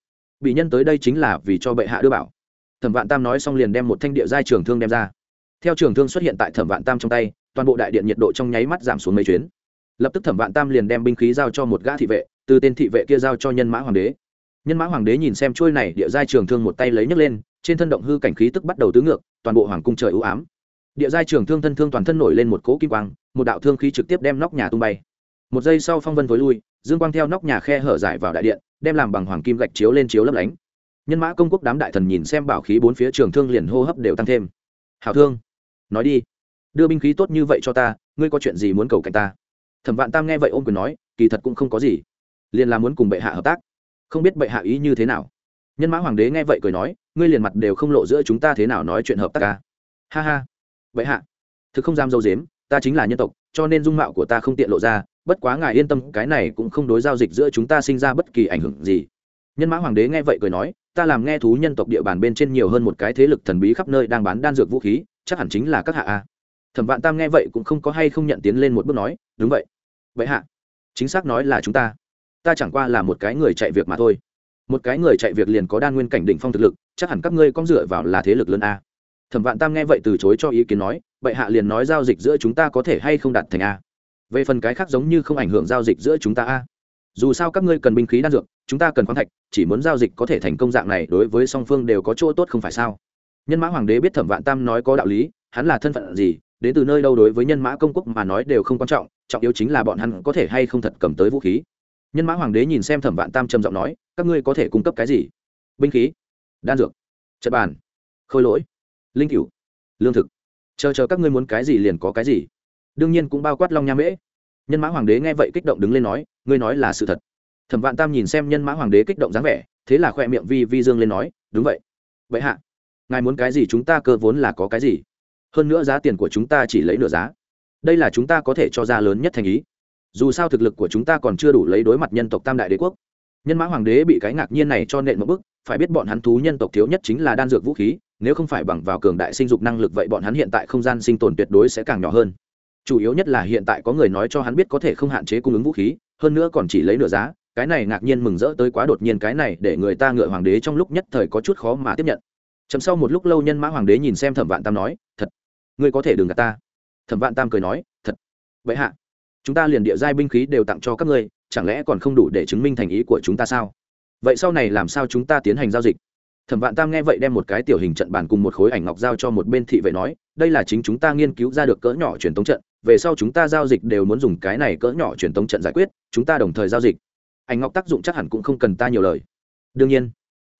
Bị nhân tới đây chính là vì cho bệ hạ đưa bảo. Thẩm vạn tam nói xong liền đem một thanh địa giai trường thương đem ra. Theo trường thương xuất hiện tại thẩm vạn tam trong tay, toàn bộ đại điện nhiệt độ trong nháy mắt giảm xuống mấy chuyến lập tức thẩm vạn tam liền đem binh khí giao cho một gã thị vệ, từ tên thị vệ kia giao cho nhân mã hoàng đế. Nhân mã hoàng đế nhìn xem trôi này địa giai trường thương một tay lấy nhấc lên, trên thân động hư cảnh khí tức bắt đầu tứ ngược, toàn bộ hoàng cung trời ưu ám. Địa giai trường thương thân thương toàn thân nổi lên một cỗ kim quang, một đạo thương khí trực tiếp đem nóc nhà tung bay. Một giây sau phong vân với lui, dương quang theo nóc nhà khe hở giải vào đại điện, đem làm bằng hoàng kim gạch chiếu lên chiếu lấp lánh. Nhân mã công quốc đám đại thần nhìn xem bảo khí bốn phía trường thương liền hô hấp đều tăng thêm. Hảo thương, nói đi, đưa binh khí tốt như vậy cho ta, ngươi có chuyện gì muốn cầu cạnh ta? Thẩm vạn tam nghe vậy ôm quyền nói, kỳ thật cũng không có gì. Liền là muốn cùng bệ hạ hợp tác. Không biết bệ hạ ý như thế nào. Nhân mã hoàng đế nghe vậy cười nói, ngươi liền mặt đều không lộ giữa chúng ta thế nào nói chuyện hợp tác ca ha ha. Bệ hạ, thực không dám dâu dếm, ta chính là nhân tộc, cho nên dung mạo của ta không tiện lộ ra, bất quá ngài yên tâm, cái này cũng không đối giao dịch giữa chúng ta sinh ra bất kỳ ảnh hưởng gì. Nhân mã hoàng đế nghe vậy cười nói, ta làm nghe thú nhân tộc địa bàn bên trên nhiều hơn một cái thế lực thần bí khắp nơi đang bán đan dược vũ khí, chắc hẳn chính là các hạ a. Thẩm vạn tam nghe vậy cũng không có hay không nhận tiến lên một bước nói, đúng vậy vậy hạ. Chính xác nói là chúng ta. Ta chẳng qua là một cái người chạy việc mà thôi. Một cái người chạy việc liền có đan nguyên cảnh đỉnh phong thực lực, chắc hẳn các ngươi con dựa vào là thế lực lớn a. Thẩm vạn tam nghe vậy từ chối cho ý kiến nói vậy hạ liền nói giao dịch giữa chúng ta có thể hay không đạt thành a. Về phần cái khác giống như không ảnh hưởng giao dịch giữa chúng ta a. Dù sao các ngươi cần binh khí đan dược, chúng ta cần khoáng thạch, chỉ muốn giao dịch có thể thành công dạng này đối với song phương đều có chỗ tốt không phải sao? Nhân mã hoàng đế biết thẩm vạn tam nói có đạo lý, hắn là thân phận gì, đến từ nơi đâu đối với nhân mã công quốc mà nói đều không quan trọng trọng yếu chính là bọn hắn có thể hay không thật cầm tới vũ khí. Nhân mã hoàng đế nhìn xem thẩm vạn tam trầm giọng nói, các ngươi có thể cung cấp cái gì? Binh khí, đan dược trật bàn, khôi lỗi, linh cửu, lương thực. Chờ chờ các ngươi muốn cái gì liền có cái gì. Đương nhiên cũng bao quát long nha mễ. Nhân mã hoàng đế nghe vậy kích động đứng lên nói, ngươi nói là sự thật. Thẩm vạn tam nhìn xem nhân mã hoàng đế kích động dáng vẻ, thế là khoe miệng vi vi dương lên nói, đúng vậy. Vậy hạ, ngài muốn cái gì chúng ta cơ vốn là có cái gì? Hơn nữa giá tiền của chúng ta chỉ lấy nửa giá đây là chúng ta có thể cho ra lớn nhất thành ý. Dù sao thực lực của chúng ta còn chưa đủ lấy đối mặt nhân tộc tam đại đế quốc. Nhân mã hoàng đế bị cái ngạc nhiên này cho nện một bức, phải biết bọn hắn thú nhân tộc thiếu nhất chính là đan dược vũ khí, nếu không phải bằng vào cường đại sinh dục năng lực vậy bọn hắn hiện tại không gian sinh tồn tuyệt đối sẽ càng nhỏ hơn. Chủ yếu nhất là hiện tại có người nói cho hắn biết có thể không hạn chế cung ứng vũ khí, hơn nữa còn chỉ lấy nửa giá, cái này ngạc nhiên mừng rỡ tới quá đột nhiên cái này để người ta ngựa hoàng đế trong lúc nhất thời có chút khó mà tiếp nhận. Chấm sau một lúc lâu nhân mã hoàng đế nhìn xem thẩm vạn tam nói, thật, ngươi có thể đừng gạt ta thẩm vạn tam cười nói, thật vậy hạ, chúng ta liền địa giai binh khí đều tặng cho các ngươi, chẳng lẽ còn không đủ để chứng minh thành ý của chúng ta sao? Vậy sau này làm sao chúng ta tiến hành giao dịch? Thẩm vạn tam nghe vậy đem một cái tiểu hình trận bàn cùng một khối ảnh ngọc giao cho một bên thị vệ nói, đây là chính chúng ta nghiên cứu ra được cỡ nhỏ truyền thống trận, về sau chúng ta giao dịch đều muốn dùng cái này cỡ nhỏ truyền thống trận giải quyết, chúng ta đồng thời giao dịch. Ảnh ngọc tác dụng chắc hẳn cũng không cần ta nhiều lời. Đương nhiên,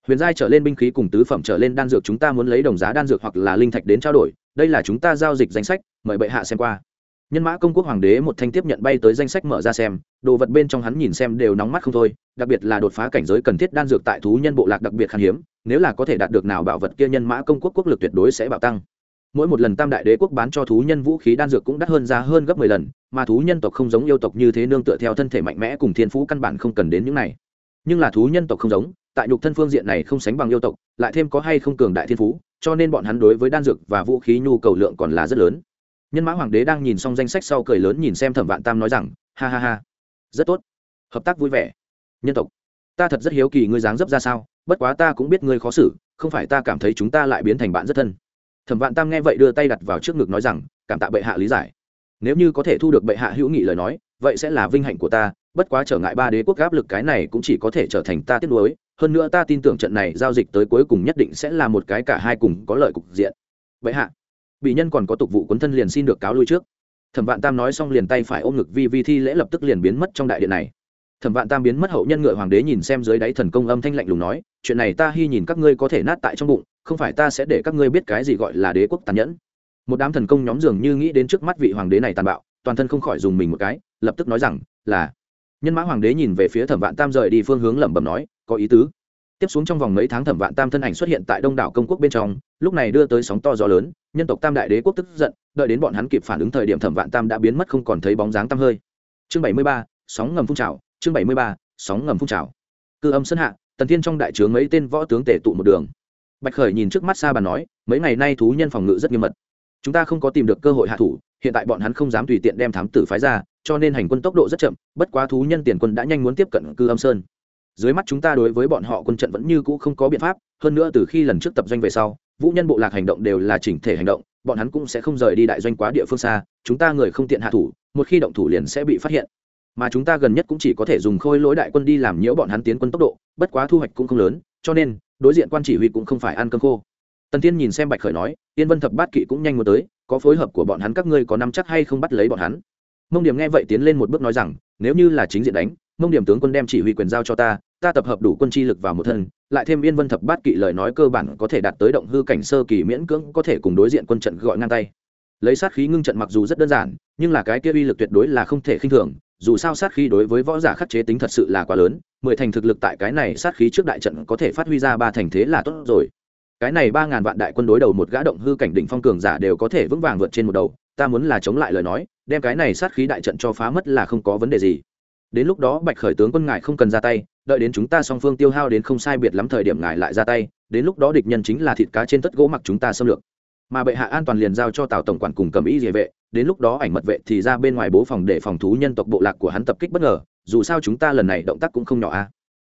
huyền giai trở lên binh khí cùng tứ phẩm trở lên đan dược chúng ta muốn lấy đồng giá đan dược hoặc là linh thạch đến trao đổi đây là chúng ta giao dịch danh sách, mời bệ hạ xem qua. Nhân mã công quốc hoàng đế một thanh tiếp nhận bay tới danh sách mở ra xem, đồ vật bên trong hắn nhìn xem đều nóng mắt không thôi, đặc biệt là đột phá cảnh giới cần thiết đan dược tại thú nhân bộ lạc đặc biệt khan hiếm, nếu là có thể đạt được nào bảo vật kia nhân mã công quốc quốc lực tuyệt đối sẽ bạo tăng. Mỗi một lần tam đại đế quốc bán cho thú nhân vũ khí đan dược cũng đắt hơn giá hơn gấp mười lần, mà thú nhân tộc không giống yêu tộc như thế nương tựa theo thân thể mạnh mẽ cùng thiên phú căn bản không cần đến những này. Nhưng là thú nhân tộc không giống, tại nhục thân phương diện này không sánh bằng yêu tộc, lại thêm có hay không cường đại thiên phú cho nên bọn hắn đối với đan dược và vũ khí nhu cầu lượng còn là rất lớn. Nhân mã hoàng đế đang nhìn xong danh sách sau cười lớn nhìn xem thẩm vạn tam nói rằng, ha ha ha, rất tốt, hợp tác vui vẻ. Nhân tộc, ta thật rất hiếu kỳ ngươi dáng dấp ra sao, bất quá ta cũng biết ngươi khó xử, không phải ta cảm thấy chúng ta lại biến thành bạn rất thân. Thẩm vạn tam nghe vậy đưa tay đặt vào trước ngực nói rằng, cảm tạ bệ hạ lý giải. Nếu như có thể thu được bệ hạ hữu nghị lời nói, vậy sẽ là vinh hạnh của ta, bất quá trở ngại ba đế quốc áp lực cái này cũng chỉ có thể trở thành ta tiếc nuối hơn nữa ta tin tưởng trận này giao dịch tới cuối cùng nhất định sẽ là một cái cả hai cùng có lợi cục diện. Vậy hạ, bị nhân còn có tục vụ cuốn thân liền xin được cáo lui trước. Thẩm vạn tam nói xong liền tay phải ôm ngực vi vi thi lễ lập tức liền biến mất trong đại điện này. Thẩm vạn tam biến mất hậu nhân ngựa hoàng đế nhìn xem dưới đáy thần công âm thanh lạnh lùng nói, chuyện này ta hy nhìn các ngươi có thể nát tại trong bụng, không phải ta sẽ để các ngươi biết cái gì gọi là đế quốc tàn nhẫn. Một đám thần công nhóm dường như nghĩ đến trước mắt vị hoàng đế này tàn bạo, toàn thân không khỏi dùng mình một cái, lập tức nói rằng là, nhân mã hoàng đế nhìn về phía thẩm vạn tam rời đi phương hướng lẩm bẩm nói có ý tứ. Tiếp xuống trong vòng mấy tháng thẩm vạn tam thân ảnh xuất hiện tại đông đảo công quốc bên trong, lúc này đưa tới sóng to gió lớn, nhân tộc tam đại đế quốc tức giận, đợi đến bọn hắn kịp phản ứng thời điểm thẩm vạn tam đã biến mất không còn thấy bóng dáng tam hơi. Chương bảy mươi ba, sóng ngầm phun trào, chương bảy mươi ba, sóng ngầm phun trào. Cư âm sân hạ, tần thiên trong đại trướng mấy tên võ tướng tể tụ một đường. Bạch khởi nhìn trước mắt xa bà nói, mấy ngày nay thú nhân phòng ngự rất nghiêm mật. Chúng ta không có tìm được cơ hội hạ thủ, hiện tại bọn hắn không dám tùy tiện đem thám tử phái ra, cho nên hành quân tốc độ rất chậm, bất quá thú nhân tiền quân đã nhanh muốn tiếp cận cư âm sơn dưới mắt chúng ta đối với bọn họ quân trận vẫn như cũ không có biện pháp, hơn nữa từ khi lần trước tập doanh về sau, vũ nhân bộ lạc hành động đều là chỉnh thể hành động, bọn hắn cũng sẽ không rời đi đại doanh quá địa phương xa, chúng ta người không tiện hạ thủ, một khi động thủ liền sẽ bị phát hiện. Mà chúng ta gần nhất cũng chỉ có thể dùng khôi lỗi đại quân đi làm nhiễu bọn hắn tiến quân tốc độ, bất quá thu hoạch cũng không lớn, cho nên, đối diện quan chỉ huy cũng không phải ăn cơm khô. Tần tiên nhìn xem bạch khởi nói yên vân thập bát kỵ cũng nhanh muốn tới, có phối hợp của bọn hắn các ngươi có nắm chắc hay không bắt lấy bọn hắn? Mông điểm nghe vậy tiến lên một bước nói rằng, nếu như là chính diện đánh, mông điểm tướng quân đem chỉ huy quyền giao cho ta ta tập hợp đủ quân chi lực vào một thân, lại thêm yên vân thập bát kỵ lời nói cơ bản có thể đạt tới động hư cảnh sơ kỳ miễn cưỡng có thể cùng đối diện quân trận gọi ngang tay. Lấy sát khí ngưng trận mặc dù rất đơn giản, nhưng là cái kia uy lực tuyệt đối là không thể khinh thường, dù sao sát khí đối với võ giả khắc chế tính thật sự là quá lớn, mười thành thực lực tại cái này sát khí trước đại trận có thể phát huy ra ba thành thế là tốt rồi. Cái này ba ngàn vạn đại quân đối đầu một gã động hư cảnh đỉnh phong cường giả đều có thể vững vàng vượt trên một đầu, ta muốn là chống lại lời nói, đem cái này sát khí đại trận cho phá mất là không có vấn đề gì đến lúc đó bạch khởi tướng quân ngài không cần ra tay, đợi đến chúng ta song phương tiêu hao đến không sai biệt lắm thời điểm ngài lại ra tay, đến lúc đó địch nhân chính là thịt cá trên tất gỗ mặc chúng ta xâm lược. Mà bệ hạ an toàn liền giao cho tào tổng quản cùng cầm ý địa vệ, đến lúc đó ảnh mật vệ thì ra bên ngoài bố phòng để phòng thú nhân tộc bộ lạc của hắn tập kích bất ngờ, dù sao chúng ta lần này động tác cũng không nhỏ a.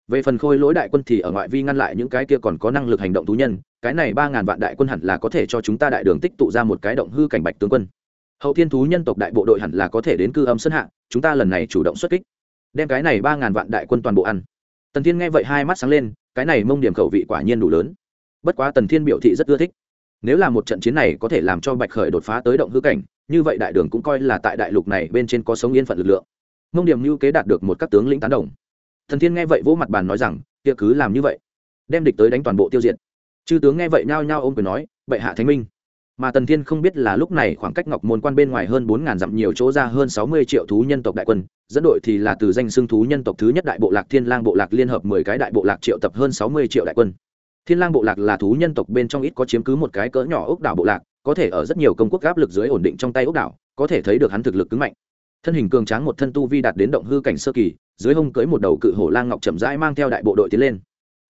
Về phần khôi lỗi đại quân thì ở ngoại vi ngăn lại những cái kia còn có năng lực hành động thú nhân, cái này ba ngàn vạn đại quân hẳn là có thể cho chúng ta đại đường tích tụ ra một cái động hư cảnh bạch tướng quân. Hậu thiên thú nhân tộc đại bộ đội hẳn là có thể đến cư âm sân hạ, chúng ta lần này chủ động xuất kích đem cái này ba ngàn vạn đại quân toàn bộ ăn. Tần thiên nghe vậy hai mắt sáng lên, cái này mông điểm khẩu vị quả nhiên đủ lớn. Bất quá tần thiên biểu thị rất ưa thích. Nếu là một trận chiến này có thể làm cho bạch khởi đột phá tới động hư cảnh, như vậy đại đường cũng coi là tại đại lục này bên trên có sống yên phận lực lượng. Mông điểm lưu kế đạt được một các tướng lĩnh tán đồng. Thần thiên nghe vậy vỗ mặt bàn nói rằng, kia cứ làm như vậy, đem địch tới đánh toàn bộ tiêu diệt. Chư tướng nghe vậy nhao nhao ôm quyền nói, bệ hạ thánh minh mà tần thiên không biết là lúc này khoảng cách ngọc môn quan bên ngoài hơn bốn ngàn dặm nhiều chỗ ra hơn sáu mươi triệu thú nhân tộc đại quân, dẫn đội thì là từ danh xưng thú nhân tộc thứ nhất đại bộ lạc thiên lang bộ lạc liên hợp mười cái đại bộ lạc triệu tập hơn sáu mươi triệu đại quân. Thiên lang bộ lạc là thú nhân tộc bên trong ít có chiếm cứ một cái cỡ nhỏ ốc đảo bộ lạc, có thể ở rất nhiều công quốc áp lực dưới ổn định trong tay ốc đảo, có thể thấy được hắn thực lực cứng mạnh. Thân hình cường tráng một thân tu vi đạt đến động hư cảnh sơ kỳ, dưới hông cưới một đầu cự hổ lang ngọc chậm rãi mang theo đại bộ đội tiến lên.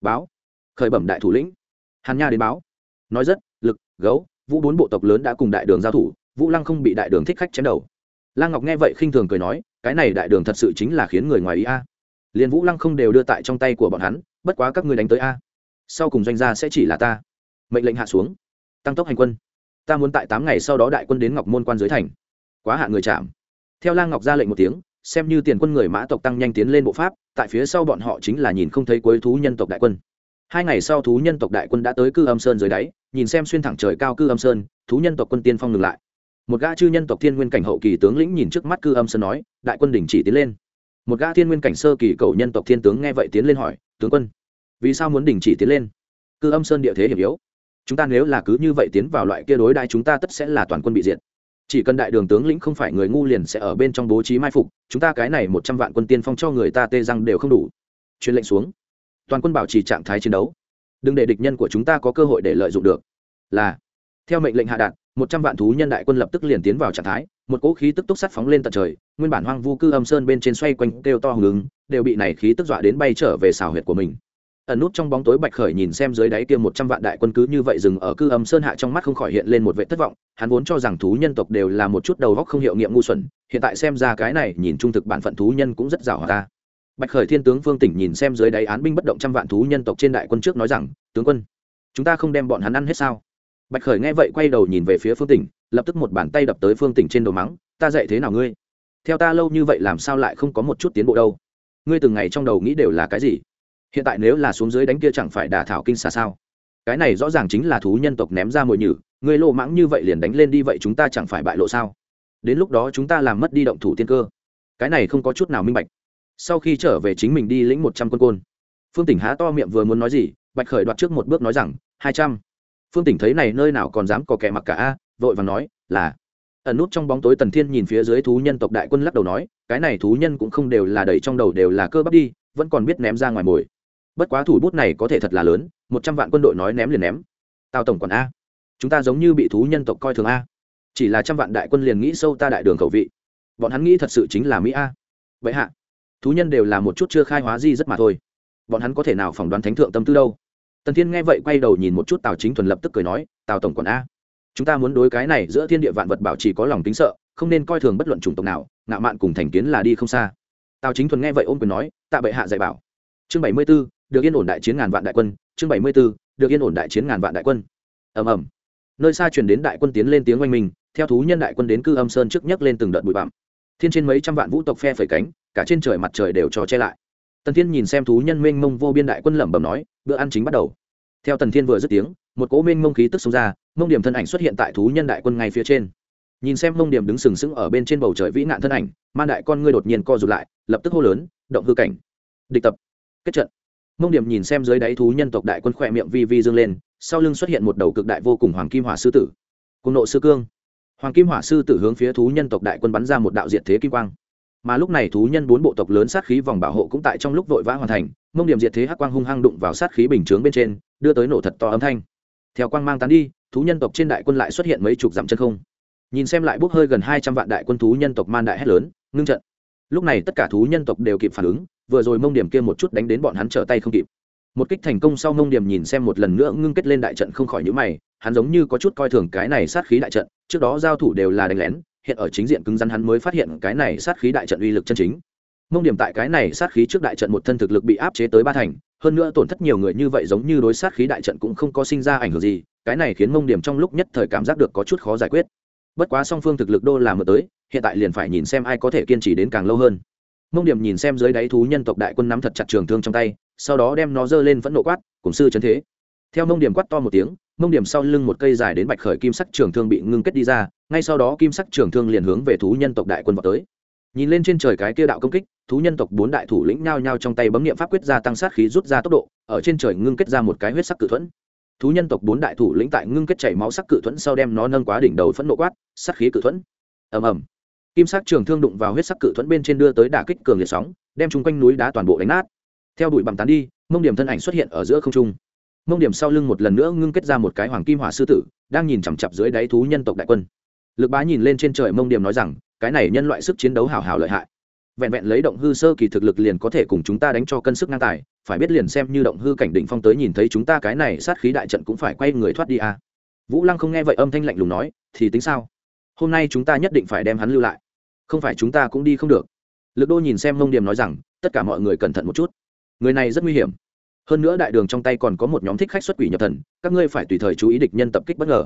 Báo. Khởi bẩm đại thủ lĩnh. Hàn nha đến báo. Nói rất, lực, gấu vũ bốn bộ tộc lớn đã cùng đại đường giao thủ, vũ lăng không bị đại đường thích khách chém đầu. Lang ngọc nghe vậy khinh thường cười nói, cái này đại đường thật sự chính là khiến người ngoài ý a. À. liền vũ lăng không đều đưa tại trong tay của bọn hắn, bất quá các ngươi đánh tới a. Sau cùng doanh gia sẽ chỉ là ta. Mệnh lệnh hạ xuống. Tăng tốc hành quân. Ta muốn tại tám ngày sau đó đại quân đến ngọc môn quan dưới thành. Quá hạ người chạm. Theo lang ngọc ra lệnh một tiếng, xem như tiền quân người mã tộc tăng nhanh tiến lên bộ pháp, tại phía sau bọn họ chính là nhìn không thấy cuối thú nhân tộc đại quân. Hai ngày sau thú nhân tộc đại quân đã tới cư âm sơn dưới đáy nhìn xem xuyên thẳng trời cao cư âm sơn, thú nhân tộc quân tiên phong ngừng lại. Một gã chư nhân tộc thiên nguyên cảnh hậu kỳ tướng lĩnh nhìn trước mắt cư âm sơn nói, đại quân đình chỉ tiến lên. Một gã thiên nguyên cảnh sơ kỳ cầu nhân tộc thiên tướng nghe vậy tiến lên hỏi, tướng quân, vì sao muốn đình chỉ tiến lên? Cư âm sơn địa thế hiểm yếu. Chúng ta nếu là cứ như vậy tiến vào loại kia đối đại chúng ta tất sẽ là toàn quân bị diệt. Chỉ cần đại đường tướng lĩnh không phải người ngu liền sẽ ở bên trong bố trí mai phục, chúng ta cái này một trăm vạn quân tiên phong cho người ta tê răng đều không đủ. Truyền lệnh xuống. Toàn quân bảo trì trạng thái chiến đấu đừng để địch nhân của chúng ta có cơ hội để lợi dụng được. Là, theo mệnh lệnh hạ đạt, một trăm vạn thú nhân đại quân lập tức liền tiến vào trạng thái, một cỗ khí tức tốc sắt phóng lên tận trời, nguyên bản hoang vu cư âm sơn bên trên xoay quanh kêu to hùng ứng đều bị này khí tức dọa đến bay trở về xào huyệt của mình. Ẩn nút trong bóng tối bạch khởi nhìn xem dưới đáy kia một trăm vạn đại quân cứ như vậy dừng ở cư âm sơn hạ trong mắt không khỏi hiện lên một vệ thất vọng, hắn vốn cho rằng thú nhân tộc đều là một chút đầu góc không hiệu nghiệm ngu xuẩn, hiện tại xem ra cái này nhìn trung thực bản phận thú nhân cũng rất rào hòa ta bạch khởi thiên tướng phương tỉnh nhìn xem dưới đáy án binh bất động trăm vạn thú nhân tộc trên đại quân trước nói rằng, tướng quân, chúng ta không đem bọn hắn ăn hết sao? Bạch khởi nghe vậy quay đầu nhìn về phía phương tỉnh, lập tức một bàn tay đập tới phương tỉnh trên đầu mắng, ta dạy thế nào ngươi? Theo ta lâu như vậy làm sao lại không có một chút tiến bộ đâu? Ngươi từng ngày trong đầu nghĩ đều là cái gì? Hiện tại nếu là xuống dưới đánh kia chẳng phải đả thảo kinh xà sao? Cái này rõ ràng chính là thú nhân tộc ném ra mồi nhử, ngươi lộ mãng như vậy liền đánh lên đi vậy chúng ta chẳng phải bại lộ sao? Đến lúc đó chúng ta làm mất đi động thủ tiên cơ. Cái này không có chút nào minh bạch sau khi trở về chính mình đi lĩnh một trăm quân côn. Phương tỉnh há to miệng vừa muốn nói gì, bạch khởi đoạt trước một bước nói rằng, hai trăm. Phương tỉnh thấy này nơi nào còn dám có kẻ mặc cả a, vội và nói, là. Ẩn nút trong bóng tối tần thiên nhìn phía dưới thú nhân tộc đại quân lắc đầu nói, cái này thú nhân cũng không đều là đầy trong đầu đều là cơ bắp đi, vẫn còn biết ném ra ngoài mồi. Bất quá thủ bút này có thể thật là lớn, một trăm vạn quân đội nói ném liền ném. Tào tổng còn a. Chúng ta giống như bị thú nhân tộc coi thường a. Chỉ là trăm vạn đại quân liền nghĩ sâu ta đại đường khẩu vị. Bọn hắn nghĩ thật sự chính là mỹ a. Vậy hạ thú nhân đều là một chút chưa khai hóa di rất mà thôi. Bọn hắn có thể nào phỏng đoán thánh thượng tâm tư đâu? Tần thiên nghe vậy quay đầu nhìn một chút tào chính thuần lập tức cười nói tào tổng quản a chúng ta muốn đối cái này giữa thiên địa vạn vật bảo chỉ có lòng tính sợ không nên coi thường bất luận chủng tộc nào ngạo mạn cùng thành kiến là đi không xa. Tào chính thuần nghe vậy ôm quyền nói tạ bệ hạ dạy bảo. Chương bảy mươi b ố được yên ổn đại chiến ngàn vạn đại quân chương bảy mươi b ố được yên ổn đại chiến ngàn vạn đại quân. Ầm ầm. Nơi xa truyền đến đại quân tiến lên tiếng oanh mình, theo thú nhân đại quân đến cư âm sơn trước nhấc lên từng đợt bụi bặm. Thiên trên mấy trăm vạn vũ tộc phe phẩy cánh cả trên trời mặt trời đều cho che lại. Tần thiên nhìn xem thú nhân mênh mông vô biên đại quân lẩm bẩm nói, bữa ăn chính bắt đầu. Theo tần thiên vừa dứt tiếng, một cỗ mênh mông khí tức xông ra, mông điểm thân ảnh xuất hiện tại thú nhân đại quân ngay phía trên. Nhìn xem mông điểm đứng sừng sững ở bên trên bầu trời vĩ nạn thân ảnh, man đại con ngươi đột nhiên co rụt lại, lập tức hô lớn, động hư cảnh, địch tập, kết trận. Mông điểm nhìn xem dưới đáy thú nhân tộc đại quân khỏe miệng vi vi dương lên, sau lưng xuất hiện một đầu cực đại vô cùng hoàng kim hỏa sư tử. Cùng nộ sư cương. Hoàng kim hỏa sư tử hướng phía thú nhân tộc đại quân bắn ra một đạo diệt thế kim quang mà lúc này thú nhân bốn bộ tộc lớn sát khí vòng bảo hộ cũng tại trong lúc vội vã hoàn thành, mông điểm diệt thế hắc quang hung hăng đụng vào sát khí bình chướng bên trên, đưa tới nổ thật to âm thanh. Theo quang mang tán đi, thú nhân tộc trên đại quân lại xuất hiện mấy chục dặm chân không. Nhìn xem lại bốc hơi gần hai trăm vạn đại quân thú nhân tộc man đại hét lớn, ngưng trận. Lúc này tất cả thú nhân tộc đều kịp phản ứng, vừa rồi mông điểm kia một chút đánh đến bọn hắn trở tay không kịp. Một kích thành công sau mông điểm nhìn xem một lần nữa ngưng kết lên đại trận không khỏi nhữ mày, hắn giống như có chút coi thường cái này sát khí đại trận, trước đó giao thủ đều là đánh lén hiện ở chính diện cứng rắn hắn mới phát hiện cái này sát khí đại trận uy lực chân chính. Mông điểm tại cái này sát khí trước đại trận một thân thực lực bị áp chế tới ba thành, hơn nữa tổn thất nhiều người như vậy giống như đối sát khí đại trận cũng không có sinh ra ảnh hưởng gì, cái này khiến mông điểm trong lúc nhất thời cảm giác được có chút khó giải quyết. Bất quá song phương thực lực đô làm mượn tới, hiện tại liền phải nhìn xem ai có thể kiên trì đến càng lâu hơn. Mông điểm nhìn xem dưới đáy thú nhân tộc đại quân nắm thật chặt trường thương trong tay, sau đó đem nó giơ lên vẫn nộ quát, cùng sư chấn thế. Theo mông điểm quát to một tiếng, mông điểm sau lưng một cây dài đến bạch khởi kim sắc trường thương bị ngưng kết đi ra ngay sau đó kim sắc trường thương liền hướng về thú nhân tộc đại quân vào tới. Nhìn lên trên trời cái kia đạo công kích, thú nhân tộc bốn đại thủ lĩnh nhao nhao trong tay bấm nghiệm pháp quyết gia tăng sát khí rút ra tốc độ, ở trên trời ngưng kết ra một cái huyết sắc cự thuẫn. Thú nhân tộc bốn đại thủ lĩnh tại ngưng kết chảy máu sắc cự thuẫn sau đem nó nâng quá đỉnh đầu phẫn nộ quát, sát khí cự thuẫn! Ầm ầm. Kim sắc trường thương đụng vào huyết sắc cự thuẫn bên trên đưa tới đả kích cường liệt sóng, đem chung quanh núi đá toàn bộ đánh nát. Theo đuổi bằng tán đi, mông điểm thân ảnh xuất hiện ở giữa không trung. Mông điểm sau lưng một lần nữa ngưng kết ra một cái hoàng kim hỏa sư tử, đang nhìn chằm chặp dưới đáy thú nhân tộc đại quân lực bá nhìn lên trên trời mông điểm nói rằng, cái này nhân loại sức chiến đấu hào hào lợi hại. Vẹn vẹn lấy động hư sơ kỳ thực lực liền có thể cùng chúng ta đánh cho cân sức ngang tài, phải biết liền xem như động hư cảnh đỉnh phong tới nhìn thấy chúng ta cái này sát khí đại trận cũng phải quay người thoát đi à. vũ lăng không nghe vậy âm thanh lạnh lùng nói, thì tính sao? Hôm nay chúng ta nhất định phải đem hắn lưu lại. Không phải chúng ta cũng đi không được. Lực đô nhìn xem mông điểm nói rằng, tất cả mọi người cẩn thận một chút. Người này rất nguy hiểm. Hơn nữa đại đường trong tay còn có một nhóm thích khách xuất quỷ nhập thần, các ngươi phải tùy thời chú ý địch nhân tập kích bất ngờ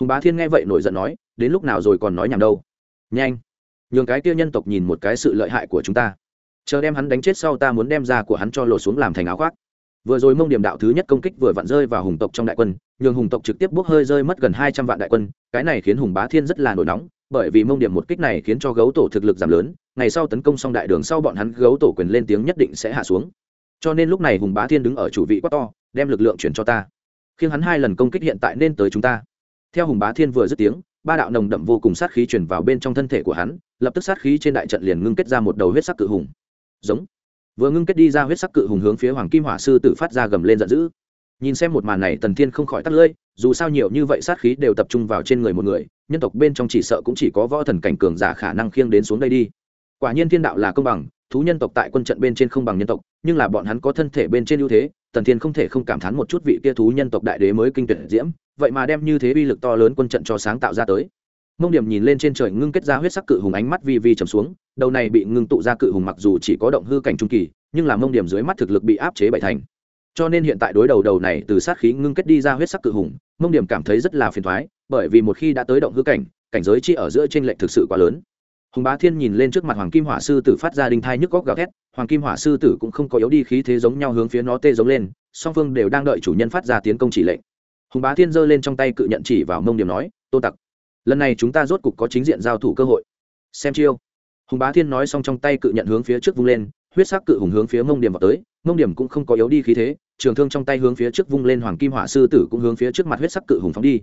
hùng bá thiên nghe vậy nổi giận nói, đến lúc nào rồi còn nói nhảm đâu? Nhanh, nhường cái kia nhân tộc nhìn một cái sự lợi hại của chúng ta. Chờ đem hắn đánh chết sau ta muốn đem ra của hắn cho lột xuống làm thành áo khoác. Vừa rồi mông điểm đạo thứ nhất công kích vừa vặn rơi vào hùng tộc trong đại quân, nhường hùng tộc trực tiếp bốc hơi rơi mất gần hai trăm vạn đại quân, cái này khiến hùng bá thiên rất là nổi nóng, bởi vì mông điểm một kích này khiến cho gấu tổ thực lực giảm lớn, ngày sau tấn công xong đại đường sau bọn hắn gấu tổ quyền lên tiếng nhất định sẽ hạ xuống. Cho nên lúc này hùng bá thiên đứng ở chủ vị quá to, đem lực lượng chuyển cho ta. Khiến hắn hai lần công kích hiện tại nên tới chúng ta theo hùng bá thiên vừa dứt tiếng, ba đạo nồng đậm vô cùng sát khí chuyển vào bên trong thân thể của hắn, lập tức sát khí trên đại trận liền ngưng kết ra một đầu huyết sắc cự hùng. Giống. Vừa ngưng kết đi ra huyết sắc cự hùng hướng phía hoàng kim hỏa sư tử phát ra gầm lên giận dữ. Nhìn xem một màn này, tần thiên không khỏi tắt lưỡi, dù sao nhiều như vậy sát khí đều tập trung vào trên người một người, nhân tộc bên trong chỉ sợ cũng chỉ có võ thần cảnh cường giả khả năng khiêng đến xuống đây đi. Quả nhiên thiên đạo là công bằng, thú nhân tộc tại quân trận bên trên không bằng nhân tộc, nhưng là bọn hắn có thân thể bên trên ưu thế, tần thiên không thể không cảm thán một chút vị kia thú nhân tộc đại đế mới kinh tuyệt diễm vậy mà đem như thế uy lực to lớn quân trận cho sáng tạo ra tới. Mông điểm nhìn lên trên trời ngưng kết ra huyết sắc cự hùng ánh mắt vi vi trầm xuống, đầu này bị ngưng tụ ra cự hùng mặc dù chỉ có động hư cảnh trung kỳ, nhưng là mông điểm dưới mắt thực lực bị áp chế bảy thành. Cho nên hiện tại đối đầu đầu này từ sát khí ngưng kết đi ra huyết sắc cự hùng, mông điểm cảm thấy rất là phiền thoái bởi vì một khi đã tới động hư cảnh cảnh giới chi ở giữa t r ê n lệch thực sự quá lớn. Hùng bá thiên nhìn lên trước mặt hoàng kim hỏa sư tử phát ra đinh thai nhức góc gào thét, hoàng kim hỏa sư tử cũng không có yếu đi khí thế giống nhau hướng phía nó tê giống lên, song phương đều đang đợi chủ nhân phát ra tiến công chỉ lệnh hùng bá thiên giơ lên trong tay cự nhận chỉ vào mông điểm nói Tôn tặc, lần này chúng ta rốt cục có chính diện giao thủ cơ hội. Xem chiêu. Hùng bá thiên nói xong trong tay cự nhận hướng phía trước vung lên, huyết sắc cự hùng hướng phía mông điểm vào tới. Mông điểm cũng không có yếu đi khí thế, trường thương trong tay hướng phía trước vung lên hoàng kim hỏa sư tử cũng hướng phía trước mặt huyết sắc cự hùng phóng đi.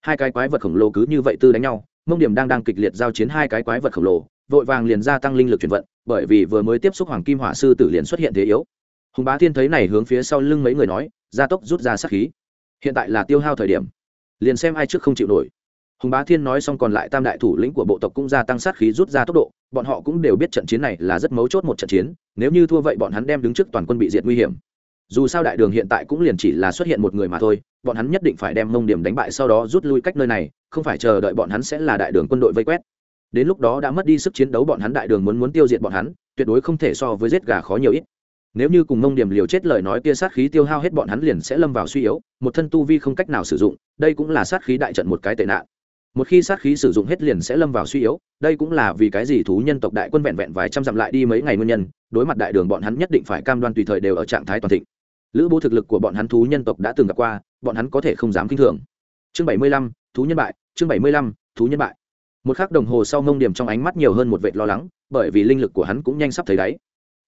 Hai cái quái vật khổng lồ cứ như vậy tư đánh nhau, mông điểm đang đang kịch liệt giao chiến hai cái quái vật khổng lồ, vội vàng liền gia tăng linh lực chuyển vận, bởi vì vừa mới tiếp xúc hoàng kim hỏa sư tử liền xuất hiện thế yếu. Hùng bá thiên thấy này hướng phía sau lưng mấy người nói, gia tốc rút ra sát khí hiện tại là tiêu hao thời điểm. Liền xem ai trước không chịu nổi. Hùng bá thiên nói xong còn lại tam đại thủ lĩnh của bộ tộc cũng gia tăng sát khí rút ra tốc độ, bọn họ cũng đều biết trận chiến này là rất mấu chốt một trận chiến, nếu như thua vậy bọn hắn đem đứng trước toàn quân bị diệt nguy hiểm. Dù sao đại đường hiện tại cũng liền chỉ là xuất hiện một người mà thôi, bọn hắn nhất định phải đem mông điểm đánh bại sau đó rút lui cách nơi này, không phải chờ đợi bọn hắn sẽ là đại đường quân đội vây quét. Đến lúc đó đã mất đi sức chiến đấu bọn hắn đại đường muốn muốn tiêu diệt bọn hắn, tuyệt đối không thể so với giết gà khó nhiều ít nếu như cùng mông điểm liều chết lời nói kia sát khí tiêu hao hết bọn hắn liền sẽ lâm vào suy yếu, một thân tu vi không cách nào sử dụng, đây cũng là sát khí đại trận một cái tệ nạn. Một khi sát khí sử dụng hết liền sẽ lâm vào suy yếu, đây cũng là vì cái gì thú nhân tộc đại quân vẹn vẹn vài trăm dặm lại đi mấy ngày nguyên nhân, đối mặt đại đường bọn hắn nhất định phải cam đoan tùy thời đều ở trạng thái toàn thịnh. Lữ bố thực lực của bọn hắn thú nhân tộc đã từng gặp qua, bọn hắn có thể không dám k i n h thường. Chương bảy mươi lăm, thú nhân bại, chương bảy mươi lăm, thú nhân bại. Một k h ắ c đồng hồ sau mông điểm trong ánh mắt nhiều hơn một vệt lo lắng, bởi vì linh lực của hắn cũng nhanh sắp thấy đáy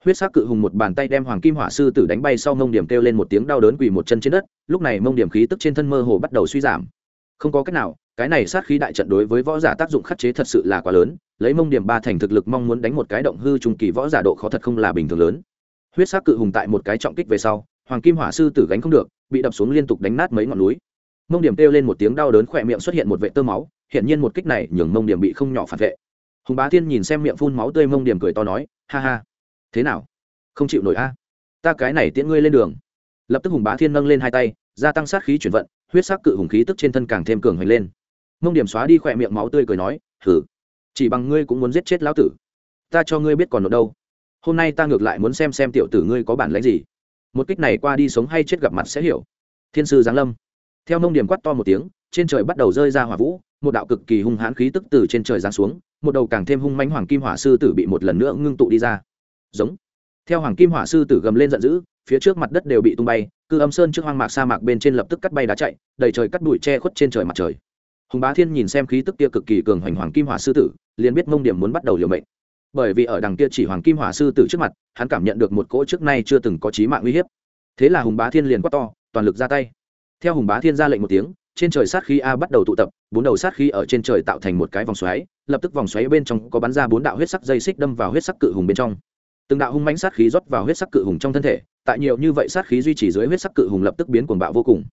huyết sắc cự hùng một bàn tay đem hoàng kim hỏa sư tử đánh bay sau mông điểm kêu lên một tiếng đau đớn quỳ một chân trên đất, lúc này mông điểm khí tức trên thân mơ hồ bắt đầu suy giảm. Không có cách nào, cái này sát khí đại trận đối với võ giả tác dụng khắc chế thật sự là quá lớn, lấy mông điểm ba thành thực lực mong muốn đánh một cái động hư trùng kỳ võ giả độ khó thật không là bình thường lớn. Huyết sắc cự hùng tại một cái trọng kích về sau, hoàng kim hỏa sư tử gánh không được, bị đập xuống liên tục đánh nát mấy ngọn núi. Mông điểm kêu lên một tiếng đau đớn khỏe miệng xuất hiện một vệ tơ máu hiện nhiên một kích này nhường mông điểm bị không nhỏ phản vệ. Hùng bá thiên nhìn xem miệng phun máu tươi, mông điểm cười to nói, ha ha thế nào? Không chịu nổi a. Ta cái này tiễn ngươi lên đường. Lập tức hùng bá thiên nâng lên hai tay, gia tăng sát khí chuyển vận, huyết sắc cự hùng khí tức trên thân càng thêm cường hoành lên. Mông điểm xóa đi khỏe miệng máu tươi cười nói thử chỉ bằng ngươi cũng muốn giết chết lão tử. Ta cho ngươi biết còn nộp đâu. Hôm nay ta ngược lại muốn xem xem tiểu tử ngươi có bản lãnh gì. Một kích này qua đi sống hay chết gặp mặt sẽ hiểu. Thiên sư giáng lâm. Theo nông điểm quát to một tiếng, trên trời bắt đầu rơi ra hỏa vũ, một đạo cực kỳ hung hãn khí tức từ trên trời giáng xuống, một đầu càng thêm hung manh hoàng kim hỏa sư tử bị một lần nữa ngưng tụ đi ra giống. Theo hoàng kim hỏa sư tử gầm lên giận dữ, phía trước mặt đất đều bị tung bay, cư âm sơn trước hoang mạc sa mạc bên trên lập tức cắt bay đá chạy, đầy trời cắt bụi che khuất trên trời mặt trời. Hùng bá thiên nhìn xem khí tức kia cực kỳ cường hoành hoàng kim hỏa sư tử, liền biết mông điểm muốn bắt đầu liều mệnh. Bởi vì ở đằng kia chỉ hoàng kim hỏa sư tử trước mặt, hắn cảm nhận được một cỗ trước nay chưa từng có trí mạng uy hiếp. Thế là hùng bá thiên liền quát to, toàn lực ra tay. Theo hùng bá thiên ra lệnh một tiếng, trên trời sát khí a bắt đầu tụ tập, bốn đầu sát khí ở trên trời tạo thành một cái vòng xoáy, lập tức vòng xoáy bên trong có bắn ra bốn đạo huyết sắc dây xích đâm vào huyết sắc cự hùng bên trong từng đạo hung mãnh sát khí rót vào huyết sắc cự hùng trong thân thể, tại nhiều như vậy sát khí duy trì dưới huyết sắc cự hùng lập tức biến cuồng bạo vô cùng.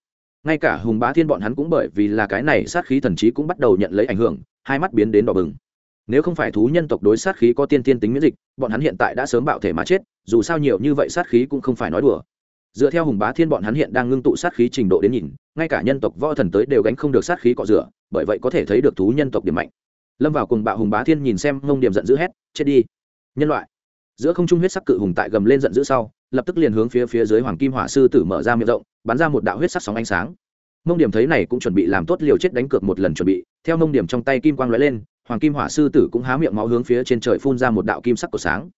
Ngay cả hùng bá thiên bọn hắn cũng bởi vì là cái này sát khí thần trí cũng bắt đầu nhận lấy ảnh hưởng, hai mắt biến đến đỏ bừng. Nếu không phải thú nhân tộc đối sát khí có tiên tiên tính miễn dịch, bọn hắn hiện tại đã sớm bạo thể mà chết, dù sao nhiều như vậy sát khí cũng không phải nói đùa. Dựa theo hùng bá thiên bọn hắn hiện đang ngưng tụ sát khí trình độ đến nhìn, ngay cả nhân tộc võ thần tới đều gánh không được sát khí cọ rửa, bởi vậy có thể thấy được thú nhân tộc điểm mạnh. Lâm vào cùng bạo hùng bá thiên nhìn xem ngông điểm giận dữ hét, chết đi, nhân loại giữa không trung huyết sắc cự hùng tại gầm lên giận dữ sau, lập tức liền hướng phía phía dưới hoàng kim hỏa sư tử mở ra miệng rộng, bắn ra một đạo huyết sắc sóng ánh sáng. Mông điểm thấy này cũng chuẩn bị làm tốt liều chết đánh cược một lần chuẩn bị, theo mông điểm trong tay kim quang lóe lên, hoàng kim hỏa sư tử cũng há miệng máu hướng phía trên trời phun ra một đạo kim sắc của sáng.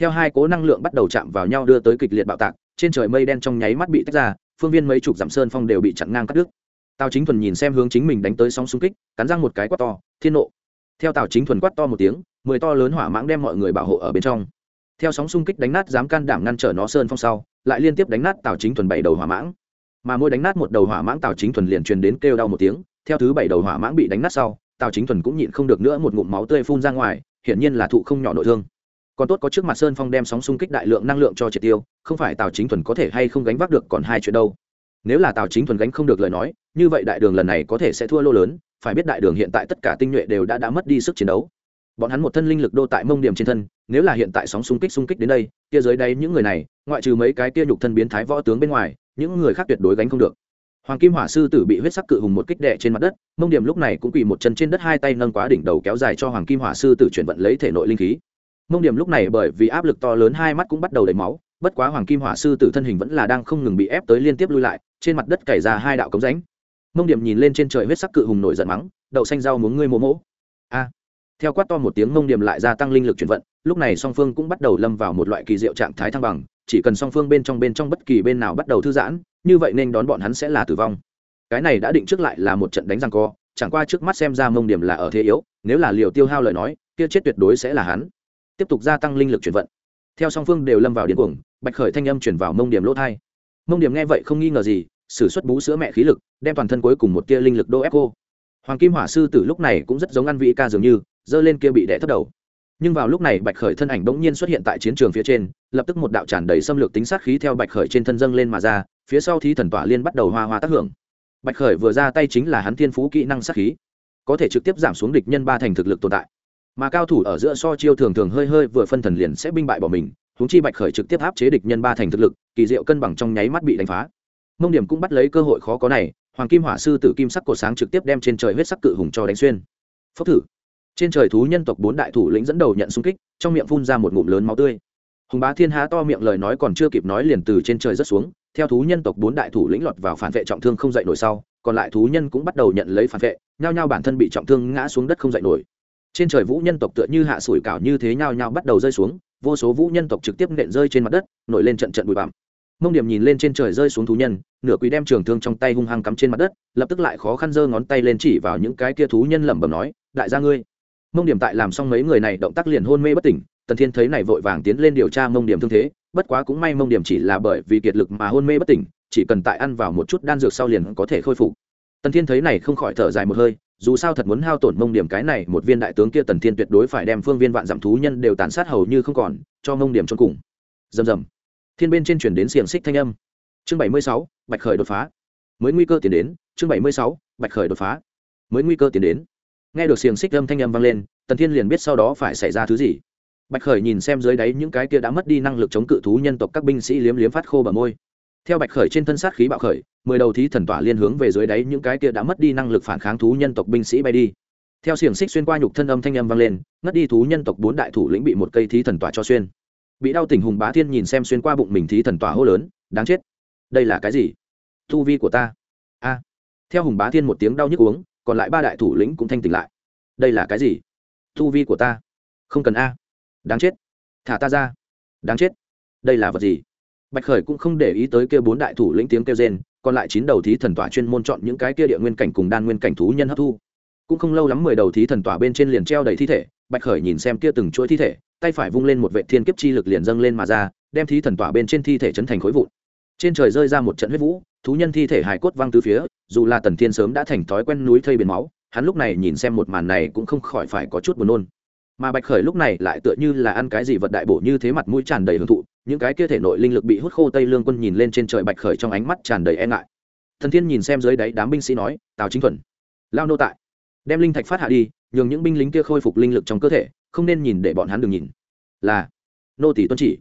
Theo hai cố năng lượng bắt đầu chạm vào nhau đưa tới kịch liệt bạo tạc, trên trời mây đen trong nháy mắt bị tách ra, phương viên mấy chục dặm sơn phong đều bị chặn ngang cắt đứt. Tào chính thuần nhìn xem hướng chính mình đánh tới sóng xung kích, cắn răng một cái quát to, thiên nộ! Theo tào chính thuần quát to một tiếng, mười to lớn hỏa mãng đem mọi người bảo hộ ở bên trong theo sóng xung kích đánh nát dám can đảm ngăn trở nó sơn phong sau, lại liên tiếp đánh nát tào chính thuần bảy đầu hỏa mãng. Mà mỗi đánh nát một đầu hỏa mãng tào chính thuần liền truyền đến kêu đau một tiếng, theo thứ bảy đầu hỏa mãng bị đánh nát sau, tào chính thuần cũng nhịn không được nữa một ngụm máu tươi phun ra ngoài, hiển nhiên là thụ không nhỏ nội thương. Còn tốt có trước mặt sơn phong đem sóng xung kích đại lượng năng lượng cho triệt tiêu, không phải tào chính thuần có thể hay không gánh vác được còn hai chuyện đâu. Nếu là tào chính thuần gánh không được lời nói, như vậy đại đường lần này có thể sẽ thua lô lớn, phải biết đại đường hiện tại tất cả tinh nhuệ đều đã đã mất đi sức chiến đấu bọn hắn một thân linh lực đô tại mông điểm trên thân, nếu là hiện tại sóng xung kích xung kích đến đây, kia dưới đây những người này, ngoại trừ mấy cái kia nhục thân biến thái võ tướng bên ngoài, những người khác tuyệt đối gánh không được. Hoàng kim hỏa sư tử bị huyết sắc cự hùng một kích đệ trên mặt đất, mông điểm lúc này cũng quỳ một chân trên đất hai tay nâng quá đỉnh đầu kéo dài cho hoàng kim hỏa sư tử chuyển vận lấy thể nội linh khí. Mông điểm lúc này bởi vì áp lực to lớn hai mắt cũng bắt đầu đầy máu, bất quá hoàng kim hỏa sư tử thân hình vẫn là đang không ngừng bị ép tới liên tiếp lui lại, trên mặt đất cày ra hai đạo cống ránh mông điểm nhìn lên trên trời huyết sắc cự hùng nổi giận mắng, đậu xanh rau muốn ngươi mô mỗ a theo quát to một tiếng mông điểm lại gia tăng linh lực chuyển vận, lúc này song phương cũng bắt đầu lâm vào một loại kỳ diệu trạng thái thăng bằng, chỉ cần song phương bên trong bên trong bất kỳ bên nào bắt đầu thư giãn, như vậy nên đón bọn hắn sẽ là tử vong. Cái này đã định trước lại là một trận đánh răng co, chẳng qua trước mắt xem ra mông điểm là ở thế yếu, nếu là liều tiêu hao lời nói, kia chết tuyệt đối sẽ là hắn. Tiếp tục gia tăng linh lực chuyển vận. Theo song phương đều lâm vào điên cuồng, bạch khởi thanh âm chuyển vào mông điểm lỗ thai. Mông điểm nghe vậy không nghi ngờ gì s ử suất bú sữa mẹ khí lực, đem toàn thân cuối cùng một tia linh lực đô ép cô. Hoàng kim hỏa sư từ lúc này cũng rất giống ăn vị ca dường như giơ lên kia bị đẻ thấp đầu. Nhưng vào lúc này bạch khởi thân ảnh bỗng nhiên xuất hiện tại chiến trường phía trên, lập tức một đạo tràn đầy xâm lược tính sát khí theo bạch khởi trên thân dâng lên mà ra, phía sau thí thần tỏa liên bắt đầu hoa hoa tác hưởng. Bạch khởi vừa ra tay chính là hắn thiên phú kỹ năng sát khí, có thể trực tiếp giảm xuống địch nhân ba thành thực lực tồn tại. Mà cao thủ ở giữa so chiêu thường thường hơi hơi vừa phân thần liền sẽ binh bại bỏ mình húng chi bạch khởi trực tiếp áp chế địch nhân ba thành thực lực, kỳ diệu cân bằng trong nháy mắt bị đánh phá. Mông điểm cũng bắt lấy cơ hội khó có này, hoàng kim hỏa sư tử kim sắc cổ sáng trực tiếp đem trên trời huyết sắc cự hùng cho đánh xuyên. Phốc thử trên trời thú nhân tộc bốn đại thủ lĩnh dẫn đầu nhận xung kích, trong miệng phun ra một ngụm lớn máu tươi. Hùng bá thiên há to miệng lời nói còn chưa kịp nói liền từ trên trời rất xuống, theo thú nhân tộc bốn đại thủ lĩnh lọt vào phản vệ trọng thương không dậy nổi sau, còn lại thú nhân cũng bắt đầu nhận lấy phản vệ, nhao nhao bản thân bị trọng thương ngã xuống đất không dậy nổi. Trên trời vũ nhân tộc tựa như hạ sủi cảo như thế nhao nhao bắt đầu rơi xuống, vô số vũ nhân tộc trực tiếp nện rơi trên mặt đất, nổi lên trận trận bụi bặm. Mông điểm nhìn lên trên trời rơi xuống thú nhân, nửa quý đem trường thương trong tay hung hăng cắm trên mặt đất, lập tức lại khó khăn giơ ngón tay lên chỉ vào những cái kia thú nhân lẩm bẩm nói, đại gia ngươi mông điểm tại làm xong mấy người này động tác liền hôn mê bất tỉnh, tần thiên thấy này vội vàng tiến lên điều tra mông điểm thương thế, bất quá cũng may mông điểm chỉ là bởi vì kiệt lực mà hôn mê bất tỉnh, chỉ cần tại ăn vào một chút đan dược sau liền có thể khôi phục. Tần thiên thấy này không khỏi thở dài một hơi, dù sao thật muốn hao tổn mông điểm cái này, một viên đại tướng kia tần thiên tuyệt đối phải đem phương viên vạn giảm thú nhân đều tàn sát hầu như không còn, cho mông điểm trôn cùng. Rầm rầm. Thiên bên trên chuyển đến xiềng xích thanh âm. Chương bảy mươi sáu, bạch khởi đột phá. Mới nguy cơ tiến đến, chương bảy mươi sáu, bạch khởi đột phá. Mới nguy cơ tiến đến nghe được xiềng xích âm thanh âm vang lên, tần thiên liền biết sau đó phải xảy ra thứ gì. Bạch khởi nhìn xem dưới đáy những cái kia đã mất đi năng lực chống cự thú nhân tộc các binh sĩ liếm liếm phát khô bờ môi. Theo bạch khởi trên thân sát khí bạo khởi, mười đầu thí thần tỏa liên hướng về dưới đáy những cái kia đã mất đi năng lực phản kháng thú nhân tộc binh sĩ bay đi. Theo xiềng xích xuyên qua nhục thân âm thanh âm vang lên, ngất đi thú nhân tộc bốn đại thủ lĩnh bị một cây thí thần tỏa cho xuyên. Bị đau tỉnh hùng bá thiên nhìn xem xuyên qua bụng mình thí thần tỏa hô lớn, đáng chết! Đây là cái gì? Thu vi của ta! A. Theo hùng bá thiên một tiếng đau nhức uống còn lại ba đại thủ lĩnh cũng thanh tỉnh lại. Đây là cái gì? Thu vi của ta. Không cần a. Đáng chết. Thả ta ra. Đáng chết. Đây là vật gì? Bạch khởi cũng không để ý tới kêu bốn đại thủ lĩnh tiếng kêu rên, còn lại chín đầu thí thần tỏa chuyên môn chọn những cái kia địa nguyên cảnh cùng đan nguyên cảnh thú nhân hấp thu. Cũng không lâu lắm mười đầu thí thần tỏa bên trên liền treo đầy thi thể, bạch khởi nhìn xem kia từng chuỗi thi thể, tay phải vung lên một vệ thiên kiếp chi lực liền dâng lên mà ra, đem thí thần tỏa bên trên thi thể chấn thành khối vụn trên trời rơi ra một trận huyết vũ, thú nhân thi thể hài cốt văng từ phía, dù là tần thiên sớm đã thành thói quen núi thây biển máu, hắn lúc này nhìn xem một màn này cũng không khỏi phải có chút buồn nôn. Mà bạch khởi lúc này lại tựa như là ăn cái gì vật đại bổ như thế mặt mũi tràn đầy hưởng thụ, những cái kia thể nội linh lực bị hút khô tây lương quân nhìn lên trên trời bạch khởi trong ánh mắt tràn đầy e ngại. Thần thiên nhìn xem dưới đáy đám binh sĩ nói, tào chính thuần, lao nô tại. Đem linh thạch phát hạ đi, nhường những binh lính kia khôi phục linh lực trong cơ thể, không nên nhìn để bọn hắn đừng nhìn. Là. Nô tỷ tuân chỉ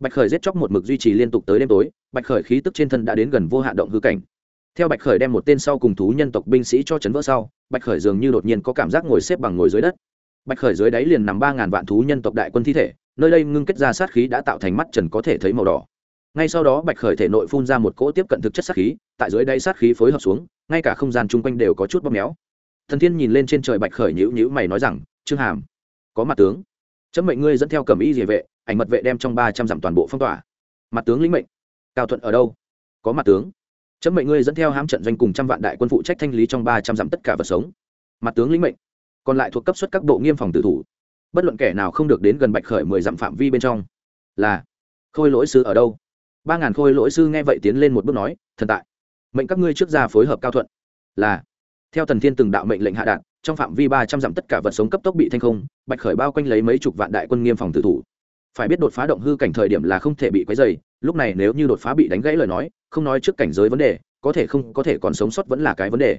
bạch khởi giết chóc một mực duy trì liên tục tới đêm tối, bạch khởi khí tức trên thân đã đến gần vô hạn động hư cảnh. Theo bạch khởi đem một tên sau cùng thú nhân tộc binh sĩ cho chấn vỡ sau, bạch khởi dường như đột nhiên có cảm giác ngồi xếp bằng ngồi dưới đất. Bạch khởi dưới đáy liền nằm ba ngàn vạn thú nhân tộc đại quân thi thể, nơi đây ngưng kết ra sát khí đã tạo thành mắt trần có thể thấy màu đỏ. Ngay sau đó bạch khởi thể nội phun ra một cỗ tiếp cận thực chất sát khí, tại dưới đáy sát khí phối hợp xuống, ngay cả không gian chung quanh đều có chút bóp méo. Thần thiên nhìn lên trên trời bạch khởi nhữ nhữ mày nói rằng, trương hàm, có mặt tướng. Chấm mệnh ngươi dẫn theo cầm y địa vệ ảnh mật vệ đem trong ba trăm dặm toàn bộ phong tỏa. Mặt tướng lĩnh mệnh. Cao thuận ở đâu? Có mặt tướng. Chấm mệnh ngươi dẫn theo hám trận doanh cùng trăm vạn đại quân phụ trách thanh lý trong ba trăm dặm tất cả vật sống. Mặt tướng lĩnh mệnh. Còn lại thuộc cấp suất các bộ nghiêm phòng tử thủ. Bất luận kẻ nào không được đến gần bạch khởi mười dặm phạm vi bên trong. Là. Khôi lỗi sư ở đâu? Ba ngàn khôi lỗi sư nghe vậy tiến lên một bước nói, thần tại. Mệnh các ngươi trước ra phối hợp cao thuận. Là. Theo thần thiên từng đạo mệnh lệnh hạ đạn trong phạm vi ba trăm dặm tất cả vật sống cấp tốc bị thanh không, bạch khởi bao quanh lấy mấy chục vạn đại quân nghiêm phòng tử thủ phải biết đột phá động hư cảnh thời điểm là không thể bị quấy dày lúc này nếu như đột phá bị đánh gãy lời nói, không nói trước cảnh giới vấn đề, có thể không, có thể còn sống sót vẫn là cái vấn đề.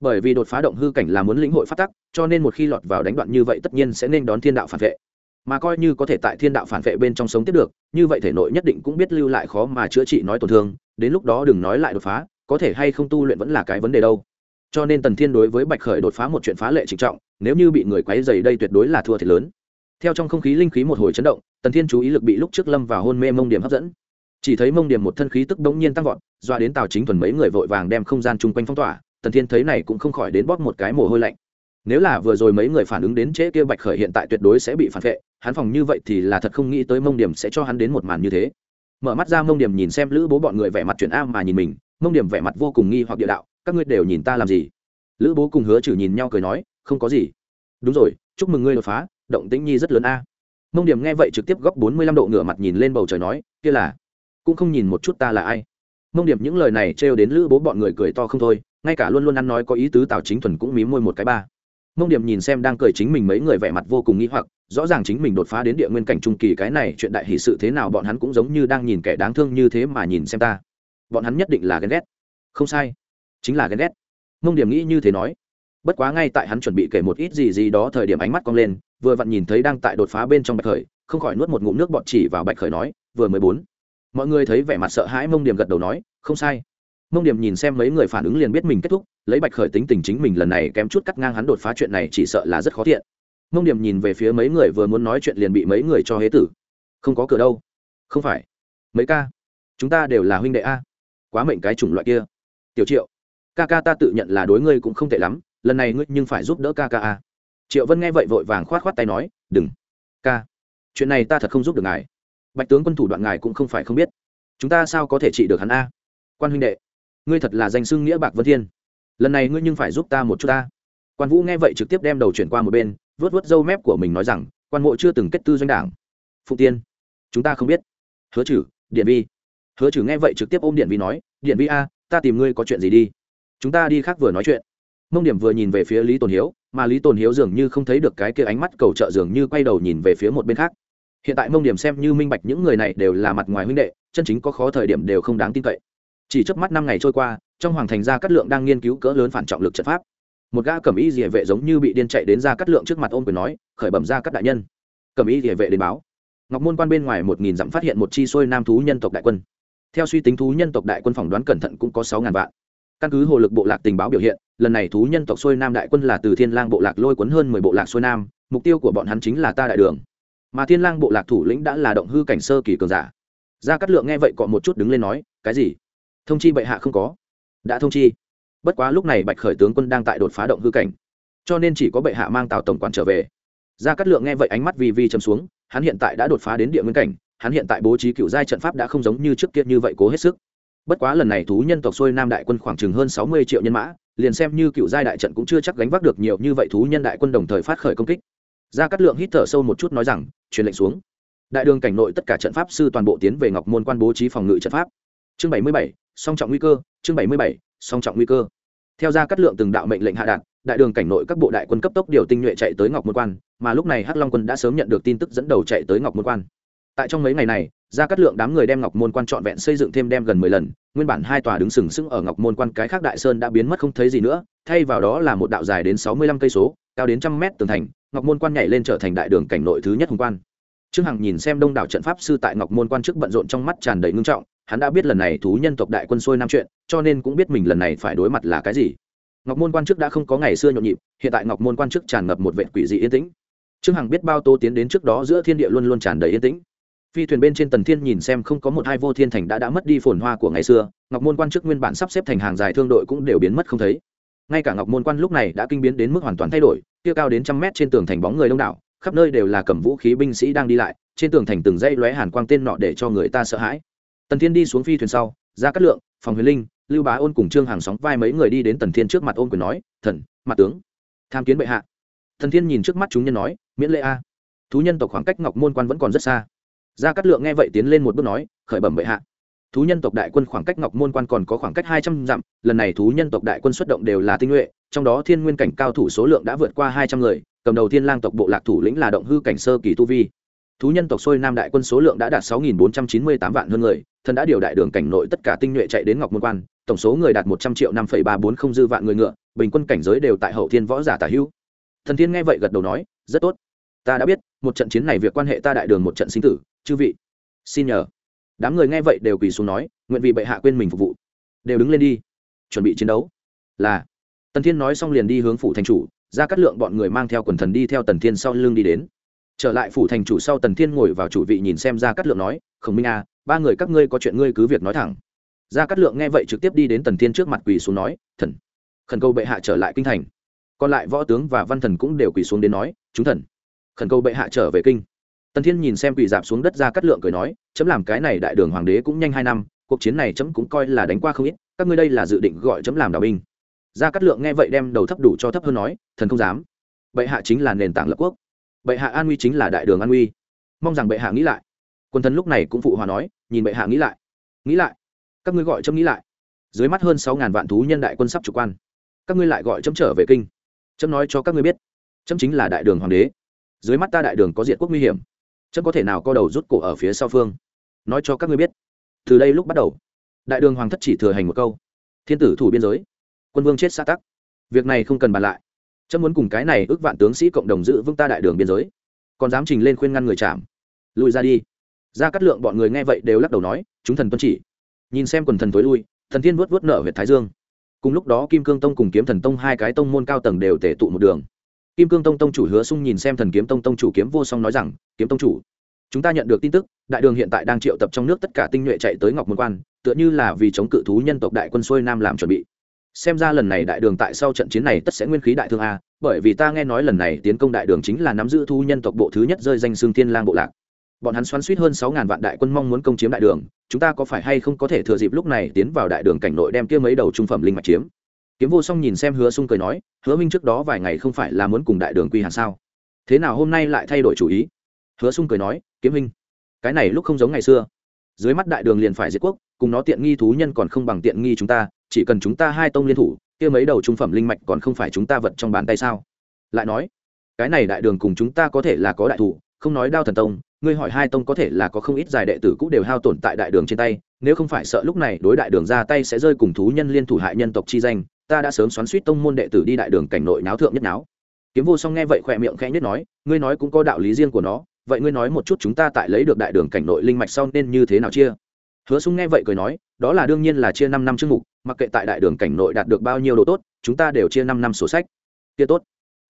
Bởi vì đột phá động hư cảnh là muốn lĩnh hội phát tắc, cho nên một khi lọt vào đánh đoạn như vậy tất nhiên sẽ nên đón thiên đạo phản vệ. Mà coi như có thể tại thiên đạo phản vệ bên trong sống tiếp được, như vậy thể nội nhất định cũng biết lưu lại khó mà chữa trị nói tổn thương, đến lúc đó đừng nói lại đột phá, có thể hay không tu luyện vẫn là cái vấn đề đâu. Cho nên tần thiên đối với bạch khởi đột phá một chuyện phá lệ trịnh trọng, nếu như bị người quấy dày đây tuyệt đối là thua thiệt lớn theo trong không khí linh khí một hồi chấn động, tần thiên chú ý lực bị lúc trước lâm vào hôn mê mông điểm hấp dẫn. Chỉ thấy mông điểm một thân khí tức bỗng nhiên tăng vọt doa đến tào chính thuần mấy người vội vàng đem không gian chung quanh phong tỏa, tần thiên thấy này cũng không khỏi đến bóp một cái mồ hôi lạnh. Nếu là vừa rồi mấy người phản ứng đến trễ kia bạch khởi hiện tại tuyệt đối sẽ bị phản vệ, hắn phòng như vậy thì là thật không nghĩ tới mông điểm sẽ cho hắn đến một màn như thế. Mở mắt ra mông điểm nhìn xem lữ bố bọn người vẻ mặt chuyển a mà nhìn mình, mông điểm vẻ mặt vô cùng nghi hoặc địa đạo, các ngươi đều nhìn ta làm gì? Lữ bố cùng hứa trừ nhìn nhau cười nói, không có gì. Đúng rồi, chúc mừng ngươi đột phá động tĩnh nhi rất lớn a. Mông điểm nghe vậy trực tiếp góc bốn mươi lăm độ ngửa mặt nhìn lên bầu trời nói, kia là, cũng không nhìn một chút ta là ai. Mông điểm những lời này trêu đến lữ bố bọn người cười to không thôi, ngay cả luôn luôn ăn nói có ý tứ tào chính thuần cũng mí môi một cái ba. Mông điểm nhìn xem đang cười chính mình mấy người vẻ mặt vô cùng nghĩ hoặc, rõ ràng chính mình đột phá đến địa nguyên cảnh trung kỳ cái này chuyện đại hỷ sự thế nào bọn hắn cũng giống như đang nhìn kẻ đáng thương như thế mà nhìn xem ta. Bọn hắn nhất định là ghen ghét. Không sai, chính là ghen ghét. Mông điểm nghĩ như thế nói. Bất quá ngay tại hắn chuẩn bị kể một ít gì gì đó thời điểm ánh mắt cong lên vừa vặn nhìn thấy đang tại đột phá bên trong bạch khởi, không khỏi nuốt một ngụm nước bọt chỉ vào bạch khởi nói, vừa mới bốn. Mọi người thấy vẻ mặt sợ hãi mông điểm gật đầu nói, không sai. Mông điểm nhìn xem mấy người phản ứng liền biết mình kết thúc, lấy bạch khởi tính tình chính mình lần này kém chút cắt ngang hắn đột phá chuyện này chỉ sợ là rất khó thiện mông điểm nhìn về phía mấy người vừa muốn nói chuyện liền bị mấy người cho hế tử. Không có cửa đâu. Không phải. Mấy ca, chúng ta đều là huynh đệ a. Quá mệnh cái chủng loại kia. Tiểu triệu, ca ca ta tự nhận là đối ngươi cũng không tệ lắm, lần này ngươi nhưng phải giúp đỡ ca ca a triệu vân nghe vậy vội vàng khoát khoát tay nói, đừng, ca, chuyện này ta thật không giúp được ngài. Bạch tướng quân thủ đoạn ngài cũng không phải không biết. Chúng ta sao có thể trị được hắn a? Quan huynh đệ, ngươi thật là danh xưng nghĩa bạc vân thiên. Lần này ngươi nhưng phải giúp ta một chút ta. Quan vũ nghe vậy trực tiếp đem đầu chuyển qua một bên vớt vớt râu mép của mình nói rằng, quan mộ chưa từng kết tư doanh đảng. Phụ tiên, chúng ta không biết. Hứa chử điện vi. Hứa chử nghe vậy trực tiếp ôm điện vi nói, điện vi a, ta tìm ngươi có chuyện gì đi. Chúng ta đi khác vừa nói chuyện. Mông điểm vừa nhìn về phía lý tồn hiếu mà lý tồn hiếu dường như không thấy được cái kia ánh mắt cầu trợ, dường như quay đầu nhìn về phía một bên khác. Hiện tại mông điểm xem như minh bạch những người này đều là mặt ngoài huynh đệ, chân chính có khó thời điểm đều không đáng tin cậy. Chỉ trước mắt năm ngày trôi qua, trong hoàng thành gia cát lượng đang nghiên cứu cỡ lớn phản trọng lực trận pháp. Một gã cẩm y rỉa vệ giống như bị điên chạy đến gia cát lượng trước mặt ôm quyền nói, khởi bẩm ra các đại nhân. Cẩm y rỉa vệ đến báo. Ngọc môn quan bên ngoài một nghìn dặm phát hiện một chi xuôi nam thú nhân tộc đại quân. Theo suy tính thú nhân tộc đại quân phỏng đoán cẩn thận cũng có sáu ngàn vạn căn cứ hồ lực bộ lạc tình báo biểu hiện, lần này thú nhân tộc xuôi nam đại quân là từ thiên lang bộ lạc lôi cuốn hơn mười bộ lạc xuôi nam, mục tiêu của bọn hắn chính là ta đại đường. Mà thiên lang bộ lạc thủ lĩnh đã là động hư cảnh sơ kỳ cường giả. Gia cát lượng nghe vậy cọ một chút đứng lên nói, cái gì? Thông chi bệ hạ không có? Đã thông chi. Bất quá lúc này bạch khởi tướng quân đang tại đột phá động hư cảnh, cho nên chỉ có bệ hạ mang tào tổng quản trở về. Gia cát lượng nghe vậy ánh mắt vi vi chấm xuống, hắn hiện tại đã đột phá đến địa nguyên cảnh, hắn hiện tại bố trí cựu giai trận pháp đã không giống như trước kia như vậy cố hết sức bất quá lần này thú nhân tộc xuôi nam đại quân khoảng chừng hơn sáu mươi triệu nhân mã, liền xem như cựu giai đại trận cũng chưa chắc gánh vác được nhiều như vậy thú nhân đại quân đồng thời phát khởi công kích. Gia cát lượng hít thở sâu một chút nói rằng, truyền lệnh xuống. Đại đường cảnh nội tất cả trận pháp sư toàn bộ tiến về ngọc môn quan bố trí phòng ngự trận pháp. Chương bảy mươi bảy, song trọng nguy cơ, chương bảy mươi bảy, song trọng nguy cơ. Theo gia cát lượng từng đạo mệnh lệnh hạ đạt, đại đường cảnh nội các bộ đại quân cấp tốc điều tinh nhuệ chạy tới ngọc môn quan, mà lúc này hắc long quân đã sớm nhận được tin tức dẫn đầu chạy tới ngọc môn quan. Tại trong mấy ngày này ra cắt lượng đám người đem ngọc môn quan trọn vẹn xây dựng thêm đem gần mười lần, nguyên bản hai tòa đứng sừng sững ở ngọc môn quan, cái khác đại sơn đã biến mất không thấy gì nữa, thay vào đó là một đạo dài đến sáu mươi lăm cây số, cao đến trăm mét tường thành, ngọc môn quan nhảy lên trở thành đại đường cảnh nội thứ nhất hùng quan. Trương hằng nhìn xem đông đảo trận pháp sư tại ngọc môn quan trước bận rộn trong mắt tràn đầy ngưng trọng, hắn đã biết lần này thú nhân tộc đại quân xuôi nam chuyện, cho nên cũng biết mình lần này phải đối mặt là cái gì. Ngọc môn quan chức đã không có ngày xưa nhộn nhịp, hiện tại ngọc môn quan chức tràn ngập một vệ quỷ dị yên tĩnh. Trương hằng biết bao tô tiến đến trước đó giữa thiên địa luôn luôn tràn đầy yên tĩnh phi thuyền bên trên tần thiên nhìn xem không có một hai vô thiên thành đã đã mất đi phồn hoa của ngày xưa, ngọc môn quan chức nguyên bản sắp xếp thành hàng dài thương đội cũng đều biến mất không thấy. Ngay cả ngọc môn quan lúc này đã kinh biến đến mức hoàn toàn thay đổi, tiêu cao đến trăm mét trên tường thành bóng người đông đảo, khắp nơi đều là cầm vũ khí binh sĩ đang đi lại, trên tường thành từng dây lóe hàn quang tên nọ để cho người ta sợ hãi. Tần thiên đi xuống phi thuyền sau, ra cát lượng, phòng huyền linh, lưu bá ôn cùng trương hàng sóng vai mấy người đi đến tần thiên trước mặt ôn quyền nói, thần, mặt tướng, tham kiến bệ hạ. Thần thiên nhìn trước mắt chúng nhân nói, miễn lệ a. Thú nhân tộc khoảng cách ngọc môn quan vẫn còn rất xa gia cát lượng nghe vậy tiến lên một bước nói, khởi bẩm bệ hạ. Thú nhân tộc đại quân khoảng cách ngọc môn quan còn có khoảng cách hai trăm dặm, lần này thú nhân tộc đại quân xuất động đều là tinh nhuệ, trong đó thiên nguyên cảnh cao thủ số lượng đã vượt qua hai trăm người, cầm đầu thiên lang tộc bộ lạc thủ lĩnh là động hư cảnh sơ kỳ tu vi. Thú nhân tộc xuôi nam đại quân số lượng đã đạt sáu nghìn bốn trăm chín mươi tám vạn hơn người thần đã điều đại đường cảnh nội tất cả tinh nhuệ chạy đến ngọc môn quan, tổng số người đạt một trăm triệu năm phẩy ba bốn không dư vạn người ngựa, bình quân cảnh giới đều tại hậu thiên võ giả tả hữu. Thần thiên nghe vậy gật đầu nói, rất tốt. Ta đã biết, một trận chiến này việc quan hệ ta đại đường một trận sinh tử chư vị, xin nhờ. Đám người nghe vậy đều quỳ xuống nói, nguyện vì bệ hạ quên mình phục vụ. Đều đứng lên đi, chuẩn bị chiến đấu. Là, tần thiên nói xong liền đi hướng phủ thành chủ, ra cắt lượng bọn người mang theo quần thần đi theo tần thiên sau lưng đi đến. Trở lại phủ thành chủ sau tần thiên ngồi vào chủ vị nhìn xem ra cắt lượng nói, khổng minh à ba người các ngươi có chuyện ngươi cứ việc nói thẳng. Ra cắt lượng nghe vậy trực tiếp đi đến tần thiên trước mặt quỳ xuống nói, thần, khẩn cầu bệ hạ trở lại kinh thành. Còn lại võ tướng và văn thần cũng đều quỳ xuống đến nói, chúng thần, khẩn cầu bệ hạ trở về kinh tần thiên nhìn xem quỳ dạp xuống đất ra cắt lượng cười nói, chấm làm cái này đại đường hoàng đế cũng nhanh hai năm, cuộc chiến này chấm cũng coi là đánh qua không ít, các ngươi đây là dự định gọi chấm làm đạo binh. Ra cắt lượng nghe vậy đem đầu thấp đủ cho thấp hơn nói, thần không dám. Bệ hạ chính là nền tảng lập quốc. Bệ hạ an uy chính là đại đường an uy. mong rằng bệ hạ nghĩ lại. Quân thần lúc này cũng phụ hòa nói, nhìn bệ hạ nghĩ lại. Nghĩ lại? Các ngươi gọi chấm nghĩ lại. Dưới mắt hơn sáu ngàn vạn thú nhân đại quân sắp chủ quan. Các ngươi lại gọi chấm trở về kinh. Chấm nói cho các ngươi biết, chấm chính là đại đường hoàng đế. Dưới mắt ta đại đường có diện quốc nguy hiểm chấm có thể nào co đầu rút cổ ở phía sau phương? Nói cho các ngươi biết. Từ đây lúc bắt đầu, đại đường hoàng thất chỉ thừa hành một câu. Thiên tử thủ biên giới, quân vương chết xa tắc. Việc này không cần bàn lại. Chấm muốn cùng cái này ước vạn tướng sĩ cộng đồng giữ vững ta đại đường biên giới. Còn dám trình lên khuyên ngăn người chạm. Lùi ra đi. Ra cắt lượng bọn người nghe vậy đều lắc đầu nói, chúng thần tuân chỉ. Nhìn xem quần thần tối lui, thần thiên vuốt vuốt nợ huyện thái dương. Cùng lúc đó kim cương tông cùng kiếm thần tông hai cái tông môn cao tầng đều tể tụ một đường kim cương tông tông chủ hứa sung nhìn xem thần kiếm tông tông chủ kiếm vô song nói rằng, kiếm tông chủ, chúng ta nhận được tin tức, đại đường hiện tại đang triệu tập trong nước tất cả tinh nhuệ chạy tới ngọc môn quan, tựa như là vì chống cự thú nhân tộc đại quân xuôi nam làm chuẩn bị. Xem ra lần này đại đường tại sau trận chiến này tất sẽ nguyên khí đại thương a, bởi vì ta nghe nói lần này tiến công đại đường chính là nắm giữ thú nhân tộc bộ thứ nhất rơi danh xương thiên lang bộ lạc. Bọn hắn xoắn suýt hơn sáu ngàn vạn đại quân mong muốn công chiếm đại đường, chúng ta có phải hay không có thể thừa dịp lúc này tiến vào đại đường cảnh nội đem kia mấy đầu trung phẩm linh mạch chiếm? Kiếm vô song nhìn xem hứa sung cười nói, hứa minh trước đó vài ngày không phải là muốn cùng đại đường quy hàn sao? Thế nào hôm nay lại thay đổi chủ ý? Hứa sung cười nói, kiếm minh, cái này lúc không giống ngày xưa. Dưới mắt đại đường liền phải diệt quốc, cùng nó tiện nghi thú nhân còn không bằng tiện nghi chúng ta, chỉ cần chúng ta hai tông liên thủ, kia mấy đầu trung phẩm linh mạch còn không phải chúng ta vật trong bàn tay sao? Lại nói, cái này đại đường cùng chúng ta có thể là có đại thủ, không nói đao thần tông, ngươi hỏi hai tông có thể là có không ít giải đệ tử cũng đều hao tổn tại đại đường trên tay, nếu không phải sợ lúc này đối đại đường ra tay sẽ rơi cùng thú nhân liên thủ hại nhân tộc chi danh ta đã sớm xoắn suýt tông môn đệ tử đi đại đường cảnh nội náo thượng nhất náo. Kiếm vô song nghe vậy khỏe miệng khẽ nhất nói, ngươi nói cũng có đạo lý riêng của nó, vậy ngươi nói một chút chúng ta tại lấy được đại đường cảnh nội linh mạch sau nên như thế nào chia? Hứa sung nghe vậy cười nói, đó là đương nhiên là chia năm năm chương mục, mặc kệ tại đại đường cảnh nội đạt được bao nhiêu độ tốt, chúng ta đều chia năm năm sổ sách. Kia tốt,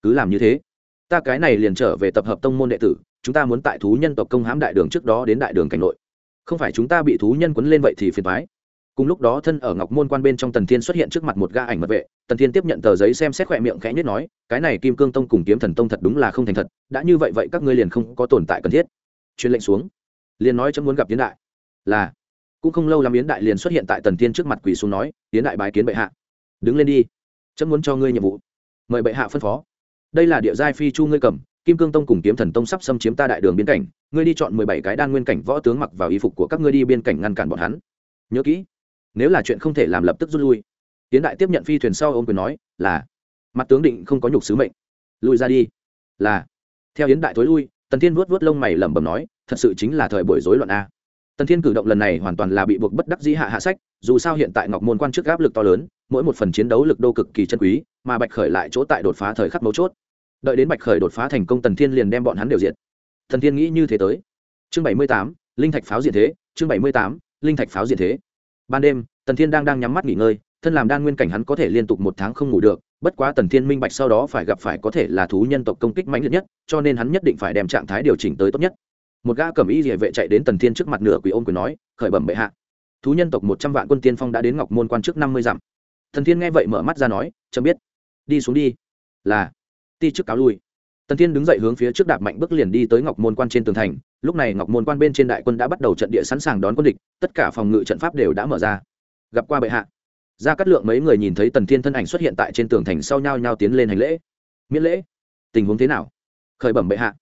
cứ làm như thế. Ta cái này liền trở về tập hợp tông môn đệ tử, chúng ta muốn tại thú nhân tộc công hãm đại đường trước đó đến đại đường cảnh nội. Không phải chúng ta bị thú nhân quấn lên vậy thì phiền thoái cùng lúc đó thân ở ngọc môn quan bên trong tần thiên xuất hiện trước mặt một ga ảnh mật vệ. Tần thiên tiếp nhận tờ giấy xem xét khỏe miệng khẽ nhất nói, cái này kim cương tông cùng kiếm thần tông thật đúng là không thành thật. Đã như vậy vậy các ngươi liền không có tồn tại cần thiết. Truyền lệnh xuống. Liền nói chấm muốn gặp yến đại. Là. Cũng không lâu lắm yến đại liền xuất hiện tại tần thiên trước mặt quỳ xuống nói, yến đại bái kiến bệ hạ. Đứng lên đi. Chấm muốn cho ngươi nhiệm vụ. Mời bệ hạ phân phó. Đây là địa giai phi chu ngươi cầm. Kim cương tông cùng kiếm thần tông sắp xâm chiếm ta đại đường biên cảnh. Ngươi đi chọn mười bảy cái đan nguyên cảnh võ tướng mặc vào y phục của các ngươi đi biên cảnh ngăn cản bọn hắn. Nhớ kỹ nếu là chuyện không thể làm lập tức rút lui. Tiến đại tiếp nhận phi thuyền sau ô m quyền nói, là. Mặt tướng định không có nhục sứ mệnh. Lui ra đi. Là. Theo hiến đại thối lui, tần thiên vuốt vuốt lông mày lẩm bẩm nói, thật sự chính là thời buổi rối loạn a. Tần thiên cử động lần này hoàn toàn là bị buộc bất đắc dĩ hạ hạ sách, dù sao hiện tại ngọc môn quan chức áp lực to lớn, mỗi một phần chiến đấu lực đô cực kỳ chân quý, mà bạch khởi lại chỗ tại đột phá thời khắc mấu chốt. Đợi đến bạch khởi đột phá thành công tần thiên liền đem bọn hắn đều diệt. Thần thiên nghĩ như thế tới. Chương bảy mươi tám, linh thạch pháo diện thế, chương bảy mươi tám, linh thạch pháo diện thế ban đêm, tần thiên đang đang nhắm mắt nghỉ ngơi, thân làm đan nguyên cảnh hắn có thể liên tục một tháng không ngủ được, bất quá tần thiên minh bạch sau đó phải gặp phải có thể là thú nhân tộc công kích mạnh liệt nhất, cho nên hắn nhất định phải đem trạng thái điều chỉnh tới tốt nhất. Một gã cầm y địa vệ chạy đến tần thiên trước mặt nửa quỷ ôm quyền nói, khởi bẩm bệ hạ. Thú nhân tộc một trăm vạn quân tiên phong đã đến ngọc môn quan trước năm mươi dặm. Thần thiên nghe vậy mở mắt ra nói, chấm biết. Đi xuống đi. Là. Ti trước cáo lui tần thiên đứng dậy hướng phía trước đạp mạnh bước liền đi tới ngọc môn quan trên tường thành. Lúc này ngọc môn quan bên trên đại quân đã bắt đầu trận địa sẵn sàng đón quân địch, tất cả phòng ngự trận pháp đều đã mở ra. Gặp qua bệ hạ. Ra cắt lượng mấy người nhìn thấy tần thiên thân ảnh xuất hiện tại trên tường thành sau nhau nhau tiến lên hành lễ. Miễn lễ. Tình huống thế nào? Khởi bẩm bệ hạ.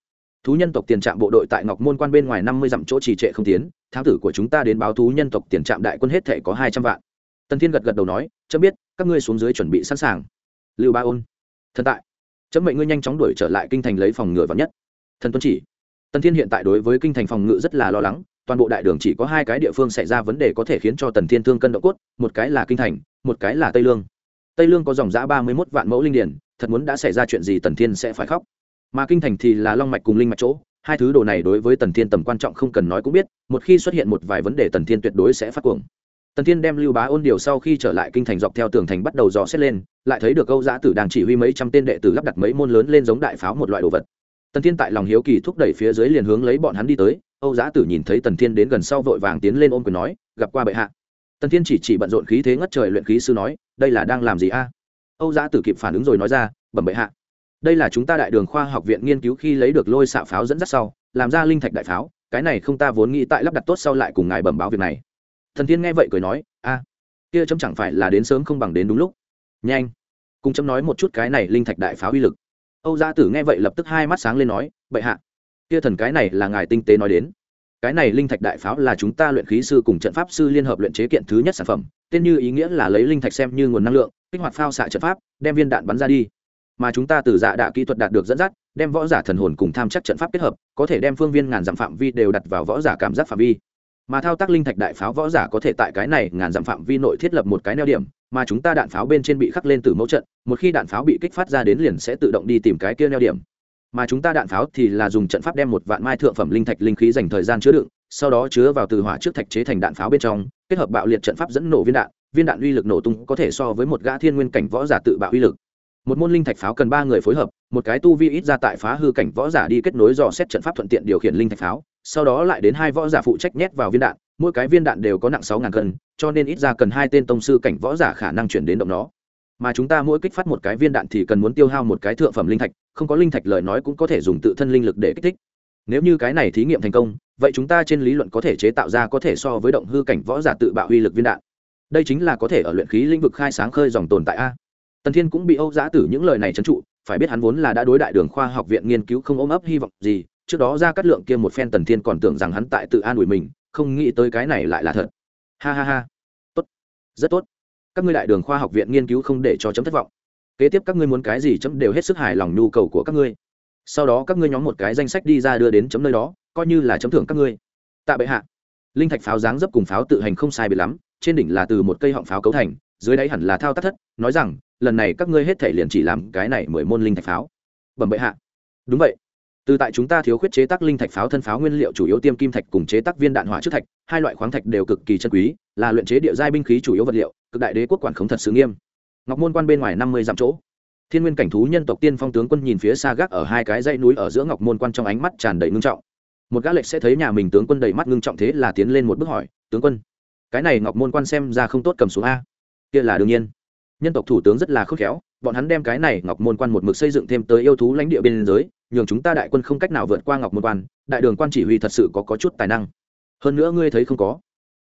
Thú nhân tộc tiền trạm bộ đội tại ngọc môn quan bên ngoài năm mươi dặm chỗ trì trệ không tiến, thám tử của chúng ta đến báo thú nhân tộc tiền trạm đại quân hết thể có hai trăm vạn. Tần thiên gật gật đầu nói cho biết, các ngươi xuống dưới chuẩn bị sẵn sàng. Lưu ba ôn. Thần tại chấm mệnh ngươi nhanh chóng đuổi trở lại kinh thành lấy phòng ngự vắn nhất. Thần tuân chỉ. Tần thiên hiện tại đối với kinh thành phòng ngự rất là lo lắng, toàn bộ đại đường chỉ có hai cái địa phương xảy ra vấn đề có thể khiến cho tần thiên thương cân độ cốt, một cái là kinh thành, một cái là tây lương. Tây lương có dòng giã ba mươi mốt vạn mẫu linh điển thật muốn đã xảy ra chuyện gì tần thiên sẽ phải khóc. Mà kinh thành thì là long mạch cùng linh mạch chỗ, hai thứ đồ này đối với tần thiên tầm quan trọng không cần nói cũng biết, một khi xuất hiện một vài vấn đề tần thiên tuyệt đối sẽ phát cuồng tần thiên đem lưu bá ôn điều sau khi trở lại kinh thành dọc theo tường thành bắt đầu dò xét lên, lại thấy được câu giã tử đang chỉ huy mấy trăm tên đệ tử lắp đặt mấy môn lớn lên giống đại pháo một loại đồ vật. Tần thiên tại lòng hiếu kỳ thúc đẩy phía dưới liền hướng lấy bọn hắn đi tới, âu giã tử nhìn thấy tần thiên đến gần sau vội vàng tiến lên ôm quyền nói, gặp qua bệ hạ. Tần thiên chỉ chỉ bận rộn khí thế ngất trời luyện khí sư nói, đây là đang làm gì a? Âu giã tử kịp phản ứng rồi nói ra, bẩm bệ hạ, đây là chúng ta đại đường khoa học viện nghiên cứu khi lấy được lôi xạ pháo dẫn dắt sau, làm ra linh thạch đại pháo, cái này không ta vốn nghĩ tại lắp đặt tốt sau lại cùng ngài bẩm báo việc này thần tiên nghe vậy cười nói, a, kia chấm chẳng phải là đến sớm không bằng đến đúng lúc. Nhanh. Cùng chấm nói một chút cái này linh thạch đại pháo uy lực. Âu gia tử nghe vậy lập tức hai mắt sáng lên nói, bệ hạ, kia thần cái này là ngài tinh tế nói đến. Cái này linh thạch đại pháo là chúng ta luyện khí sư cùng trận pháp sư liên hợp luyện chế kiện thứ nhất sản phẩm, tên như ý nghĩa là lấy linh thạch xem như nguồn năng lượng, kích hoạt phao xạ trận pháp, đem viên đạn bắn ra đi. Mà chúng ta từ dạ đạ kỹ thuật đạt được dẫn dắt, đem võ giả thần hồn cùng tham chắc trận pháp kết hợp, có thể đem phương viên ngàn dặm phạm vi đều đặt vào võ giả cảm giác phạm vi mà thao tác linh thạch đại pháo võ giả có thể tại cái này ngàn dặm phạm vi nội thiết lập một cái neo điểm, mà chúng ta đạn pháo bên trên bị khắc lên từ mẫu trận, một khi đạn pháo bị kích phát ra đến liền sẽ tự động đi tìm cái kia neo điểm. Mà chúng ta đạn pháo thì là dùng trận pháp đem một vạn mai thượng phẩm linh thạch linh khí dành thời gian chứa đựng, sau đó chứa vào từ hỏa trước thạch chế thành đạn pháo bên trong, kết hợp bạo liệt trận pháp dẫn nổ viên đạn viên đạn uy lực nổ tung có thể so với một gã thiên nguyên cảnh võ giả tự bạo uy lực một môn linh thạch pháo cần ba người phối hợp, một cái tu vi ít ra tại phá hư cảnh võ giả đi kết nối dò xét trận pháp thuận tiện điều khiển linh thạch pháo, sau đó lại đến hai võ giả phụ trách nhét vào viên đạn, mỗi cái viên đạn đều có nặng sáu ngàn cân, cho nên ít ra cần hai tên tông sư cảnh võ giả khả năng chuyển đến động nó. Mà chúng ta mỗi kích phát một cái viên đạn thì cần muốn tiêu hao một cái thượng phẩm linh thạch, không có linh thạch lời nói cũng có thể dùng tự thân linh lực để kích thích. Nếu như cái này thí nghiệm thành công, vậy chúng ta trên lý luận có thể chế tạo ra có thể so với động hư cảnh võ giả tự bạo uy lực viên đạn. Đây chính là có thể ở luyện khí lĩnh vực khai sáng khơi dòng tồn tại a tần thiên cũng bị âu giã tử những lời này trấn trụ, phải biết hắn vốn là đã đối đại đường khoa học viện nghiên cứu không ôm ấp hy vọng gì, trước đó ra cắt lượng kia một phen tần thiên còn tưởng rằng hắn tại tự an ủi mình, không nghĩ tới cái này lại là thật. Ha ha ha. Tốt. Rất tốt. Các ngươi đại đường khoa học viện nghiên cứu không để cho chấm thất vọng. Kế tiếp các ngươi muốn cái gì chấm đều hết sức hài lòng nhu cầu của các ngươi. Sau đó các ngươi nhóm một cái danh sách đi ra đưa đến chấm nơi đó, coi như là chấm thưởng các ngươi. Tạ bệ hạ. Linh thạch pháo dáng dấp cùng pháo tự hành không sai biệt lắm, trên đỉnh là từ một cây họng pháo cấu thành dưới đáy hẳn là thao tác thất, nói rằng, lần này các ngươi hết thể liền chỉ làm cái này mười môn linh thạch pháo. Bẩm bệ hạ. Đúng vậy. Từ tại chúng ta thiếu khuyết chế tác linh thạch pháo thân pháo nguyên liệu chủ yếu tiêm kim thạch cùng chế tác viên đạn hỏa trước thạch, hai loại khoáng thạch đều cực kỳ chân quý, là luyện chế địa giai binh khí chủ yếu vật liệu, cực đại đế quốc quản khống thật sự nghiêm. Ngọc môn quan bên ngoài năm mươi dặm chỗ. Thiên nguyên cảnh thú nhân tộc tiên phong tướng quân nhìn phía xa gác ở hai cái dãy núi ở giữa ngọc môn quan trong ánh mắt tràn đầy ngưng trọng. Một gã lệch sẽ thấy nhà mình tướng quân đầy mắt ngưng trọng thế là tiến lên một bước hỏi, tướng quân, cái này ngọc môn quan xem ra không tốt cầm xuống a kia là đương nhiên. Nhân tộc thủ tướng rất là khôn khéo bọn hắn đem cái này ngọc môn quan một mực xây dựng thêm tới yêu thú lãnh địa biên giới nhường chúng ta đại quân không cách nào vượt qua ngọc môn quan đại đường quan chỉ huy thật sự có, có chút tài năng. Hơn nữa ngươi thấy không có.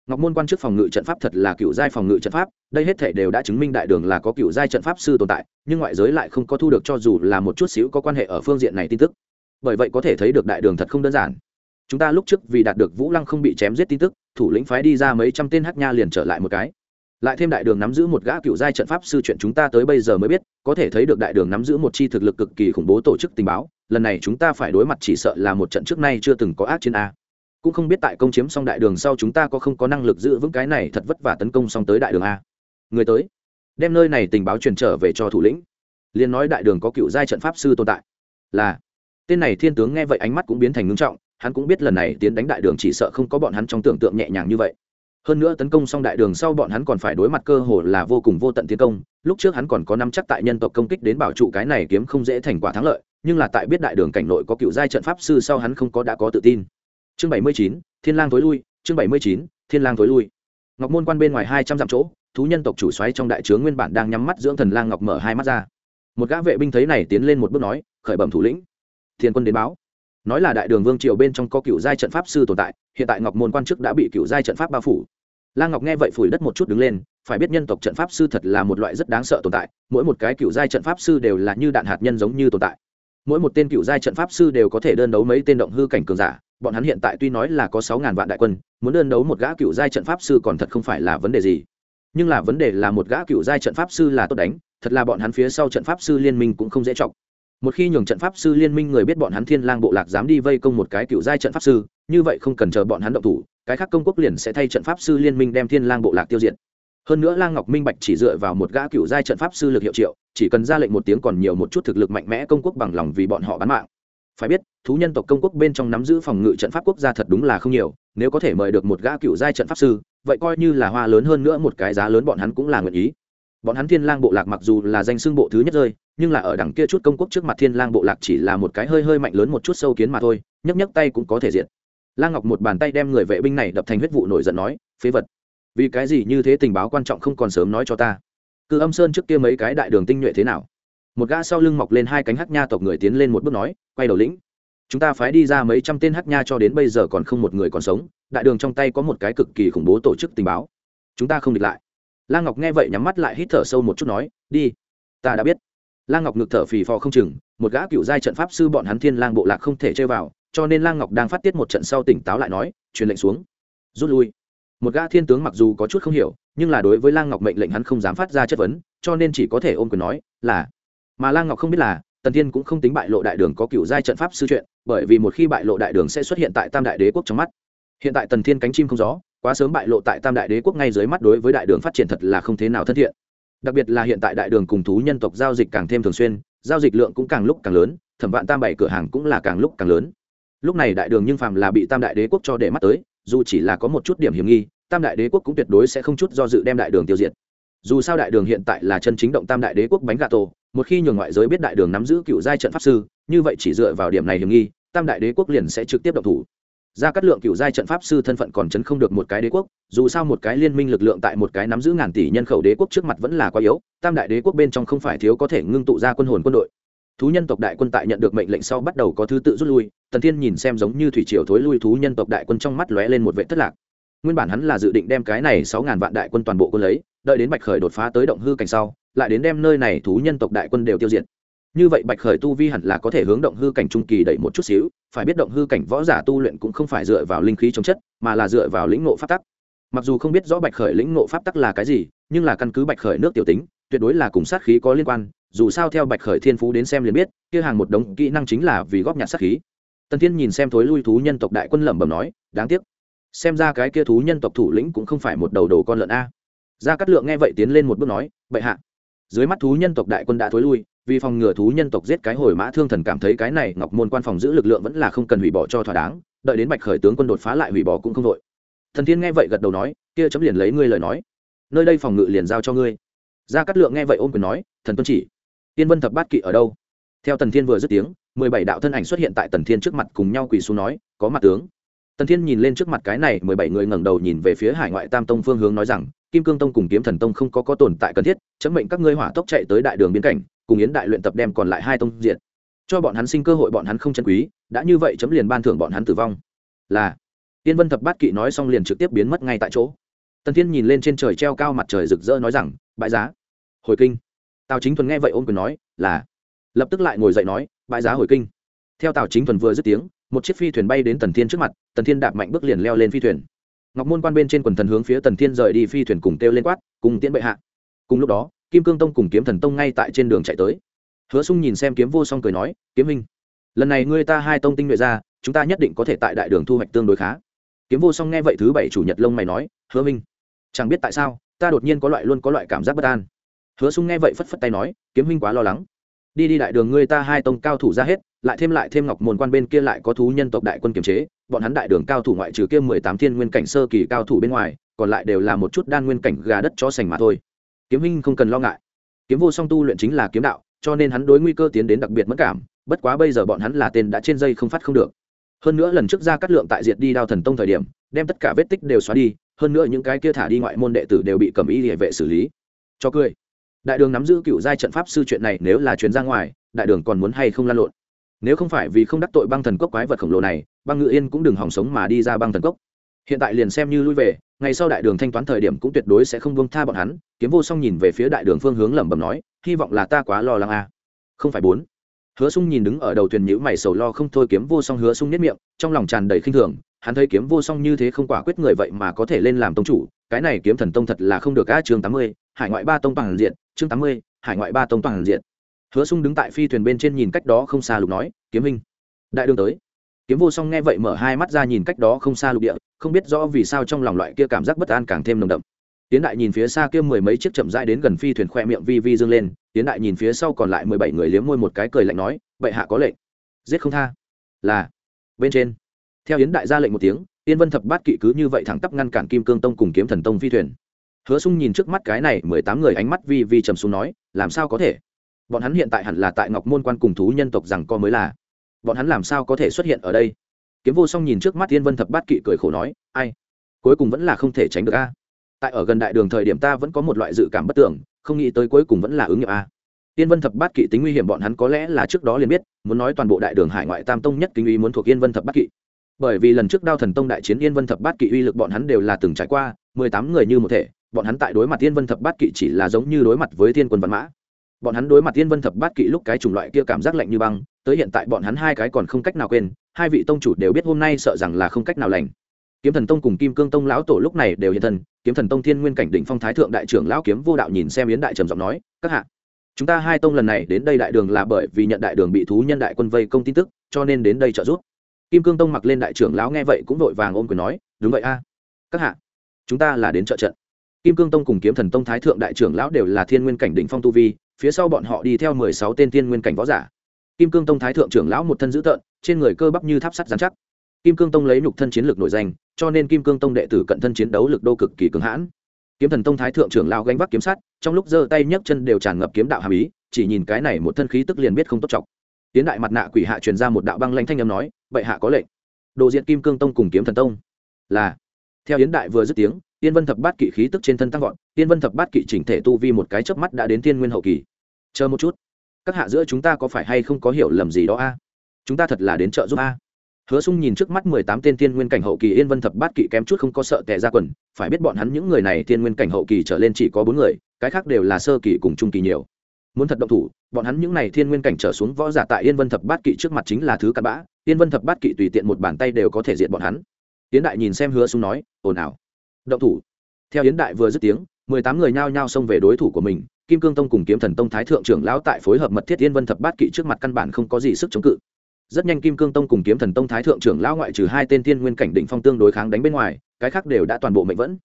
Ngọc môn quan trước phòng ngự trận pháp thật là cựu giai phòng ngự trận pháp đây hết thể đều đã chứng minh đại đường là có cựu giai trận pháp sư tồn tại nhưng ngoại giới lại không có thu được cho dù là một chút xíu có quan hệ ở phương diện này tin tức. Bởi vậy có thể thấy được đại đường thật không đơn giản. Chúng ta lúc trước vì đạt được vũ lăng không bị chém giết tin tức thủ lĩnh phái đi ra mấy trăm tên hắc nha liền trở lại một cái lại thêm đại đường nắm giữ một gã cựu giai trận pháp sư chuyện chúng ta tới bây giờ mới biết, có thể thấy được đại đường nắm giữ một chi thực lực cực kỳ khủng bố tổ chức tình báo, lần này chúng ta phải đối mặt chỉ sợ là một trận trước nay chưa từng có ác chiến a. Cũng không biết tại công chiếm xong đại đường sau chúng ta có không có năng lực giữ vững cái này thật vất vả tấn công xong tới đại đường a. Người tới, đem nơi này tình báo truyền trở về cho thủ lĩnh. Liền nói đại đường có cựu giai trận pháp sư tồn tại. Là. Tên này thiên tướng nghe vậy ánh mắt cũng biến thành ngưng trọng, hắn cũng biết lần này tiến đánh đại đường chỉ sợ không có bọn hắn trong tưởng tượng nhẹ nhàng như vậy hơn nữa tấn công xong đại đường sau bọn hắn còn phải đối mặt cơ hội là vô cùng vô tận tiến công. Lúc trước hắn còn có năm chắc tại nhân tộc công kích đến bảo trụ cái này kiếm không dễ thành quả thắng lợi, nhưng là tại biết đại đường cảnh nội có cựu giai trận pháp sư sau hắn không có đã có tự tin. Chương bảy mươi chín, thiên lang tối lui, chương bảy mươi chín, thiên lang tối lui. Ngọc môn quan bên ngoài hai trăm dặm chỗ, thú nhân tộc chủ xoáy trong đại trướng nguyên bản đang nhắm mắt dưỡng thần lang ngọc mở hai mắt ra. Một gã vệ binh thấy này tiến lên một bước nói, khởi bẩm thủ lĩnh. Thiên quân đến báo. Nói là đại đường vương triều bên trong có cựu giai trận pháp sư tồn tại, hiện tại ngọc môn quan chức đã bị cựu giai trận pháp bao phủ lang ngọc nghe vậy phủi đất một chút đứng lên, phải biết nhân tộc trận pháp sư thật là một loại rất đáng sợ tồn tại, mỗi một cái cựu giai trận pháp sư đều là như đạn hạt nhân giống như tồn tại. Mỗi một tên cựu giai trận pháp sư đều có thể đơn đấu mấy tên động hư cảnh cường giả, bọn hắn hiện tại tuy nói là có sáu ngàn vạn đại quân, muốn đơn đấu một gã cựu giai trận pháp sư còn thật không phải là vấn đề gì. Nhưng là vấn đề là một gã cựu giai trận pháp sư là tốt đánh, thật là bọn hắn phía sau trận pháp sư liên minh cũng không dễ chọc. Một khi nhường trận pháp sư liên minh người biết bọn hắn thiên lang bộ lạc dám đi vây công một cái cựu giai trận pháp sư, như vậy không cần chờ bọn hắn động thủ cái khác công quốc liền sẽ thay trận pháp sư liên minh đem thiên lang bộ lạc tiêu diệt. Hơn nữa lang ngọc minh bạch chỉ dựa vào một gã cựu giai trận pháp sư lực hiệu triệu, chỉ cần ra lệnh một tiếng còn nhiều một chút thực lực mạnh mẽ công quốc bằng lòng vì bọn họ bán mạng. Phải biết, thú nhân tộc công quốc bên trong nắm giữ phòng ngự trận pháp quốc gia thật đúng là không nhiều, nếu có thể mời được một gã cựu giai trận pháp sư, vậy coi như là hoa lớn hơn nữa một cái giá lớn bọn hắn cũng là nguyện ý. Bọn hắn thiên lang bộ lạc mặc dù là danh xưng bộ thứ nhất rơi, nhưng là ở đằng kia chút công quốc trước mặt thiên lang bộ lạc chỉ là một cái hơi hơi mạnh lớn một chút sâu kiến mà thôi, nhấc nhấc tay cũng có thể diện lang ngọc một bàn tay đem người vệ binh này đập thành huyết vụ nổi giận nói, phế vật, vì cái gì như thế tình báo quan trọng không còn sớm nói cho ta? Cư âm sơn trước kia mấy cái đại đường tinh nhuệ thế nào? Một gã sau lưng mọc lên hai cánh hắc nha tộc người tiến lên một bước nói, quay đầu lĩnh, chúng ta phái đi ra mấy trăm tên hắc nha cho đến bây giờ còn không một người còn sống, đại đường trong tay có một cái cực kỳ khủng bố tổ chức tình báo. Chúng ta không địch lại. Lang ngọc nghe vậy nhắm mắt lại hít thở sâu một chút nói, đi, ta đã biết. Lang ngọc ngực thở phì phò không chừng, một gã cựu giai trận pháp sư bọn hắn thiên lang bộ lạc không thể chơi vào cho nên lang ngọc đang phát tiết một trận sau tỉnh táo lại nói, truyền lệnh xuống. Rút lui. Một gã thiên tướng mặc dù có chút không hiểu, nhưng là đối với lang ngọc mệnh lệnh hắn không dám phát ra chất vấn, cho nên chỉ có thể ôm quyền nói, là. Mà lang ngọc không biết là, tần thiên cũng không tính bại lộ đại đường có cựu giai trận pháp sư chuyện, bởi vì một khi bại lộ đại đường sẽ xuất hiện tại tam đại đế quốc trong mắt. Hiện tại tần thiên cánh chim không gió, quá sớm bại lộ tại tam đại đế quốc ngay dưới mắt đối với đại đường phát triển thật là không thế nào thân thiện. Đặc biệt là hiện tại đại đường cùng thú nhân tộc giao dịch càng thêm thường xuyên, giao dịch lượng cũng càng lúc càng lớn, thẩm vạn tam bảy cửa hàng cũng là càng lúc càng lớn lúc này đại đường nhưng phàm là bị tam đại đế quốc cho để mắt tới, dù chỉ là có một chút điểm hiểm nghi, tam đại đế quốc cũng tuyệt đối sẽ không chút do dự đem đại đường tiêu diệt. Dù sao đại đường hiện tại là chân chính động tam đại đế quốc bánh gà tổ, một khi nhường ngoại giới biết đại đường nắm giữ cựu giai trận pháp sư, như vậy chỉ dựa vào điểm này hiểm nghi, tam đại đế quốc liền sẽ trực tiếp động thủ. Ra cắt lượng cựu giai trận pháp sư thân phận còn chấn không được một cái đế quốc, dù sao một cái liên minh lực lượng tại một cái nắm giữ ngàn tỷ nhân khẩu đế quốc trước mặt vẫn là quá yếu, tam đại đế quốc bên trong không phải thiếu có thể ngưng tụ ra quân hồn quân đội thú nhân tộc đại quân tại nhận được mệnh lệnh sau bắt đầu có thứ tự rút lui, tần thiên nhìn xem giống như thủy triều thối lui thú nhân tộc đại quân trong mắt lóe lên một vệ thất lạc. Nguyên bản hắn là dự định đem cái này sáu ngàn vạn đại quân toàn bộ quân lấy, đợi đến bạch khởi đột phá tới động hư cảnh sau, lại đến đem nơi này thú nhân tộc đại quân đều tiêu diệt. Như vậy bạch khởi tu vi hẳn là có thể hướng động hư cảnh trung kỳ đẩy một chút xíu, phải biết động hư cảnh võ giả tu luyện cũng không phải dựa vào linh khí chống chất, mà là dựa vào lĩnh ngộ pháp tắc. Mặc dù không biết rõ bạch khởi lĩnh ngộ pháp tắc là cái gì, nhưng là căn cứ bạch khởi nước tiểu tính, tuyệt đối là cùng sát khí có liên quan dù sao theo bạch khởi thiên phú đến xem liền biết, kia hàng một đống kỹ năng chính là vì góp nhặt sát khí. Tần thiên nhìn xem thối lui thú nhân tộc đại quân lẩm bẩm nói, đáng tiếc. Xem ra cái kia thú nhân tộc thủ lĩnh cũng không phải một đầu đầu con lợn a. Gia cát lượng nghe vậy tiến lên một bước nói, bệ hạ. Dưới mắt thú nhân tộc đại quân đã thối lui, vì phòng ngừa thú nhân tộc giết cái hồi mã thương thần cảm thấy cái này ngọc môn quan phòng giữ lực lượng vẫn là không cần hủy bỏ cho thỏa đáng, đợi đến bạch khởi tướng quân đột phá lại hủy bỏ cũng không đội thần thiên nghe vậy gật đầu nói, kia chấm liền lấy ngươi lời nói. Nơi đây phòng ngự liền giao cho ngươi. Gia cát lượng nghe vậy ôm quyền nói, thần tuân chỉ tiên vân thập bát kỵ ở đâu? Theo tần thiên vừa dứt tiếng, mười bảy đạo thân ảnh xuất hiện tại tần thiên trước mặt cùng nhau quỳ xuống nói, có mặt tướng. Tần thiên nhìn lên trước mặt cái này mười bảy người ngẩng đầu nhìn về phía hải ngoại tam tông phương hướng nói rằng, kim cương tông cùng kiếm thần tông không có có tồn tại cần thiết, chấm mệnh các ngươi hỏa tốc chạy tới đại đường biên cảnh, cùng yến đại luyện tập đem còn lại hai tông diện cho bọn hắn sinh cơ hội bọn hắn không chân quý, đã như vậy chấm liền ban thưởng bọn hắn tử vong. Là, tiên vân thập bát kỵ nói xong liền trực tiếp biến mất ngay tại chỗ. Tần thiên nhìn lên trên trời treo cao mặt trời rực rỡ nói rằng, bãi giá, hồi kinh tào chính thuần nghe vậy ôm quyền nói, là. Lập tức lại ngồi dậy nói, bãi giá hồi kinh. Theo tào chính thuần vừa dứt tiếng, một chiếc phi thuyền bay đến tần thiên trước mặt, tần thiên đạp mạnh bước liền leo lên phi thuyền. Ngọc môn quan bên trên quần thần hướng phía tần thiên rời đi phi thuyền cùng kêu lên quát, cùng tiễn bệ hạ. Cùng lúc đó, kim cương tông cùng kiếm thần tông ngay tại trên đường chạy tới. Hứa sung nhìn xem kiếm vô song cười nói, kiếm minh lần này ngươi ta hai tông tinh nhuệ ra, chúng ta nhất định có thể tại đại đường thu hoạch tương đối khá. Kiếm vô song nghe vậy thứ bảy chủ nhật lông mày nói, hứa minh chẳng biết tại sao, ta đột nhiên có loại luôn có loại cảm giác bất an hứa sung nghe vậy phất phất tay nói, kiếm minh quá lo lắng. Đi đi đại đường ngươi ta hai tông cao thủ ra hết, lại thêm lại thêm ngọc môn quan bên kia lại có thú nhân tộc đại quân kiềm chế, bọn hắn đại đường cao thủ ngoại trừ kia mười tám thiên nguyên cảnh sơ kỳ cao thủ bên ngoài, còn lại đều là một chút đan nguyên cảnh gà đất cho sành mà thôi. Kiếm minh không cần lo ngại. Kiếm vô song tu luyện chính là kiếm đạo, cho nên hắn đối nguy cơ tiến đến đặc biệt mất cảm, bất quá bây giờ bọn hắn là tên đã trên dây không phát không được. Hơn nữa lần trước ra cắt lượng tại diệt đi đao thần tông thời điểm, đem tất cả vết tích đều xóa đi, hơn nữa những cái kia thả đi ngoại môn đệ tử đều bị cầm ý địa vệ xử lý. Cho cười đại đường nắm giữ cựu giai trận pháp sư chuyện này nếu là chuyến ra ngoài, đại đường còn muốn hay không lan lộn? Nếu không phải vì không đắc tội băng thần cốc quái vật khổng lồ này, băng ngự yên cũng đừng hỏng sống mà đi ra băng thần cốc. Hiện tại liền xem như lui về, ngày sau đại đường thanh toán thời điểm cũng tuyệt đối sẽ không buông tha bọn hắn, kiếm vô song nhìn về phía đại đường phương hướng lẩm bẩm nói, hy vọng là ta quá lo lắng à. không phải bốn. Hứa sung nhìn đứng ở đầu thuyền nhữ mày sầu lo không thôi kiếm vô song hứa sung nhất miệng, trong lòng tràn đầy khinh thường, hắn thấy kiếm vô song như thế không quả quyết người vậy mà có thể lên làm tông chủ, cái này kiếm thần tông thật là không được a chương tám mươi, hải ngoại ba tông bằng diện chương tám mươi, hải ngoại ba tông toàn diện. Hứa sung đứng tại phi thuyền bên trên nhìn cách đó không xa lục nói, kiếm minh đại đường tới. Kiếm vô song nghe vậy mở hai mắt ra nhìn cách đó không xa lục địa, không biết rõ vì sao trong lòng loại kia cảm giác bất an càng thêm nồng đậm. Tiến đại nhìn phía xa kia mười mấy chiếc chậm rãi đến gần phi thuyền khoe miệng vi vi dương lên, tiến đại nhìn phía sau còn lại mười bảy người liếm môi một cái cười lạnh nói vậy hạ có lệnh. Giết không tha. Là. Bên trên, theo yến đại ra lệnh một tiếng, yên vân thập bát kỵ cứ như vậy thẳng tắp ngăn cản kim cương tông cùng kiếm thần tông phi thuyền hứa sung nhìn trước mắt cái này mười tám người ánh mắt vi vi trầm xuống nói, làm sao có thể? Bọn hắn hiện tại hẳn là tại ngọc môn quan cùng thú nhân tộc rằng co mới là. Bọn hắn làm sao có thể xuất hiện ở đây? Kiếm vô song nhìn trước mắt Thiên vân thập bát kỵ cười khổ nói, ai, cuối cùng vẫn là không thể tránh được a. Tại ở gần đại đường thời điểm ta vẫn có một loại dự cảm bất tưởng, không nghĩ tới cuối cùng vẫn là ứng nghiệm a. Tiên vân thập bát kỵ tính nguy hiểm bọn hắn có lẽ là trước đó liền biết, muốn nói toàn bộ đại đường hải ngoại tam tông nhất kinh uy muốn thuộc yên vân thập bát kỵ. Bởi vì lần trước đao thần tông đại chiến yên vân thập bát kỵ uy lực bọn hắn đều là từng trải qua, mười tám người như một thể bọn hắn tại đối mặt tiên vân thập bát kỵ chỉ là giống như đối mặt với thiên quân văn mã. Bọn hắn đối mặt tiên vân thập bát kỵ lúc cái chủng loại kia cảm giác lạnh như băng, tới hiện tại bọn hắn hai cái còn không cách nào quên, hai vị tông chủ đều biết hôm nay sợ rằng là không cách nào lành. Kiếm thần tông cùng kim cương tông lão tổ lúc này đều hiện thân, kiếm thần tông thiên nguyên cảnh đỉnh phong thái thượng đại trưởng lão kiếm vô đạo nhìn xem yến đại trầm giọng nói, các hạ, chúng ta hai tông lần này đến đây đại đường là bởi vì nhận đại đường bị thú nhân đại quân vây công tin tức, cho nên đến đây trợ giúp. Kim cương tông mặc lên đại trưởng lão nghe vậy cũng vội vàng ôm quyền nói, đúng vậy a. Các hạ, chúng ta là đến trợ trận kim cương tông cùng kiếm thần tông thái thượng đại trưởng lão đều là thiên nguyên cảnh đỉnh phong tu vi, phía sau bọn họ đi theo mười sáu tên thiên nguyên cảnh võ giả. Kim cương tông thái thượng trưởng lão một thân dữ tợn, trên người cơ bắp như tháp sắt dán chắc. Kim cương tông lấy nhục thân chiến lược nổi danh, cho nên kim cương tông đệ tử cận thân chiến đấu lực đô cực kỳ cứng hãn. Kiếm thần tông thái thượng trưởng lão gánh vác kiếm sắt, trong lúc giơ tay nhấc chân đều tràn ngập kiếm đạo hàm ý, chỉ nhìn cái này một thân khí tức liền biết không tốt trọng tiến đại mặt nạ quỷ hạ truyền ra một đạo băng lanh thanh âm nói, bệ hạ có lệnh. Đồ diện kim cương tông cùng kiếm thần tông là theo yến đại vừa dứt tiếng tiên vân thập bát kỵ khí tức trên thân tăng vọt tiên vân thập bát kỵ chỉnh thể tu vi một cái chớp mắt đã đến tiên nguyên hậu kỳ. Chờ một chút. Các hạ giữa chúng ta có phải hay không có hiểu lầm gì đó a? Chúng ta thật là đến trợ giúp a. Hứa sung nhìn trước mắt mười tám tên tiên nguyên cảnh hậu kỳ yên vân thập bát kỵ kém chút không có sợ tệ ra quần, phải biết bọn hắn những người này tiên nguyên cảnh hậu kỳ trở lên chỉ có bốn người, cái khác đều là sơ kỳ cùng trung kỳ nhiều. Muốn thật động thủ, bọn hắn những này thiên nguyên cảnh trở xuống võ giả tại yên vân thập bát kỵ trước mặt chính là thứ cặn bã, yên vân thập bát kỵ tùy tiện một bàn tay đều có thể diện bọn hắn yến đại nhìn xem hứa sung nói, ồn ào. Động thủ. Theo yến đại vừa dứt tiếng, mười tám người nhao nhao xông về đối thủ của mình, kim cương tông cùng kiếm thần tông thái thượng trưởng lão tại phối hợp mật thiết yên vân thập bát kỵ trước mặt căn bản không có gì sức chống cự. Rất nhanh kim cương tông cùng kiếm thần tông thái thượng trưởng lão ngoại trừ hai tên thiên nguyên cảnh đỉnh phong tương đối kháng đánh bên ngoài, cái khác đều đã toàn bộ mệnh vẫn.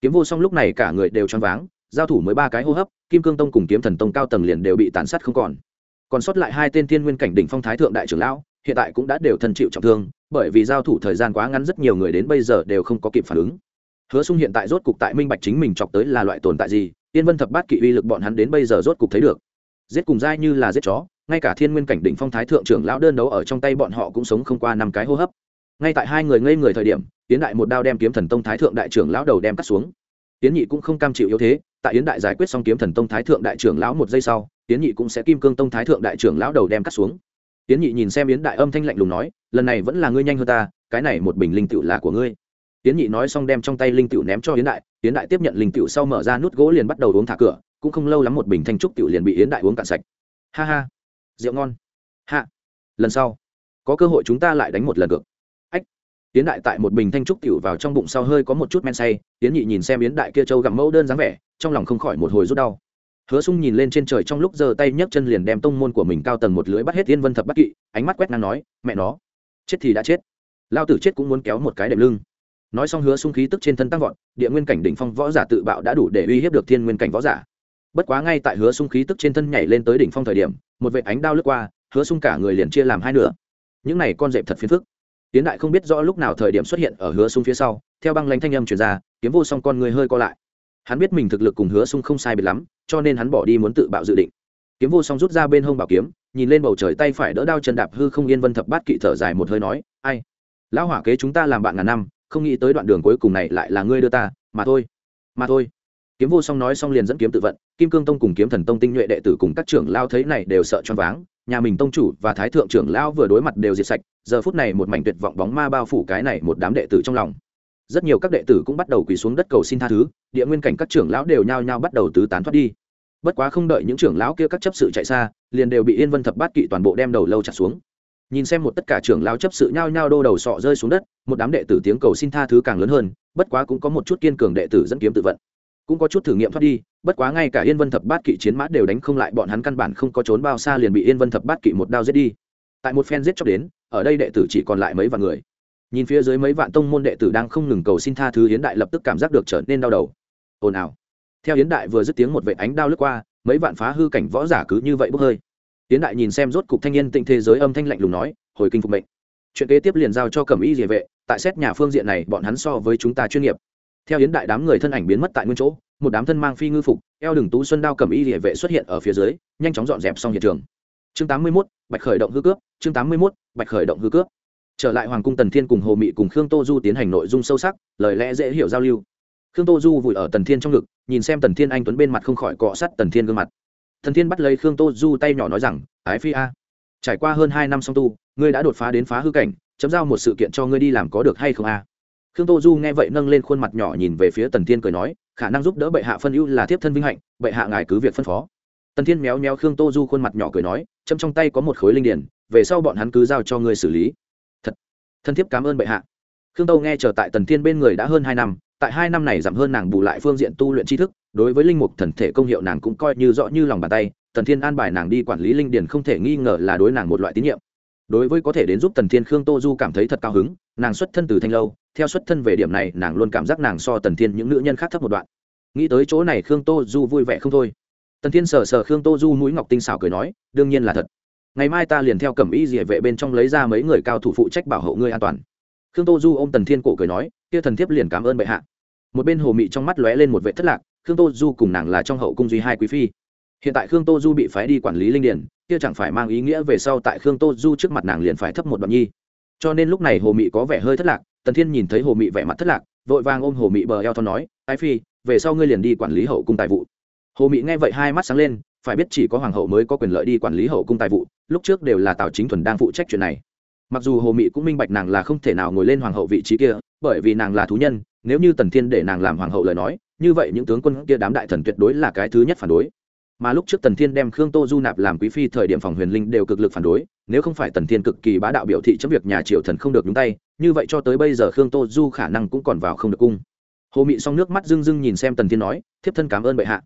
Kiếm vô song lúc này cả người đều choáng váng, giao thủ mới ba cái hô hấp, kim cương tông cùng kiếm thần tông cao tầng liền đều bị tàn sát không còn. Còn sót lại hai tên thiên nguyên cảnh đỉnh phong thái thượng đại trưởng lão, hiện tại cũng đã đều thân chịu trọng thương bởi vì giao thủ thời gian quá ngắn rất nhiều người đến bây giờ đều không có kịp phản ứng. Hứa sung hiện tại rốt cục tại minh bạch chính mình chọc tới là loại tồn tại gì tiên vân thập bát kỵ uy lực bọn hắn đến bây giờ rốt cục thấy được. Giết cùng dai như là giết chó, ngay cả thiên nguyên cảnh đỉnh phong thái thượng trưởng lão đơn đấu ở trong tay bọn họ cũng sống không qua năm cái hô hấp. Ngay tại hai người ngây người thời điểm tiến đại một đao đem kiếm thần tông thái thượng đại trưởng lão đầu đem cắt xuống. Tiến nhị cũng không cam chịu yếu thế, tại yến đại giải quyết xong kiếm thần tông thái thượng đại trưởng lão một giây sau tiến nhị cũng sẽ kim cương tông thái thượng đại trưởng lão đầu đem cắt xuống tiến nhị nhìn xem yến đại âm thanh lạnh lùng nói, lần này vẫn là ngươi nhanh hơn ta, cái này một bình linh tựu là của ngươi. Tiến nhị nói xong đem trong tay linh tựu ném cho yến đại yến đại tiếp nhận linh tựu sau mở ra nút gỗ liền bắt đầu uống thả cửa, cũng không lâu lắm một bình thanh trúc tựu liền bị yến đại uống cạn sạch. Ha ha, rượu ngon. Hạ lần sau, có cơ hội chúng ta lại đánh một lần cược ách. Yến đại tại một bình thanh trúc tiểu vào trong bụng sau hơi có một chút men say yến nhị nhìn xem yến đại kia trâu gặm mẫu đơn dáng vẻ, trong lòng không khỏi một hồi rút đau hứa sung nhìn lên trên trời trong lúc giơ tay nhấc chân liền đem tông môn của mình cao tầng một lưới bắt hết tiên vân thập bắt kỵ, ánh mắt quét ngang nói, mẹ nó, chết thì đã chết. Lao tử chết cũng muốn kéo một cái đệm lưng. Nói xong hứa sung khí tức trên thân tăng vọt, địa nguyên cảnh đỉnh phong võ giả tự bạo đã đủ để uy hiếp được thiên nguyên cảnh võ giả. Bất quá ngay tại hứa sung khí tức trên thân nhảy lên tới đỉnh phong thời điểm, một vệ ánh đao lướt qua, hứa sung cả người liền chia làm hai nửa. Những này con dẹp thật phiền phức. Tiến đại không biết rõ lúc nào thời điểm xuất hiện ở hứa sung phía sau, theo băng lanh thanh âm truyền ra, kiếm vô song con người hơi co lại. Hắn biết mình thực lực cùng hứa sung không sai biệt lắm cho nên hắn bỏ đi muốn tự bạo dự định. Kiếm vô song rút ra bên hông bảo kiếm, nhìn lên bầu trời tay phải đỡ đao chân đạp hư không yên vân thập bát kỵ thở dài một hơi nói, ai? Lão hỏa kế chúng ta làm bạn ngàn năm, không nghĩ tới đoạn đường cuối cùng này lại là ngươi đưa ta, mà thôi mà thôi. Kiếm vô song nói xong liền dẫn kiếm tự vận, kim cương tông cùng kiếm thần tông tinh nhuệ đệ tử cùng các trưởng lao thấy này đều sợ choáng váng, nhà mình tông chủ và thái thượng trưởng lao vừa đối mặt đều diệt sạch, giờ phút này một mảnh tuyệt vọng bóng ma bao phủ cái này một đám đệ tử trong lòng rất nhiều các đệ tử cũng bắt đầu quỳ xuống đất cầu xin tha thứ, địa nguyên cảnh các trưởng lão đều nhao nhao bắt đầu tứ tán thoát đi. Bất quá không đợi những trưởng lão kia các chấp sự chạy xa, liền đều bị yên vân thập bát kỵ toàn bộ đem đầu lâu trả xuống. Nhìn xem một tất cả trưởng lão chấp sự nhao nhao đô đầu sọ rơi xuống đất, một đám đệ tử tiếng cầu xin tha thứ càng lớn hơn, bất quá cũng có một chút kiên cường đệ tử dẫn kiếm tự vận. Cũng có chút thử nghiệm thoát đi, bất quá ngay cả yên vân thập bát kỵ chiến mã đều đánh không lại bọn hắn căn bản không có trốn bao xa liền bị yên vân thập bát kỵ một đao giết đi. Tại một phen giết chóc đến, ở đây đệ tử chỉ còn lại mấy vạn người nhìn phía dưới mấy vạn tông môn đệ tử đang không ngừng cầu xin tha thứ hiến đại lập tức cảm giác được trở nên đau đầu. Ồn ào. Theo hiến đại vừa dứt tiếng một vệ ánh đao lướt qua mấy vạn phá hư cảnh võ giả cứ như vậy bốc hơi. Hiến đại nhìn xem rốt cục thanh niên tịnh thế giới âm thanh lạnh lùng nói hồi kinh phục mệnh. Chuyện kế tiếp liền giao cho cẩm y địa vệ tại xét nhà phương diện này bọn hắn so với chúng ta chuyên nghiệp. Theo hiến đại đám người thân ảnh biến mất tại nguyên chỗ một đám thân mang phi ngư phục eo đường tú xuân đao cẩm y địa vệ xuất hiện ở phía dưới nhanh chóng dọn dẹp xong hiện trường. Chương 81, bạch khởi động hư cướp chương 81, bạch khởi động hư cướp trở lại hoàng cung tần thiên cùng hồ mị cùng khương tô du tiến hành nội dung sâu sắc, lời lẽ dễ hiểu giao lưu. Khương tô du vùi ở tần thiên trong ngực, nhìn xem tần thiên anh tuấn bên mặt không khỏi cọ sắt tần thiên gương mặt. Tần thiên bắt lấy khương tô du tay nhỏ nói rằng, ái phi a, trải qua hơn hai năm song tu, ngươi đã đột phá đến phá hư cảnh, chấm giao một sự kiện cho ngươi đi làm có được hay không a? Khương tô du nghe vậy nâng lên khuôn mặt nhỏ nhìn về phía tần thiên cười nói, khả năng giúp đỡ bệ hạ phân ưu là thiếp thân vinh hạnh, bệ hạ ngài cứ việc phân phó. Tần thiên méo méo khương tô du khuôn mặt nhỏ cười nói châm trong tay có một khối linh điển về sau bọn hắn cứ giao cho ngươi xử lý thân thiết cảm ơn bệ hạ. Khương tô nghe chờ tại tần thiên bên người đã hơn hai năm, tại hai năm này giảm hơn nàng bù lại phương diện tu luyện tri thức, đối với linh mục thần thể công hiệu nàng cũng coi như rõ như lòng bàn tay, tần thiên an bài nàng đi quản lý linh điển không thể nghi ngờ là đối nàng một loại tín nhiệm. Đối với có thể đến giúp tần thiên, khương tô du cảm thấy thật cao hứng, nàng xuất thân từ thanh lâu, theo xuất thân về điểm này, nàng luôn cảm giác nàng so tần thiên những nữ nhân khác thấp một đoạn. Nghĩ tới chỗ này khương tô du vui vẻ không thôi. Tần thiên sờ sờ khương tô du mũi ngọc tinh xảo cười nói, đương nhiên là thật ngày mai ta liền theo cẩm y dỉa vệ bên trong lấy ra mấy người cao thủ phụ trách bảo hộ ngươi an toàn. Khương tô du ô m tần thiên cổ cười nói, kia thần thiếp liền cảm ơn bệ hạ. Một bên hồ mị trong mắt lóe lên một vệ thất lạc, khương tô du cùng nàng là trong hậu cung duy hai quý phi. Hiện tại khương tô du bị phái đi quản lý linh điển, kia chẳng phải mang ý nghĩa về sau tại khương tô du trước mặt nàng liền phải thấp một đoạn nhi. Cho nên lúc này hồ mị có vẻ hơi thất lạc, tần thiên nhìn thấy hồ mị vẻ mặt thất lạc, vội vàng ôm hồ mị bờ eo thon nói, ái phi, về sau ngươi liền đi quản lý hậu cung tài vụ. Hồ mị nghe vậy hai mắt sáng lên phải biết chỉ có hoàng hậu mới có quyền lợi đi quản lý hậu cung tài vụ, lúc trước đều là tào chính thuần đang phụ trách chuyện này. Mặc dù hồ mị cũng minh bạch nàng là không thể nào ngồi lên hoàng hậu vị trí kia, bởi vì nàng là thú nhân, nếu như tần thiên để nàng làm hoàng hậu lời nói, như vậy những tướng quân kia đám đại thần tuyệt đối là cái thứ nhất phản đối. Mà lúc trước tần thiên đem khương tô du nạp làm quý phi, thời điểm phòng huyền linh đều cực lực phản đối, nếu không phải tần thiên cực kỳ bá đạo biểu thị chấm việc nhà triều thần không được nhúng tay, như vậy cho tới bây giờ khương tô du khả năng cũng còn vào không được cung. Hồ mị xong nước mắt rưng rưng nhìn xem tần thiên nói, thiếp thân cảm ơn bệ hạ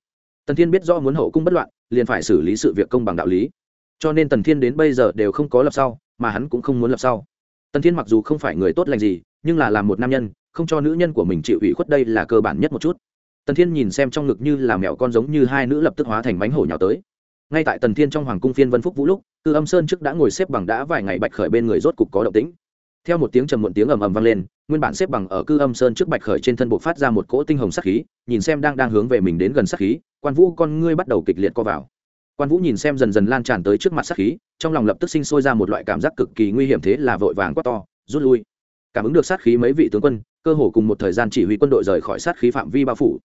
tần thiên biết do muốn hậu cung bất loạn, liền phải xử lý sự việc công bằng đạo lý. Cho nên tần thiên đến bây giờ đều không có lập sau, mà hắn cũng không muốn lập sau. Tần thiên mặc dù không phải người tốt lành gì, nhưng là làm một nam nhân, không cho nữ nhân của mình chịu ủy khuất đây là cơ bản nhất một chút. Tần thiên nhìn xem trong ngực như là mẹo con giống như hai nữ lập tức hóa thành bánh hổ nhào tới. Ngay tại tần thiên trong hoàng cung phiên vân phúc vũ lúc cư âm sơn trước đã ngồi xếp bằng đã vài ngày bạch khởi bên người rốt cục có động tĩnh. Theo một tiếng trầm muộn tiếng ầm ầm vang lên, nguyên bản xếp bằng ở cư âm sơn trước bạch khởi trên thân bộ phát ra một cỗ tinh hồng sắc khí, nhìn xem đang đang hướng về mình đến gần sắc khí quan vũ con ngươi bắt đầu kịch liệt co vào. Quan vũ nhìn xem dần dần lan tràn tới trước mặt sắc khí, trong lòng lập tức sinh sôi ra một loại cảm giác cực kỳ nguy hiểm thế là vội vàng quát to, rút lui. Cảm ứng được sát khí mấy vị tướng quân, cơ hồ cùng một thời gian chỉ huy quân đội rời khỏi sát khí phạm vi bao phủ.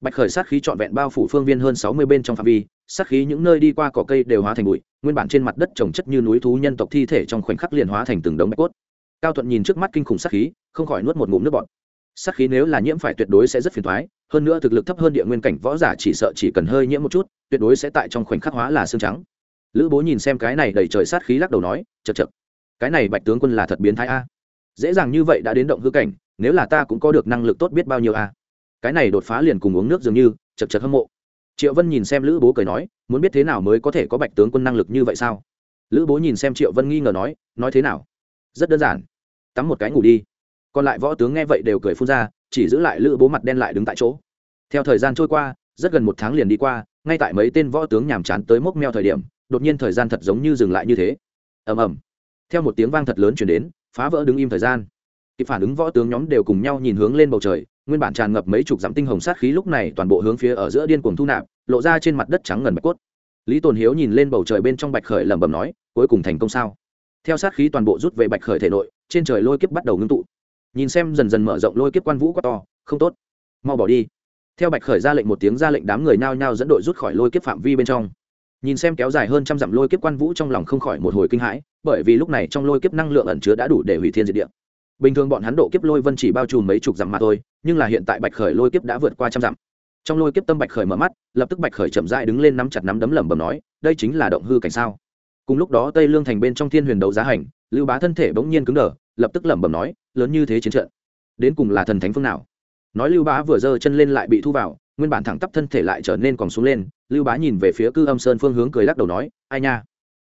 Bạch khởi sát khí trọn vẹn bao phủ phương viên hơn sáu mươi bên trong phạm vi, sát khí những nơi đi qua cỏ cây đều hóa thành bụi, nguyên bản trên mặt đất trồng chất như núi thú nhân tộc thi thể trong khoảnh khắc liền hóa thành từng đống bạch cốt. Cao thuận nhìn trước mắt kinh khủng sát khí, không khỏi nuốt một ngụm nước bọt. Sát khí nếu là nhiễm phải tuyệt đối sẽ rất phiền thoái hơn nữa thực lực thấp hơn địa nguyên cảnh võ giả chỉ sợ chỉ cần hơi nhiễm một chút, tuyệt đối sẽ tại trong khoảnh khắc hóa là xương trắng. Lữ bố nhìn xem cái này đầy trời sát khí lắc đầu nói chật chật cái này bạch tướng quân là thật biến thái a. Dễ dàng như vậy đã đến động hư cảnh, nếu là ta cũng có được năng lực tốt biết bao nhiêu a. Cái này đột phá liền cùng uống nước dường như chật chật hâm mộ. Triệu vân nhìn xem lữ bố cười nói, muốn biết thế nào mới có thể có bạch tướng quân năng lực như vậy sao? Lữ bố nhìn xem triệu vân nghi ngờ nói nói thế nào? Rất đơn giản, tắm một cái ngủ đi. Còn lại võ tướng nghe vậy đều cười phun ra, chỉ giữ lại lữ bố mặt đen lại đứng tại chỗ theo thời gian trôi qua, rất gần một tháng liền đi qua, ngay tại mấy tên võ tướng nhàm chán tới mốc meo thời điểm, đột nhiên thời gian thật giống như dừng lại như thế. Ầm ầm. Theo một tiếng vang thật lớn chuyển đến, phá vỡ đứng im thời gian. Kịp phản ứng võ tướng nhóm đều cùng nhau nhìn hướng lên bầu trời, nguyên bản tràn ngập mấy chục dặm tinh hồng sát khí lúc này toàn bộ hướng phía ở giữa điên cuồng thu nạp, lộ ra trên mặt đất trắng ngần bạch cốt. Lý tồn hiếu nhìn lên bầu trời bên trong bạch khởi lẩm bẩm nói, cuối cùng thành công sao? Theo sát khí toàn bộ rút về bạch khởi thể nội, trên trời lôi kiếp bắt đầu ngưng tụ. Nhìn xem dần dần mở rộng lôi kiếp quan vũ quá to, không tốt. Mau bỏ đi theo bạch khởi ra lệnh một tiếng ra lệnh đám người nao nhao dẫn đội rút khỏi lôi kiếp phạm vi bên trong. Nhìn xem kéo dài hơn trăm dặm lôi kiếp quan vũ trong lòng không khỏi một hồi kinh hãi, bởi vì lúc này trong lôi kiếp năng lượng ẩn chứa đã đủ để hủy thiên diệt địa. Bình thường bọn hắn độ kiếp lôi vân chỉ bao trùm mấy chục dặm mà thôi, nhưng là hiện tại bạch khởi lôi kiếp đã vượt qua trăm dặm. Trong lôi kiếp tâm bạch khởi mở mắt, lập tức bạch khởi chậm rãi đứng lên nắm chặt nắm đấm lẩm bẩm nói, đây chính là động hư cảnh sao? Cùng lúc đó tây lương thành bên trong thiên huyền đấu giá hành, lưu bá thân thể bỗng nhiên cứng đờ, lập tức lẩm bẩm nói, lớn như thế chiến trận, đến cùng là thần thánh phương nào? Nói lưu bá vừa giơ chân lên lại bị thu vào, nguyên bản thẳng tắp thân thể lại trở nên còn xuống lên, lưu bá nhìn về phía cư âm sơn phương hướng cười lắc đầu nói, ai nha,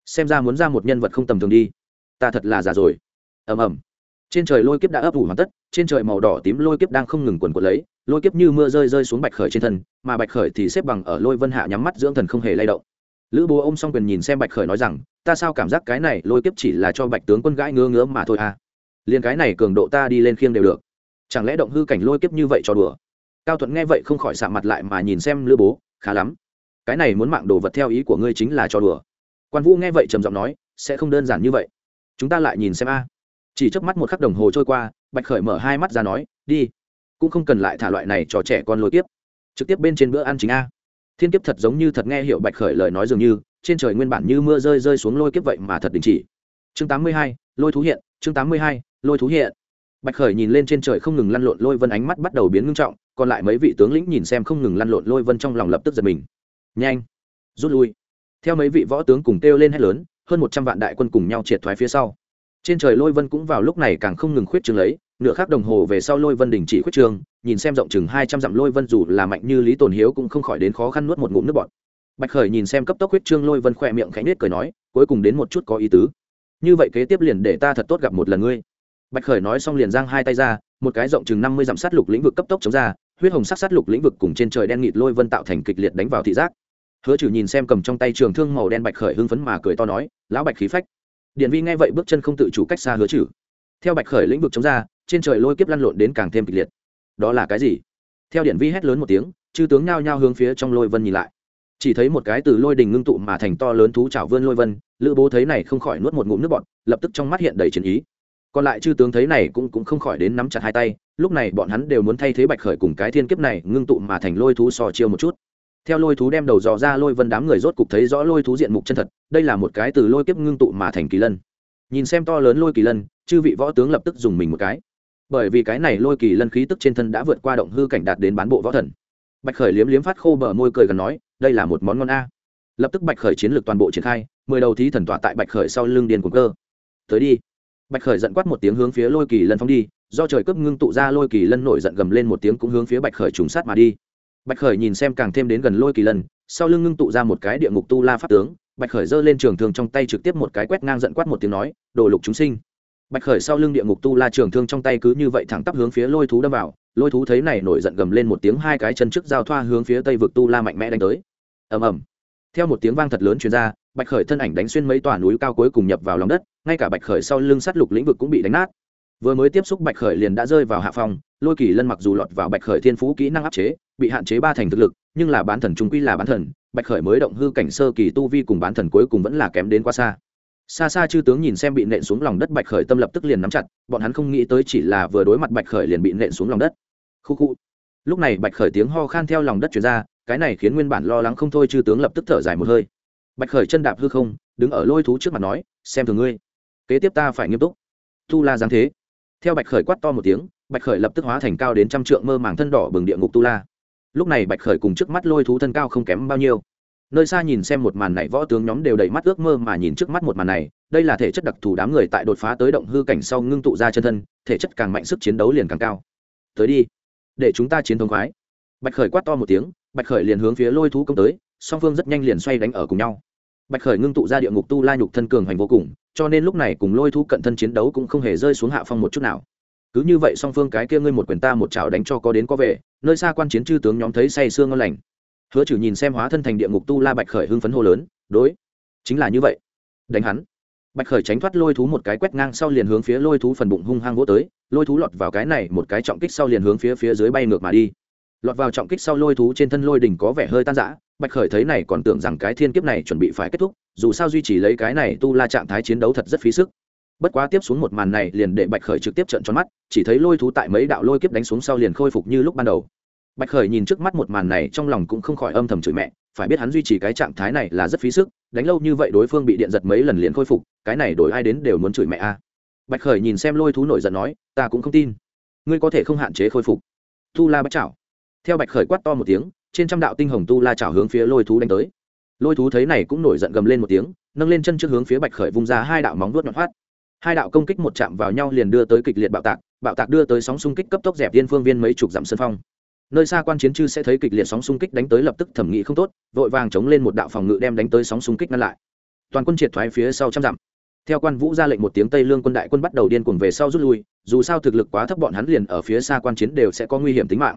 xem ra muốn ra một nhân vật không tầm thường đi, ta thật là già rồi. Ầm ầm. Trên trời lôi kiếp đã ấp ủ hoàn tất, trên trời màu đỏ tím lôi kiếp đang không ngừng quần quật lấy, lôi kiếp như mưa rơi rơi xuống bạch khởi trên thân, mà bạch khởi thì xếp bằng ở lôi vân hạ nhắm mắt dưỡng thần không hề lay động. Lữ bố ôm xong quyền nhìn xem bạch khởi nói rằng, ta sao cảm giác cái này lôi kiếp chỉ là cho bạch tướng quân gãi ngứa ngứa mà thôi à? Liền cái này cường độ ta đi lên khiêng đều được chẳng lẽ động hư cảnh lôi kiếp như vậy cho đùa? Cao thuận nghe vậy không khỏi sạ mặt lại mà nhìn xem lữ bố, khá lắm. Cái này muốn mạng đồ vật theo ý của ngươi chính là cho đùa. Quan vũ nghe vậy trầm giọng nói, sẽ không đơn giản như vậy. Chúng ta lại nhìn xem a. Chỉ trước mắt một khắc đồng hồ trôi qua, bạch khởi mở hai mắt ra nói, đi. Cũng không cần lại thả loại này cho trẻ con lôi tiếp trực tiếp bên trên bữa ăn chính a. Thiên kiếp thật giống như thật nghe hiểu bạch khởi lời nói dường như, trên trời nguyên bản như mưa rơi rơi xuống lôi kiếp vậy mà thật đình chỉ. Chương tám mươi hai, lôi thú hiện, chương tám mươi hai, lôi thú hiện bạch khởi nhìn lên trên trời không ngừng lăn lộn lôi vân ánh mắt bắt đầu biến ngưng trọng, còn lại mấy vị tướng lĩnh nhìn xem không ngừng lăn lộn lôi vân trong lòng lập tức giật mình. Nhanh, rút lui. Theo mấy vị võ tướng cùng kêu lên hét lớn, hơn một trăm vạn đại quân cùng nhau triệt thoái phía sau. Trên trời lôi vân cũng vào lúc này càng không ngừng khuyết trường lấy, nửa khắc đồng hồ về sau lôi vân đình chỉ khuyết trường nhìn xem rộng chừng hai trăm dặm lôi vân dù là mạnh như lý tồn hiếu cũng không khỏi đến khó khăn nuốt một ngụm nước bọt. Bạch khởi nhìn xem cấp tốc khuyết trương lôi vân khỏe miệng khẽ nết cười nói, cuối cùng đến một chút có ý tứ. Như vậy kế tiếp liền để ta thật tốt gặp một lần ngươi bạch khởi nói xong liền giang hai tay ra, một cái rộng chừng năm mươi dặm sát lục lĩnh vực cấp tốc chống ra, huyết hồng sắc sát lục lĩnh vực cùng trên trời đen nghịt lôi vân tạo thành kịch liệt đánh vào thị giác. Hứa trừ nhìn xem cầm trong tay trường thương màu đen bạch khởi hưng phấn mà cười to nói, lão bạch khí phách. Điện vi nghe vậy bước chân không tự chủ cách xa hứa trừ theo bạch khởi lĩnh vực chống ra, trên trời lôi kiếp lăn lộn đến càng thêm kịch liệt. Đó là cái gì? Theo điện vi hét lớn một tiếng, chư tướng nhao nhao hướng phía trong lôi vân nhìn lại. Chỉ thấy một cái từ lôi đình ngưng tụ mà thành to lớn thú chảo vươn lôi vân, lữ bố thấy này không khỏi nuốt một ngụm nước bọt, lập tức trong mắt hiện đầy chiến ý còn lại chư tướng thấy này cũng cũng không khỏi đến nắm chặt hai tay, lúc này bọn hắn đều muốn thay thế bạch khởi cùng cái thiên kiếp này ngưng tụ mà thành lôi thú sò chiêu một chút. Theo lôi thú đem đầu dò ra, lôi vân đám người rốt cục thấy rõ lôi thú diện mục chân thật, đây là một cái từ lôi kiếp ngưng tụ mà thành kỳ lân. Nhìn xem to lớn lôi kỳ lân, chư vị võ tướng lập tức dùng mình một cái. Bởi vì cái này lôi kỳ lân khí tức trên thân đã vượt qua động hư cảnh đạt đến bán bộ võ thần. Bạch khởi liếm liếm phát khô bờ môi cười gần nói, đây là một món ngon a. Lập tức bạch khởi chiến lược toàn bộ triển khai, mười đầu thí thần tỏa tại bạch khởi sau lưng điền cuồng cơ. Tới đi bạch khởi giận quát một tiếng hướng phía lôi kỳ lân phóng đi, do trời cướp ngưng tụ ra lôi kỳ lân nổi giận gầm lên một tiếng cũng hướng phía bạch khởi trùng sát mà đi. Bạch khởi nhìn xem càng thêm đến gần lôi kỳ lân, sau lưng ngưng tụ ra một cái địa ngục tu la pháp tướng, bạch khởi giơ lên trường thương trong tay trực tiếp một cái quét ngang giận quát một tiếng nói, đồ lục chúng sinh. Bạch khởi sau lưng địa ngục tu la trường thương trong tay cứ như vậy thẳng tắp hướng phía lôi thú đâm vào, lôi thú thấy này nổi giận gầm lên một tiếng hai cái chân trước giao thoa hướng phía tây vực tu la mạnh mẽ đánh tới. Ầm ầm. Theo một tiếng vang thật lớn truyền ra, bạch khởi thân ảnh đánh xuyên mấy tòa núi cao cuối cùng nhập vào lòng đất ngay cả bạch khởi sau lưng sát lục lĩnh vực cũng bị đánh nát. Vừa mới tiếp xúc bạch khởi liền đã rơi vào hạ phòng lôi kỳ lân mặc dù lọt vào bạch khởi thiên phú kỹ năng áp chế, bị hạn chế ba thành thực lực, nhưng là bán thần trung quy là bán thần, bạch khởi mới động hư cảnh sơ kỳ tu vi cùng bán thần cuối cùng vẫn là kém đến quá xa. Xa xa chư tướng nhìn xem bị nện xuống lòng đất bạch khởi tâm lập tức liền nắm chặt, bọn hắn không nghĩ tới chỉ là vừa đối mặt bạch khởi liền bị nện xuống lòng đất. Khu khu. Lúc này bạch khởi tiếng ho khan theo lòng đất chuyển ra, cái này khiến nguyên bản lo lắng không thôi chư tướng lập tức thở dài một hơi. Bạch khởi chân đạp hư không, đứng ở lôi thú trước mặt nói, xem thường ngươi kế tiếp ta phải nghiêm túc. Tu la giáng thế. Theo bạch khởi quát to một tiếng, bạch khởi lập tức hóa thành cao đến trăm trượng mơ màng thân đỏ bừng địa ngục tu la. Lúc này bạch khởi cùng trước mắt lôi thú thân cao không kém bao nhiêu. Nơi xa nhìn xem một màn này, võ tướng nhóm đều đầy mắt ước mơ mà nhìn trước mắt một màn này. Đây là thể chất đặc thù đám người tại đột phá tới động hư cảnh sau ngưng tụ ra chân thân, thể chất càng mạnh sức chiến đấu liền càng cao. Tới đi, để chúng ta chiến thống khoái. Bạch khởi quát to một tiếng, bạch khởi liền hướng phía lôi thú công tới, song phương rất nhanh liền xoay đánh ở cùng nhau bạch khởi ngưng tụ ra địa ngục tu la nhục thân cường hành vô cùng, cho nên lúc này cùng lôi thú cận thân chiến đấu cũng không hề rơi xuống hạ phong một chút nào. Cứ như vậy song phương cái kia ngươi một quyền ta một chảo đánh cho có đến có về, nơi xa quan chiến chư tướng nhóm thấy say sương ngon lành. Hứa trừ nhìn xem hóa thân thành địa ngục tu la bạch khởi hưng phấn hô lớn, đối, chính là như vậy. Đánh hắn. Bạch khởi tránh thoát lôi thú một cái quét ngang sau liền hướng phía lôi thú phần bụng hung hăng vỗ tới, lôi thú lọt vào cái này một cái trọng kích sau liền hướng phía phía dưới bay ngược mà đi. Lọt vào trọng kích sau lôi thú trên thân lôi đỉnh có vẻ hơi tan rã bạch khởi thấy này còn tưởng rằng cái thiên kiếp này chuẩn bị phải kết thúc, dù sao duy trì lấy cái này tu la trạng thái chiến đấu thật rất phí sức. Bất quá tiếp xuống một màn này liền để bạch khởi trực tiếp trận tròn mắt, chỉ thấy lôi thú tại mấy đạo lôi kiếp đánh xuống sau liền khôi phục như lúc ban đầu. Bạch khởi nhìn trước mắt một màn này trong lòng cũng không khỏi âm thầm chửi mẹ, phải biết hắn duy trì cái trạng thái này là rất phí sức, đánh lâu như vậy đối phương bị điện giật mấy lần liền khôi phục, cái này đổi ai đến đều muốn chửi mẹ a. Bạch khởi nhìn xem lôi thú nổi giận nói, ta cũng không tin. Ngươi có thể không hạn chế khôi phục. Tu la bắt chảo. Theo bạch khởi quát to một tiếng trên trăm đạo tinh hồng tu la chảo hướng phía lôi thú đánh tới. Lôi thú thấy này cũng nổi giận gầm lên một tiếng, nâng lên chân trước hướng phía bạch khởi vung ra hai đạo móng vuốt nhọn hoắt. Hai đạo công kích một chạm vào nhau liền đưa tới kịch liệt bạo tạc bạo tạc đưa tới sóng xung kích cấp tốc dẹp viên phương viên mấy chục dặm sân phong. Nơi xa quan chiến chư sẽ thấy kịch liệt sóng xung kích đánh tới lập tức thẩm nghị không tốt, vội vàng chống lên một đạo phòng ngự đem đánh tới sóng xung kích ngăn lại. Toàn quân triệt thoái phía sau trăm dặm. Theo quan vũ ra lệnh một tiếng tây lương quân đại quân bắt đầu điên cuồng về sau rút lui, dù sao thực lực quá thấp bọn hắn liền ở phía xa quan chiến đều sẽ có nguy hiểm tính mạng.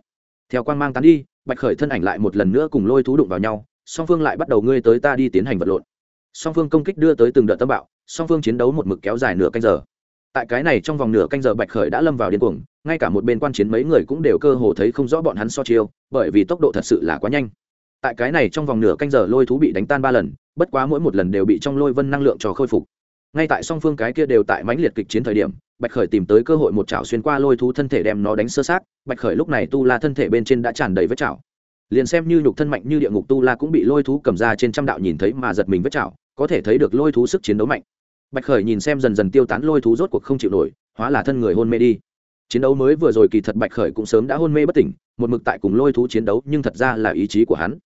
Theo quan mang tán đi bạch khởi thân ảnh lại một lần nữa cùng lôi thú đụng vào nhau, song phương lại bắt đầu ngươi tới ta đi tiến hành vật lộn. Song phương công kích đưa tới từng đợt tâm bạo, song phương chiến đấu một mực kéo dài nửa canh giờ. Tại cái này trong vòng nửa canh giờ bạch khởi đã lâm vào điên cuồng, ngay cả một bên quan chiến mấy người cũng đều cơ hồ thấy không rõ bọn hắn so chiêu, bởi vì tốc độ thật sự là quá nhanh. Tại cái này trong vòng nửa canh giờ lôi thú bị đánh tan ba lần, bất quá mỗi một lần đều bị trong lôi vân năng lượng cho khôi phục. Ngay tại song phương cái kia đều tại mãnh liệt kịch chiến thời điểm bạch khởi tìm tới cơ hội một chảo xuyên qua lôi thú thân thể đem nó đánh sơ sát bạch khởi lúc này tu la thân thể bên trên đã tràn đầy vết chảo. Liền xem như nhục thân mạnh như địa ngục tu la cũng bị lôi thú cầm ra trên trăm đạo nhìn thấy mà giật mình vết chảo, có thể thấy được lôi thú sức chiến đấu mạnh. Bạch khởi nhìn xem dần dần tiêu tán lôi thú rốt cuộc không chịu nổi, hóa là thân người hôn mê đi. Chiến đấu mới vừa rồi kỳ thật bạch khởi cũng sớm đã hôn mê bất tỉnh, một mực tại cùng lôi thú chiến đấu, nhưng thật ra là ý chí của hắn.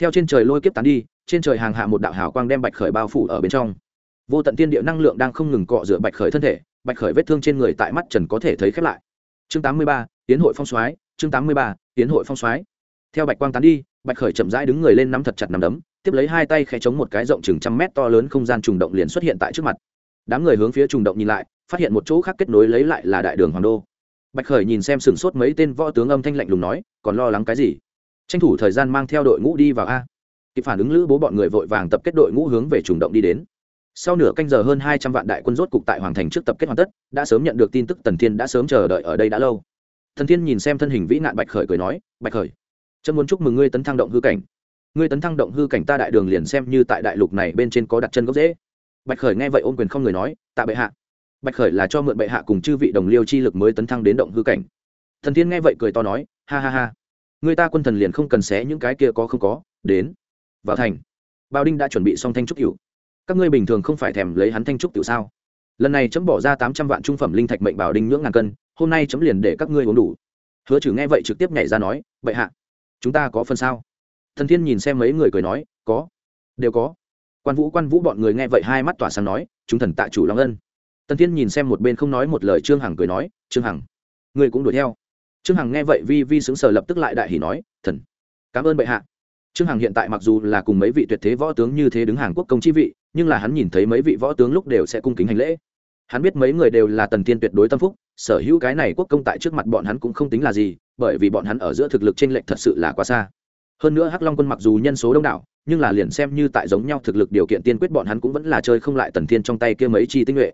Theo trên trời lôi kiếp tán đi, trên trời hàng hạ một đạo hào quang đem bạch khởi bao phủ ở bên trong. Vô tận tiên địa năng lượng đang không ngừng cọ rửa bạch khởi thân thể bạch khởi vết thương trên người tại mắt trần có thể thấy khép lại. Chương 83, tiến hội phong soái chương 83, tiến hội phong soái. Theo bạch quang tán đi bạch khởi chậm rãi đứng người lên nắm thật chặt nắm đấm tiếp lấy hai tay khẽ chống một cái rộng chừng trăm mét to lớn không gian trùng động liền xuất hiện tại trước mặt. Đám người hướng phía trùng động nhìn lại phát hiện một chỗ khác kết nối lấy lại là đại đường hoàng đô. Bạch khởi nhìn xem sừng sốt mấy tên võ tướng âm thanh lạnh lùng nói còn lo lắng cái gì? Tranh thủ thời gian mang theo đội ngũ đi vào a. Kịp phản ứng lữ bố bọn người vội vàng tập kết đội ngũ hướng về trùng động đi đến sau nửa canh giờ hơn hai trăm vạn đại quân rốt cục tại hoàng thành trước tập kết hoàn tất, đã sớm nhận được tin tức tần thiên đã sớm chờ đợi ở đây đã lâu. Thần thiên nhìn xem thân hình vĩ nạn bạch khởi cười nói, bạch khởi chân muốn chúc mừng ngươi tấn thăng động hư cảnh. Ngươi tấn thăng động hư cảnh ta đại đường liền xem như tại đại lục này bên trên có đặt chân gốc dễ bạch khởi nghe vậy ôm quyền không người nói, tạ bệ hạ. Bạch khởi là cho mượn bệ hạ cùng chư vị đồng liêu chi lực mới tấn thăng đến động hư cảnh. Thần thiên nghe vậy cười to nói, ha ha ha. Người ta quân thần liền không cần xé những cái kia có không có. Đến. Vào thành. Bao đinh đã chuẩn bị xong thanh trúc cửu các ngươi bình thường không phải thèm lấy hắn thanh trúc tiểu sao? Lần này chấm bỏ ra tám trăm vạn trung phẩm linh thạch mệnh bảo đinh nhưỡng ngàn cân, hôm nay chấm liền để các ngươi uống đủ. Hứa trừ nghe vậy trực tiếp nhảy ra nói vậy hạ, chúng ta có phần sao? Thần thiên nhìn xem mấy người cười nói, có, đều có. Quan vũ quan vũ bọn người nghe vậy hai mắt tỏa sáng nói, chúng thần tạ chủ long ân. Tần thiên nhìn xem một bên không nói một lời trương hằng cười nói, trương hằng, ngươi cũng đuổi theo. Trương hằng nghe vậy vi vi xứng sờ lập tức lại đại hỉ nói, thần, cảm ơn bệ hạ. Trương hằng hiện tại mặc dù là cùng mấy vị tuyệt thế võ tướng như thế đứng hàng quốc công chi vị nhưng là hắn nhìn thấy mấy vị võ tướng lúc đều sẽ cung kính hành lễ. Hắn biết mấy người đều là tần tiên tuyệt đối tâm phúc, sở hữu cái này quốc công tại trước mặt bọn hắn cũng không tính là gì, bởi vì bọn hắn ở giữa thực lực t r ê n lệch thật sự là quá xa. Hơn nữa hắc long quân mặc dù nhân số đông đảo, nhưng là liền xem như tại giống nhau thực lực điều kiện tiên quyết bọn hắn cũng vẫn là chơi không lại tần thiên trong tay kia mấy chi tinh nhuệ.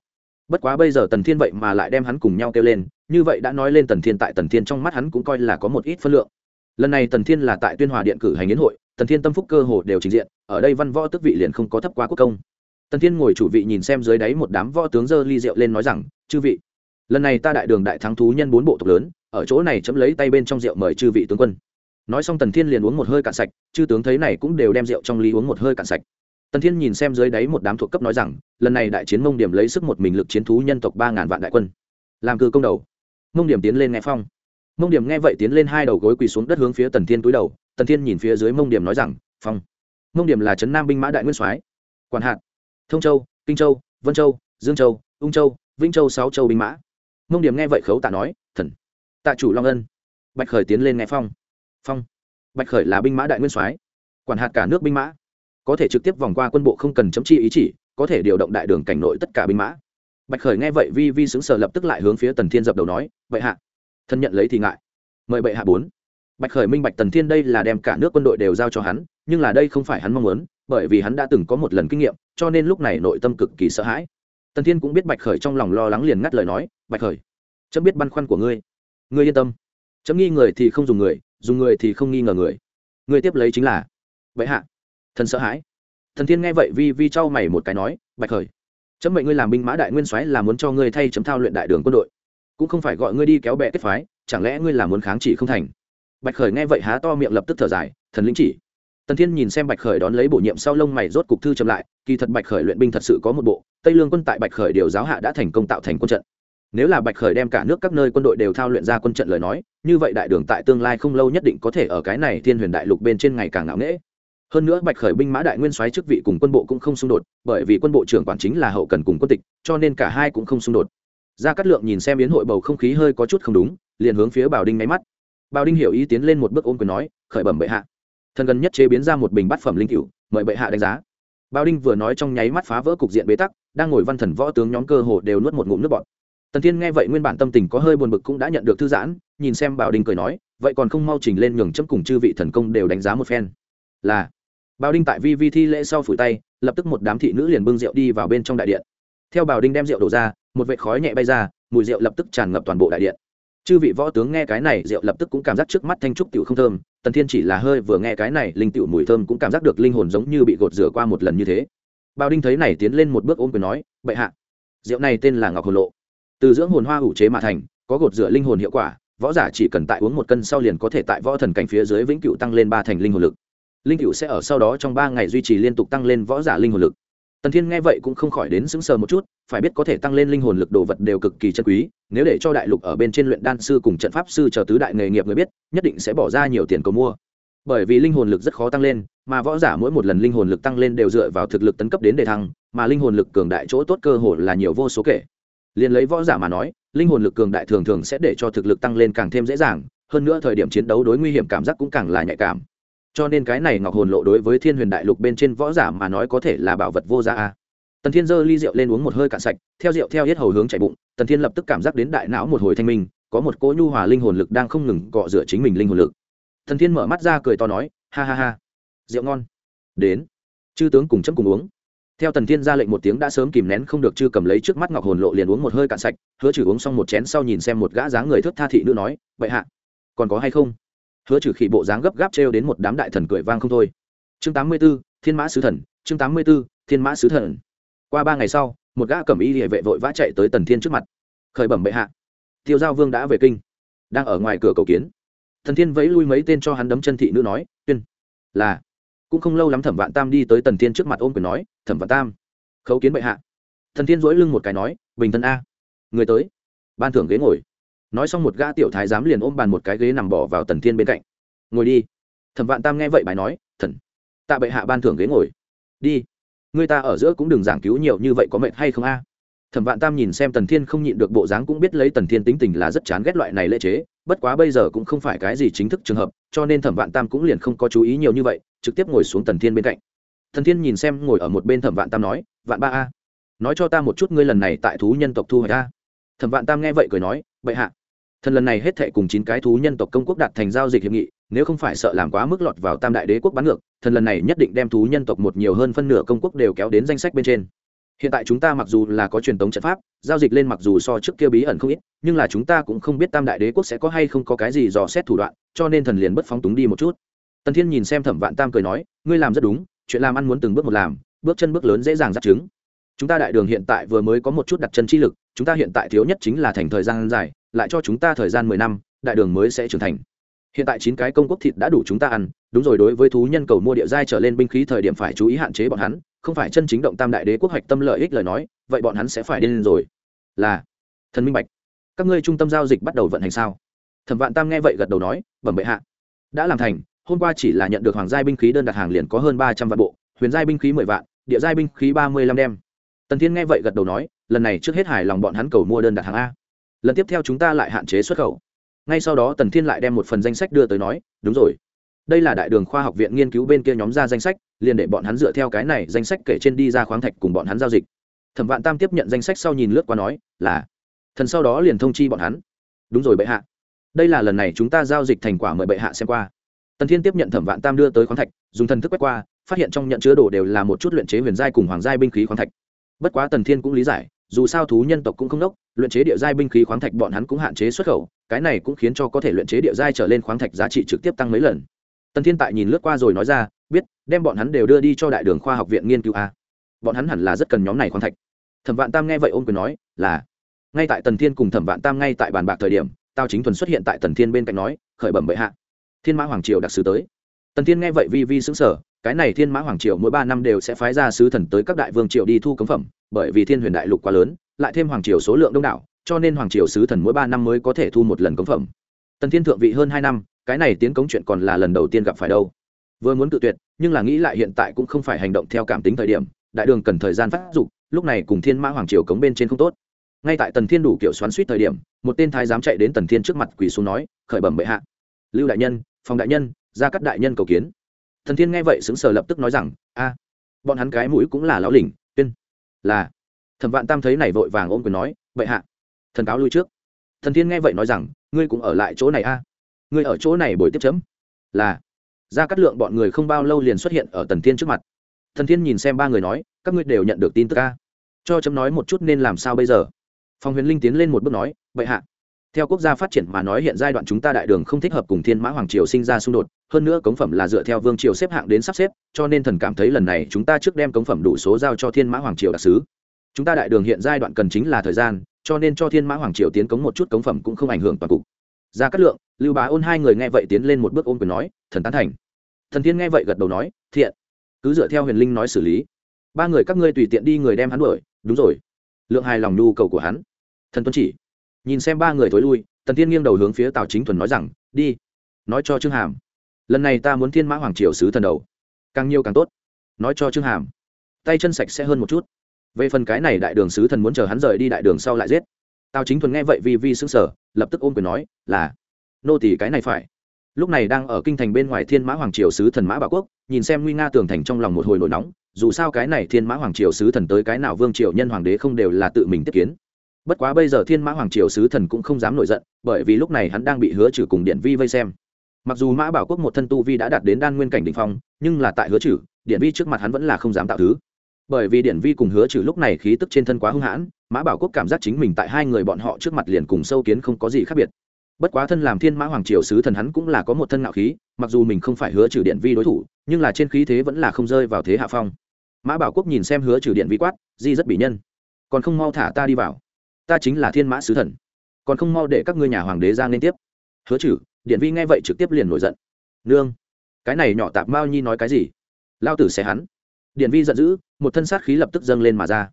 Bất quá bây giờ tần thiên vậy mà lại đem hắn cùng nhau kêu lên, như vậy đã nói lên tần thiên tại tần thiên trong mắt hắn cũng coi là có một ít phân lượng. Lần này tần thiên là tại tuyên hòa điện cử hành yến hội tần thiên tâm phúc cơ hồ đều trình diện, ở đây văn võ tức vị liền không có thấp quá quốc công. Tần thiên ngồi chủ vị nhìn xem dưới đáy một đám võ tướng dơ ly rượu lên nói rằng, chư vị, lần này ta đại đường đại thắng thú nhân bốn bộ tộc lớn, ở chỗ này chấm lấy tay bên trong rượu mời chư vị tướng quân. Nói xong tần thiên liền uống một hơi cạn sạch, chư tướng thấy này cũng đều đem rượu trong ly uống một hơi cạn sạch. Tần thiên nhìn xem dưới đáy một đám thuộc cấp nói rằng, lần này đại chiến mông điểm lấy sức một mình lực chiến thú nhân tộc ba ngàn vạn đại quân. Làm cư công đầu. Mông điểm tiến lên nghe phong. Mông điểm nghe vậy tiến lên hai đầu gối quỳ xuống đất hướng phía tần thiên túi đầu tần thiên nhìn phía dưới mông điểm nói rằng, phong. Mông điểm là trấn nam binh mã đại nguyên soái, quản hạt, thông châu, kinh châu, vân châu, dương châu, ung châu, vĩnh châu sáu châu binh mã. Mông điểm nghe vậy khấu tạ nói, thần, tạ chủ long ân. Bạch khởi tiến lên nghe phong. Phong, bạch khởi là binh mã đại nguyên soái, quản hạt cả nước binh mã. Có thể trực tiếp vòng qua quân bộ không cần chấm chi ý chỉ, có thể điều động đại đường cảnh nội tất cả binh mã. Bạch khởi nghe vậy vi vi xứng sở lập tức lại hướng phía tần thiên dập đầu nói vậy hạ, thân nhận lấy thì ngại. Mời bệ hạ bốn bạch khởi minh bạch tần thiên đây là đem cả nước quân đội đều giao cho hắn, nhưng là đây không phải hắn mong muốn, bởi vì hắn đã từng có một lần kinh nghiệm, cho nên lúc này nội tâm cực kỳ sợ hãi. Tần thiên cũng biết bạch khởi trong lòng lo lắng liền ngắt lời nói, bạch khởi, chấm biết băn khoăn của ngươi. Ngươi yên tâm. Chấm nghi người thì không dùng người dùng người thì không nghi ngờ người. Ngươi tiếp lấy chính là vậy hạ. Thần sợ hãi. Thần thiên nghe vậy vi vi trao mày một cái nói, bạch khởi, chấm mệnh ngươi làm binh mã đại nguyên soái là muốn cho ngươi thay chấm thao luyện đại đường quân đội. Cũng không phải gọi ngươi đi kéo bè kết phái, chẳng lẽ ngươi là muốn kháng chỉ không thành? Bạch khởi nghe vậy há to miệng lập tức thở dài, thần lĩnh chỉ. Tần thiên nhìn xem bạch khởi đón lấy bổ nhiệm sau lông mày rốt cục thư chậm lại, kỳ thật bạch khởi luyện binh thật sự có một bộ, tây lương quân tại bạch khởi điều giáo hạ đã thành công tạo thành quân trận. Nếu là bạch khởi đem cả nước các nơi quân đội đều thao luyện ra quân trận lời nói, như vậy đại đường tại tương lai không lâu nhất định có thể ở cái này thiên huyền đại lục bên trên ngày càng ngạo nghễ. Hơn nữa bạch khởi binh mã đại nguyên soái chức vị cùng quân bộ cũng không xung đột, bởi vì quân bộ trưởng quản chính là hậu cần cùng quân tịch, cho nên cả hai cũng không xung đột. Gia cát lượng nhìn xem biến hội bầu không khí hơi có chút không đúng, liền hướng phía bảo đinh máy mắt bảo đinh hiểu ý tiến lên một bước ôm quyền nói, khởi bẩm bệ hạ. Thần gần nhất chế biến ra một bình bát phẩm linh cựu mời bệ hạ đánh giá. Bao đinh vừa nói trong nháy mắt phá vỡ cục diện bế tắc, đang ngồi văn thần võ tướng nhóm cơ hồ đều nuốt một ngụm nước bọt. Tần thiên nghe vậy nguyên bản tâm tình có hơi buồn bực cũng đã nhận được thư giãn, nhìn xem bảo đinh cười nói, vậy còn không mau trình lên nhường chấm cùng chư vị thần công đều đánh giá một phen. Là. Bảo đinh tại vi vi thi lễ sau phủi tay, lập tức một đám thị nữ liền bưng rượu đi vào bên trong đại điện. Theo bảo đinh đem rượu đổ ra, một vệt khói nhẹ bay ra, mùi rượu lập tức tràn ngập toàn bộ đại điện chư vị võ tướng nghe cái này rượu lập tức cũng cảm giác trước mắt thanh trúc tiểu không thơm, tần thiên chỉ là hơi vừa nghe cái này, linh tiểu mùi thơm cũng cảm giác được linh hồn giống như bị gột rửa qua một lần như thế. Bao đinh thấy này tiến lên một bước ôm quyền nói, bệ hạ rượu này tên là ngọc hồn lộ. Từ dưỡng hồn hoa ủ chế mà thành, có gột rửa linh hồn hiệu quả, võ giả chỉ cần tại uống một cân sau liền có thể tại võ thần cảnh phía dưới vĩnh cựu tăng lên ba thành linh hồn lực. Linh cựu sẽ ở sau đó trong ba ngày duy trì liên tục tăng lên võ giả linh hồn lực tần thiên nghe vậy cũng không khỏi đến sững sờ một chút, phải biết có thể tăng lên linh hồn lực đồ vật đều cực kỳ chân quý, nếu để cho đại lục ở bên trên luyện đan sư cùng trận pháp sư chờ tứ đại nghề nghiệp người biết, nhất định sẽ bỏ ra nhiều tiền cầu mua. Bởi vì linh hồn lực rất khó tăng lên, mà võ giả mỗi một lần linh hồn lực tăng lên đều dựa vào thực lực tấn cấp đến đề thăng, mà linh hồn lực cường đại chỗ tốt cơ hội là nhiều vô số kể. Liền lấy võ giả mà nói, linh hồn lực cường đại thường thường sẽ để cho thực lực tăng lên càng thêm dễ dàng, hơn nữa thời điểm chiến đấu đối nguy hiểm cảm giác cũng càng là nhạy cảm cho nên cái này ngọc hồn lộ đối với thiên huyền đại lục bên trên võ giả mà nói có thể là bảo vật vô giá a. Tần thiên giơ ly rượu lên uống một hơi cạn sạch, theo rượu theo hết hầu hướng chạy bụng, tần thiên lập tức cảm giác đến đại não một hồi thanh minh, có một cỗ nhu hòa linh hồn lực đang không ngừng cọ rửa chính mình linh hồn lực. Tần thiên mở mắt ra cười to nói, ha ha ha, rượu ngon. Đến. Chư tướng cùng chấm cùng uống. Theo tần thiên ra lệnh một tiếng đã sớm kìm nén không được chư cầm lấy trước mắt ngọc hồn lộ liền uống một hơi cạn sạch, hứa trừ uống xong một chén sau nhìn xem một gã dáng người thước tha thị nữ nói vậy hạ, còn có hay không? Hứa trừ khỉ bộ dáng gấp gáp trêu đến một đám đại thần cười vang không thôi. Chương tám mươi 84, thiên mã sứ thần chương tám mươi 84, thiên mã sứ thần. Qua ba ngày sau một gã cẩm y địa vệ vội vã chạy tới tần thiên trước mặt. Khởi bẩm bệ hạ. Tiêu giao vương đã về kinh đang ở ngoài cửa cầu kiến. Thần thiên vẫy lui mấy tên cho hắn đấm chân thị nữ nói tuyên. Là. Cũng không lâu lắm thẩm vạn tam đi tới tần thiên trước mặt ôm quyền nói thẩm vạn tam. Khấu kiến bệ hạ. Thần thiên dỗi lưng một cái nói bình thân a. Người tới. Ban thưởng ghế ngồi nói xong một gã tiểu thái giám liền ôm bàn một cái ghế nằm bỏ vào tần thiên bên cạnh. Ngồi đi. Thẩm vạn tam nghe vậy bài nói, thần, tạ bệ hạ ban thưởng ghế ngồi. Đi, người ta ở giữa cũng đừng giảng cứu nhiều như vậy có mệt hay không a? Thẩm vạn tam nhìn xem tần thiên không nhịn được bộ dáng cũng biết lấy tần thiên tính tình là rất chán ghét loại này lễ chế, bất quá bây giờ cũng không phải cái gì chính thức trường hợp, cho nên thẩm vạn tam cũng liền không có chú ý nhiều như vậy, trực tiếp ngồi xuống tần thiên bên cạnh. Tần thiên nhìn xem ngồi ở một bên thẩm vạn tam nói, vạn ba a, nói cho ta một chút ngươi lần này tại thú nhân tộc thu hoạch a. Thẩm vạn tam nghe vậy cười nói, bệ hạ thần lần này hết thệ cùng chín cái thú nhân tộc công quốc đạt thành giao dịch hiệp nghị, nếu không phải sợ làm quá mức lọt vào tam đại đế quốc bắn ngược, thần lần này nhất định đem thú nhân tộc một nhiều hơn phân nửa công quốc đều kéo đến danh sách bên trên. Hiện tại chúng ta mặc dù là có truyền thống trận pháp, giao dịch lên mặc dù so trước kia bí ẩn không ít, nhưng là chúng ta cũng không biết tam đại đế quốc sẽ có hay không có cái gì dò xét thủ đoạn, cho nên thần liền bất phóng túng đi một chút. Tần thiên nhìn xem thẩm vạn tam cười nói, ngươi làm rất đúng, chuyện làm ăn muốn từng bước một làm, bước chân bước lớn dễ dàng dắt chứng. Chúng ta đại đường hiện tại vừa mới có một chút đặt chân chi lực, chúng ta hiện tại thiếu nhất chính là thành thời gian dài lại cho chúng ta thời gian mười năm, đại đường mới sẽ trưởng thành. Hiện tại chín cái công quốc thịt đã đủ chúng ta ăn, đúng rồi, đối với thú nhân cầu mua địa giai trở lên binh khí thời điểm phải chú ý hạn chế bọn hắn, không phải chân chính động tam đại đế quốc hoạch tâm lợi ích lời nói, vậy bọn hắn sẽ phải điên rồi. Là, thần minh bạch. Các ngươi trung tâm giao dịch bắt đầu vận hành sao? Thẩm vạn tam nghe vậy gật đầu nói, bẩm bệ hạ. Đã làm thành, hôm qua chỉ là nhận được hoàng giai binh khí đơn đặt hàng liền có hơn ba trăm vạn bộ, huyền giai binh khí mười vạn, địa giai binh khí ba mươi lăm đem. Tần thiên nghe vậy gật đầu nói, lần này trước hết hài lòng bọn hắn cầu mua đơn đặt hàng a lần tiếp theo chúng ta lại hạn chế xuất khẩu. Ngay sau đó tần thiên lại đem một phần danh sách đưa tới nói, đúng rồi. Đây là đại đường khoa học viện nghiên cứu bên kia nhóm ra danh sách, liền để bọn hắn dựa theo cái này danh sách kể trên đi ra khoáng thạch cùng bọn hắn giao dịch. Thẩm vạn tam tiếp nhận danh sách sau nhìn lướt qua nói, là. Thần sau đó liền thông chi bọn hắn. Đúng rồi bệ hạ. Đây là lần này chúng ta giao dịch thành quả mời bệ hạ xem qua. Tần thiên tiếp nhận thẩm vạn tam đưa tới khoáng thạch, dùng thần thức quét qua, phát hiện trong nhận chứa đồ đều là một chút luyện chế huyền giai cùng hoàng giai binh khí khoáng thạch. Bất quá tần thiên cũng lý giải dù sao thú nhân tộc cũng không đốc, luyện chế địa giai binh khí khoáng thạch bọn hắn cũng hạn chế xuất khẩu, cái này cũng khiến cho có thể luyện chế địa giai trở lên khoáng thạch giá trị trực tiếp tăng mấy lần. Tần thiên tại nhìn lướt qua rồi nói ra, biết, đem bọn hắn đều đưa đi cho đại đường khoa học viện nghiên cứu a. Bọn hắn hẳn là rất cần nhóm này khoáng thạch. Thẩm vạn tam nghe vậy ôm quyền nói, là. Ngay tại tần thiên cùng thẩm vạn tam ngay tại bàn bạc thời điểm tao chính thuần xuất hiện tại tần thiên bên cạnh nói, khởi bẩm bệ hạ. Thiên mã hoàng triều đặc sứ tới. Tần thiên nghe vậy vi vi xứng sở cái này thiên mã hoàng triều mỗi ba năm đều sẽ phái ra sứ thần tới các đại vương triều đi thu cấm phẩm bởi vì thiên huyền đại lục quá lớn, lại thêm hoàng triều số lượng đông đảo, cho nên hoàng triều sứ thần mỗi ba năm mới có thể thu một lần cống phẩm. Tần thiên thượng vị hơn hai năm, cái này tiến cống chuyện còn là lần đầu tiên gặp phải đâu. Vừa muốn tự tuyệt, nhưng là nghĩ lại hiện tại cũng không phải hành động theo cảm tính thời điểm, đại đường cần thời gian phát dục, lúc này cùng thiên mã hoàng triều cống bên trên không tốt. Ngay tại tần thiên đủ kiểu xoắn suýt thời điểm, một tên thái giám chạy đến tần thiên trước mặt quỳ xuống nói, khởi bẩm bệ hạ. Lưu đại nhân, phòng đại nhân, ra các đại nhân cầu kiến. Thần thiên nghe vậy xứng sờ lập tức nói rằng, a, bọn hắn cái mũi cũng là lão lỉnh là, thẩm vạn tam thấy này vội vàng ôm quyền nói, bệ hạ, thần cáo lui trước. Thần thiên nghe vậy nói rằng, ngươi cũng ở lại chỗ này a? Ngươi ở chỗ này buổi tiếp chấm. Là. Ra cắt lượng bọn người không bao lâu liền xuất hiện ở tần thiên trước mặt. Thần thiên nhìn xem ba người nói, các ngươi đều nhận được tin tức a? Cho chấm nói một chút nên làm sao bây giờ? Phong huyền linh tiến lên một bước nói, bệ hạ theo quốc gia phát triển mà nói hiện giai đoạn chúng ta đại đường không thích hợp cùng thiên mã hoàng triều sinh ra xung đột, hơn nữa cống phẩm là dựa theo vương triều xếp hạng đến sắp xếp, cho nên thần cảm thấy lần này chúng ta trước đem cống phẩm đủ số giao cho thiên mã hoàng triều đặc sứ. Chúng ta đại đường hiện giai đoạn cần chính là thời gian, cho nên cho thiên mã hoàng triều tiến cống một chút cống phẩm cũng không ảnh hưởng toàn cục. Ra cát lượng, lưu bá ôn hai người nghe vậy tiến lên một bước ôn quyền nói, thần tán thành. Thần thiên nghe vậy gật đầu nói, thiện. Cứ dựa theo huyền linh nói xử lý. Ba người các ngươi tùy tiện đi người đem hắn đuổi. Đúng rồi. Lượng hài lòng nhu cầu của hắn. Thần tuân chỉ nhìn xem ba người thối lui, tần tiên nghiêng đầu hướng phía tào chính thuần nói rằng, đi, nói cho trương hàm. Lần này ta muốn thiên mã hoàng triều sứ thần đầu. Càng nhiều càng tốt. Nói cho trương hàm. Tay chân sạch sẽ hơn một chút. Về phần cái này đại đường sứ thần muốn chờ hắn rời đi đại đường sau lại giết. Tào chính thuần nghe vậy vì vi xứng sở lập tức ôm quyền nói, là. Nô tỷ cái này phải. Lúc này đang ở kinh thành bên ngoài thiên mã hoàng triều sứ thần mã bảo quốc, nhìn xem nguy nga tường thành trong lòng một hồi nổi nóng, dù sao cái này thiên mã hoàng triều sứ thần tới cái nào vương triều nhân hoàng đế không đều là tự mình tiếp kiến bất quá bây giờ thiên mã hoàng triều sứ thần cũng không dám nổi giận, bởi vì lúc này hắn đang bị hứa trừ cùng điện vi vây xem. Mặc dù mã bảo quốc một thân tu vi đã đạt đến đan nguyên cảnh đ ỉ n h phong, nhưng là tại hứa trừ điện vi trước mặt hắn vẫn là không dám tạo thứ. Bởi vì điện vi cùng hứa trừ lúc này khí tức trên thân quá hung hãn, mã bảo quốc cảm giác chính mình tại hai người bọn họ trước mặt liền cùng sâu kiến không có gì khác biệt. Bất quá thân làm thiên mã hoàng triều sứ thần hắn cũng là có một thân ngạo khí, mặc dù mình không phải hứa trừ điện vi đối thủ, nhưng là trên khí thế vẫn là không rơi vào thế hạ phong. Mã bảo quốc nhìn xem hứa trừ điện vi quát, di rất bị nhân, còn không mau thả ta đi vào ta chính là thiên mã sứ thần còn không mau để các ngươi nhà hoàng đế ra nên tiếp. Hứa chử, điện vi nghe vậy trực tiếp liền nổi giận. Nương cái này nhỏ tạp mao nhi nói cái gì? Lao tử xé hắn. Điện vi giận dữ một thân sát khí lập tức dâng lên mà ra.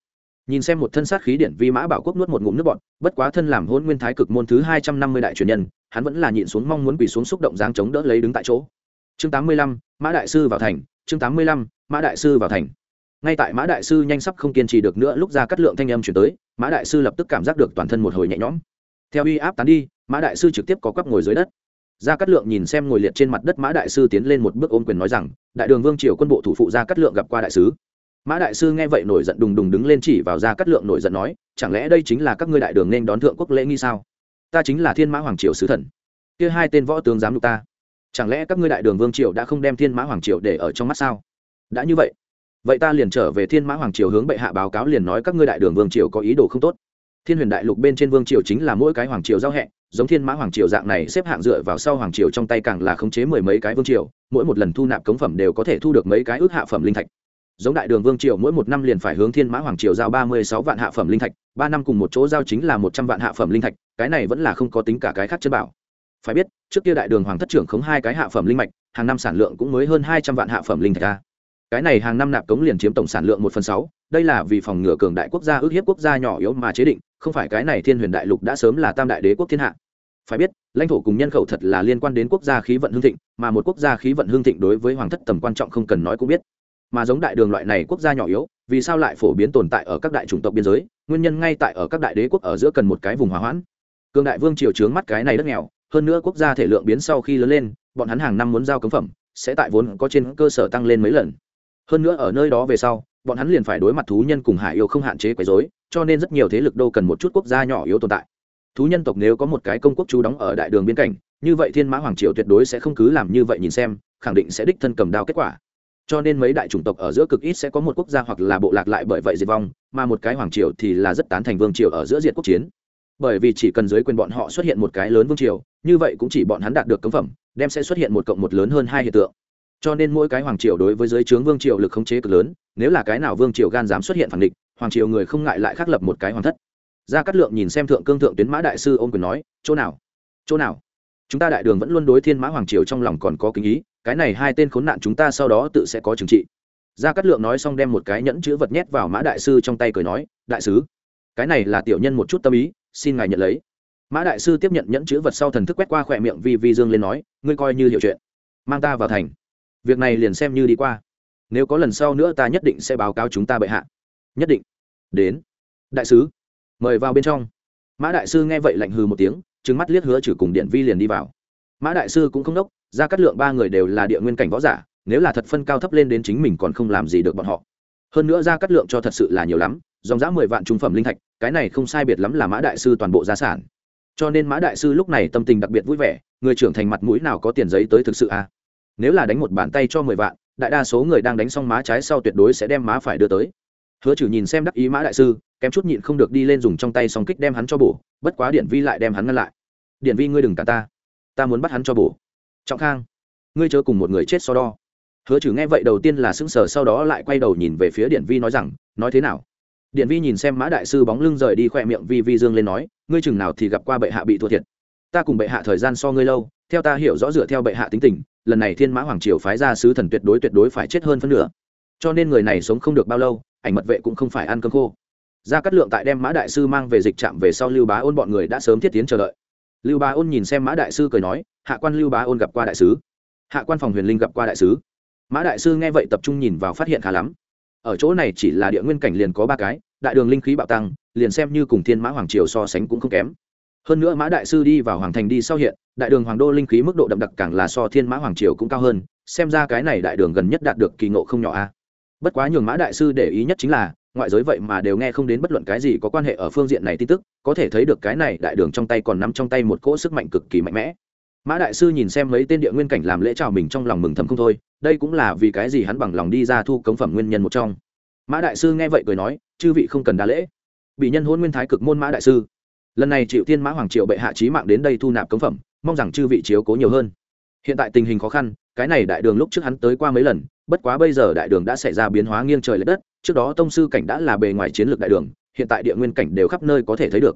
Nhìn xem một thân sát khí điện vi mã bảo quốc nuốt một ngụm nước bọt, bất quá thân làm hôn nguyên thái cực môn thứ hai trăm năm mươi đại truyền nhân hắn vẫn là nhịn xuống mong muốn quỳ xuống xúc động dáng chống đỡ lấy đứng tại chỗ. Chương tám mươi lăm mã đại sư vào thành chương tám mươi lăm mã đại sư vào thành. Ngay tại mã đại sư nhanh sắp không kiên trì được nữa lúc ra cắt lượng thanh âm chuyển tới mã đại sư lập tức cảm giác được toàn thân một hồi nhẹ nhõm. Theo uy áp tán đi, mã đại sư trực tiếp có quắp ngồi dưới đất. Gia cát lượng nhìn xem ngồi liệt trên mặt đất mã đại sư tiến lên một bước ôm quyền nói rằng, đại đường vương triều quân bộ thủ phụ gia cát lượng gặp qua đại sứ. Mã đại sư nghe vậy nổi giận đùng đùng đứng lên chỉ vào gia cát lượng nổi giận nói, chẳng lẽ đây chính là các ngươi đại đường nên đón thượng quốc lễ nghi sao? Ta chính là thiên mã hoàng triều sứ thần. Kia hai tên võ tướng giám lục ta. Chẳng lẽ các ngươi đại đường vương triều đã không đem thiên mã hoàng triều để ở trong mắt sao? Đã như vậy vậy ta liền trở về thiên mã hoàng triều hướng bệ hạ báo cáo liền nói các ngươi đại đường vương triều có ý đồ không tốt. Thiên huyền đại lục bên trên vương triều chính là mỗi cái hoàng triều giao hẹ, giống thiên mã hoàng triều dạng này xếp hạng dựa vào sau hoàng triều trong tay càng là khống chế mười mấy cái vương triều, mỗi một lần thu nạp cống phẩm đều có thể thu được mấy cái ước hạ phẩm linh thạch. Giống đại đường vương triều mỗi một năm liền phải hướng thiên mã hoàng triều giao ba mươi sáu vạn hạ phẩm linh thạch, ba năm cùng một chỗ giao chính là một trăm vạn hạ phẩm linh thạch, cái này vẫn là không có tính cả cái khác chân bảo. Phải biết, trước kia đại đường hoàng thất trưởng khống hai cái hạ phẩm linh mạch, hàng năm sản lượng cũng mới hơn hai trăm vạn hạ phẩm linh thạch a cái này hàng năm nạp cống liền chiếm tổng sản lượng một phần sáu, đây là vì phòng ngừa cường đại quốc gia ước hiếp quốc gia nhỏ yếu mà chế định, không phải cái này thiên huyền đại lục đã sớm là tam đại đế quốc thiên hạ. Phải biết, lãnh thổ cùng nhân khẩu thật là liên quan đến quốc gia khí vận hương thịnh, mà một quốc gia khí vận hương thịnh đối với hoàng thất tầm quan trọng không cần nói cũng biết. Mà giống đại đường loại này quốc gia nhỏ yếu, vì sao lại phổ biến tồn tại ở các đại chủng tộc biên giới, nguyên nhân ngay tại ở các đại đế quốc ở giữa cần một cái vùng hòa hoãn. Cường đại vương triều trướng mắt cái này đất nghèo, hơn nữa quốc gia thể lượng biến sau khi lớn lên, bọn hắn hàng năm muốn giao cống phẩm, sẽ tại vốn có trên cơ sở tăng lên mấy lần hơn nữa ở nơi đó về sau, bọn hắn liền phải đối mặt thú nhân cùng hải yêu không hạn chế quấy dối cho nên rất nhiều thế lực đâu cần một chút quốc gia nhỏ yếu tồn tại. Thú nhân tộc nếu có một cái công quốc chú đóng ở đại đường biên cảnh, như vậy thiên mã hoàng triều tuyệt đối sẽ không cứ làm như vậy nhìn xem, khẳng định sẽ đích thân cầm đao kết quả. Cho nên mấy đại chủng tộc ở giữa cực ít sẽ có một quốc gia hoặc là bộ lạc lại bởi vậy diệt vong, mà một cái hoàng triều thì là rất tán thành vương triều ở giữa diệt quốc chiến. Bởi vì chỉ cần dưới quyền bọn họ xuất hiện một cái lớn vương triều, như vậy cũng chỉ bọn hắn đạt được cấm phẩm, đem sẽ xuất hiện một cộng một lớn hơn hai hiện tượng cho nên mỗi cái hoàng triều đối với giới trướng vương triều lực khống chế cực lớn, nếu là cái nào vương triều gan dám xuất hiện phản địch, hoàng triều người không ngại lại khắc lập một cái hoàng thất. Gia cát lượng nhìn xem thượng cương thượng tuyến mã đại sư ôm quyền nói, chỗ nào? Chỗ nào? Chúng ta đại đường vẫn luôn đối thiên mã hoàng triều trong lòng còn có kính ý, cái này hai tên khốn nạn chúng ta sau đó tự sẽ có trừng trị. Gia cát lượng nói xong đem một cái nhẫn chữ vật nhét vào mã đại sư trong tay cười nói, đại sứ, cái này là tiểu nhân một chút tâm ý, xin ngài nhận lấy. Mã đại sư tiếp nhận nhẫn chữ vật sau thần thức quét qua khỏe miệng vi vi dương lên nói, ngươi coi như hiệu chuyện. Mang ta vào thành việc này liền xem như đi qua. Nếu có lần sau nữa ta nhất định sẽ báo cáo chúng ta bệ hạ. Nhất định. Đến. Đại sứ. Mời vào bên trong. Mã đại sư nghe vậy lạnh hừ một tiếng trứng mắt liếc hứa trừ cùng điện vi liền đi vào. Mã đại sư cũng không đốc, ra cắt lượng ba người đều là địa nguyên cảnh võ giả, nếu là thật phân cao thấp lên đến chính mình còn không làm gì được bọn họ. Hơn nữa ra cắt lượng cho thật sự là nhiều lắm, dòng giá mười vạn trung phẩm linh thạch, cái này không sai biệt lắm là mã đại sư toàn bộ gia sản. Cho nên mã đại sư lúc này tâm tình đặc biệt vui vẻ, người trưởng thành mặt mũi nào có tiền giấy tới thực sự à? Nếu là đánh một bàn tay cho mười vạn, đại đa số người đang đánh xong má trái sau tuyệt đối sẽ đem má phải đưa tới. Hứa trừ nhìn xem đắc ý mã đại sư, kém chút nhịn không được đi lên dùng trong tay song kích đem hắn cho bổ, bất quá điện vi lại đem hắn ngăn lại. Điện vi ngươi đừng cả ta ta muốn bắt hắn cho bổ. Trọng khang, ngươi chớ cùng một người chết so đo. Hứa trừ nghe vậy đầu tiên là sững sờ, sau đó lại quay đầu nhìn về phía điện vi nói rằng, nói thế nào? Điện vi nhìn xem mã đại sư bóng lưng rời đi khoe miệng vi vi dương lên nói, ngươi chừng nào thì gặp qua bệ hạ bị thua thiệt. Ta cùng bệ hạ thời gian so ngươi lâu theo ta hiểu rõ dựa theo bệ hạ tính tình, lần này thiên mã hoàng triều phái ra sứ thần tuyệt đối tuyệt đối phải chết hơn phân nửa. Cho nên người này sống không được bao lâu, ảnh mật vệ cũng không phải ăn cơm khô. Gia cát lượng tại đem mã đại sư mang về dịch trạm về sau lưu bá ôn bọn người đã sớm thiết tiến chờ đợi. Lưu bá ôn nhìn xem mã đại sư cười nói, hạ quan lưu bá ôn gặp qua đại sứ. Hạ quan phòng huyền linh gặp qua đại sứ. Mã đại sư nghe vậy tập trung nhìn vào phát hiện khá lắm. Ở chỗ này chỉ là địa nguyên cảnh liền có ba cái, đại đường linh khí bạo tăng, liền xem như cùng thiên mã hoàng triều so sánh cũng không kém hơn nữa mã đại sư đi vào hoàng thành đi sau hiện, đại đường hoàng đô linh khí mức độ đậm đặc càng là so thiên mã hoàng triều cũng cao hơn, xem ra cái này đại đường gần nhất đạt được kỳ ngộ không nhỏ a. Bất quá nhường mã đại sư để ý nhất chính là, ngoại giới vậy mà đều nghe không đến bất luận cái gì có quan hệ ở phương diện này tin tức, có thể thấy được cái này đại đường trong tay còn nắm trong tay một cỗ sức mạnh cực kỳ mạnh mẽ. Mã đại sư nhìn xem mấy tên địa nguyên cảnh làm lễ chào mình trong lòng mừng thầm không thôi, đây cũng là vì cái gì hắn bằng lòng đi ra thu cống phẩm nguyên nhân một trong. Mã đại sư nghe vậy cười nói, chư vị không cần đa lễ. Bị nhân hôn nguyên thái cực môn mã đại sư lần này triệu tiên mã hoàng triệu bệ hạ trí mạng đến đây thu nạp cống phẩm, mong rằng chư vị chiếu cố nhiều hơn. Hiện tại tình hình khó khăn, cái này đại đường lúc trước hắn tới qua mấy lần, bất quá bây giờ đại đường đã xảy ra biến hóa nghiêng trời l ệ đất, trước đó tông sư cảnh đã là bề ngoài chiến lược đại đường, hiện tại địa nguyên cảnh đều khắp nơi có thể thấy được.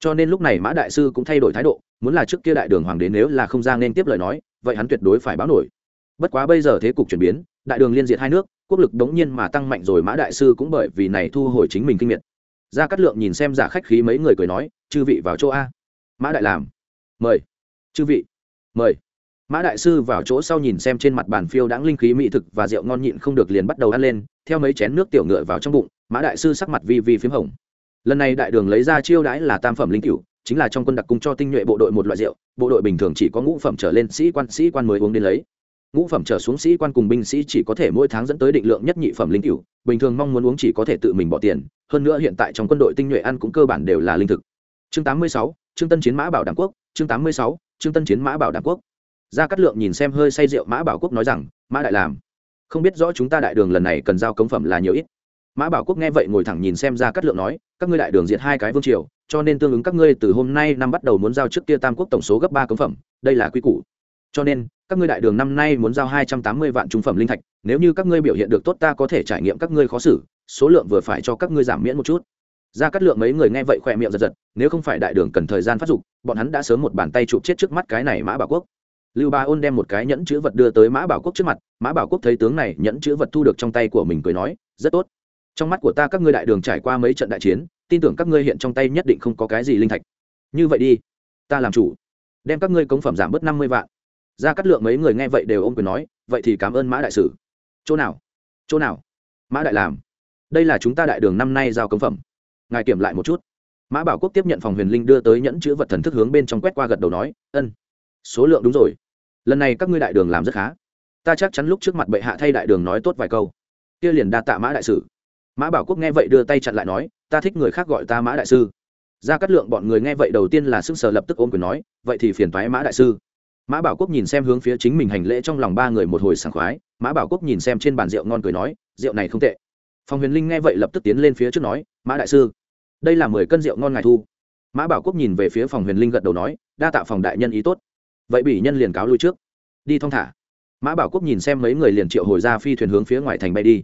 Cho nên lúc này mã đại sư cũng thay đổi thái độ, muốn là trước kia đại đường hoàng đế nếu là không ra nên tiếp lời nói, vậy hắn tuyệt đối phải báo nổi. Bất quá bây giờ thế cục chuyển biến, đại đường liên diệt hai nước, quốc lực đống nhiên mà tăng mạnh rồi mã đại sư cũng bởi vì này thu hồi chính mình kinh nghiệm ra cắt lượng nhìn xem giả khách khí mấy người cười nói, chư vị vào chỗ a. Mã đại làm. Mời. Chư vị. Mời. Mã đại sư vào chỗ sau nhìn xem trên mặt bàn phiêu đãng linh khí mỹ thực và rượu ngon nhịn không được liền bắt đầu ăn lên, theo mấy chén nước tiểu ngựa vào trong bụng, mã đại sư sắc mặt vi vi p h í m hồng. Lần này đại đường lấy ra chiêu đãi là tam phẩm linh cựu chính là trong quân đặc cung cho tinh nhuệ bộ đội một loại rượu, bộ đội bình thường chỉ có ngũ phẩm trở lên sĩ quan sĩ quan mới uống đến lấy ngũ phẩm trở xuống sĩ quan cùng binh sĩ chỉ có thể mỗi tháng dẫn tới định lượng nhất nhị phẩm linh cựu bình thường mong muốn uống chỉ có thể tự mình bỏ tiền hơn nữa hiện tại trong quân đội tinh nhuệ ăn cũng cơ bản đều là linh thực. Chương 86, trương tân chiến mã bảo đảm quốc chương 86, trương tân chiến mã bảo đảm quốc. Gia cát lượng nhìn xem hơi say rượu mã bảo quốc nói rằng mã đại làm không biết rõ chúng ta đại đường lần này cần giao cống phẩm là nhiều ít. Mã bảo quốc nghe vậy ngồi thẳng nhìn xem gia cát lượng nói các ngươi đại đường diệt hai cái vương triều cho nên tương ứng các ngươi từ hôm nay năm bắt đầu muốn giao trước kia tam quốc tổng số gấp ba cống phẩm đây là quy củ cho nên, các ngươi đại đường năm nay muốn giao hai trăm tám mươi vạn trung phẩm linh thạch, nếu như các ngươi biểu hiện được tốt ta có thể trải nghiệm các ngươi khó xử, số lượng vừa phải cho các ngươi giảm miễn một chút. Ra cắt lượng mấy người nghe vậy khỏe miệng giật giật, nếu không phải đại đường cần thời gian phát dục, bọn hắn đã sớm một bàn tay chụp chết trước mắt cái này mã bảo quốc. Lưu ba ôn đem một cái nhẫn chữ vật đưa tới mã bảo quốc trước mặt, mã bảo quốc thấy tướng này nhẫn chữ vật thu được trong tay của mình cười nói, rất tốt. Trong mắt của ta các ngươi đại đường trải qua mấy trận đại chiến, tin tưởng các ngươi hiện trong tay nhất định không có cái gì linh thạch. Như vậy đi, ta làm chủ. Đem các ngươi cống phẩm giảm bớt năm mươi vạn ra cắt lượng mấy người nghe vậy đều ôm quyền nói, vậy thì cảm ơn mã đại sử. Chỗ nào? Chỗ nào? Mã đại làm. Đây là chúng ta đại đường năm nay giao cống phẩm. Ngài kiểm lại một chút. Mã bảo quốc tiếp nhận phòng huyền linh đưa tới nhẫn chữ vật thần thức hướng bên trong quét qua gật đầu nói, ân, số lượng đúng rồi. Lần này các ngươi đại đường làm rất khá. Ta chắc chắn lúc trước mặt bệ hạ thay đại đường nói tốt vài câu. Kia liền đa tạ mã đại sử. Mã bảo quốc nghe vậy đưa tay chặn lại nói, ta thích người khác gọi ta mã đại sư. Ra cắt lượng bọn người nghe vậy đầu tiên là sưng sờ sở lập tức ôm quyền nói, vậy thì phiền thoái mã đại sư mã bảo quốc nhìn xem hướng phía chính mình hành lễ trong lòng ba người một hồi sảng khoái. Mã bảo quốc nhìn xem trên bàn rượu ngon cười nói, rượu này không tệ. Phòng huyền linh nghe vậy lập tức tiến lên phía trước nói, mã đại sư, đây là mười cân rượu ngon ngài thu. Mã bảo quốc nhìn về phía phòng huyền linh gật đầu nói, đa tạ phòng đại nhân ý tốt. Vậy bị nhân liền cáo lui trước. Đi thong thả. Mã bảo quốc nhìn xem mấy người liền triệu hồi ra phi thuyền hướng phía ngoài thành bay đi.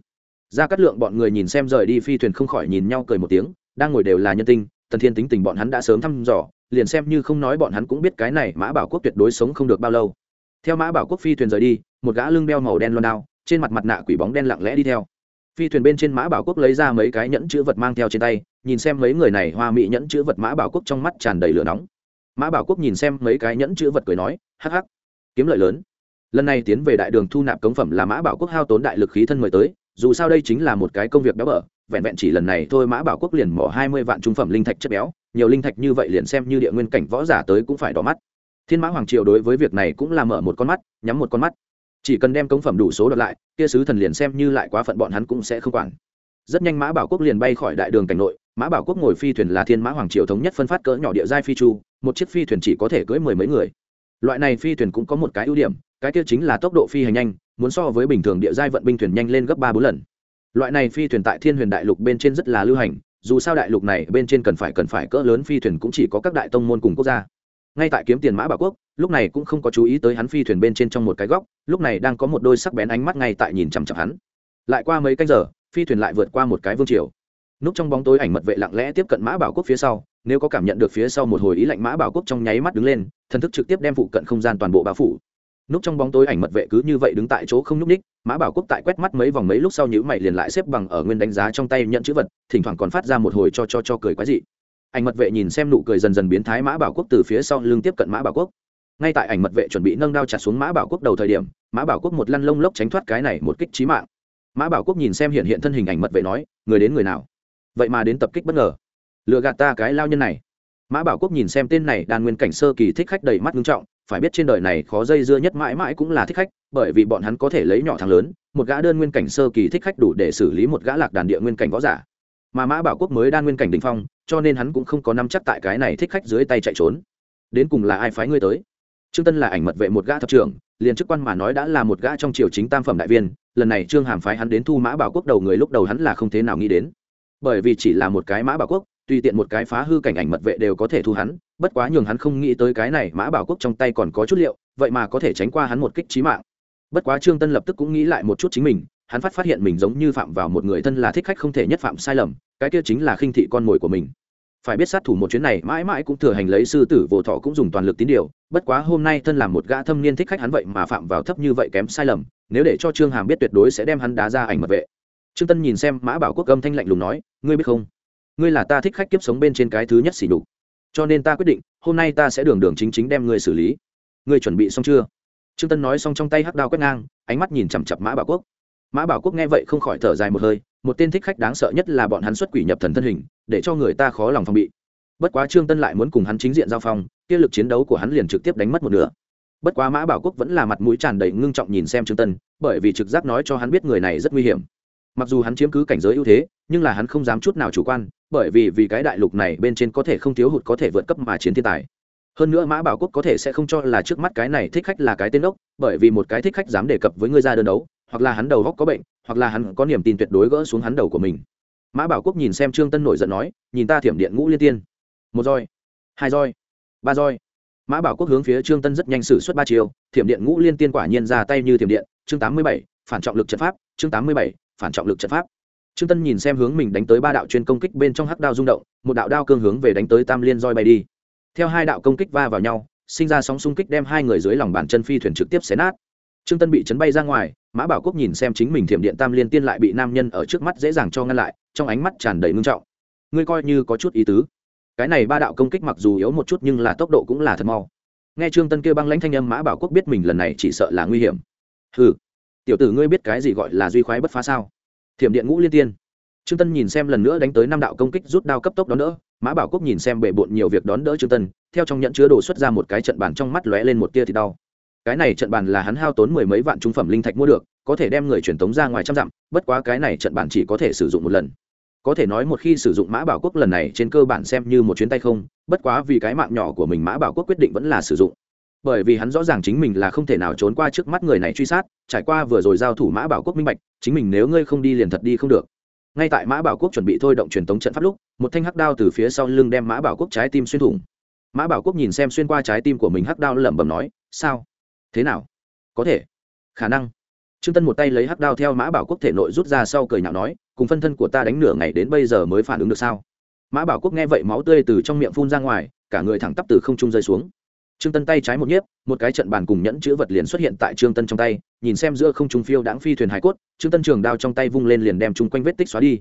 Ra cắt lượng bọn người nhìn xem rời đi phi thuyền không khỏi nhìn nhau cười một tiếng, đang ngồi đều là nhân tinh, tần thiên tính tình bọn hắn đã sớm thăm dò liền xem như không nói bọn hắn cũng biết cái này mã bảo quốc tuyệt đối sống không được bao lâu. Theo mã bảo quốc phi thuyền rời đi, một gã lưng đeo màu đen loan đao, trên mặt mặt nạ quỷ bóng đen lặng lẽ đi theo. Phi thuyền bên trên mã bảo quốc lấy ra mấy cái nhẫn chữ vật mang theo trên tay, nhìn xem mấy người này hoa mỹ nhẫn chữ vật mã bảo quốc trong mắt tràn đầy lửa nóng. Mã bảo quốc nhìn xem mấy cái nhẫn chữ vật cười nói, hắc hắc, kiếm lợi lớn. Lần này tiến về đại đường thu nạp cống phẩm là mã bảo quốc hao tốn đại lực khí thân mời tới, dù sao đây chính là một cái công việc béo bở vẹn vẹn chỉ lần này thôi, mã bảo quốc liền mỏ hai mươi vạn trung phẩm linh thạch chất béo, nhiều linh thạch như vậy liền xem như địa nguyên cảnh võ giả tới cũng phải đỏ mắt. Thiên mã hoàng triều đối với việc này cũng là mở một con mắt, nhắm một con mắt. Chỉ cần đem cống phẩm đủ số đợt lại, kia sứ thần liền xem như lại quá phận bọn hắn cũng sẽ không quản. Rất nhanh mã bảo quốc liền bay khỏi đại đường cảnh nội, mã bảo quốc ngồi phi thuyền là thiên mã hoàng triều thống nhất phân phát cỡ nhỏ địa giai phi chu, một chiếc phi thuyền chỉ có thể cưỡi mười mấy người. Loại này phi thuyền cũng có một cái ưu điểm, cái kia chính là tốc độ phi hành nhanh, muốn so với bình thường địa giai vận binh thuyền nhanh lên gấp ba bốn lần loại này phi thuyền tại thiên huyền đại lục bên trên rất là lưu hành, dù sao đại lục này bên trên cần phải cần phải cỡ lớn phi thuyền cũng chỉ có các đại tông môn cùng quốc gia. Ngay tại kiếm tiền mã bảo quốc, lúc này cũng không có chú ý tới hắn phi thuyền bên trên trong một cái góc, lúc này đang có một đôi sắc bén ánh mắt ngay tại nhìn chằm chặp hắn. Lại qua mấy canh giờ, phi thuyền lại vượt qua một cái vương triều. Núp trong bóng tối ảnh mật vệ lặng lẽ tiếp cận mã bảo quốc phía sau, nếu có cảm nhận được phía sau một hồi ý lạnh mã bảo quốc trong nháy mắt đứng lên, thần thức trực tiếp đem phụ cận không gian toàn bộ bao phủ núp trong bóng tối ảnh mật vệ cứ như vậy đứng tại chỗ không n ních, mã bảo quốc tại quét mắt mấy vòng mấy lúc sau nhữ mày liền lại xếp bằng ở nguyên đánh giá trong tay nhận chữ vật, thỉnh thoảng còn phát ra một hồi cho cho cho cười quái dị. Ảnh mật vệ nhìn xem nụ cười dần dần biến thái mã bảo quốc từ phía sau lưng tiếp cận mã bảo quốc. Ngay tại ảnh mật vệ chuẩn bị nâng đao chặt xuống mã bảo quốc đầu thời điểm, mã bảo quốc một lăn lông lốc tránh thoát cái này một kích trí mạng. Mã bảo quốc nhìn xem hiện hiện thân hình ảnh mật vệ nói, người đến người nào? Vậy mà đến tập kích bất ngờ. Lựa gạt ta cái lao nhân này. Mã bảo quốc nhìn xem tên này đàn nguyên cảnh sơ kỳ thích khách đầy mắt ngưng trọng phải biết trên đời này khó dây dưa nhất mãi mãi cũng là thích khách, bởi vì bọn hắn có thể lấy nhỏ thằng lớn, một gã đơn nguyên cảnh sơ kỳ thích khách đủ để xử lý một gã lạc đàn địa nguyên cảnh võ giả. Mà mã bảo quốc mới đan nguyên cảnh đình phong, cho nên hắn cũng không có nắm chắc tại cái này thích khách dưới tay chạy trốn. Đến cùng là ai phái ngươi tới? Trương tân là ảnh mật vệ một gã thập trưởng, liền chức quan mà nói đã là một gã trong triều chính tam phẩm đại viên, lần này trương hàm phái hắn đến thu mã bảo quốc đầu người lúc đầu hắn là không thế nào nghĩ đến. Bởi vì chỉ là một cái mã bảo quốc tùy tiện một cái phá hư cảnh ảnh mật vệ đều có thể thu hắn, bất quá nhường hắn không nghĩ tới cái này mã bảo quốc trong tay còn có chút liệu, vậy mà có thể tránh qua hắn một kích trí mạng. Bất quá trương tân lập tức cũng nghĩ lại một chút chính mình, hắn phát phát hiện mình giống như phạm vào một người thân là thích khách không thể nhất phạm sai lầm, cái kia chính là khinh thị con mồi của mình. Phải biết sát thủ một chuyến này mãi mãi cũng thừa hành lấy sư tử vô thọ cũng dùng toàn lực tín điều, bất quá hôm nay thân làm một gã thâm niên thích khách hắn vậy mà phạm vào thấp như vậy kém sai lầm, nếu để cho trương hàm biết tuyệt đối sẽ đem hắn đá ra ảnh mật vệ. Trương tân nhìn xem mã bảo quốc âm thanh lạnh lùng nói, ngươi biết không? Ngươi là ta thích khách kiếp sống bên trên cái thứ nhất xỉ đục cho nên ta quyết định, hôm nay ta sẽ đường đường chính chính đem ngươi xử lý. Ngươi chuẩn bị xong chưa? Trương tân nói xong trong tay hắc đao quét ngang, ánh mắt nhìn chằm chặp mã bảo quốc. Mã bảo quốc nghe vậy không khỏi thở dài một hơi, một tên thích khách đáng sợ nhất là bọn hắn xuất quỷ nhập thần thân hình, để cho người ta khó lòng phòng bị. Bất quá trương tân lại muốn cùng hắn chính diện giao phong, kia lực chiến đấu của hắn liền trực tiếp đánh mất một nửa. Bất quá mã bảo quốc vẫn là mặt mũi tràn đầy ngưng trọng nhìn xem trương tân, bởi vì trực giác nói cho hắn biết người này rất nguy hiểm mặc dù hắn chiếm cứ cảnh giới ưu thế, nhưng là hắn không dám chút nào chủ quan, bởi vì vì cái đại lục này bên trên có thể không thiếu hụt có thể vượt cấp mà chiến thiên tài. Hơn nữa mã bảo quốc có thể sẽ không cho là trước mắt cái này thích khách là cái tên ốc, bởi vì một cái thích khách dám đề cập với ngươi ra đơn đấu, hoặc là hắn đầu góc có bệnh, hoặc là hắn có niềm tin tuyệt đối gỡ xuống hắn đầu của mình. Mã bảo quốc nhìn xem trương tân nổi giận nói, nhìn ta thiểm điện ngũ liên tiên. Một roi, hai roi, ba roi. Mã bảo quốc hướng phía trương tân rất nhanh xử suất ba chiều thiểm điện ngũ liên tiên quả nhiên ra tay như thiểm điện. Chương tám mươi bảy, phản trọng lực trận pháp. Chương tám mươi bảy phản trọng lực trận pháp. Trương tân nhìn xem hướng mình đánh tới ba đạo chuyên công kích bên trong hắc đao rung động, một đạo đao cương hướng về đánh tới tam liên roi bay đi. Theo hai đạo công kích va vào nhau, sinh ra sóng xung kích đem hai người dưới lòng bàn chân phi thuyền trực tiếp xé nát. Trương tân bị chấn bay ra ngoài, mã bảo quốc nhìn xem chính mình thiểm điện tam liên tiên lại bị nam nhân ở trước mắt dễ dàng cho ngăn lại, trong ánh mắt tràn đầy ngưng trọng. Ngươi coi như có chút ý tứ. Cái này ba đạo công kích mặc dù yếu một chút nhưng là tốc độ cũng là thật mau. Nghe trương tân kêu băng lãnh thanh âm, mã bảo quốc biết mình lần này chỉ sợ là nguy hiểm. Hừ tiểu tử ngươi biết cái gì gọi là duy khoái bất phá sao? Thiểm điện ngũ liên tiên. Trương tân nhìn xem lần nữa đánh tới năm đạo công kích rút đao cấp tốc đón đỡ, mã bảo quốc nhìn xem bệ bộn nhiều việc đón đỡ trương tân, theo trong nhận chứa đồ xuất ra một cái trận bàn trong mắt lóe lên một tia thì đau. Cái này trận bàn là hắn hao tốn mười mấy vạn trung phẩm linh thạch mua được, có thể đem người truyền tống ra ngoài trăm dặm, bất quá cái này trận bàn chỉ có thể sử dụng một lần. Có thể nói một khi sử dụng mã bảo quốc lần này trên cơ bản xem như một chuyến tay không, bất quá vì cái mạng nhỏ của mình mã bảo quốc quyết định vẫn là sử dụng bởi vì hắn rõ ràng chính mình là không thể nào trốn qua trước mắt người này truy sát, trải qua vừa rồi giao thủ mã bảo quốc minh bạch, chính mình nếu ngươi không đi liền thật đi không được. Ngay tại mã bảo quốc chuẩn bị thôi động truyền tống trận pháp lúc, một thanh hắc đao từ phía sau lưng đem mã bảo quốc trái tim xuyên thủng. Mã bảo quốc nhìn xem xuyên qua trái tim của mình hắc đao lẩm bẩm nói, sao? Thế nào? Có thể? Khả năng. Trương tân một tay lấy hắc đao theo mã bảo quốc thể nội rút ra sau cười nhạo nói, cùng phân thân của ta đánh nửa ngày đến bây giờ mới phản ứng được sao? Mã bảo quốc nghe vậy máu tươi từ trong miệng phun ra ngoài, cả người thẳng tắp từ không trung rơi xuống trương tân tay trái một nhiếp, một cái trận bàn cùng nhẫn chữ vật liền xuất hiện tại trương tân trong tay, nhìn xem giữa không trung phiêu đáng phi thuyền hải cốt, trương tân trường đao trong tay vung lên liền đem chung quanh vết tích xóa đi.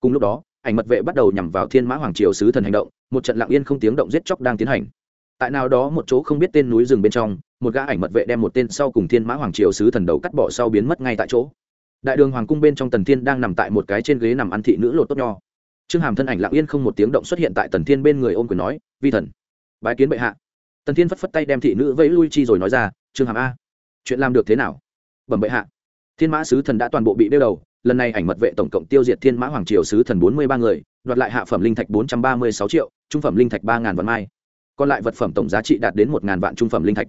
Cùng lúc đó, ảnh mật vệ bắt đầu nhằm vào thiên mã hoàng triều sứ thần hành động, một trận lặng yên không tiếng động giết chóc đang tiến hành. Tại nào đó một chỗ không biết tên núi rừng bên trong, một gã ảnh mật vệ đem một tên sau cùng thiên mã hoàng triều sứ thần đầu cắt bỏ sau biến mất ngay tại chỗ. Đại đường hoàng cung bên trong tần thiên đang nằm tại một cái trên ghế nằm ăn thị nữ lột tốt nho. Trương hàm thân ảnh lặng yên không một tiếng động xuất hiện tại tần thiên bên người ôm quyền nói, vi thần, bái kiến bệ hạ tần thiên phất phất tay đem thị nữ vẫy lui chi rồi nói ra, trương hàm a, chuyện làm được thế nào? Bẩm bệ hạ. Thiên mã sứ thần đã toàn bộ bị đeo đầu, lần này ảnh mật vệ tổng cộng tiêu diệt thiên mã hoàng triều sứ thần bốn mươi ba người, đoạt lại hạ phẩm linh thạch bốn trăm ba mươi sáu triệu, trung phẩm linh thạch ba ngàn vạn mai. Còn lại vật phẩm tổng giá trị đạt đến một ngàn vạn trung phẩm linh thạch.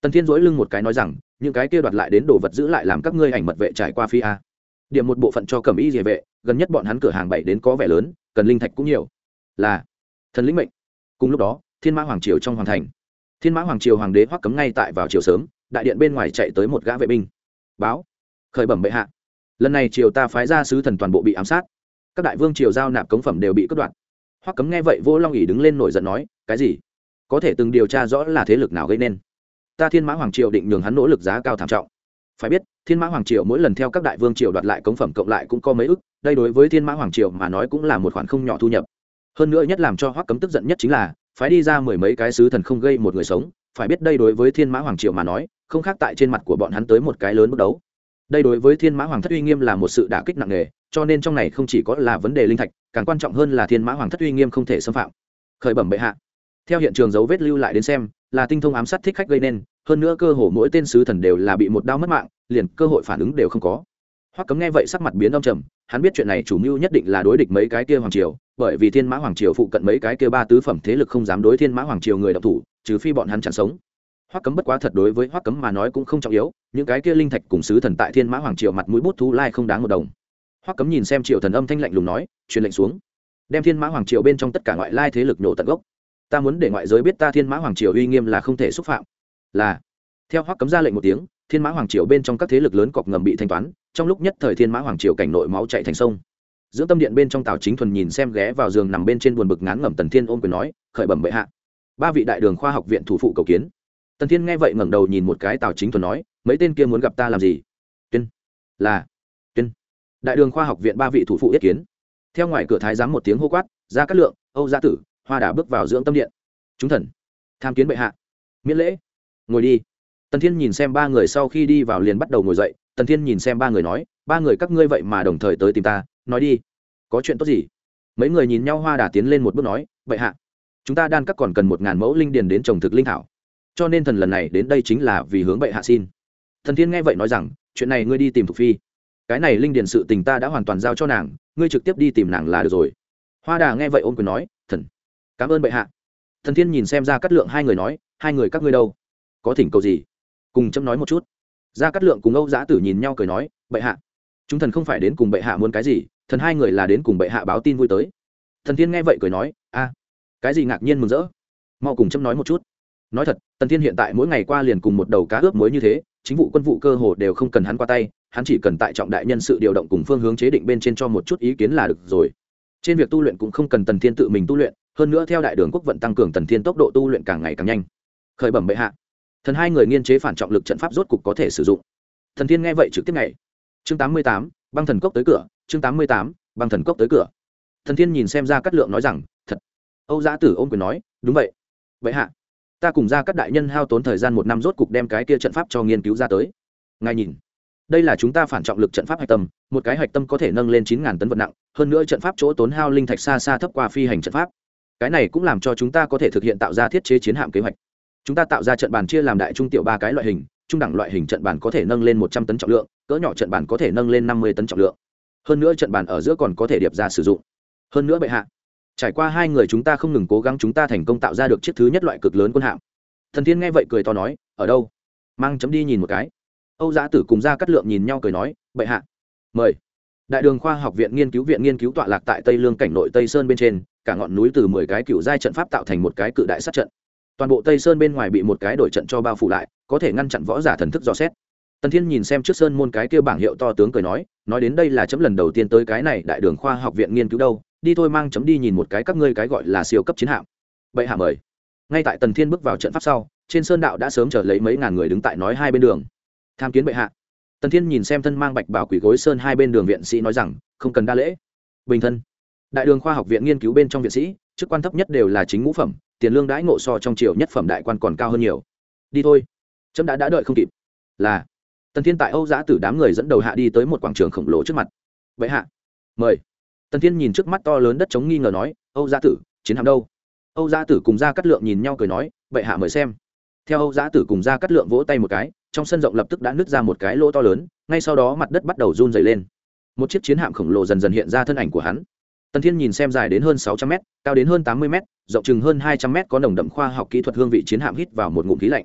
Tần thiên dỗi lưng một cái nói rằng, những cái kia đoạt lại đến đồ vật giữ lại làm các ngươi ảnh mật vệ trải qua phi a. Điểm một bộ phận cho cẩm y địa vệ, gần nhất bọn hắn cửa hàng bảy đến có vẻ lớn, cần linh thạch cũng nhiều. Là, thần lĩnh mệnh. Cùng lúc đó, thiên mã hoàng triều trong hoàng thành thiên mã hoàng triều hoàng đế hoắc cấm ngay tại vào chiều sớm, đại điện bên ngoài chạy tới một gã vệ binh. Báo, khởi bẩm bệ hạ. Lần này triều ta phái ra sứ thần toàn bộ bị ám sát. Các đại vương triều giao nạp cống phẩm đều bị cất đoạn hoắc cấm nghe vậy vô long ỉ đứng lên nổi giận nói, cái gì? Có thể từng điều tra rõ là thế lực nào gây nên? Ta thiên mã hoàng triều định nhường hắn nỗ lực giá cao thảm trọng. Phải biết, thiên mã hoàng triều mỗi lần theo các đại vương triều đoạt lại cống phẩm cộng lại cũng có mấy ức, đây đối với thiên mã hoàng triều mà nói cũng là một khoản không nhỏ thu nhập. Hơn nữa nhất làm cho hoắc cấm tức giận nhất chính là phái đi ra mười mấy cái sứ thần không gây một người sống, phải biết đây đối với thiên mã hoàng triều mà nói, không khác tại trên mặt của bọn hắn tới một cái lớn bước đấu. Đây đối với thiên mã hoàng thất uy nghiêm là một sự đả kích nặng nề, cho nên trong này không chỉ có là vấn đề linh thạch, càng quan trọng hơn là thiên mã hoàng thất uy nghiêm không thể xâm phạm. Khởi bẩm bệ hạ. Theo hiện trường dấu vết lưu lại đến xem, là tinh thông ám sát thích khách gây nên, hơn nữa cơ hồ mỗi tên sứ thần đều là bị một đau mất mạng, liền cơ hội phản ứng đều không có. Hoắc cấm nghe vậy sắc mặt biến đông trầm, hắn biết chuyện này chủ mưu nhất định là đối địch mấy cái kia hoàng triều bởi vì thiên mã hoàng triều phụ cận mấy cái kia ba tứ phẩm thế lực không dám đối thiên mã hoàng triều người đọc thủ, trừ phi bọn hắn chẳng sống. Hoắc cấm bất quá thật đối với hoắc cấm mà nói cũng không trọng yếu, những cái kia linh thạch cùng sứ thần tại thiên mã hoàng triều mặt mũi bút thú lai không đáng một đồng. Hoắc cấm nhìn xem triều thần âm thanh lạnh lùng nói, truyền lệnh xuống. Đem thiên mã hoàng triều bên trong tất cả ngoại lai thế lực nổ tận gốc. Ta muốn để ngoại giới biết ta thiên mã hoàng triều uy nghiêm là không thể xúc phạm. Là. Theo hoắc cấm ra lệnh một tiếng, thiên mã hoàng triều bên trong các thế lực lớn cọc ngầm bị thanh toán, trong lúc nhất thời thiên mã hoàng triều cảnh nội máu chạy thành sông. Dưỡng tâm điện bên trong tào chính thuần nhìn xem ghé vào giường nằm bên trên buồn bực ngán ngẩm tần thiên ôm quyền nói, khởi bẩm bệ hạ. Ba vị đại đường khoa học viện thủ phụ cầu kiến. Tần thiên nghe vậy ngẩng đầu nhìn một cái tào chính thuần nói, mấy tên kia muốn gặp ta làm gì? Tuyên. Là. Tuyên. Đại đường khoa học viện ba vị thủ phụ yết kiến. Theo ngoài cửa thái giám một tiếng hô quát ra cát lượng, âu gia tử, hoa đã bước vào dưỡng tâm điện. Chúng thần. Tham kiến bệ hạ. Miễn lễ. Ngồi đi. Tần thiên nhìn xem ba người sau khi đi vào liền bắt đầu ngồi dậy tần thiên nhìn xem ba người nói, ba người các ngươi vậy mà đồng thời tới tìm ta, nói đi. Có chuyện tốt gì? Mấy người nhìn nhau hoa đà tiến lên một bước nói bệ hạ, chúng ta đan các còn cần một ngàn mẫu linh điền đến trồng thực linh thảo. Cho nên thần lần này đến đây chính là vì hướng bệ hạ xin. Thần thiên nghe vậy nói rằng, chuyện này ngươi đi tìm thục phi. Cái này linh điền sự tình ta đã hoàn toàn giao cho nàng, ngươi trực tiếp đi tìm nàng là được rồi. Hoa đà nghe vậy ôm quyền nói, thần, cảm ơn bệ hạ. Thần thiên nhìn xem ra cắt lượng hai người nói, hai người các ngươi đâu? Có thỉnh cầu gì? Cùng chấm nói một chút gia cát lượng cùng âu giã tử nhìn nhau cười nói, bệ hạ, chúng thần không phải đến cùng bệ hạ muốn cái gì, thần hai người là đến cùng bệ hạ báo tin vui tới. Thần thiên nghe vậy cười nói, a, cái gì ngạc nhiên mừng rỡ. Mau cùng chấm nói một chút. Nói thật, tần thiên hiện tại mỗi ngày qua liền cùng một đầu cá ướp mới như thế, chính vụ quân vụ cơ hồ đều không cần hắn qua tay, hắn chỉ cần tại trọng đại nhân sự điều động cùng phương hướng chế định bên trên cho một chút ý kiến là được rồi. Trên việc tu luyện cũng không cần tần thiên tự mình tu luyện, hơn nữa theo đại đường quốc vận tăng cường tần thiên tốc độ tu luyện càng ngày càng nhanh. Khởi bẩm bệ hạ thần hai người nghiên chế phản trọng lực trận pháp rốt cục có thể sử dụng. Thần thiên nghe vậy trực tiếp ngày chương tám mươi tám, băng thần cốc tới cửa. Chương tám mươi tám, băng thần cốc tới cửa. Thần thiên nhìn xem ra cát lượng nói rằng, thật. Âu giã tử ôm quyền nói, đúng vậy. Vậy hạ, ta cùng ra các đại nhân hao tốn thời gian một năm rốt cục đem cái kia trận pháp cho nghiên cứu ra tới. Ngài nhìn, đây là chúng ta phản trọng lực trận pháp hạch tâm, một cái hạch tâm có thể nâng lên chín ngàn tấn vật nặng, hơn nữa trận pháp chỗ tốn hao linh thạch xa xa thấp qua phi hành trận pháp. Cái này cũng làm cho chúng ta có thể thực hiện tạo ra thiết chế chiến hạm kế hoạch chúng ta tạo ra trận bàn chia làm đại trung tiểu ba cái loại hình, trung đẳng loại hình trận bàn có thể nâng lên một trăm tấn trọng lượng, cỡ nhỏ trận bàn có thể nâng lên năm mươi tấn trọng lượng. Hơn nữa trận bàn ở giữa còn có thể điệp ra sử dụng. Hơn nữa bệ hạ, trải qua hai người chúng ta không ngừng cố gắng chúng ta thành công tạo ra được chiếc thứ nhất loại cực lớn quân hạm. Thần thiên nghe vậy cười to nói, ở đâu? Mang chấm đi nhìn một cái. Âu giã tử cùng ra cắt lượng nhìn nhau cười nói, bệ hạ, mời. Đại đường khoa học viện nghiên cứu viện nghiên cứu tọa lạc tại tây lương cảnh nội tây sơn bên trên, cả ngọn núi từ mười cái cựu giai trận pháp tạo thành một cái cự đại sát trận toàn bộ tây sơn bên ngoài bị một cái đổi trận cho bao phủ lại có thể ngăn chặn võ giả thần thức dò xét tần thiên nhìn xem trước sơn môn cái kia bảng hiệu to tướng cười nói nói đến đây là chấm lần đầu tiên tới cái này đại đường khoa học viện nghiên cứu đâu đi thôi mang chấm đi nhìn một cái các ngươi cái gọi là siêu cấp chiến hạm bệ hạ mời ngay tại tần thiên bước vào trận pháp sau trên sơn đạo đã sớm chờ lấy mấy ngàn người đứng tại nói hai bên đường tham kiến bệ hạ tần thiên nhìn xem thân mang bạch bảo quỷ gối sơn hai bên đường viện sĩ nói rằng không cần đa lễ bình thân đại đường khoa học viện nghiên cứu bên trong viện sĩ chức quan thấp nhất đều là chính ngũ phẩm, tiền lương đãi ngộ so trong triều nhất phẩm đại quan còn cao hơn nhiều. Đi thôi. Trẫm đã đã đợi không kịp. Là. Tần thiên tại âu giã tử đám người dẫn đầu hạ đi tới một quảng trường khổng lồ trước mặt. Vậy hạ. Mời. Tần thiên nhìn trước mắt to lớn đất chống nghi ngờ nói, âu giã tử, chiến hạm đâu? Âu giã tử cùng ra cắt lượng nhìn nhau cười nói, vậy hạ mời xem. Theo âu giã tử cùng ra cắt lượng vỗ tay một cái, trong sân rộng lập tức đã nứt ra một cái lỗ to lớn, ngay sau đó mặt đất bắt đầu run dày lên. Một chiếc chiến hạm khổng lồ dần dần hiện ra thân ảnh của hắn tần thiên nhìn xem dài đến hơn sáu trăm m cao đến hơn tám mươi m rộng chừng hơn hai trăm m có nồng đậm khoa học kỹ thuật hương vị chiến hạm hít vào một ngụm khí lạnh.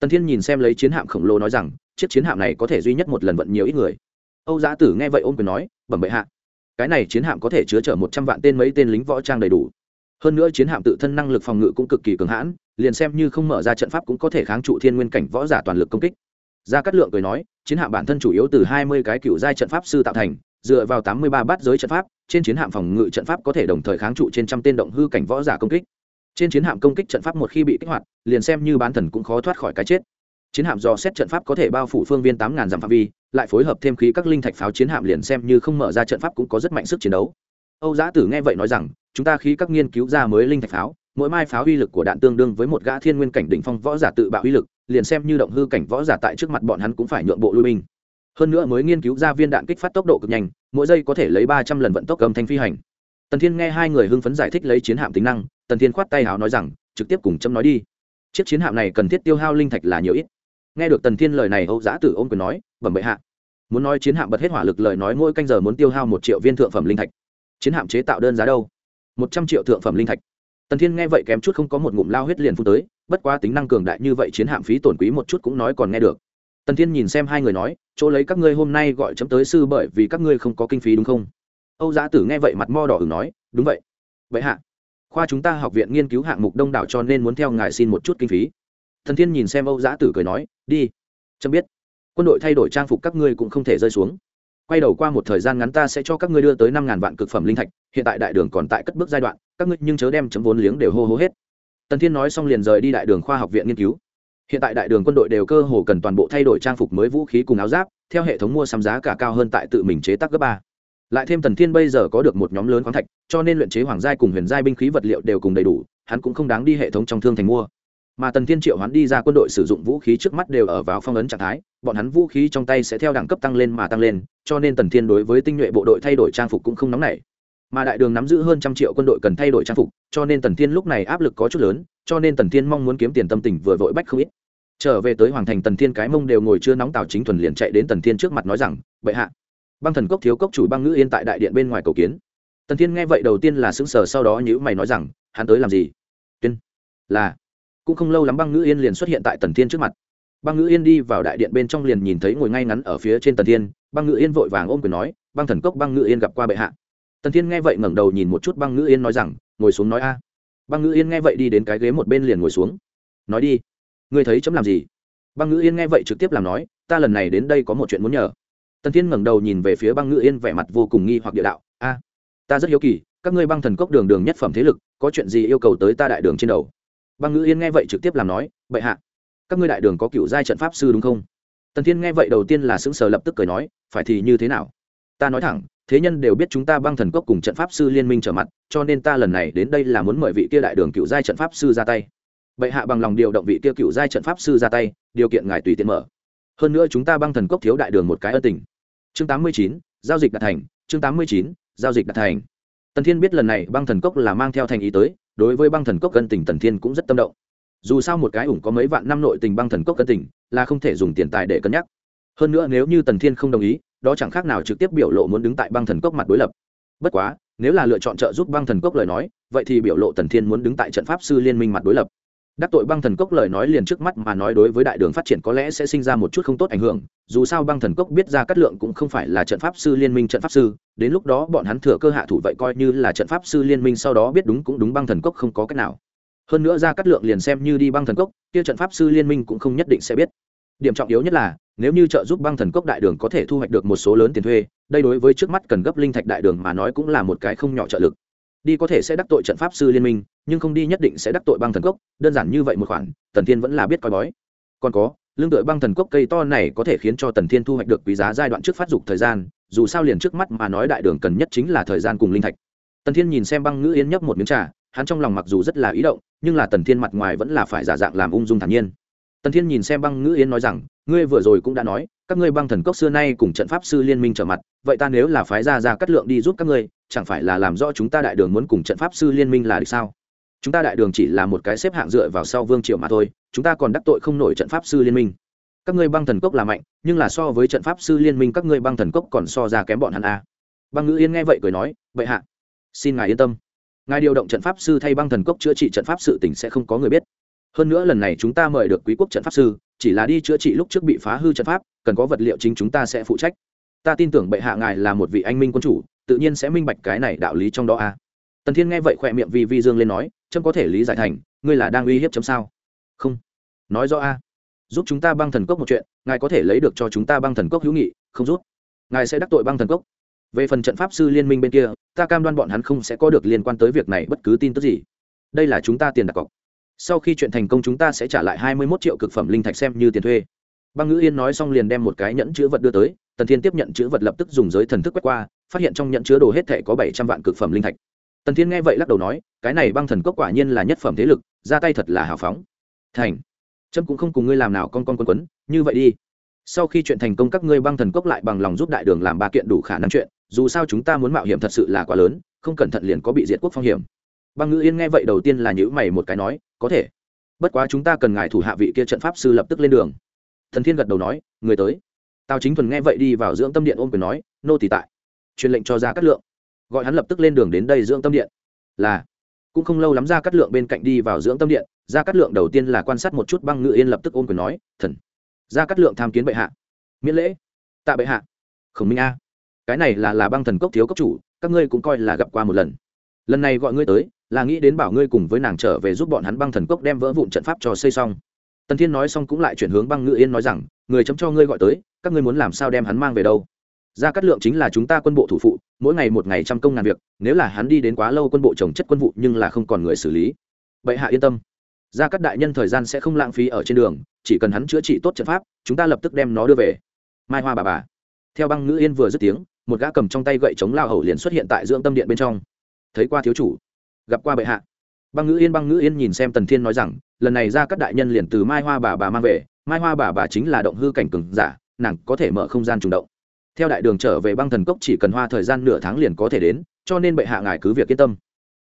Tần thiên nhìn xem lấy chiến hạm khổng lồ nói rằng, chiếc chiến hạm này có thể duy nhất một lần vận nhiều ít người. Âu giã tử nghe vậy ôm quyền nói, bẩm bệ hạ, cái này chiến hạm có thể chứa chở một trăm vạn tên mấy tên lính võ trang đầy đủ. Hơn nữa chiến hạm tự thân năng lực phòng ngự cũng cực kỳ cường hãn, liền xem như không mở ra trận pháp cũng có thể kháng trụ thiên nguyên cảnh võ giả toàn lực công kích. Gia cát lượng cười nói, chiến hạm bản thân chủ yếu từ hai mươi cái cựu giai trận pháp sư tạo thành dựa vào tám mươi ba bát giới trận pháp, trên chiến hạm phòng ngự trận pháp có thể đồng thời kháng trụ trên trăm tên động hư cảnh võ giả công kích. Trên chiến hạm công kích trận pháp một khi bị kích hoạt, liền xem như bán thần cũng khó thoát khỏi cái chết. Chiến hạm do xét trận pháp có thể bao phủ phương viên tám ngàn dặm phạm vi, lại phối hợp thêm khí các linh thạch pháo chiến hạm liền xem như không mở ra trận pháp cũng có rất mạnh sức chiến đấu. Âu giã tử nghe vậy nói rằng, chúng ta khí các nghiên cứu ra mới linh thạch pháo, mỗi mai pháo uy lực của đạn tương đương với một gã thiên nguyên cảnh đỉnh phong võ giả tự bạo uy lực, liền xem như động hư cảnh võ giả tại trước mặt bọn hắn cũng phải nhượng bộ lui binh hơn nữa mới nghiên cứu ra viên đạn kích phát tốc độ cực nhanh, mỗi giây có thể lấy ba trăm lần vận tốc cầm thanh phi hành. Tần thiên nghe hai người hưng phấn giải thích lấy chiến hạm tính năng, tần thiên khoát tay hào nói rằng, trực tiếp cùng chấm nói đi. Chiếc chiến hạm này cần thiết tiêu hao linh thạch là nhiều ít. Nghe được tần thiên lời này, âu giã tử ôm quyền nói, bẩm bệ hạ. Muốn nói chiến hạm bật hết hỏa lực lời nói mỗi canh giờ muốn tiêu hao một triệu viên thượng phẩm linh thạch. Chiến hạm chế tạo đơn giá đâu? Một trăm triệu thượng phẩm linh thạch. Tần thiên nghe vậy kém chút không có một ngụm lao huyết liền phun tới, bất quá tính năng cường đại như vậy chiến hạm phí tổn quý một chút cũng nói còn nghe được. Tần thiên nhìn xem hai người nói chỗ lấy các ngươi hôm nay gọi chấm tới sư bởi vì các ngươi không có kinh phí đúng không? Âu giã tử nghe vậy mặt mo đỏ ửng nói, đúng vậy. Vậy hạ, khoa chúng ta học viện nghiên cứu hạng mục đông đảo cho nên muốn theo ngài xin một chút kinh phí. Thần thiên nhìn xem âu giã tử cười nói, đi. Chấm biết. Quân đội thay đổi trang phục các ngươi cũng không thể rơi xuống. Quay đầu qua một thời gian ngắn ta sẽ cho các ngươi đưa tới năm ngàn vạn cực phẩm linh thạch, hiện tại đại đường còn tại cất bước giai đoạn, các ngươi nhưng chớ đem chấm vốn liếng đều hô hô hết. Tần thiên nói xong liền rời đi đại đường khoa học viện nghiên cứu hiện tại đại đường quân đội đều cơ hồ cần toàn bộ thay đổi trang phục mới vũ khí cùng áo giáp, theo hệ thống mua sắm giá cả cao hơn tại tự mình chế tác gấp ba. Lại thêm tần thiên bây giờ có được một nhóm lớn khoáng thạch, cho nên luyện chế hoàng giai cùng huyền giai binh khí vật liệu đều cùng đầy đủ, hắn cũng không đáng đi hệ thống trong thương thành mua. Mà tần thiên triệu hắn đi ra quân đội sử dụng vũ khí trước mắt đều ở vào phong ấn trạng thái, bọn hắn vũ khí trong tay sẽ theo đẳng cấp tăng lên mà tăng lên, cho nên tần thiên đối với tinh nhuệ bộ đội thay đổi trang phục cũng không nóng nảy mà đại đường nắm giữ hơn trăm triệu quân đội cần thay đổi trang phục, cho nên tần thiên lúc này áp lực có chút lớn, cho nên tần thiên mong muốn kiếm tiền tâm tình vừa vội bách không ít. Trở về tới hoàng thành, tần thiên cái mông đều ngồi chưa nóng tào chính thuần liền chạy đến tần thiên trước mặt nói rằng, bệ hạ. Băng thần cốc thiếu cốc chủ băng ngữ yên tại đại điện bên ngoài cầu kiến. Tần thiên nghe vậy đầu tiên là sững sờ, sau đó nhữ mày nói rằng, hắn tới làm gì? Tuyên. Là. Cũng không lâu lắm băng ngữ yên liền xuất hiện tại tần thiên trước mặt. Băng ngữ yên đi vào đại điện bên trong liền nhìn thấy ngồi ngay ngắn ở phía trên tần thiên. Băng ngữ yên vội vàng ôm quyền nói, băng thần cốc, băng ngữ yên gặp qua bệ hạ tần thiên nghe vậy ngẩng đầu nhìn một chút băng ngữ yên nói rằng, ngồi xuống nói a. Băng ngữ yên nghe vậy đi đến cái ghế một bên liền ngồi xuống. Nói đi, ngươi thấy chấm làm gì? Băng ngữ yên nghe vậy trực tiếp làm nói, ta lần này đến đây có một chuyện muốn nhờ. Tần thiên ngẩng đầu nhìn về phía băng ngữ yên vẻ mặt vô cùng nghi hoặc địa đạo, a, ta rất hiếu kỳ, các ngươi băng thần cốc đường đường nhất phẩm thế lực, có chuyện gì yêu cầu tới ta đại đường trên đầu? Băng ngữ yên nghe vậy trực tiếp làm nói, bệ hạ, các ngươi đại đường có cựu giai trận pháp sư đúng không? Tần thiên nghe vậy đầu tiên là sững sờ lập tức cười nói, phải thì như thế nào? Ta nói thẳng thế nhân đều biết chúng ta băng thần cốc cùng trận pháp sư liên minh trở mặt, cho nên ta lần này đến đây là muốn mời vị kia đại đường cựu giai trận pháp sư ra tay. Bệ hạ bằng lòng điều động vị kia cựu giai trận pháp sư ra tay, điều kiện ngài tùy tiện mở. Hơn nữa chúng ta băng thần cốc thiếu đại đường một cái ân tình. Chương tám mươi chín, giao dịch đạt thành. Chương tám mươi chín, giao dịch đạt thành. Tần thiên biết lần này băng thần cốc là mang theo thành ý tới, đối với băng thần cốc cân tình tần thiên cũng rất tâm động. Dù sao một cái ủng có mấy vạn năm nội tình băng thần cốc cân tình, là không thể dùng tiền tài để cân nhắc. Hơn nữa nếu như tần thiên không đồng ý đó chẳng khác nào trực tiếp biểu lộ muốn đứng tại băng thần cốc mặt đối lập. Bất quá, nếu là lựa chọn trợ giúp băng thần cốc lời nói, vậy thì biểu lộ tần thiên muốn đứng tại trận pháp sư liên minh mặt đối lập. Đắc tội băng thần cốc lời nói liền trước mắt mà nói đối với đại đường phát triển có lẽ sẽ sinh ra một chút không tốt ảnh hưởng, dù sao băng thần cốc biết ra cát lượng cũng không phải là trận pháp sư liên minh trận pháp sư, đến lúc đó bọn hắn thừa cơ hạ thủ vậy coi như là trận pháp sư liên minh sau đó biết đúng cũng đúng băng thần cốc không có cách nào. Hơn nữa ra cát lượng liền xem như đi băng thần cốc, kia trận pháp sư liên minh cũng không nhất định sẽ biết điểm trọng yếu nhất là, nếu như trợ giúp băng thần cốc đại đường có thể thu hoạch được một số lớn tiền thuê, đây đối với trước mắt cần gấp linh thạch đại đường mà nói cũng là một cái không nhỏ trợ lực. Đi có thể sẽ đắc tội trận pháp sư liên minh, nhưng không đi nhất định sẽ đắc tội băng thần cốc, đơn giản như vậy một khoản, tần thiên vẫn là biết coi bói. Còn có, lương đội băng thần cốc cây to này có thể khiến cho tần thiên thu hoạch được quý giá giai đoạn trước phát dục thời gian, dù sao liền trước mắt mà nói đại đường cần nhất chính là thời gian cùng linh thạch. Tần thiên nhìn xem băng ngữ yên nhấp một miếng trà, hắn trong lòng mặc dù rất là ý động, nhưng là tần thiên mặt ngoài vẫn là phải giả dạng làm ung dung thản nhiên tần thiên nhìn xem băng ngữ yên nói rằng, ngươi vừa rồi cũng đã nói, các ngươi băng thần cốc xưa nay cùng trận pháp sư liên minh trở mặt, vậy ta nếu là phái ra ra cắt lượng đi giúp các ngươi, chẳng phải là làm rõ chúng ta đại đường muốn cùng trận pháp sư liên minh là được sao? Chúng ta đại đường chỉ là một cái xếp hạng dựa vào sau vương triều mà thôi, chúng ta còn đắc tội không nổi trận pháp sư liên minh. Các ngươi băng thần cốc là mạnh, nhưng là so với trận pháp sư liên minh các ngươi băng thần cốc còn so ra kém bọn hắn a à. băng ngữ yên nghe vậy cười nói, vậy hạ, xin ngài yên tâm. Ngài điều động trận pháp sư thay băng thần cốc chữa trị trận pháp sự tỉnh sẽ không có người biết hơn nữa lần này chúng ta mời được quý quốc trận pháp sư, chỉ là đi chữa trị lúc trước bị phá hư trận pháp, cần có vật liệu chính chúng ta sẽ phụ trách. Ta tin tưởng bệ hạ ngài là một vị anh minh quân chủ, tự nhiên sẽ minh bạch cái này đạo lý trong đó a. Tần thiên nghe vậy khỏe miệng vì vi dương lên nói trâm có thể lý giải thành, ngươi là đang uy hiếp chấm sao? Không. Nói rõ a. Giúp chúng ta băng thần cốc một chuyện, ngài có thể lấy được cho chúng ta băng thần cốc hữu nghị, không rút ngài sẽ đắc tội băng thần cốc. Về phần trận pháp sư liên minh bên kia, ta cam đoan bọn hắn không sẽ có được liên quan tới việc này bất cứ tin tức gì. Đây là chúng ta tiền đặt cọc sau khi chuyện thành công chúng ta sẽ trả lại hai mươi mốt triệu cực phẩm linh thạch xem như tiền thuê. Băng ngữ yên nói xong liền đem một cái nhẫn chữ vật đưa tới, tần thiên tiếp nhận chữ vật lập tức dùng giới thần thức quét qua, phát hiện trong nhẫn chứa đồ hết thể có bảy trăm vạn cực phẩm linh thạch. Tần thiên nghe vậy lắc đầu nói, cái này băng thần cốc quả nhiên là nhất phẩm thế lực, ra tay thật là hào phóng. Thành trâm cũng không cùng ngươi làm nào con con quấn quấn, như vậy đi. Sau khi chuyện thành công các ngươi băng thần cốc lại bằng lòng giúp đại đường làm ba kiện đủ khả năng chuyện, dù sao chúng ta muốn mạo hiểm thật sự là quá lớn, không cẩn thận liền có bị diệt quốc phong hiểm băng ngữ yên nghe vậy đầu tiên là nhữ mày một cái nói, có thể. Bất quá chúng ta cần ngài thủ hạ vị kia trận pháp sư lập tức lên đường. Thần thiên gật đầu nói, người tới. Tào chính thuần nghe vậy đi vào dưỡng tâm điện ôm quyền nói, nô tỳ tại. Truyền lệnh cho ra cát lượng. Gọi hắn lập tức lên đường đến đây dưỡng tâm điện. Là. Cũng không lâu lắm ra cát lượng bên cạnh đi vào dưỡng tâm điện ra cát lượng đầu tiên là quan sát một chút băng ngự yên lập tức ôm quyền nói, thần. Ra cát lượng tham kiến bệ hạ. Miễn lễ. Tạ bệ hạ. Khổng minh a. Cái này là là băng thần cốc thiếu cốc chủ, các ngươi cũng coi là gặp qua một lần. Lần này gọi ngươi tới là nghĩ đến bảo ngươi cùng với nàng trở về giúp bọn hắn băng thần cốc đem vỡ vụn trận pháp cho xây xong. Tần thiên nói xong cũng lại chuyển hướng băng ngự yên nói rằng, người chấm cho ngươi gọi tới, các ngươi muốn làm sao đem hắn mang về đâu? Gia cát lượng chính là chúng ta quân bộ thủ phụ, mỗi ngày một ngày trăm công ngàn việc, nếu là hắn đi đến quá lâu quân bộ trồng chất quân vụ nhưng là không còn người xử lý. Vậy hạ yên tâm. Gia cát đại nhân thời gian sẽ không lãng phí ở trên đường, chỉ cần hắn chữa trị tốt trận pháp, chúng ta lập tức đem nó đưa về. Mai hoa bà bà. Theo băng ngữ yên vừa dứt tiếng, một gã cầm trong tay gậy chống lao hầu liền xuất hiện tại dưỡng tâm điện bên trong. Thấy qua thiếu chủ gặp qua bệ hạ. Băng ngữ yên, băng ngữ yên nhìn xem tần thiên nói rằng, lần này ra các đại nhân liền từ mai hoa bà bà mang về, mai hoa bà bà chính là động hư cảnh cừng giả, nàng có thể mở không gian trùng động. Theo đại đường trở về băng thần cốc chỉ cần hoa thời gian nửa tháng liền có thể đến, cho nên bệ hạ ngài cứ việc yên tâm.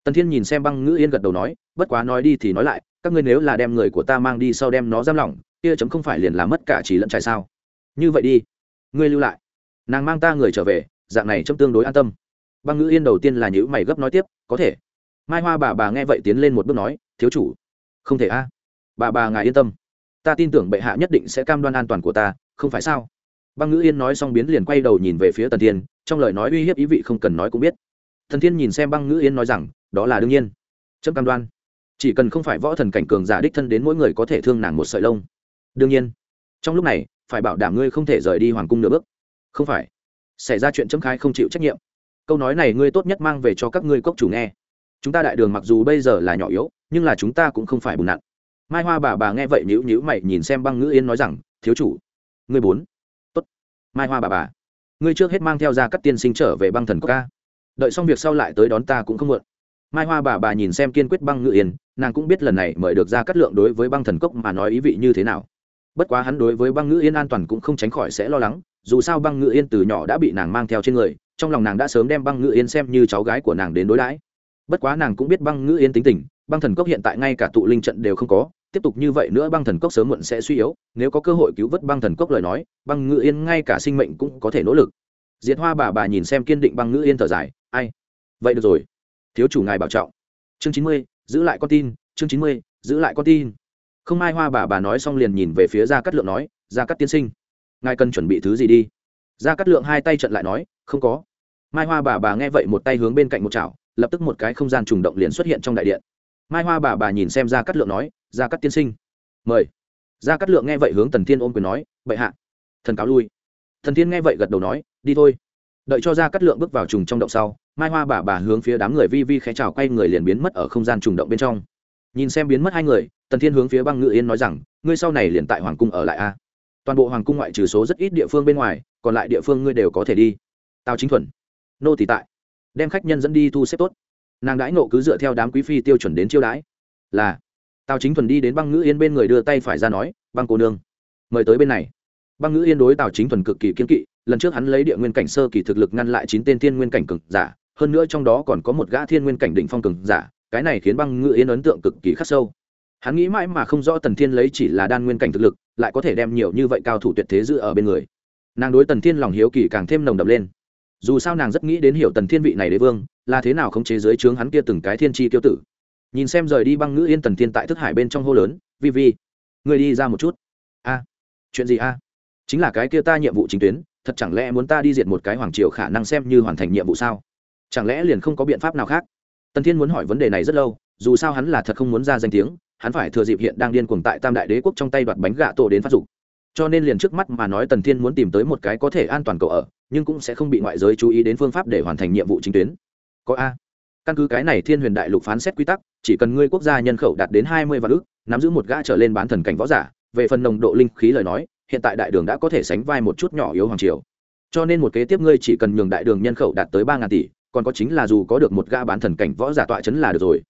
Tần thiên nhìn xem băng ngữ yên gật đầu nói, bất quá nói đi thì nói lại, các ngươi nếu là đem người của ta mang đi sau đem nó giam lỏng, kia chấm không phải liền làm mất cả chỉ lẫn trải sao? Như vậy đi, ngươi lưu lại. Nàng mang ta người trở về, dạng này chấm tương đối an tâm. Băng ngữ yên đầu tiên là nhữ mày gấp nói tiếp, có thể mai hoa bà bà nghe vậy tiến lên một bước nói, thiếu chủ. Không thể a. Bà bà ngài yên tâm. Ta tin tưởng bệ hạ nhất định sẽ cam đoan an toàn của ta, không phải sao? Băng ngữ yên nói xong biến liền quay đầu nhìn về phía tần thiên, trong lời nói uy hiếp ý vị không cần nói cũng biết. Thần thiên nhìn xem băng ngữ yên nói rằng, đó là đương nhiên. Chấm cam đoan. Chỉ cần không phải võ thần cảnh cường giả đích thân đến mỗi người có thể thương nàng một sợi lông. Đương nhiên. Trong lúc này, phải bảo đảm ngươi không thể rời đi hoàng cung nửa bước. Không phải. Xảy ra chuyện chấm khai không chịu trách nhiệm. Câu nói này ngươi tốt nhất mang về cho các ngươi cốc chủ nghe chúng ta đại đường mặc dù bây giờ là nhỏ yếu, nhưng là chúng ta cũng không phải bùn nặn. Mai hoa bà bà nghe vậy nhữ nhữ mày nhìn xem băng ngữ yên nói rằng, thiếu chủ, ngươi bốn. Tốt. Mai hoa bà bà, ngươi trước hết mang theo ra các tiên sinh trở về băng thần quốc ca. Đợi xong việc sau lại tới đón ta cũng không muộn. Mai hoa bà bà nhìn xem kiên quyết băng ngữ yên, nàng cũng biết lần này mời được ra cắt lượng đối với băng thần cốc mà nói ý vị như thế nào. Bất quá hắn đối với băng ngữ yên an toàn cũng không tránh khỏi sẽ lo lắng, dù sao băng ngữ yên từ nhỏ đã bị nàng mang theo trên người, trong lòng nàng đã sớm đem băng ngữ yên xem như cháu gái của nàng đến đối đãi bất quá nàng cũng biết băng ngữ yên tính tình, băng thần cốc hiện tại ngay cả tụ linh trận đều không có, tiếp tục như vậy nữa băng thần cốc sớm muộn sẽ suy yếu, nếu có cơ hội cứu vớt băng thần cốc lời nói, băng ngữ yên ngay cả sinh mệnh cũng có thể nỗ lực. Diệt hoa bà bà nhìn xem kiên định băng ngữ yên thở dài, ai? Vậy được rồi. Thiếu chủ ngài bảo trọng. Chương chín mươi, giữ lại con tin, chương chín mươi, giữ lại con tin. Không ai hoa bà bà nói xong liền nhìn về phía gia cát lượng nói, gia cát tiên sinh, ngài cần chuẩn bị thứ gì đi? Gia cát lượng hai tay trận lại nói, không có. Mai hoa bà bà nghe vậy một tay hướng bên cạnh một chảo lập tức một cái không gian trùng động liền xuất hiện trong đại điện. Mai hoa bà bà nhìn xem gia cát lượng nói, gia cát tiên sinh, mời. Gia cát lượng nghe vậy hướng tần thiên ôm quyền nói, bệ hạ. Thần cáo lui. Thần thiên nghe vậy gật đầu nói, đi thôi. Đợi cho gia cát lượng bước vào trùng trong động sau, mai hoa bà bà hướng phía đám người vi vi khẽ chào quay người liền biến mất ở không gian trùng động bên trong. Nhìn xem biến mất hai người, tần thiên hướng phía băng ngự yên nói rằng, ngươi sau này liền tại hoàng cung ở lại a. Toàn bộ hoàng cung ngoại trừ số rất ít địa phương bên ngoài, còn lại địa phương ngươi đều có thể đi. Tào chính thuần, nô tỷ tại đem khách nhân dẫn đi thu xếp tốt. Nàng đãi nộ cứ dựa theo đám quý phi tiêu chuẩn đến chiêu đãi. Là, tào chính thuần đi đến băng ngữ yên bên người đưa tay phải ra nói, băng cô nương, mời tới bên này. Băng ngữ yên đối tào chính thuần cực kỳ kiên kỵ, lần trước hắn lấy địa nguyên cảnh sơ kỳ thực lực ngăn lại chín tên thiên nguyên cảnh cực giả, hơn nữa trong đó còn có một gã thiên nguyên cảnh định phong cường giả, cái này khiến băng ngữ yên ấn tượng cực kỳ khắc sâu. Hắn nghĩ mãi mà không rõ tần thiên lấy chỉ là đan nguyên cảnh thực lực, lại có thể đem nhiều như vậy cao thủ tuyệt thế giữ ở bên người. Nàng đối tần thiên lòng hiếu kỳ càng thêm nồng đậm lên dù sao nàng rất nghĩ đến hiểu tần thiên vị này đế vương, là thế nào khống chế dưới trướng hắn kia từng cái thiên tri tiêu tử. Nhìn xem rời đi băng ngữ yên tần thiên tại thức hải bên trong hô lớn, vi vi người đi ra một chút. A, chuyện gì a? Chính là cái kia ta nhiệm vụ chính tuyến, thật chẳng lẽ muốn ta đi diệt một cái hoàng triều khả năng xem như hoàn thành nhiệm vụ sao? Chẳng lẽ liền không có biện pháp nào khác? Tần thiên muốn hỏi vấn đề này rất lâu, dù sao hắn là thật không muốn ra danh tiếng, hắn phải thừa dịp hiện đang điên cuồng tại tam đại đế quốc trong tay đoạt bánh gạ tổ đến phát dục. Cho nên liền trước mắt mà nói tần thiên muốn tìm tới một cái có thể an toàn cậu ở nhưng cũng sẽ không bị ngoại giới chú ý đến phương pháp để hoàn thành nhiệm vụ chính tuyến. Có a. Căn cứ cái này thiên huyền đại lục phán xét quy tắc, chỉ cần ngươi quốc gia nhân khẩu đạt đến hai mươi vạn ước nắm giữ một gã trở lên bán thần cảnh võ giả, về phần nồng độ linh khí lời nói, hiện tại đại đường đã có thể sánh vai một chút nhỏ yếu hoàng triều. Cho nên một kế tiếp ngươi chỉ cần nhường đại đường nhân khẩu đạt tới ba ngàn tỷ, còn có chính là dù có được một gã bán thần cảnh võ giả tọa chấn là được rồi.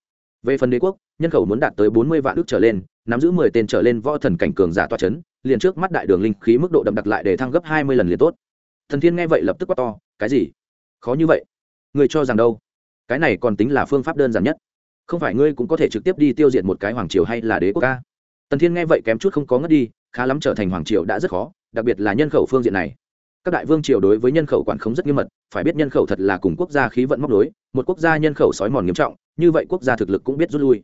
Về phần đế quốc, nhân khẩu muốn đạt tới bốn mươi vạn ước trở lên, nắm giữ mười tên trở lên võ thần cảnh cường giả tọa chấn, liền trước mắt đại đường linh khí mức độ đậm đặc lại để thăng gấp hai mươi lần liền tốt thần thiên nghe vậy lập tức quát to, cái gì? Khó như vậy? Người cho rằng đâu? Cái này còn tính là phương pháp đơn giản nhất. Không phải ngươi cũng có thể trực tiếp đi tiêu diệt một cái hoàng triều hay là đế quốc ca? Tần thiên nghe vậy kém chút không có ngất đi, khá lắm trở thành hoàng triều đã rất khó, đặc biệt là nhân khẩu phương diện này. Các đại vương triều đối với nhân khẩu quản khống rất nghiêm mật, phải biết nhân khẩu thật là cùng quốc gia khí vận móc đối một quốc gia nhân khẩu sói mòn nghiêm trọng, như vậy quốc gia thực lực cũng biết rút lui.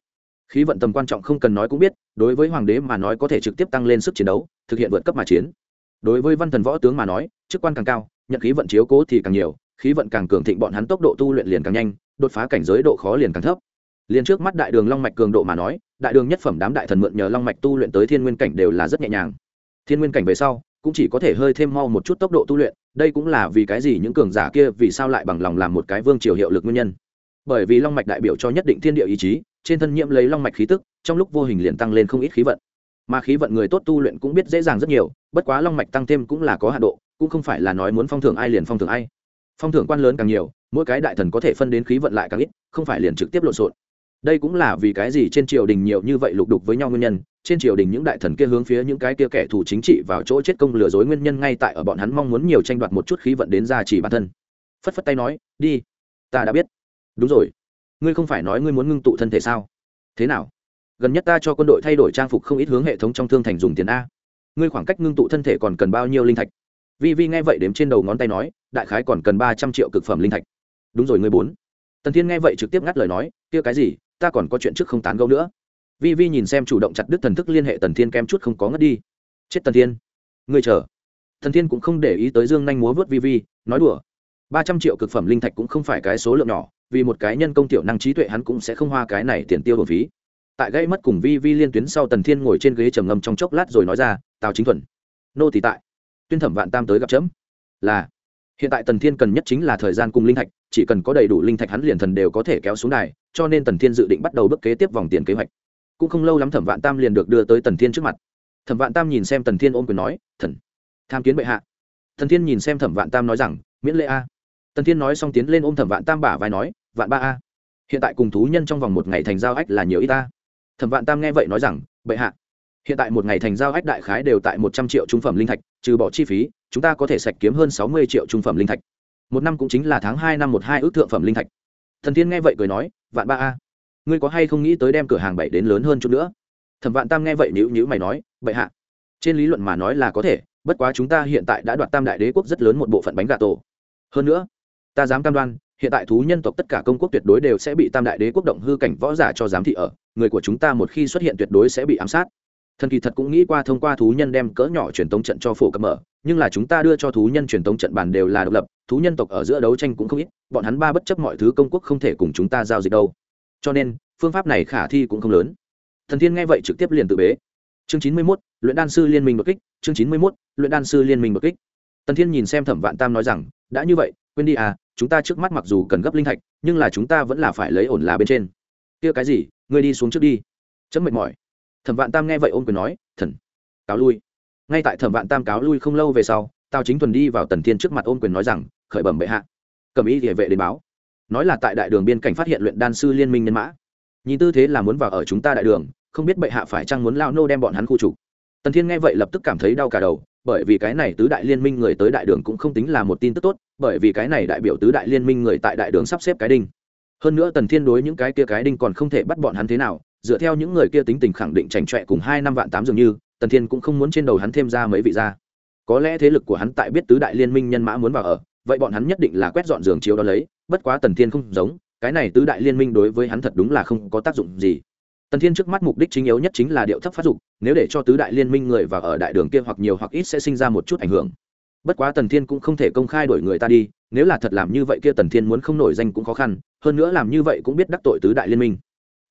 Khí vận tầm quan trọng không cần nói cũng biết, đối với hoàng đế mà nói có thể trực tiếp tăng lên sức chiến đấu, thực hiện vượt cấp mà chiến đối với văn thần võ tướng mà nói, chức quan càng cao, nhận khí vận chiếu cố thì càng nhiều, khí vận càng cường thịnh bọn hắn tốc độ tu luyện liền càng nhanh, đột phá cảnh giới độ khó liền càng thấp. Liền trước mắt đại đường long mạch cường độ mà nói, đại đường nhất phẩm đám đại thần mượn nhờ long mạch tu luyện tới thiên nguyên cảnh đều là rất nhẹ nhàng. Thiên nguyên cảnh về sau, cũng chỉ có thể hơi thêm mau một chút tốc độ tu luyện, đây cũng là vì cái gì những cường giả kia, vì sao lại bằng lòng làm một cái vương triều hiệu lực nguyên nhân? Bởi vì long mạch đại biểu cho nhất định thiên địa ý chí, trên thân nhiễm lấy long mạch khí tức, trong lúc vô hình liền tăng lên không ít khí vận mà khí vận người tốt tu luyện cũng biết dễ dàng rất nhiều, bất quá long mạch tăng thêm cũng là có hạ độ, cũng không phải là nói muốn phong thưởng ai liền phong thưởng ai. Phong thưởng quan lớn càng nhiều, mỗi cái đại thần có thể phân đến khí vận lại càng ít, không phải liền trực tiếp lộn xộn. Đây cũng là vì cái gì trên triều đình nhiều như vậy lục đục với nhau nguyên nhân, trên triều đình những đại thần kia hướng phía những cái kia kẻ thù chính trị vào chỗ chết công lừa dối nguyên nhân ngay tại ở bọn hắn mong muốn nhiều tranh đoạt một chút khí vận đến ra chỉ bản thân. Phất phất tay nói, đi, ta đã biết. Đúng rồi. Ngươi không phải nói ngươi muốn ngưng tụ thân thể sao? Thế nào? Gần nhất ta cho quân đội thay đổi trang phục không ít hướng hệ thống trong thương thành dùng tiền a. Ngươi khoảng cách ngưng tụ thân thể còn cần bao nhiêu linh thạch? Vi vi nghe vậy đếm trên đầu ngón tay nói, đại khái còn cần ba trăm triệu cực phẩm linh thạch. Đúng rồi ngươi bốn. Tần thiên nghe vậy trực tiếp ngắt lời nói, kia cái gì, ta còn có chuyện trước không tán gẫu nữa. Vi vi nhìn xem chủ động chặt đứt thần thức liên hệ tần thiên kem chút không có ngất đi. Chết tần thiên. Ngươi chờ. Tần thiên cũng không để ý tới dương nhanh múa vớt vi vi, nói đùa. Ba trăm triệu cực phẩm linh thạch cũng không phải cái số lượng nhỏ, vì một cái nhân công tiểu năng trí tuệ hắn cũng sẽ không hoa cái này tiền tiêu đồn phí tại gây mất cùng vi vi liên tuyến sau tần thiên ngồi trên ghế trầm ngâm trong chốc lát rồi nói ra, tào chính thuần, nô thì tại. Tuyên thẩm vạn tam tới gặp chấm. Là. Hiện tại tần thiên cần nhất chính là thời gian cùng linh thạch, chỉ cần có đầy đủ linh thạch hắn liền thần đều có thể kéo xuống đài, cho nên tần thiên dự định bắt đầu bước kế tiếp vòng tiền kế hoạch. Cũng không lâu lắm thẩm vạn tam liền được đưa tới tần thiên trước mặt. Thẩm vạn tam nhìn xem tần thiên ôm quyền nói, thần, tham kiến bệ hạ. Thần thiên nhìn xem thẩm vạn tam nói rằng, miễn lệ a. Tần thiên nói xong tiến lên ôm thẩm vạn tam bả vai nói, vạn ba a, hiện tại cùng thú nhân trong vòng một ngày thành giao ách là nhiều ít ta thẩm vạn tam nghe vậy nói rằng, bệ hạ, hiện tại một ngày thành giao ách đại khái đều tại một trăm triệu trung phẩm linh thạch, trừ bỏ chi phí, chúng ta có thể sạch kiếm hơn sáu mươi triệu trung phẩm linh thạch. Một năm cũng chính là tháng hai năm một hai ước thượng phẩm linh thạch. Thần thiên nghe vậy cười nói, vạn ba a, ngươi có hay không nghĩ tới đem cửa hàng bảy đến lớn hơn chút nữa? Thẩm vạn tam nghe vậy nhữ nhữ mày nói, bệ hạ, trên lý luận mà nói là có thể, bất quá chúng ta hiện tại đã đoạt tam đại đế quốc rất lớn một bộ phận bánh gà tổ. Hơn nữa, ta dám cam đoan hiện tại thú nhân tộc tất cả công quốc tuyệt đối đều sẽ bị tam đại đế quốc động hư cảnh võ giả cho giám thị ở, người của chúng ta một khi xuất hiện tuyệt đối sẽ bị ám sát. Thần kỳ thật cũng nghĩ qua thông qua thú nhân đem cỡ nhỏ truyền tống trận cho phổ cập mở, nhưng là chúng ta đưa cho thú nhân truyền tống trận bàn đều là độc lập, thú nhân tộc ở giữa đấu tranh cũng không ít, bọn hắn ba bất chấp mọi thứ công quốc không thể cùng chúng ta giao dịch đâu. Cho nên, phương pháp này khả thi cũng không lớn. Thần thiên nghe vậy trực tiếp liền tự bế. Chương chín mươi mốt, luyện đan sư liên minh đột kích, chương chín mươi mốt, luyện đan sư liên minh đột kích. Tần thiên nhìn xem thẩm vạn tam nói rằng, đã như vậy, quên đi à chúng ta trước mắt mặc dù cần gấp linh thạch, nhưng là chúng ta vẫn là phải lấy ổn là bên trên. Kia cái gì, ngươi đi xuống trước đi. Chấm mệt mỏi. Thẩm vạn tam nghe vậy ôm quyền nói, thần, cáo lui. Ngay tại thẩm vạn tam cáo lui không lâu về sau, tào chính thuần đi vào tần thiên trước mặt ôm quyền nói rằng, khởi bẩm bệ hạ. Cầm ý địa vệ đến báo. Nói là tại đại đường biên cảnh phát hiện luyện đan sư liên minh nhân mã. Nhìn tư thế là muốn vào ở chúng ta đại đường, không biết bệ hạ phải chăng muốn lao nô đem bọn hắn khu trục. Tần thiên nghe vậy lập tức cảm thấy đau cả đầu bởi vì cái này tứ đại liên minh người tới đại đường cũng không tính là một tin tức tốt, bởi vì cái này đại biểu tứ đại liên minh người tại đại đường sắp xếp cái đinh. Hơn nữa tần thiên đối những cái kia cái đinh còn không thể bắt bọn hắn thế nào, dựa theo những người kia tính tình khẳng định chảnh chọe cùng hai năm vạn tám dường như, tần thiên cũng không muốn trên đầu hắn thêm ra mấy vị gia. Có lẽ thế lực của hắn tại biết tứ đại liên minh nhân mã muốn vào ở, vậy bọn hắn nhất định là quét dọn giường chiếu đó lấy, bất quá tần thiên không giống, cái này tứ đại liên minh đối với hắn thật đúng là không có tác dụng gì tần thiên trước mắt mục đích chính yếu nhất chính là điệu thấp phát dục, nếu để cho tứ đại liên minh người vào ở đại đường kia hoặc nhiều hoặc ít sẽ sinh ra một chút ảnh hưởng. Bất quá tần thiên cũng không thể công khai đổi người ta đi, nếu là thật làm như vậy kia tần thiên muốn không nổi danh cũng khó khăn, hơn nữa làm như vậy cũng biết đắc tội tứ đại liên minh.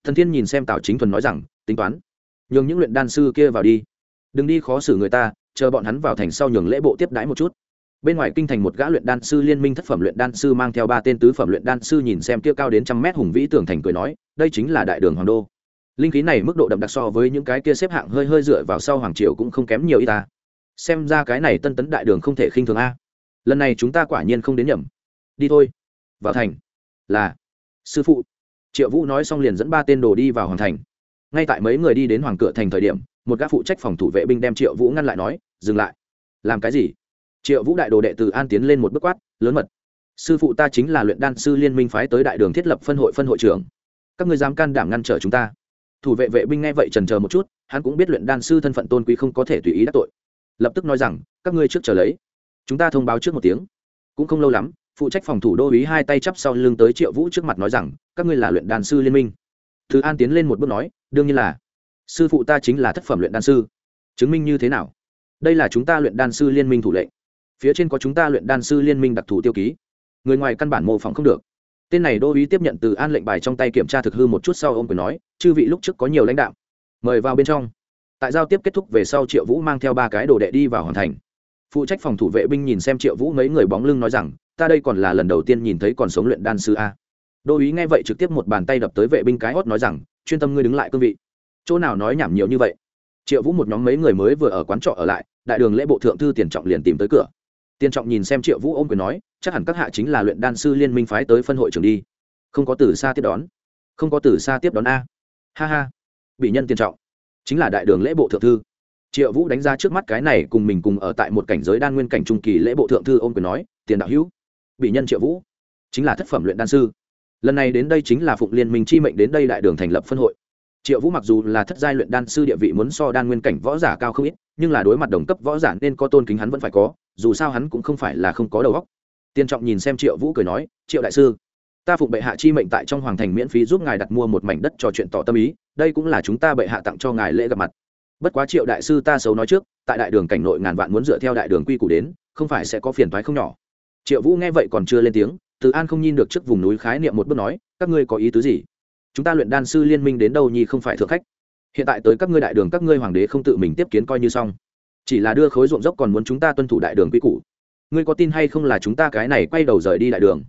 Thần thiên nhìn xem tào chính thuần nói rằng, tính toán, nhường những luyện đan sư kia vào đi. Đừng đi khó xử người ta, chờ bọn hắn vào thành sau nhường lễ bộ tiếp đãi một chút. Bên ngoài kinh thành một gã luyện đan sư liên minh thất phẩm luyện đan sư mang theo ba tên tứ phẩm luyện đan sư nhìn xem kia cao đến trăm mét hùng vĩ tường thành cười nói, đây chính là đại đường hoàng đô linh khí này mức độ đậm đặc so với những cái kia xếp hạng hơi hơi dựa vào sau hoàng triều cũng không kém nhiều y ta. Xem ra cái này tân tấn đại đường không thể khinh thường a. Lần này chúng ta quả nhiên không đến nhầm. Đi thôi. Vào thành. Là. Sư phụ. Triệu vũ nói xong liền dẫn ba tên đồ đi vào hoàng thành. Ngay tại mấy người đi đến hoàng cửa thành thời điểm, một gã phụ trách phòng thủ vệ binh đem triệu vũ ngăn lại nói, dừng lại. Làm cái gì? Triệu vũ đại đồ đệ từ an tiến lên một bước quát, lớn mật. Sư phụ ta chính là luyện đan sư liên minh phái tới đại đường thiết lập phân hội phân hội trưởng. Các ngươi dám can đảm ngăn trở chúng ta thủ vệ vệ binh nghe vậy trần chờ một chút, hắn cũng biết luyện đan sư thân phận tôn quý không có thể tùy ý đắc tội. Lập tức nói rằng, các ngươi trước chờ lấy. Chúng ta thông báo trước một tiếng. Cũng không lâu lắm, phụ trách phòng thủ đô ý hai tay chắp sau lưng tới triệu vũ trước mặt nói rằng, các ngươi là luyện đan sư liên minh. Thứ an tiến lên một bước nói, đương nhiên là. Sư phụ ta chính là thất phẩm luyện đan sư. Chứng minh như thế nào? Đây là chúng ta luyện đan sư liên minh thủ lệnh. Phía trên có chúng ta luyện đan sư liên minh đặc thù tiêu ký. Người ngoài căn bản mô phỏng không được tên này đô uý tiếp nhận từ an lệnh bài trong tay kiểm tra thực hư một chút sau, ông quyền nói, chư vị lúc trước có nhiều lãnh đạo. Mời vào bên trong. Tại giao tiếp kết thúc về sau, triệu vũ mang theo ba cái đồ đệ đi vào hoàn thành. Phụ trách phòng thủ vệ binh nhìn xem triệu vũ, mấy người bóng lưng nói rằng, ta đây còn là lần đầu tiên nhìn thấy còn sống luyện đan sư a. Đô uý nghe vậy trực tiếp một bàn tay đập tới vệ binh cái hót nói rằng, chuyên tâm ngươi đứng lại cương vị. Chỗ nào nói nhảm nhiều như vậy. Triệu vũ một nhóm mấy người mới vừa ở quán trọ ở lại, đại đường lễ bộ thượng thư tiền trọng liền tìm tới cửa tiền trọng nhìn xem triệu vũ ôm quyền nói, chắc hẳn các hạ chính là luyện đan sư liên minh phái tới phân hội trưởng đi. Không có từ xa tiếp đón. Không có từ xa tiếp đón a. Ha ha. Bị nhân tiền trọng. Chính là đại đường lễ bộ thượng thư. Triệu vũ đánh ra trước mắt cái này cùng mình cùng ở tại một cảnh giới đan nguyên cảnh trung kỳ lễ bộ thượng thư ôm quyền nói, tiền đạo hữu. Bị nhân triệu vũ. Chính là thất phẩm luyện đan sư. Lần này đến đây chính là phụng liên minh chi mệnh đến đây đại đường thành lập phân hội. Triệu vũ mặc dù là thất giai luyện đan sư địa vị muốn so đan nguyên cảnh võ giả cao không ít, nhưng là đối mặt đồng cấp võ giả nên có tôn kính hắn vẫn phải có dù sao hắn cũng không phải là không có đầu óc. Tiên trọng nhìn xem triệu vũ cười nói, triệu đại sư, ta phụng bệ hạ chi mệnh tại trong hoàng thành miễn phí giúp ngài đặt mua một mảnh đất trò chuyện tỏ tâm ý, đây cũng là chúng ta bệ hạ tặng cho ngài lễ gặp mặt. Bất quá triệu đại sư ta xấu nói trước, tại đại đường cảnh nội ngàn vạn muốn dựa theo đại đường quy củ đến, không phải sẽ có phiền thoái không nhỏ. Triệu vũ nghe vậy còn chưa lên tiếng, từ an không nhìn được trước vùng núi khái niệm một bước nói, các ngươi có ý tứ gì? Chúng ta luyện đan sư liên minh đến đâu nhi không phải thượng khách? Hiện tại tới các ngươi đại đường các ngươi hoàng đế không tự mình tiếp kiến coi như xong chỉ là đưa khối ruộng dốc còn muốn chúng ta tuân thủ đại đường quy củ. Ngươi có tin hay không là chúng ta cái này quay đầu rời đi đại đường?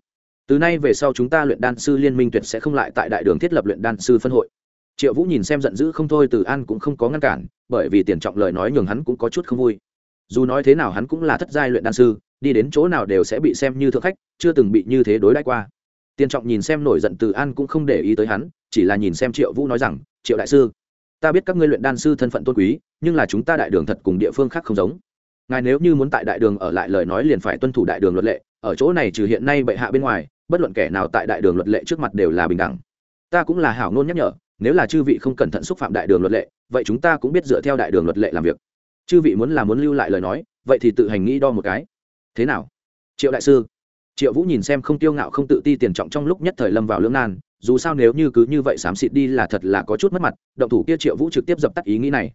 Từ nay về sau chúng ta luyện đan sư liên minh tuyệt sẽ không lại tại đại đường thiết lập luyện đan sư phân hội. Triệu vũ nhìn xem giận dữ không thôi từ an cũng không có ngăn cản, bởi vì tiền trọng lời nói nhường hắn cũng có chút không vui. Dù nói thế nào hắn cũng là thất giai luyện đan sư, đi đến chỗ nào đều sẽ bị xem như thượng khách, chưa từng bị như thế đối đãi qua. Tiền trọng nhìn xem nổi giận từ an cũng không để ý tới hắn, chỉ là nhìn xem triệu vũ nói rằng, triệu đại sư ta biết các ngươi luyện đan sư thân phận tôn quý, nhưng là chúng ta đại đường thật cùng địa phương khác không giống. Ngài nếu như muốn tại đại đường ở lại lời nói liền phải tuân thủ đại đường luật lệ, ở chỗ này trừ hiện nay bệ hạ bên ngoài, bất luận kẻ nào tại đại đường luật lệ trước mặt đều là bình đẳng. Ta cũng là hảo ngôn nhắc nhở, nếu là chư vị không cẩn thận xúc phạm đại đường luật lệ, vậy chúng ta cũng biết dựa theo đại đường luật lệ làm việc. Chư vị muốn là muốn lưu lại lời nói, vậy thì tự hành nghĩ đo một cái. Thế nào? Triệu đại sư. Triệu vũ nhìn xem không tiêu ngạo không tự ti tiền trọng trong lúc nhất thời lâm vào lưỡng nan dù sao nếu như cứ như vậy xám xịt đi là thật là có chút mất mặt, động thủ kia triệu vũ trực tiếp dập tắt ý nghĩ này.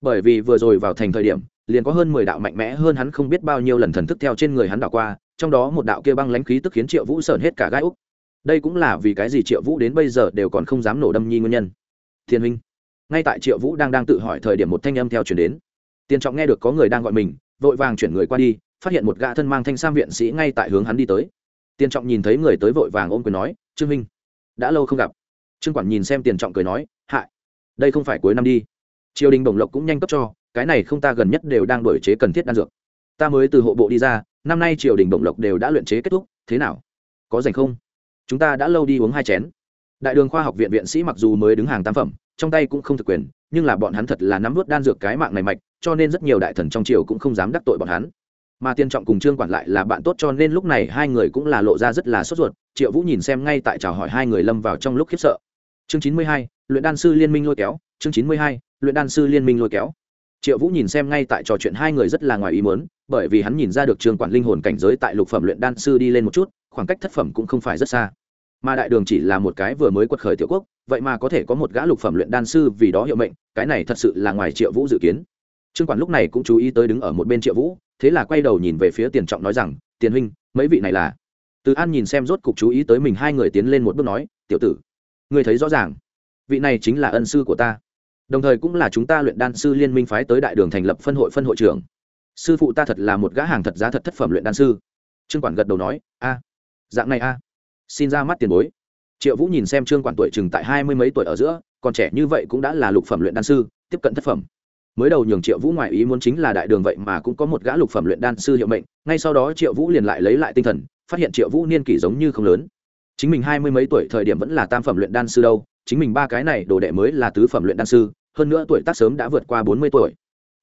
Bởi vì vừa rồi vào thành thời điểm, liền có hơn mười đạo mạnh mẽ hơn hắn không biết bao nhiêu lần thần thức theo trên người hắn đảo qua, trong đó một đạo kia băng lãnh khí tức khiến triệu vũ sởn hết cả gai úc. Đây cũng là vì cái gì triệu vũ đến bây giờ đều còn không dám nổ đâm nhi nguyên nhân. Thiên huynh, ngay tại triệu vũ đang đang tự hỏi thời điểm một thanh âm theo chuyển đến. Tiền trọng nghe được có người đang gọi mình, vội vàng chuyển người qua đi, phát hiện một gã thân mang thanh sam viện sĩ ngay tại hướng hắn đi tới. Tiền trọng nhìn thấy người tới vội vàng ôm quyền nói, trương minh đã lâu không gặp. Trương quản nhìn xem tiền trọng cười nói hại đây không phải cuối năm đi. Triều đình bổng lộc cũng nhanh cấp cho, cái này không ta gần nhất đều đang đổi chế cần thiết đan dược. Ta mới từ hộ bộ đi ra, năm nay triều đình bổng lộc đều đã luyện chế kết thúc, thế nào? Có dành không? Chúng ta đã lâu đi uống hai chén. Đại đường khoa học viện viện sĩ mặc dù mới đứng hàng tam phẩm, trong tay cũng không thực quyền, nhưng là bọn hắn thật là nắm vớt đan dược cái mạng này mạch, cho nên rất nhiều đại thần trong triều cũng không dám đắc tội bọn hắn mà tiên trọng cùng trương quản lại là bạn tốt cho nên lúc này hai người cũng là lộ ra rất là sốt ruột. Triệu vũ nhìn xem ngay tại chào hỏi hai người lâm vào trong lúc khiếp sợ. Chương chín mươi hai, luyện đan sư liên minh lôi kéo. Chương chín mươi hai, luyện đan sư liên minh lôi kéo. Triệu vũ nhìn xem ngay tại trò chuyện hai người rất là ngoài ý mớn bởi vì hắn nhìn ra được trường quản linh hồn cảnh giới tại lục phẩm luyện đan sư đi lên một chút, khoảng cách thất phẩm cũng không phải rất xa. Mà đại đường chỉ là một cái vừa mới quật khởi tiểu quốc, vậy mà có thể có một gã lục phẩm luyện đan sư vì đó hiệu mệnh, cái này thật sự là ngoài triệu vũ dự kiến trương quản lúc này cũng chú ý tới đứng ở một bên triệu vũ, thế là quay đầu nhìn về phía tiền trọng nói rằng, tiền huynh, mấy vị này là? Từ an nhìn xem rốt cục chú ý tới mình hai người tiến lên một bước nói, tiểu tử người thấy rõ ràng. Vị này chính là ân sư của ta. Đồng thời cũng là chúng ta luyện đan sư liên minh phái tới đại đường thành lập phân hội phân hội trưởng. Sư phụ ta thật là một gã hàng thật giá thật thất phẩm luyện đan sư. Trương quản gật đầu nói, a, dạng này a. Xin ra mắt tiền bối. Triệu vũ nhìn xem trương quản tuổi chừng tại hai mươi mấy tuổi ở giữa, còn trẻ như vậy cũng đã là lục phẩm luyện đan sư, tiếp cận thất phẩm mới đầu nhường triệu vũ ngoại ý muốn chính là đại đường vậy mà cũng có một gã lục phẩm luyện đan sư hiệu mệnh, ngay sau đó triệu vũ liền lại lấy lại tinh thần, phát hiện triệu vũ niên kỷ giống như không lớn. Chính mình hai mươi mấy tuổi thời điểm vẫn là tam phẩm luyện đan sư đâu, chính mình ba cái này đồ đệ mới là tứ phẩm luyện đan sư, hơn nữa tuổi tác sớm đã vượt qua bốn mươi tuổi.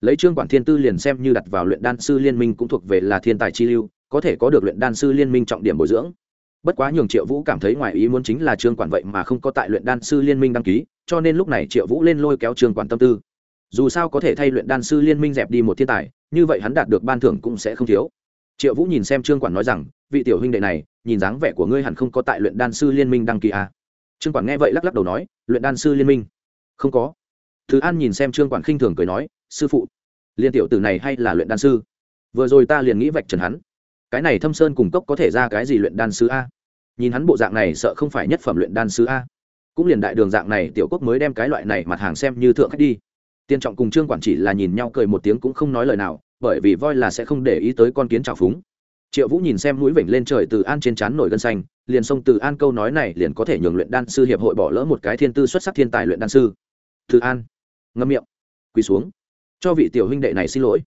Lấy trương quản thiên tư liền xem như đặt vào luyện đan sư liên minh cũng thuộc về là thiên tài chi lưu, có thể có được luyện đan sư liên minh trọng điểm bồi dưỡng. Bất quá nhường triệu vũ cảm thấy ngoài ý muốn chính là trương quản vậy mà không có tại luyện đan sư liên minh đăng ký, cho nên lúc này triệu vũ lên lôi kéo trương quản tâm tư dù sao có thể thay luyện đan sư liên minh dẹp đi một thiên tài, như vậy hắn đạt được ban thưởng cũng sẽ không thiếu. Triệu vũ nhìn xem trương quản nói rằng, vị tiểu huynh đệ này, nhìn dáng vẻ của ngươi hẳn không có tại luyện đan sư liên minh đăng ký à. trương quản nghe vậy lắc lắc đầu nói, luyện đan sư liên minh? Không có. Thứ an nhìn xem trương quản khinh thường cười nói, sư phụ, liên tiểu tử này hay là luyện đan sư? Vừa rồi ta liền nghĩ vạch trần hắn. Cái này thâm sơn cùng cốc có thể ra cái gì luyện đan sư a? Nhìn hắn bộ dạng này sợ không phải nhất phẩm luyện đan sư a. Cũng liền đại đường dạng này tiểu quốc mới đem cái loại này mặt hàng xem như thượng khách đi tiên trọng cùng trương quản chỉ là nhìn nhau cười một tiếng cũng không nói lời nào, bởi vì voi là sẽ không để ý tới con kiến trào phúng. Triệu vũ nhìn xem mũi vểnh lên trời từ an trên trán nổi gân xanh, liền xông từ an câu nói này liền có thể nhường luyện đan sư hiệp hội bỏ lỡ một cái thiên tư xuất sắc thiên tài luyện đan sư. Từ an, ngâm miệng, quỳ xuống. Cho vị tiểu huynh đệ này xin lỗi.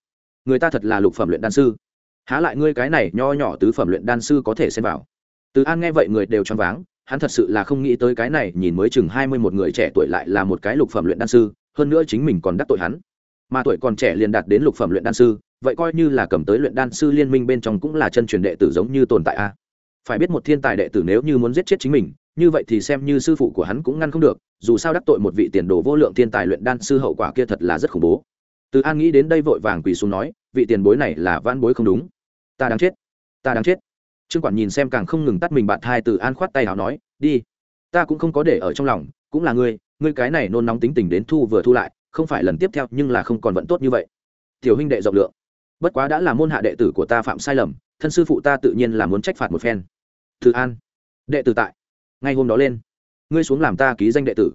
Người ta thật là lục phẩm luyện đan sư. Há lại ngươi cái này nho nhỏ tứ phẩm luyện đan sư có thể xem vào? Từ an nghe vậy người đều choáng váng, hắn thật sự là không nghĩ tới cái này, nhìn mới chừng hai mươi một người trẻ tuổi lại là một cái lục phẩm luyện đan sư hơn nữa chính mình còn đắc tội hắn. Mà tuổi còn trẻ liền đạt đến lục phẩm luyện đan sư, vậy coi như là cầm tới luyện đan sư liên minh bên trong cũng là chân truyền đệ tử giống như tồn tại a. Phải biết một thiên tài đệ tử nếu như muốn giết chết chính mình, như vậy thì xem như sư phụ của hắn cũng ngăn không được, dù sao đắc tội một vị tiền đồ vô lượng thiên tài luyện đan sư hậu quả kia thật là rất khủng bố. Từ an nghĩ đến đây vội vàng quỳ xuống nói, vị tiền bối này là van bối không đúng. Ta đang chết. Ta đang chết. Trương quản nhìn xem càng không ngừng tắt mình bạn thai từ an khoát tay nào nói, đi. Ta cũng không có để ở trong lòng, cũng là ngươi ngươi cái này nôn nóng tính tình đến thu vừa thu lại, không phải lần tiếp theo, nhưng là không còn vẫn tốt như vậy. Tiểu huynh đệ rộng lượng. Bất quá đã là môn hạ đệ tử của ta phạm sai lầm, thân sư phụ ta tự nhiên là muốn trách phạt một phen. Thư an. Đệ tử tại. Ngay hôm đó lên. Ngươi xuống làm ta ký danh đệ tử.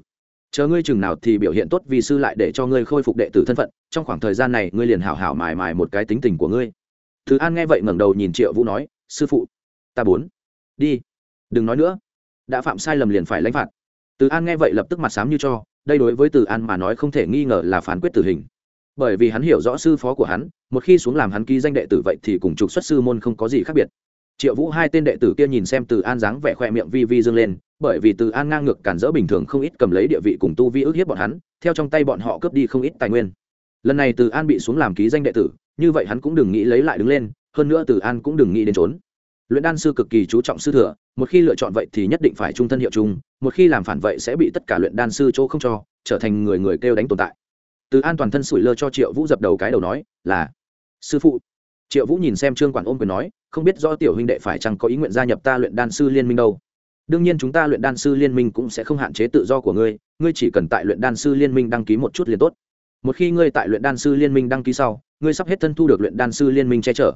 Chờ ngươi chừng nào thì biểu hiện tốt vì sư lại để cho ngươi khôi phục đệ tử thân phận, trong khoảng thời gian này ngươi liền hảo hảo mài mài một cái tính tình của ngươi. Thứ an nghe vậy ngẩng đầu nhìn triệu vũ nói, sư phụ, ta bốn đi. Đừng nói nữa. Đã phạm sai lầm liền phải lãnh phạt từ an nghe vậy lập tức mặt sám như cho, đây đối với từ an mà nói không thể nghi ngờ là phán quyết tử hình. Bởi vì hắn hiểu rõ sư phó của hắn, một khi xuống làm hắn ký danh đệ tử vậy thì cùng trục xuất sư môn không có gì khác biệt. Triệu vũ hai tên đệ tử kia nhìn xem từ an dáng vẻ khoe miệng vi vi dương lên, bởi vì từ an ngang ngược cản rỡ bình thường không ít cầm lấy địa vị cùng tu vi ức hiếp bọn hắn, theo trong tay bọn họ cướp đi không ít tài nguyên. Lần này từ an bị xuống làm ký danh đệ tử, như vậy hắn cũng đừng nghĩ lấy lại đứng lên, hơn nữa từ an cũng đừng nghĩ đến trốn. Luyện đan sư cực kỳ chú trọng sư thừa một khi lựa chọn vậy thì nhất định phải trung thân hiệu chung, một khi làm phản vậy sẽ bị tất cả luyện đan sư chỗ không cho, trở thành người người kêu đánh tồn tại. Từ an toàn thân sủi lơ cho triệu vũ dập đầu cái đầu nói, là, sư phụ. Triệu vũ nhìn xem trương quản ôm quyền nói, không biết do tiểu huynh đệ phải chăng có ý nguyện gia nhập ta luyện đan sư liên minh đâu. Đương nhiên chúng ta luyện đan sư liên minh cũng sẽ không hạn chế tự do của ngươi ngươi chỉ cần tại luyện đan sư liên minh đăng ký một chút liền tốt. Một khi ngươi tại luyện đan sư liên minh đăng ký sau, ngươi sắp hết thân thu được luyện đan sư liên minh che chở.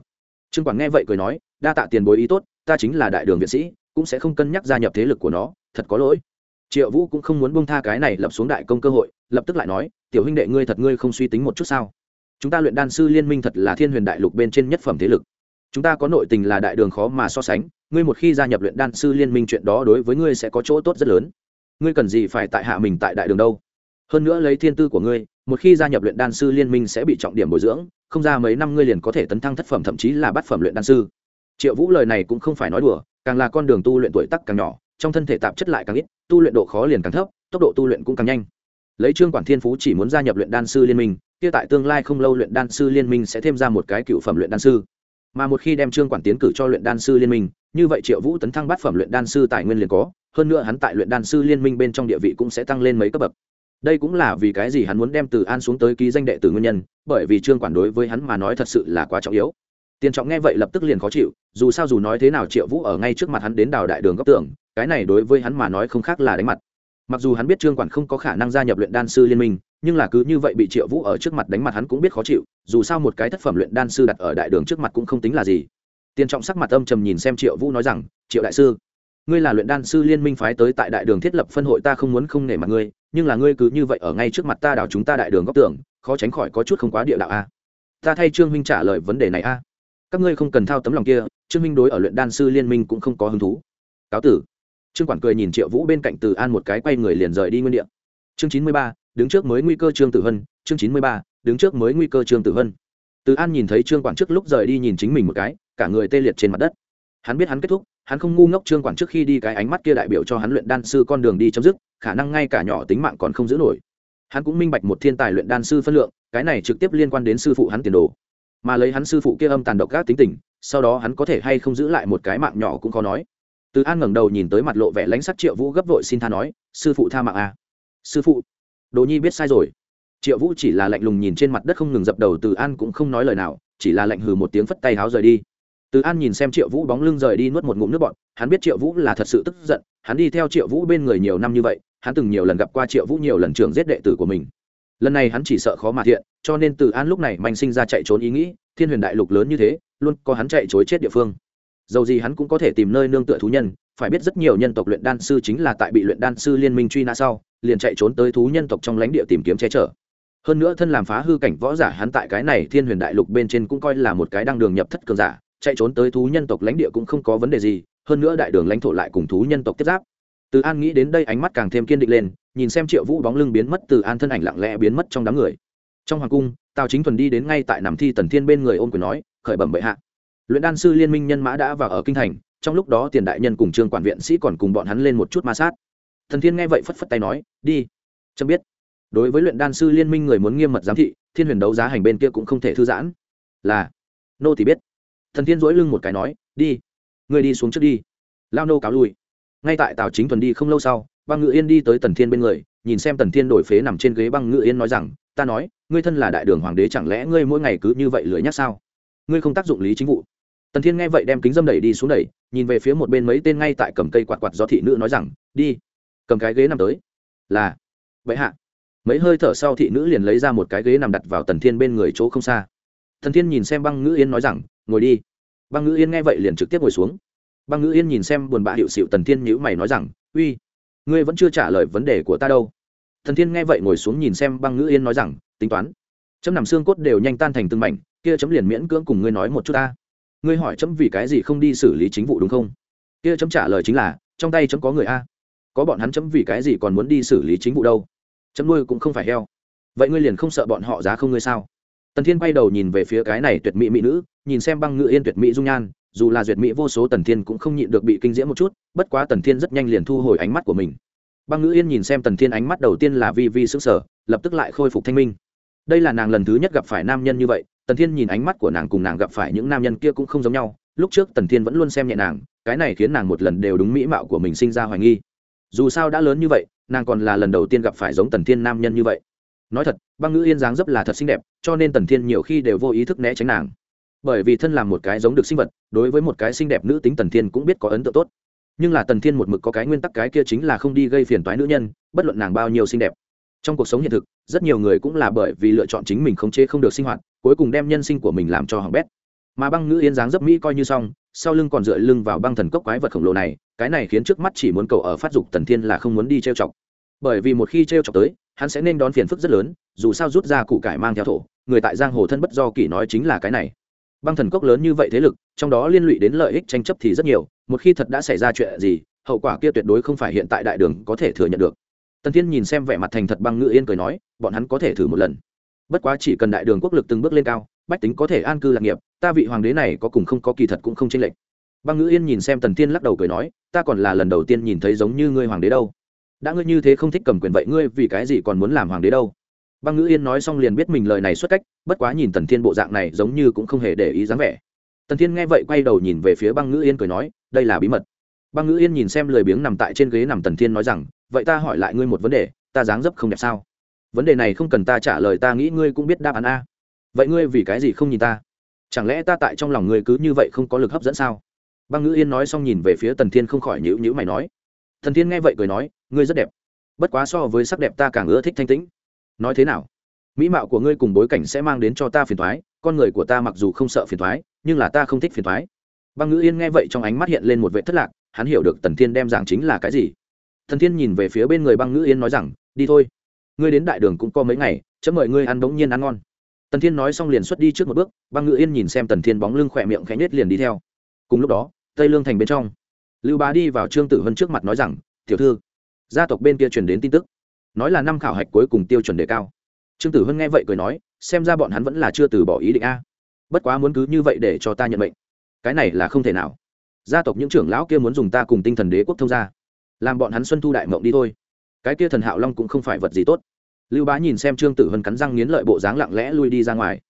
Trương quản nghe vậy cười nói, đa tạ tiền bối ý tốt, ta chính là đại đường viện sĩ cũng sẽ không cân nhắc gia nhập thế lực của nó, thật có lỗi. Triệu vũ cũng không muốn bông tha cái này lập xuống đại công cơ hội, lập tức lại nói, tiểu huynh đệ ngươi thật ngươi không suy tính một chút sao? Chúng ta luyện đan sư liên minh thật là thiên huyền đại lục bên trên nhất phẩm thế lực. Chúng ta có nội tình là đại đường khó mà so sánh, ngươi một khi gia nhập luyện đan sư liên minh chuyện đó đối với ngươi sẽ có chỗ tốt rất lớn. Ngươi cần gì phải tại hạ mình tại đại đường đâu? Hơn nữa lấy thiên tư của ngươi, một khi gia nhập luyện đan sư liên minh sẽ bị trọng điểm bồi dưỡng, không ra mấy năm ngươi liền có thể tấn thăng thất phẩm thậm chí là bát phẩm luyện đan sư. Triệu vũ lời này cũng không phải nói đùa càng là con đường tu luyện tuổi tắc càng nhỏ, trong thân thể tạp chất lại càng ít, tu luyện độ khó liền càng thấp, tốc độ tu luyện cũng càng nhanh. Lấy trương quản thiên phú chỉ muốn gia nhập luyện đan sư liên minh, kia tại tương lai không lâu luyện đan sư liên minh sẽ thêm ra một cái cựu phẩm luyện đan sư. Mà một khi đem trương quản tiến cử cho luyện đan sư liên minh, như vậy triệu vũ tấn thăng bát phẩm luyện đan sư tài nguyên liền có, hơn nữa hắn tại luyện đan sư liên minh bên trong địa vị cũng sẽ tăng lên mấy cấp bậc. Đây cũng là vì cái gì hắn muốn đem từ an xuống tới ký danh đệ tử nguyên nhân, bởi vì trương quản đối với hắn mà nói thật sự là quá trọng yếu tiền trọng nghe vậy lập tức liền khó chịu, dù sao dù nói thế nào triệu vũ ở ngay trước mặt hắn đến đào đại đường góc tưởng cái này đối với hắn mà nói không khác là đánh mặt. Mặc dù hắn biết trương quản không có khả năng gia nhập luyện đan sư liên minh, nhưng là cứ như vậy bị triệu vũ ở trước mặt đánh mặt hắn cũng biết khó chịu, dù sao một cái thất phẩm luyện đan sư đặt ở đại đường trước mặt cũng không tính là gì. Tiền trọng sắc mặt âm trầm nhìn xem triệu vũ nói rằng, triệu đại sư, ngươi là luyện đan sư liên minh phái tới tại đại đường thiết lập phân hội ta không muốn không nể mặt ngươi, nhưng là ngươi cứ như vậy ở ngay trước mặt ta đào chúng ta đại đường góc tưởng khó tránh khỏi có chút không quá địa đạo a. Ta thay trương minh trả lời vấn đề này a các ngươi không cần thao tấm lòng kia, trương minh đối ở luyện đan sư liên minh cũng không có hứng thú. Cáo tử. Trương quản cười nhìn triệu vũ bên cạnh từ an một cái quay người liền rời đi nguyên đ ị a chương chín mươi ba, đứng trước mới nguy cơ trương tử hân. Chương chín mươi ba, đứng trước mới nguy cơ trương tử hân. Từ an nhìn thấy trương quản trước lúc rời đi nhìn chính mình một cái, cả người tê liệt trên mặt đất. Hắn biết hắn kết thúc, hắn không ngu ngốc trương quản trước khi đi cái ánh mắt kia đại biểu cho hắn luyện đan sư con đường đi chấm dứt, khả năng ngay cả nhỏ tính mạng còn không giữ nổi. Hắn cũng minh bạch một thiên tài luyện đan sư phân lượng, cái này trực tiếp liên quan đến sư phụ hắn tiền đồ mà lấy hắn sư phụ kia âm tàn độc các tính tình, sau đó hắn có thể hay không giữ lại một cái mạng nhỏ cũng khó nói. Từ an ngẩng đầu nhìn tới mặt lộ vẻ lãnh sắc triệu vũ gấp vội xin tha nói, sư phụ tha mạng à. sư phụ. Đồ nhi biết sai rồi. Triệu vũ chỉ là lạnh lùng nhìn trên mặt đất không ngừng dập đầu, từ an cũng không nói lời nào, chỉ là lạnh hừ một tiếng phất tay háo rời đi. Từ an nhìn xem triệu vũ bóng lưng rời đi nuốt một ngụm nước bọn hắn biết triệu vũ là thật sự tức giận, hắn đi theo triệu vũ bên người nhiều năm như vậy, hắn từng nhiều lần gặp qua triệu vũ nhiều lần trường giết đệ tử của mình lần này hắn chỉ sợ khó mà thiện, cho nên từ an lúc này manh sinh ra chạy trốn ý nghĩ, thiên huyền đại lục lớn như thế, luôn có hắn chạy chối chết địa phương. Dầu gì hắn cũng có thể tìm nơi nương tựa thú nhân, phải biết rất nhiều nhân tộc luyện đan sư chính là tại bị luyện đan sư liên minh truy nã sau, liền chạy trốn tới thú nhân tộc trong lãnh địa tìm kiếm che chở. Hơn nữa thân làm phá hư cảnh võ giả hắn tại cái này thiên huyền đại lục bên trên cũng coi là một cái đăng đường nhập thất cường giả, chạy trốn tới thú nhân tộc lãnh địa cũng không có vấn đề gì, hơn nữa đại đường lãnh thổ lại cùng thú nhân tộc tiếp giáp từ an nghĩ đến đây ánh mắt càng thêm kiên định lên, nhìn xem triệu vũ bóng lưng biến mất, từ an thân ảnh lặng lẽ biến mất trong đám người. Trong hoàng cung, tào chính thuần đi đến ngay tại nằm thi tần thiên bên người ôm quyền nói, khởi bẩm bệ hạ. Luyện đan sư liên minh nhân mã đã vào ở kinh thành, trong lúc đó tiền đại nhân cùng trương quản viện sĩ còn cùng bọn hắn lên một chút ma sát. Thần thiên nghe vậy phất phất tay nói, đi. Chấm biết. Đối với luyện đan sư liên minh người muốn nghiêm mật giám thị, thiên huyền đấu giá hành bên kia cũng không thể thư giãn. Là. Nô thì biết. Thần thiên dỗi lưng một cái nói, đi. Người đi xuống trước đi. Lao nô cáo lui ngay tại tào chính thuần đi không lâu sau, băng ngự yên đi tới tần thiên bên người, nhìn xem tần thiên đổi phế nằm trên ghế băng ngự yên nói rằng, ta nói, ngươi thân là đại đường hoàng đế chẳng lẽ ngươi mỗi ngày cứ như vậy lười nhắc sao? Ngươi không tác dụng lý chính vụ. Tần thiên nghe vậy đem kính dâm đẩy đi xuống đẩy, nhìn về phía một bên mấy tên ngay tại cầm cây quạt quạt do thị nữ nói rằng, đi, cầm cái ghế nằm tới. Là. Vậy hạ. Mấy hơi thở sau thị nữ liền lấy ra một cái ghế nằm đặt vào tần thiên bên người chỗ không xa. Tần thiên nhìn xem băng ngữ yên nói rằng, ngồi đi. Băng ngữ yên nghe vậy liền trực tiếp ngồi xuống băng ngữ yên nhìn xem buồn bã hiệu xịu tần thiên nhữ mày nói rằng, uy, ngươi vẫn chưa trả lời vấn đề của ta đâu. Thần thiên nghe vậy ngồi xuống nhìn xem băng ngữ yên nói rằng, tính toán, chấm nằm xương cốt đều nhanh tan thành từng mảnh, kia chấm liền miễn cưỡng cùng ngươi nói một chút ta. Ngươi hỏi chấm vì cái gì không đi xử lý chính vụ đúng không? Kia chấm trả lời chính là, trong tay chấm có người a. Có bọn hắn chấm vì cái gì còn muốn đi xử lý chính vụ đâu? Chấm nuôi cũng không phải heo. Vậy ngươi liền không sợ bọn họ giá không ngươi sao? Tần thiên quay đầu nhìn về phía cái này tuyệt mỹ mỹ nữ, nhìn xem băng ngự yên tuyệt mỹ dung nhan dù là duyệt mỹ vô số tần thiên cũng không nhịn được bị kinh diễm một chút, bất quá tần thiên rất nhanh liền thu hồi ánh mắt của mình. Băng ngữ yên nhìn xem tần thiên ánh mắt đầu tiên là vi vi s ư sở lập tức lại khôi phục thanh minh. Đây là nàng lần thứ nhất gặp phải nam nhân như vậy, tần thiên nhìn ánh mắt của nàng cùng nàng gặp phải những nam nhân kia cũng không giống nhau, lúc trước tần thiên vẫn luôn xem nhẹ nàng, cái này khiến nàng một lần đều đúng mỹ mạo của mình sinh ra hoài nghi. Dù sao đã lớn như vậy, nàng còn là lần đầu tiên gặp phải giống tần thiên nam nhân như vậy. Nói thật, băng ngữ yên dáng dấp là thật xinh đẹp, cho nên tần thiên nhiều khi đều vô ý thức né tránh nàng bởi vì thân làm một cái giống được sinh vật, đối với một cái xinh đẹp nữ tính tần thiên cũng biết có ấn tượng tốt. Nhưng là tần thiên một mực có cái nguyên tắc cái kia chính là không đi gây phiền toái nữ nhân, bất luận nàng bao nhiêu xinh đẹp. Trong cuộc sống hiện thực, rất nhiều người cũng là bởi vì lựa chọn chính mình khống chế không được sinh hoạt, cuối cùng đem nhân sinh của mình làm cho hỏng bét. Mà băng nữ yên dáng dấp mỹ coi như xong, sau lưng còn dựa lưng vào băng thần cốc quái vật khổng lồ này, cái này khiến trước mắt chỉ muốn cầu ở phát dục tần thiên là không muốn đi trêu chọc. Bởi vì một khi trêu chọc tới, hắn sẽ nên đón phiền phức rất lớn, dù sao rút ra cụ cải mang theo thổ, người tại giang hồ thân bất do kỷ nói chính là cái này băng thần cốc lớn như vậy thế lực, trong đó liên lụy đến lợi ích tranh chấp thì rất nhiều, một khi thật đã xảy ra chuyện gì, hậu quả kia tuyệt đối không phải hiện tại đại đường có thể thừa nhận được. Tần thiên nhìn xem vẻ mặt thành thật băng ngự yên cười nói, bọn hắn có thể thử một lần. Bất quá chỉ cần đại đường quốc lực từng bước lên cao, bách tính có thể an cư lạc nghiệp, ta vị hoàng đế này có cùng không có kỳ thật cũng không chênh lệch. Băng ngự yên nhìn xem tần thiên lắc đầu cười nói, ta còn là lần đầu tiên nhìn thấy giống như ngươi hoàng đế đâu. Đã ngươi như thế không thích cầm quyền vậy ngươi vì cái gì còn muốn làm hoàng đế đâu? Băng ngữ yên nói xong liền biết mình lời này xuất cách, bất quá nhìn tần thiên bộ dạng này giống như cũng không hề để ý dáng vẻ. Tần thiên nghe vậy quay đầu nhìn về phía băng ngữ yên cười nói, đây là bí mật. Băng ngữ yên nhìn xem lười biếng nằm tại trên ghế nằm tần thiên nói rằng, vậy ta hỏi lại ngươi một vấn đề, ta dáng dấp không đẹp sao? Vấn đề này không cần ta trả lời, ta nghĩ ngươi cũng biết đáp án a. Vậy ngươi vì cái gì không nhìn ta? Chẳng lẽ ta tại trong lòng ngươi cứ như vậy không có lực hấp dẫn sao? Băng ngữ yên nói xong nhìn về phía tần thiên không khỏi nhữ nhữ mày nói. Thần thiên nghe vậy cười nói, ngươi rất đẹp. Bất quá so với sắc đẹp ta càng ưa thích thanh tĩnh nói thế nào? Mỹ mạo của ngươi cùng bối cảnh sẽ mang đến cho ta phiền thoái con người của ta mặc dù không sợ phiền thoái nhưng là ta không thích phiền thoái băng ngữ yên nghe vậy trong ánh mắt hiện lên một vệ thất lạc, hắn hiểu được tần thiên đem giảng chính là cái gì. Thần thiên nhìn về phía bên người băng ngữ yên nói rằng, đi thôi. Ngươi đến đại đường cũng có mấy ngày, chấm mời ngươi ăn bỗng nhiên ăn ngon. Tần thiên nói xong liền xuất đi trước một bước, băng ngữ yên nhìn xem tần thiên bóng lưng khỏe miệng khẽ nhết liền đi theo. Cùng lúc đó, tây lương thành bên trong, lưu bá đi vào trương tử vân trước mặt nói rằng, tiểu thư, gia tộc bên kia truyền đến tin tức nói là năm khảo hạch cuối cùng tiêu chuẩn đề cao. Trương tử hân nghe vậy cười nói, xem ra bọn hắn vẫn là chưa từ bỏ ý định a. Bất quá muốn cứ như vậy để cho ta nhận bệnh cái này là không thể nào. Gia tộc những trưởng lão kia muốn dùng ta cùng tinh thần đế quốc thông gia. Làm bọn hắn xuân thu đại mộng đi thôi. Cái kia thần hạo long cũng không phải vật gì tốt. Lưu bá nhìn xem trương tử hân cắn răng nghiến lợi bộ dáng lặng lẽ lui đi ra ngoài.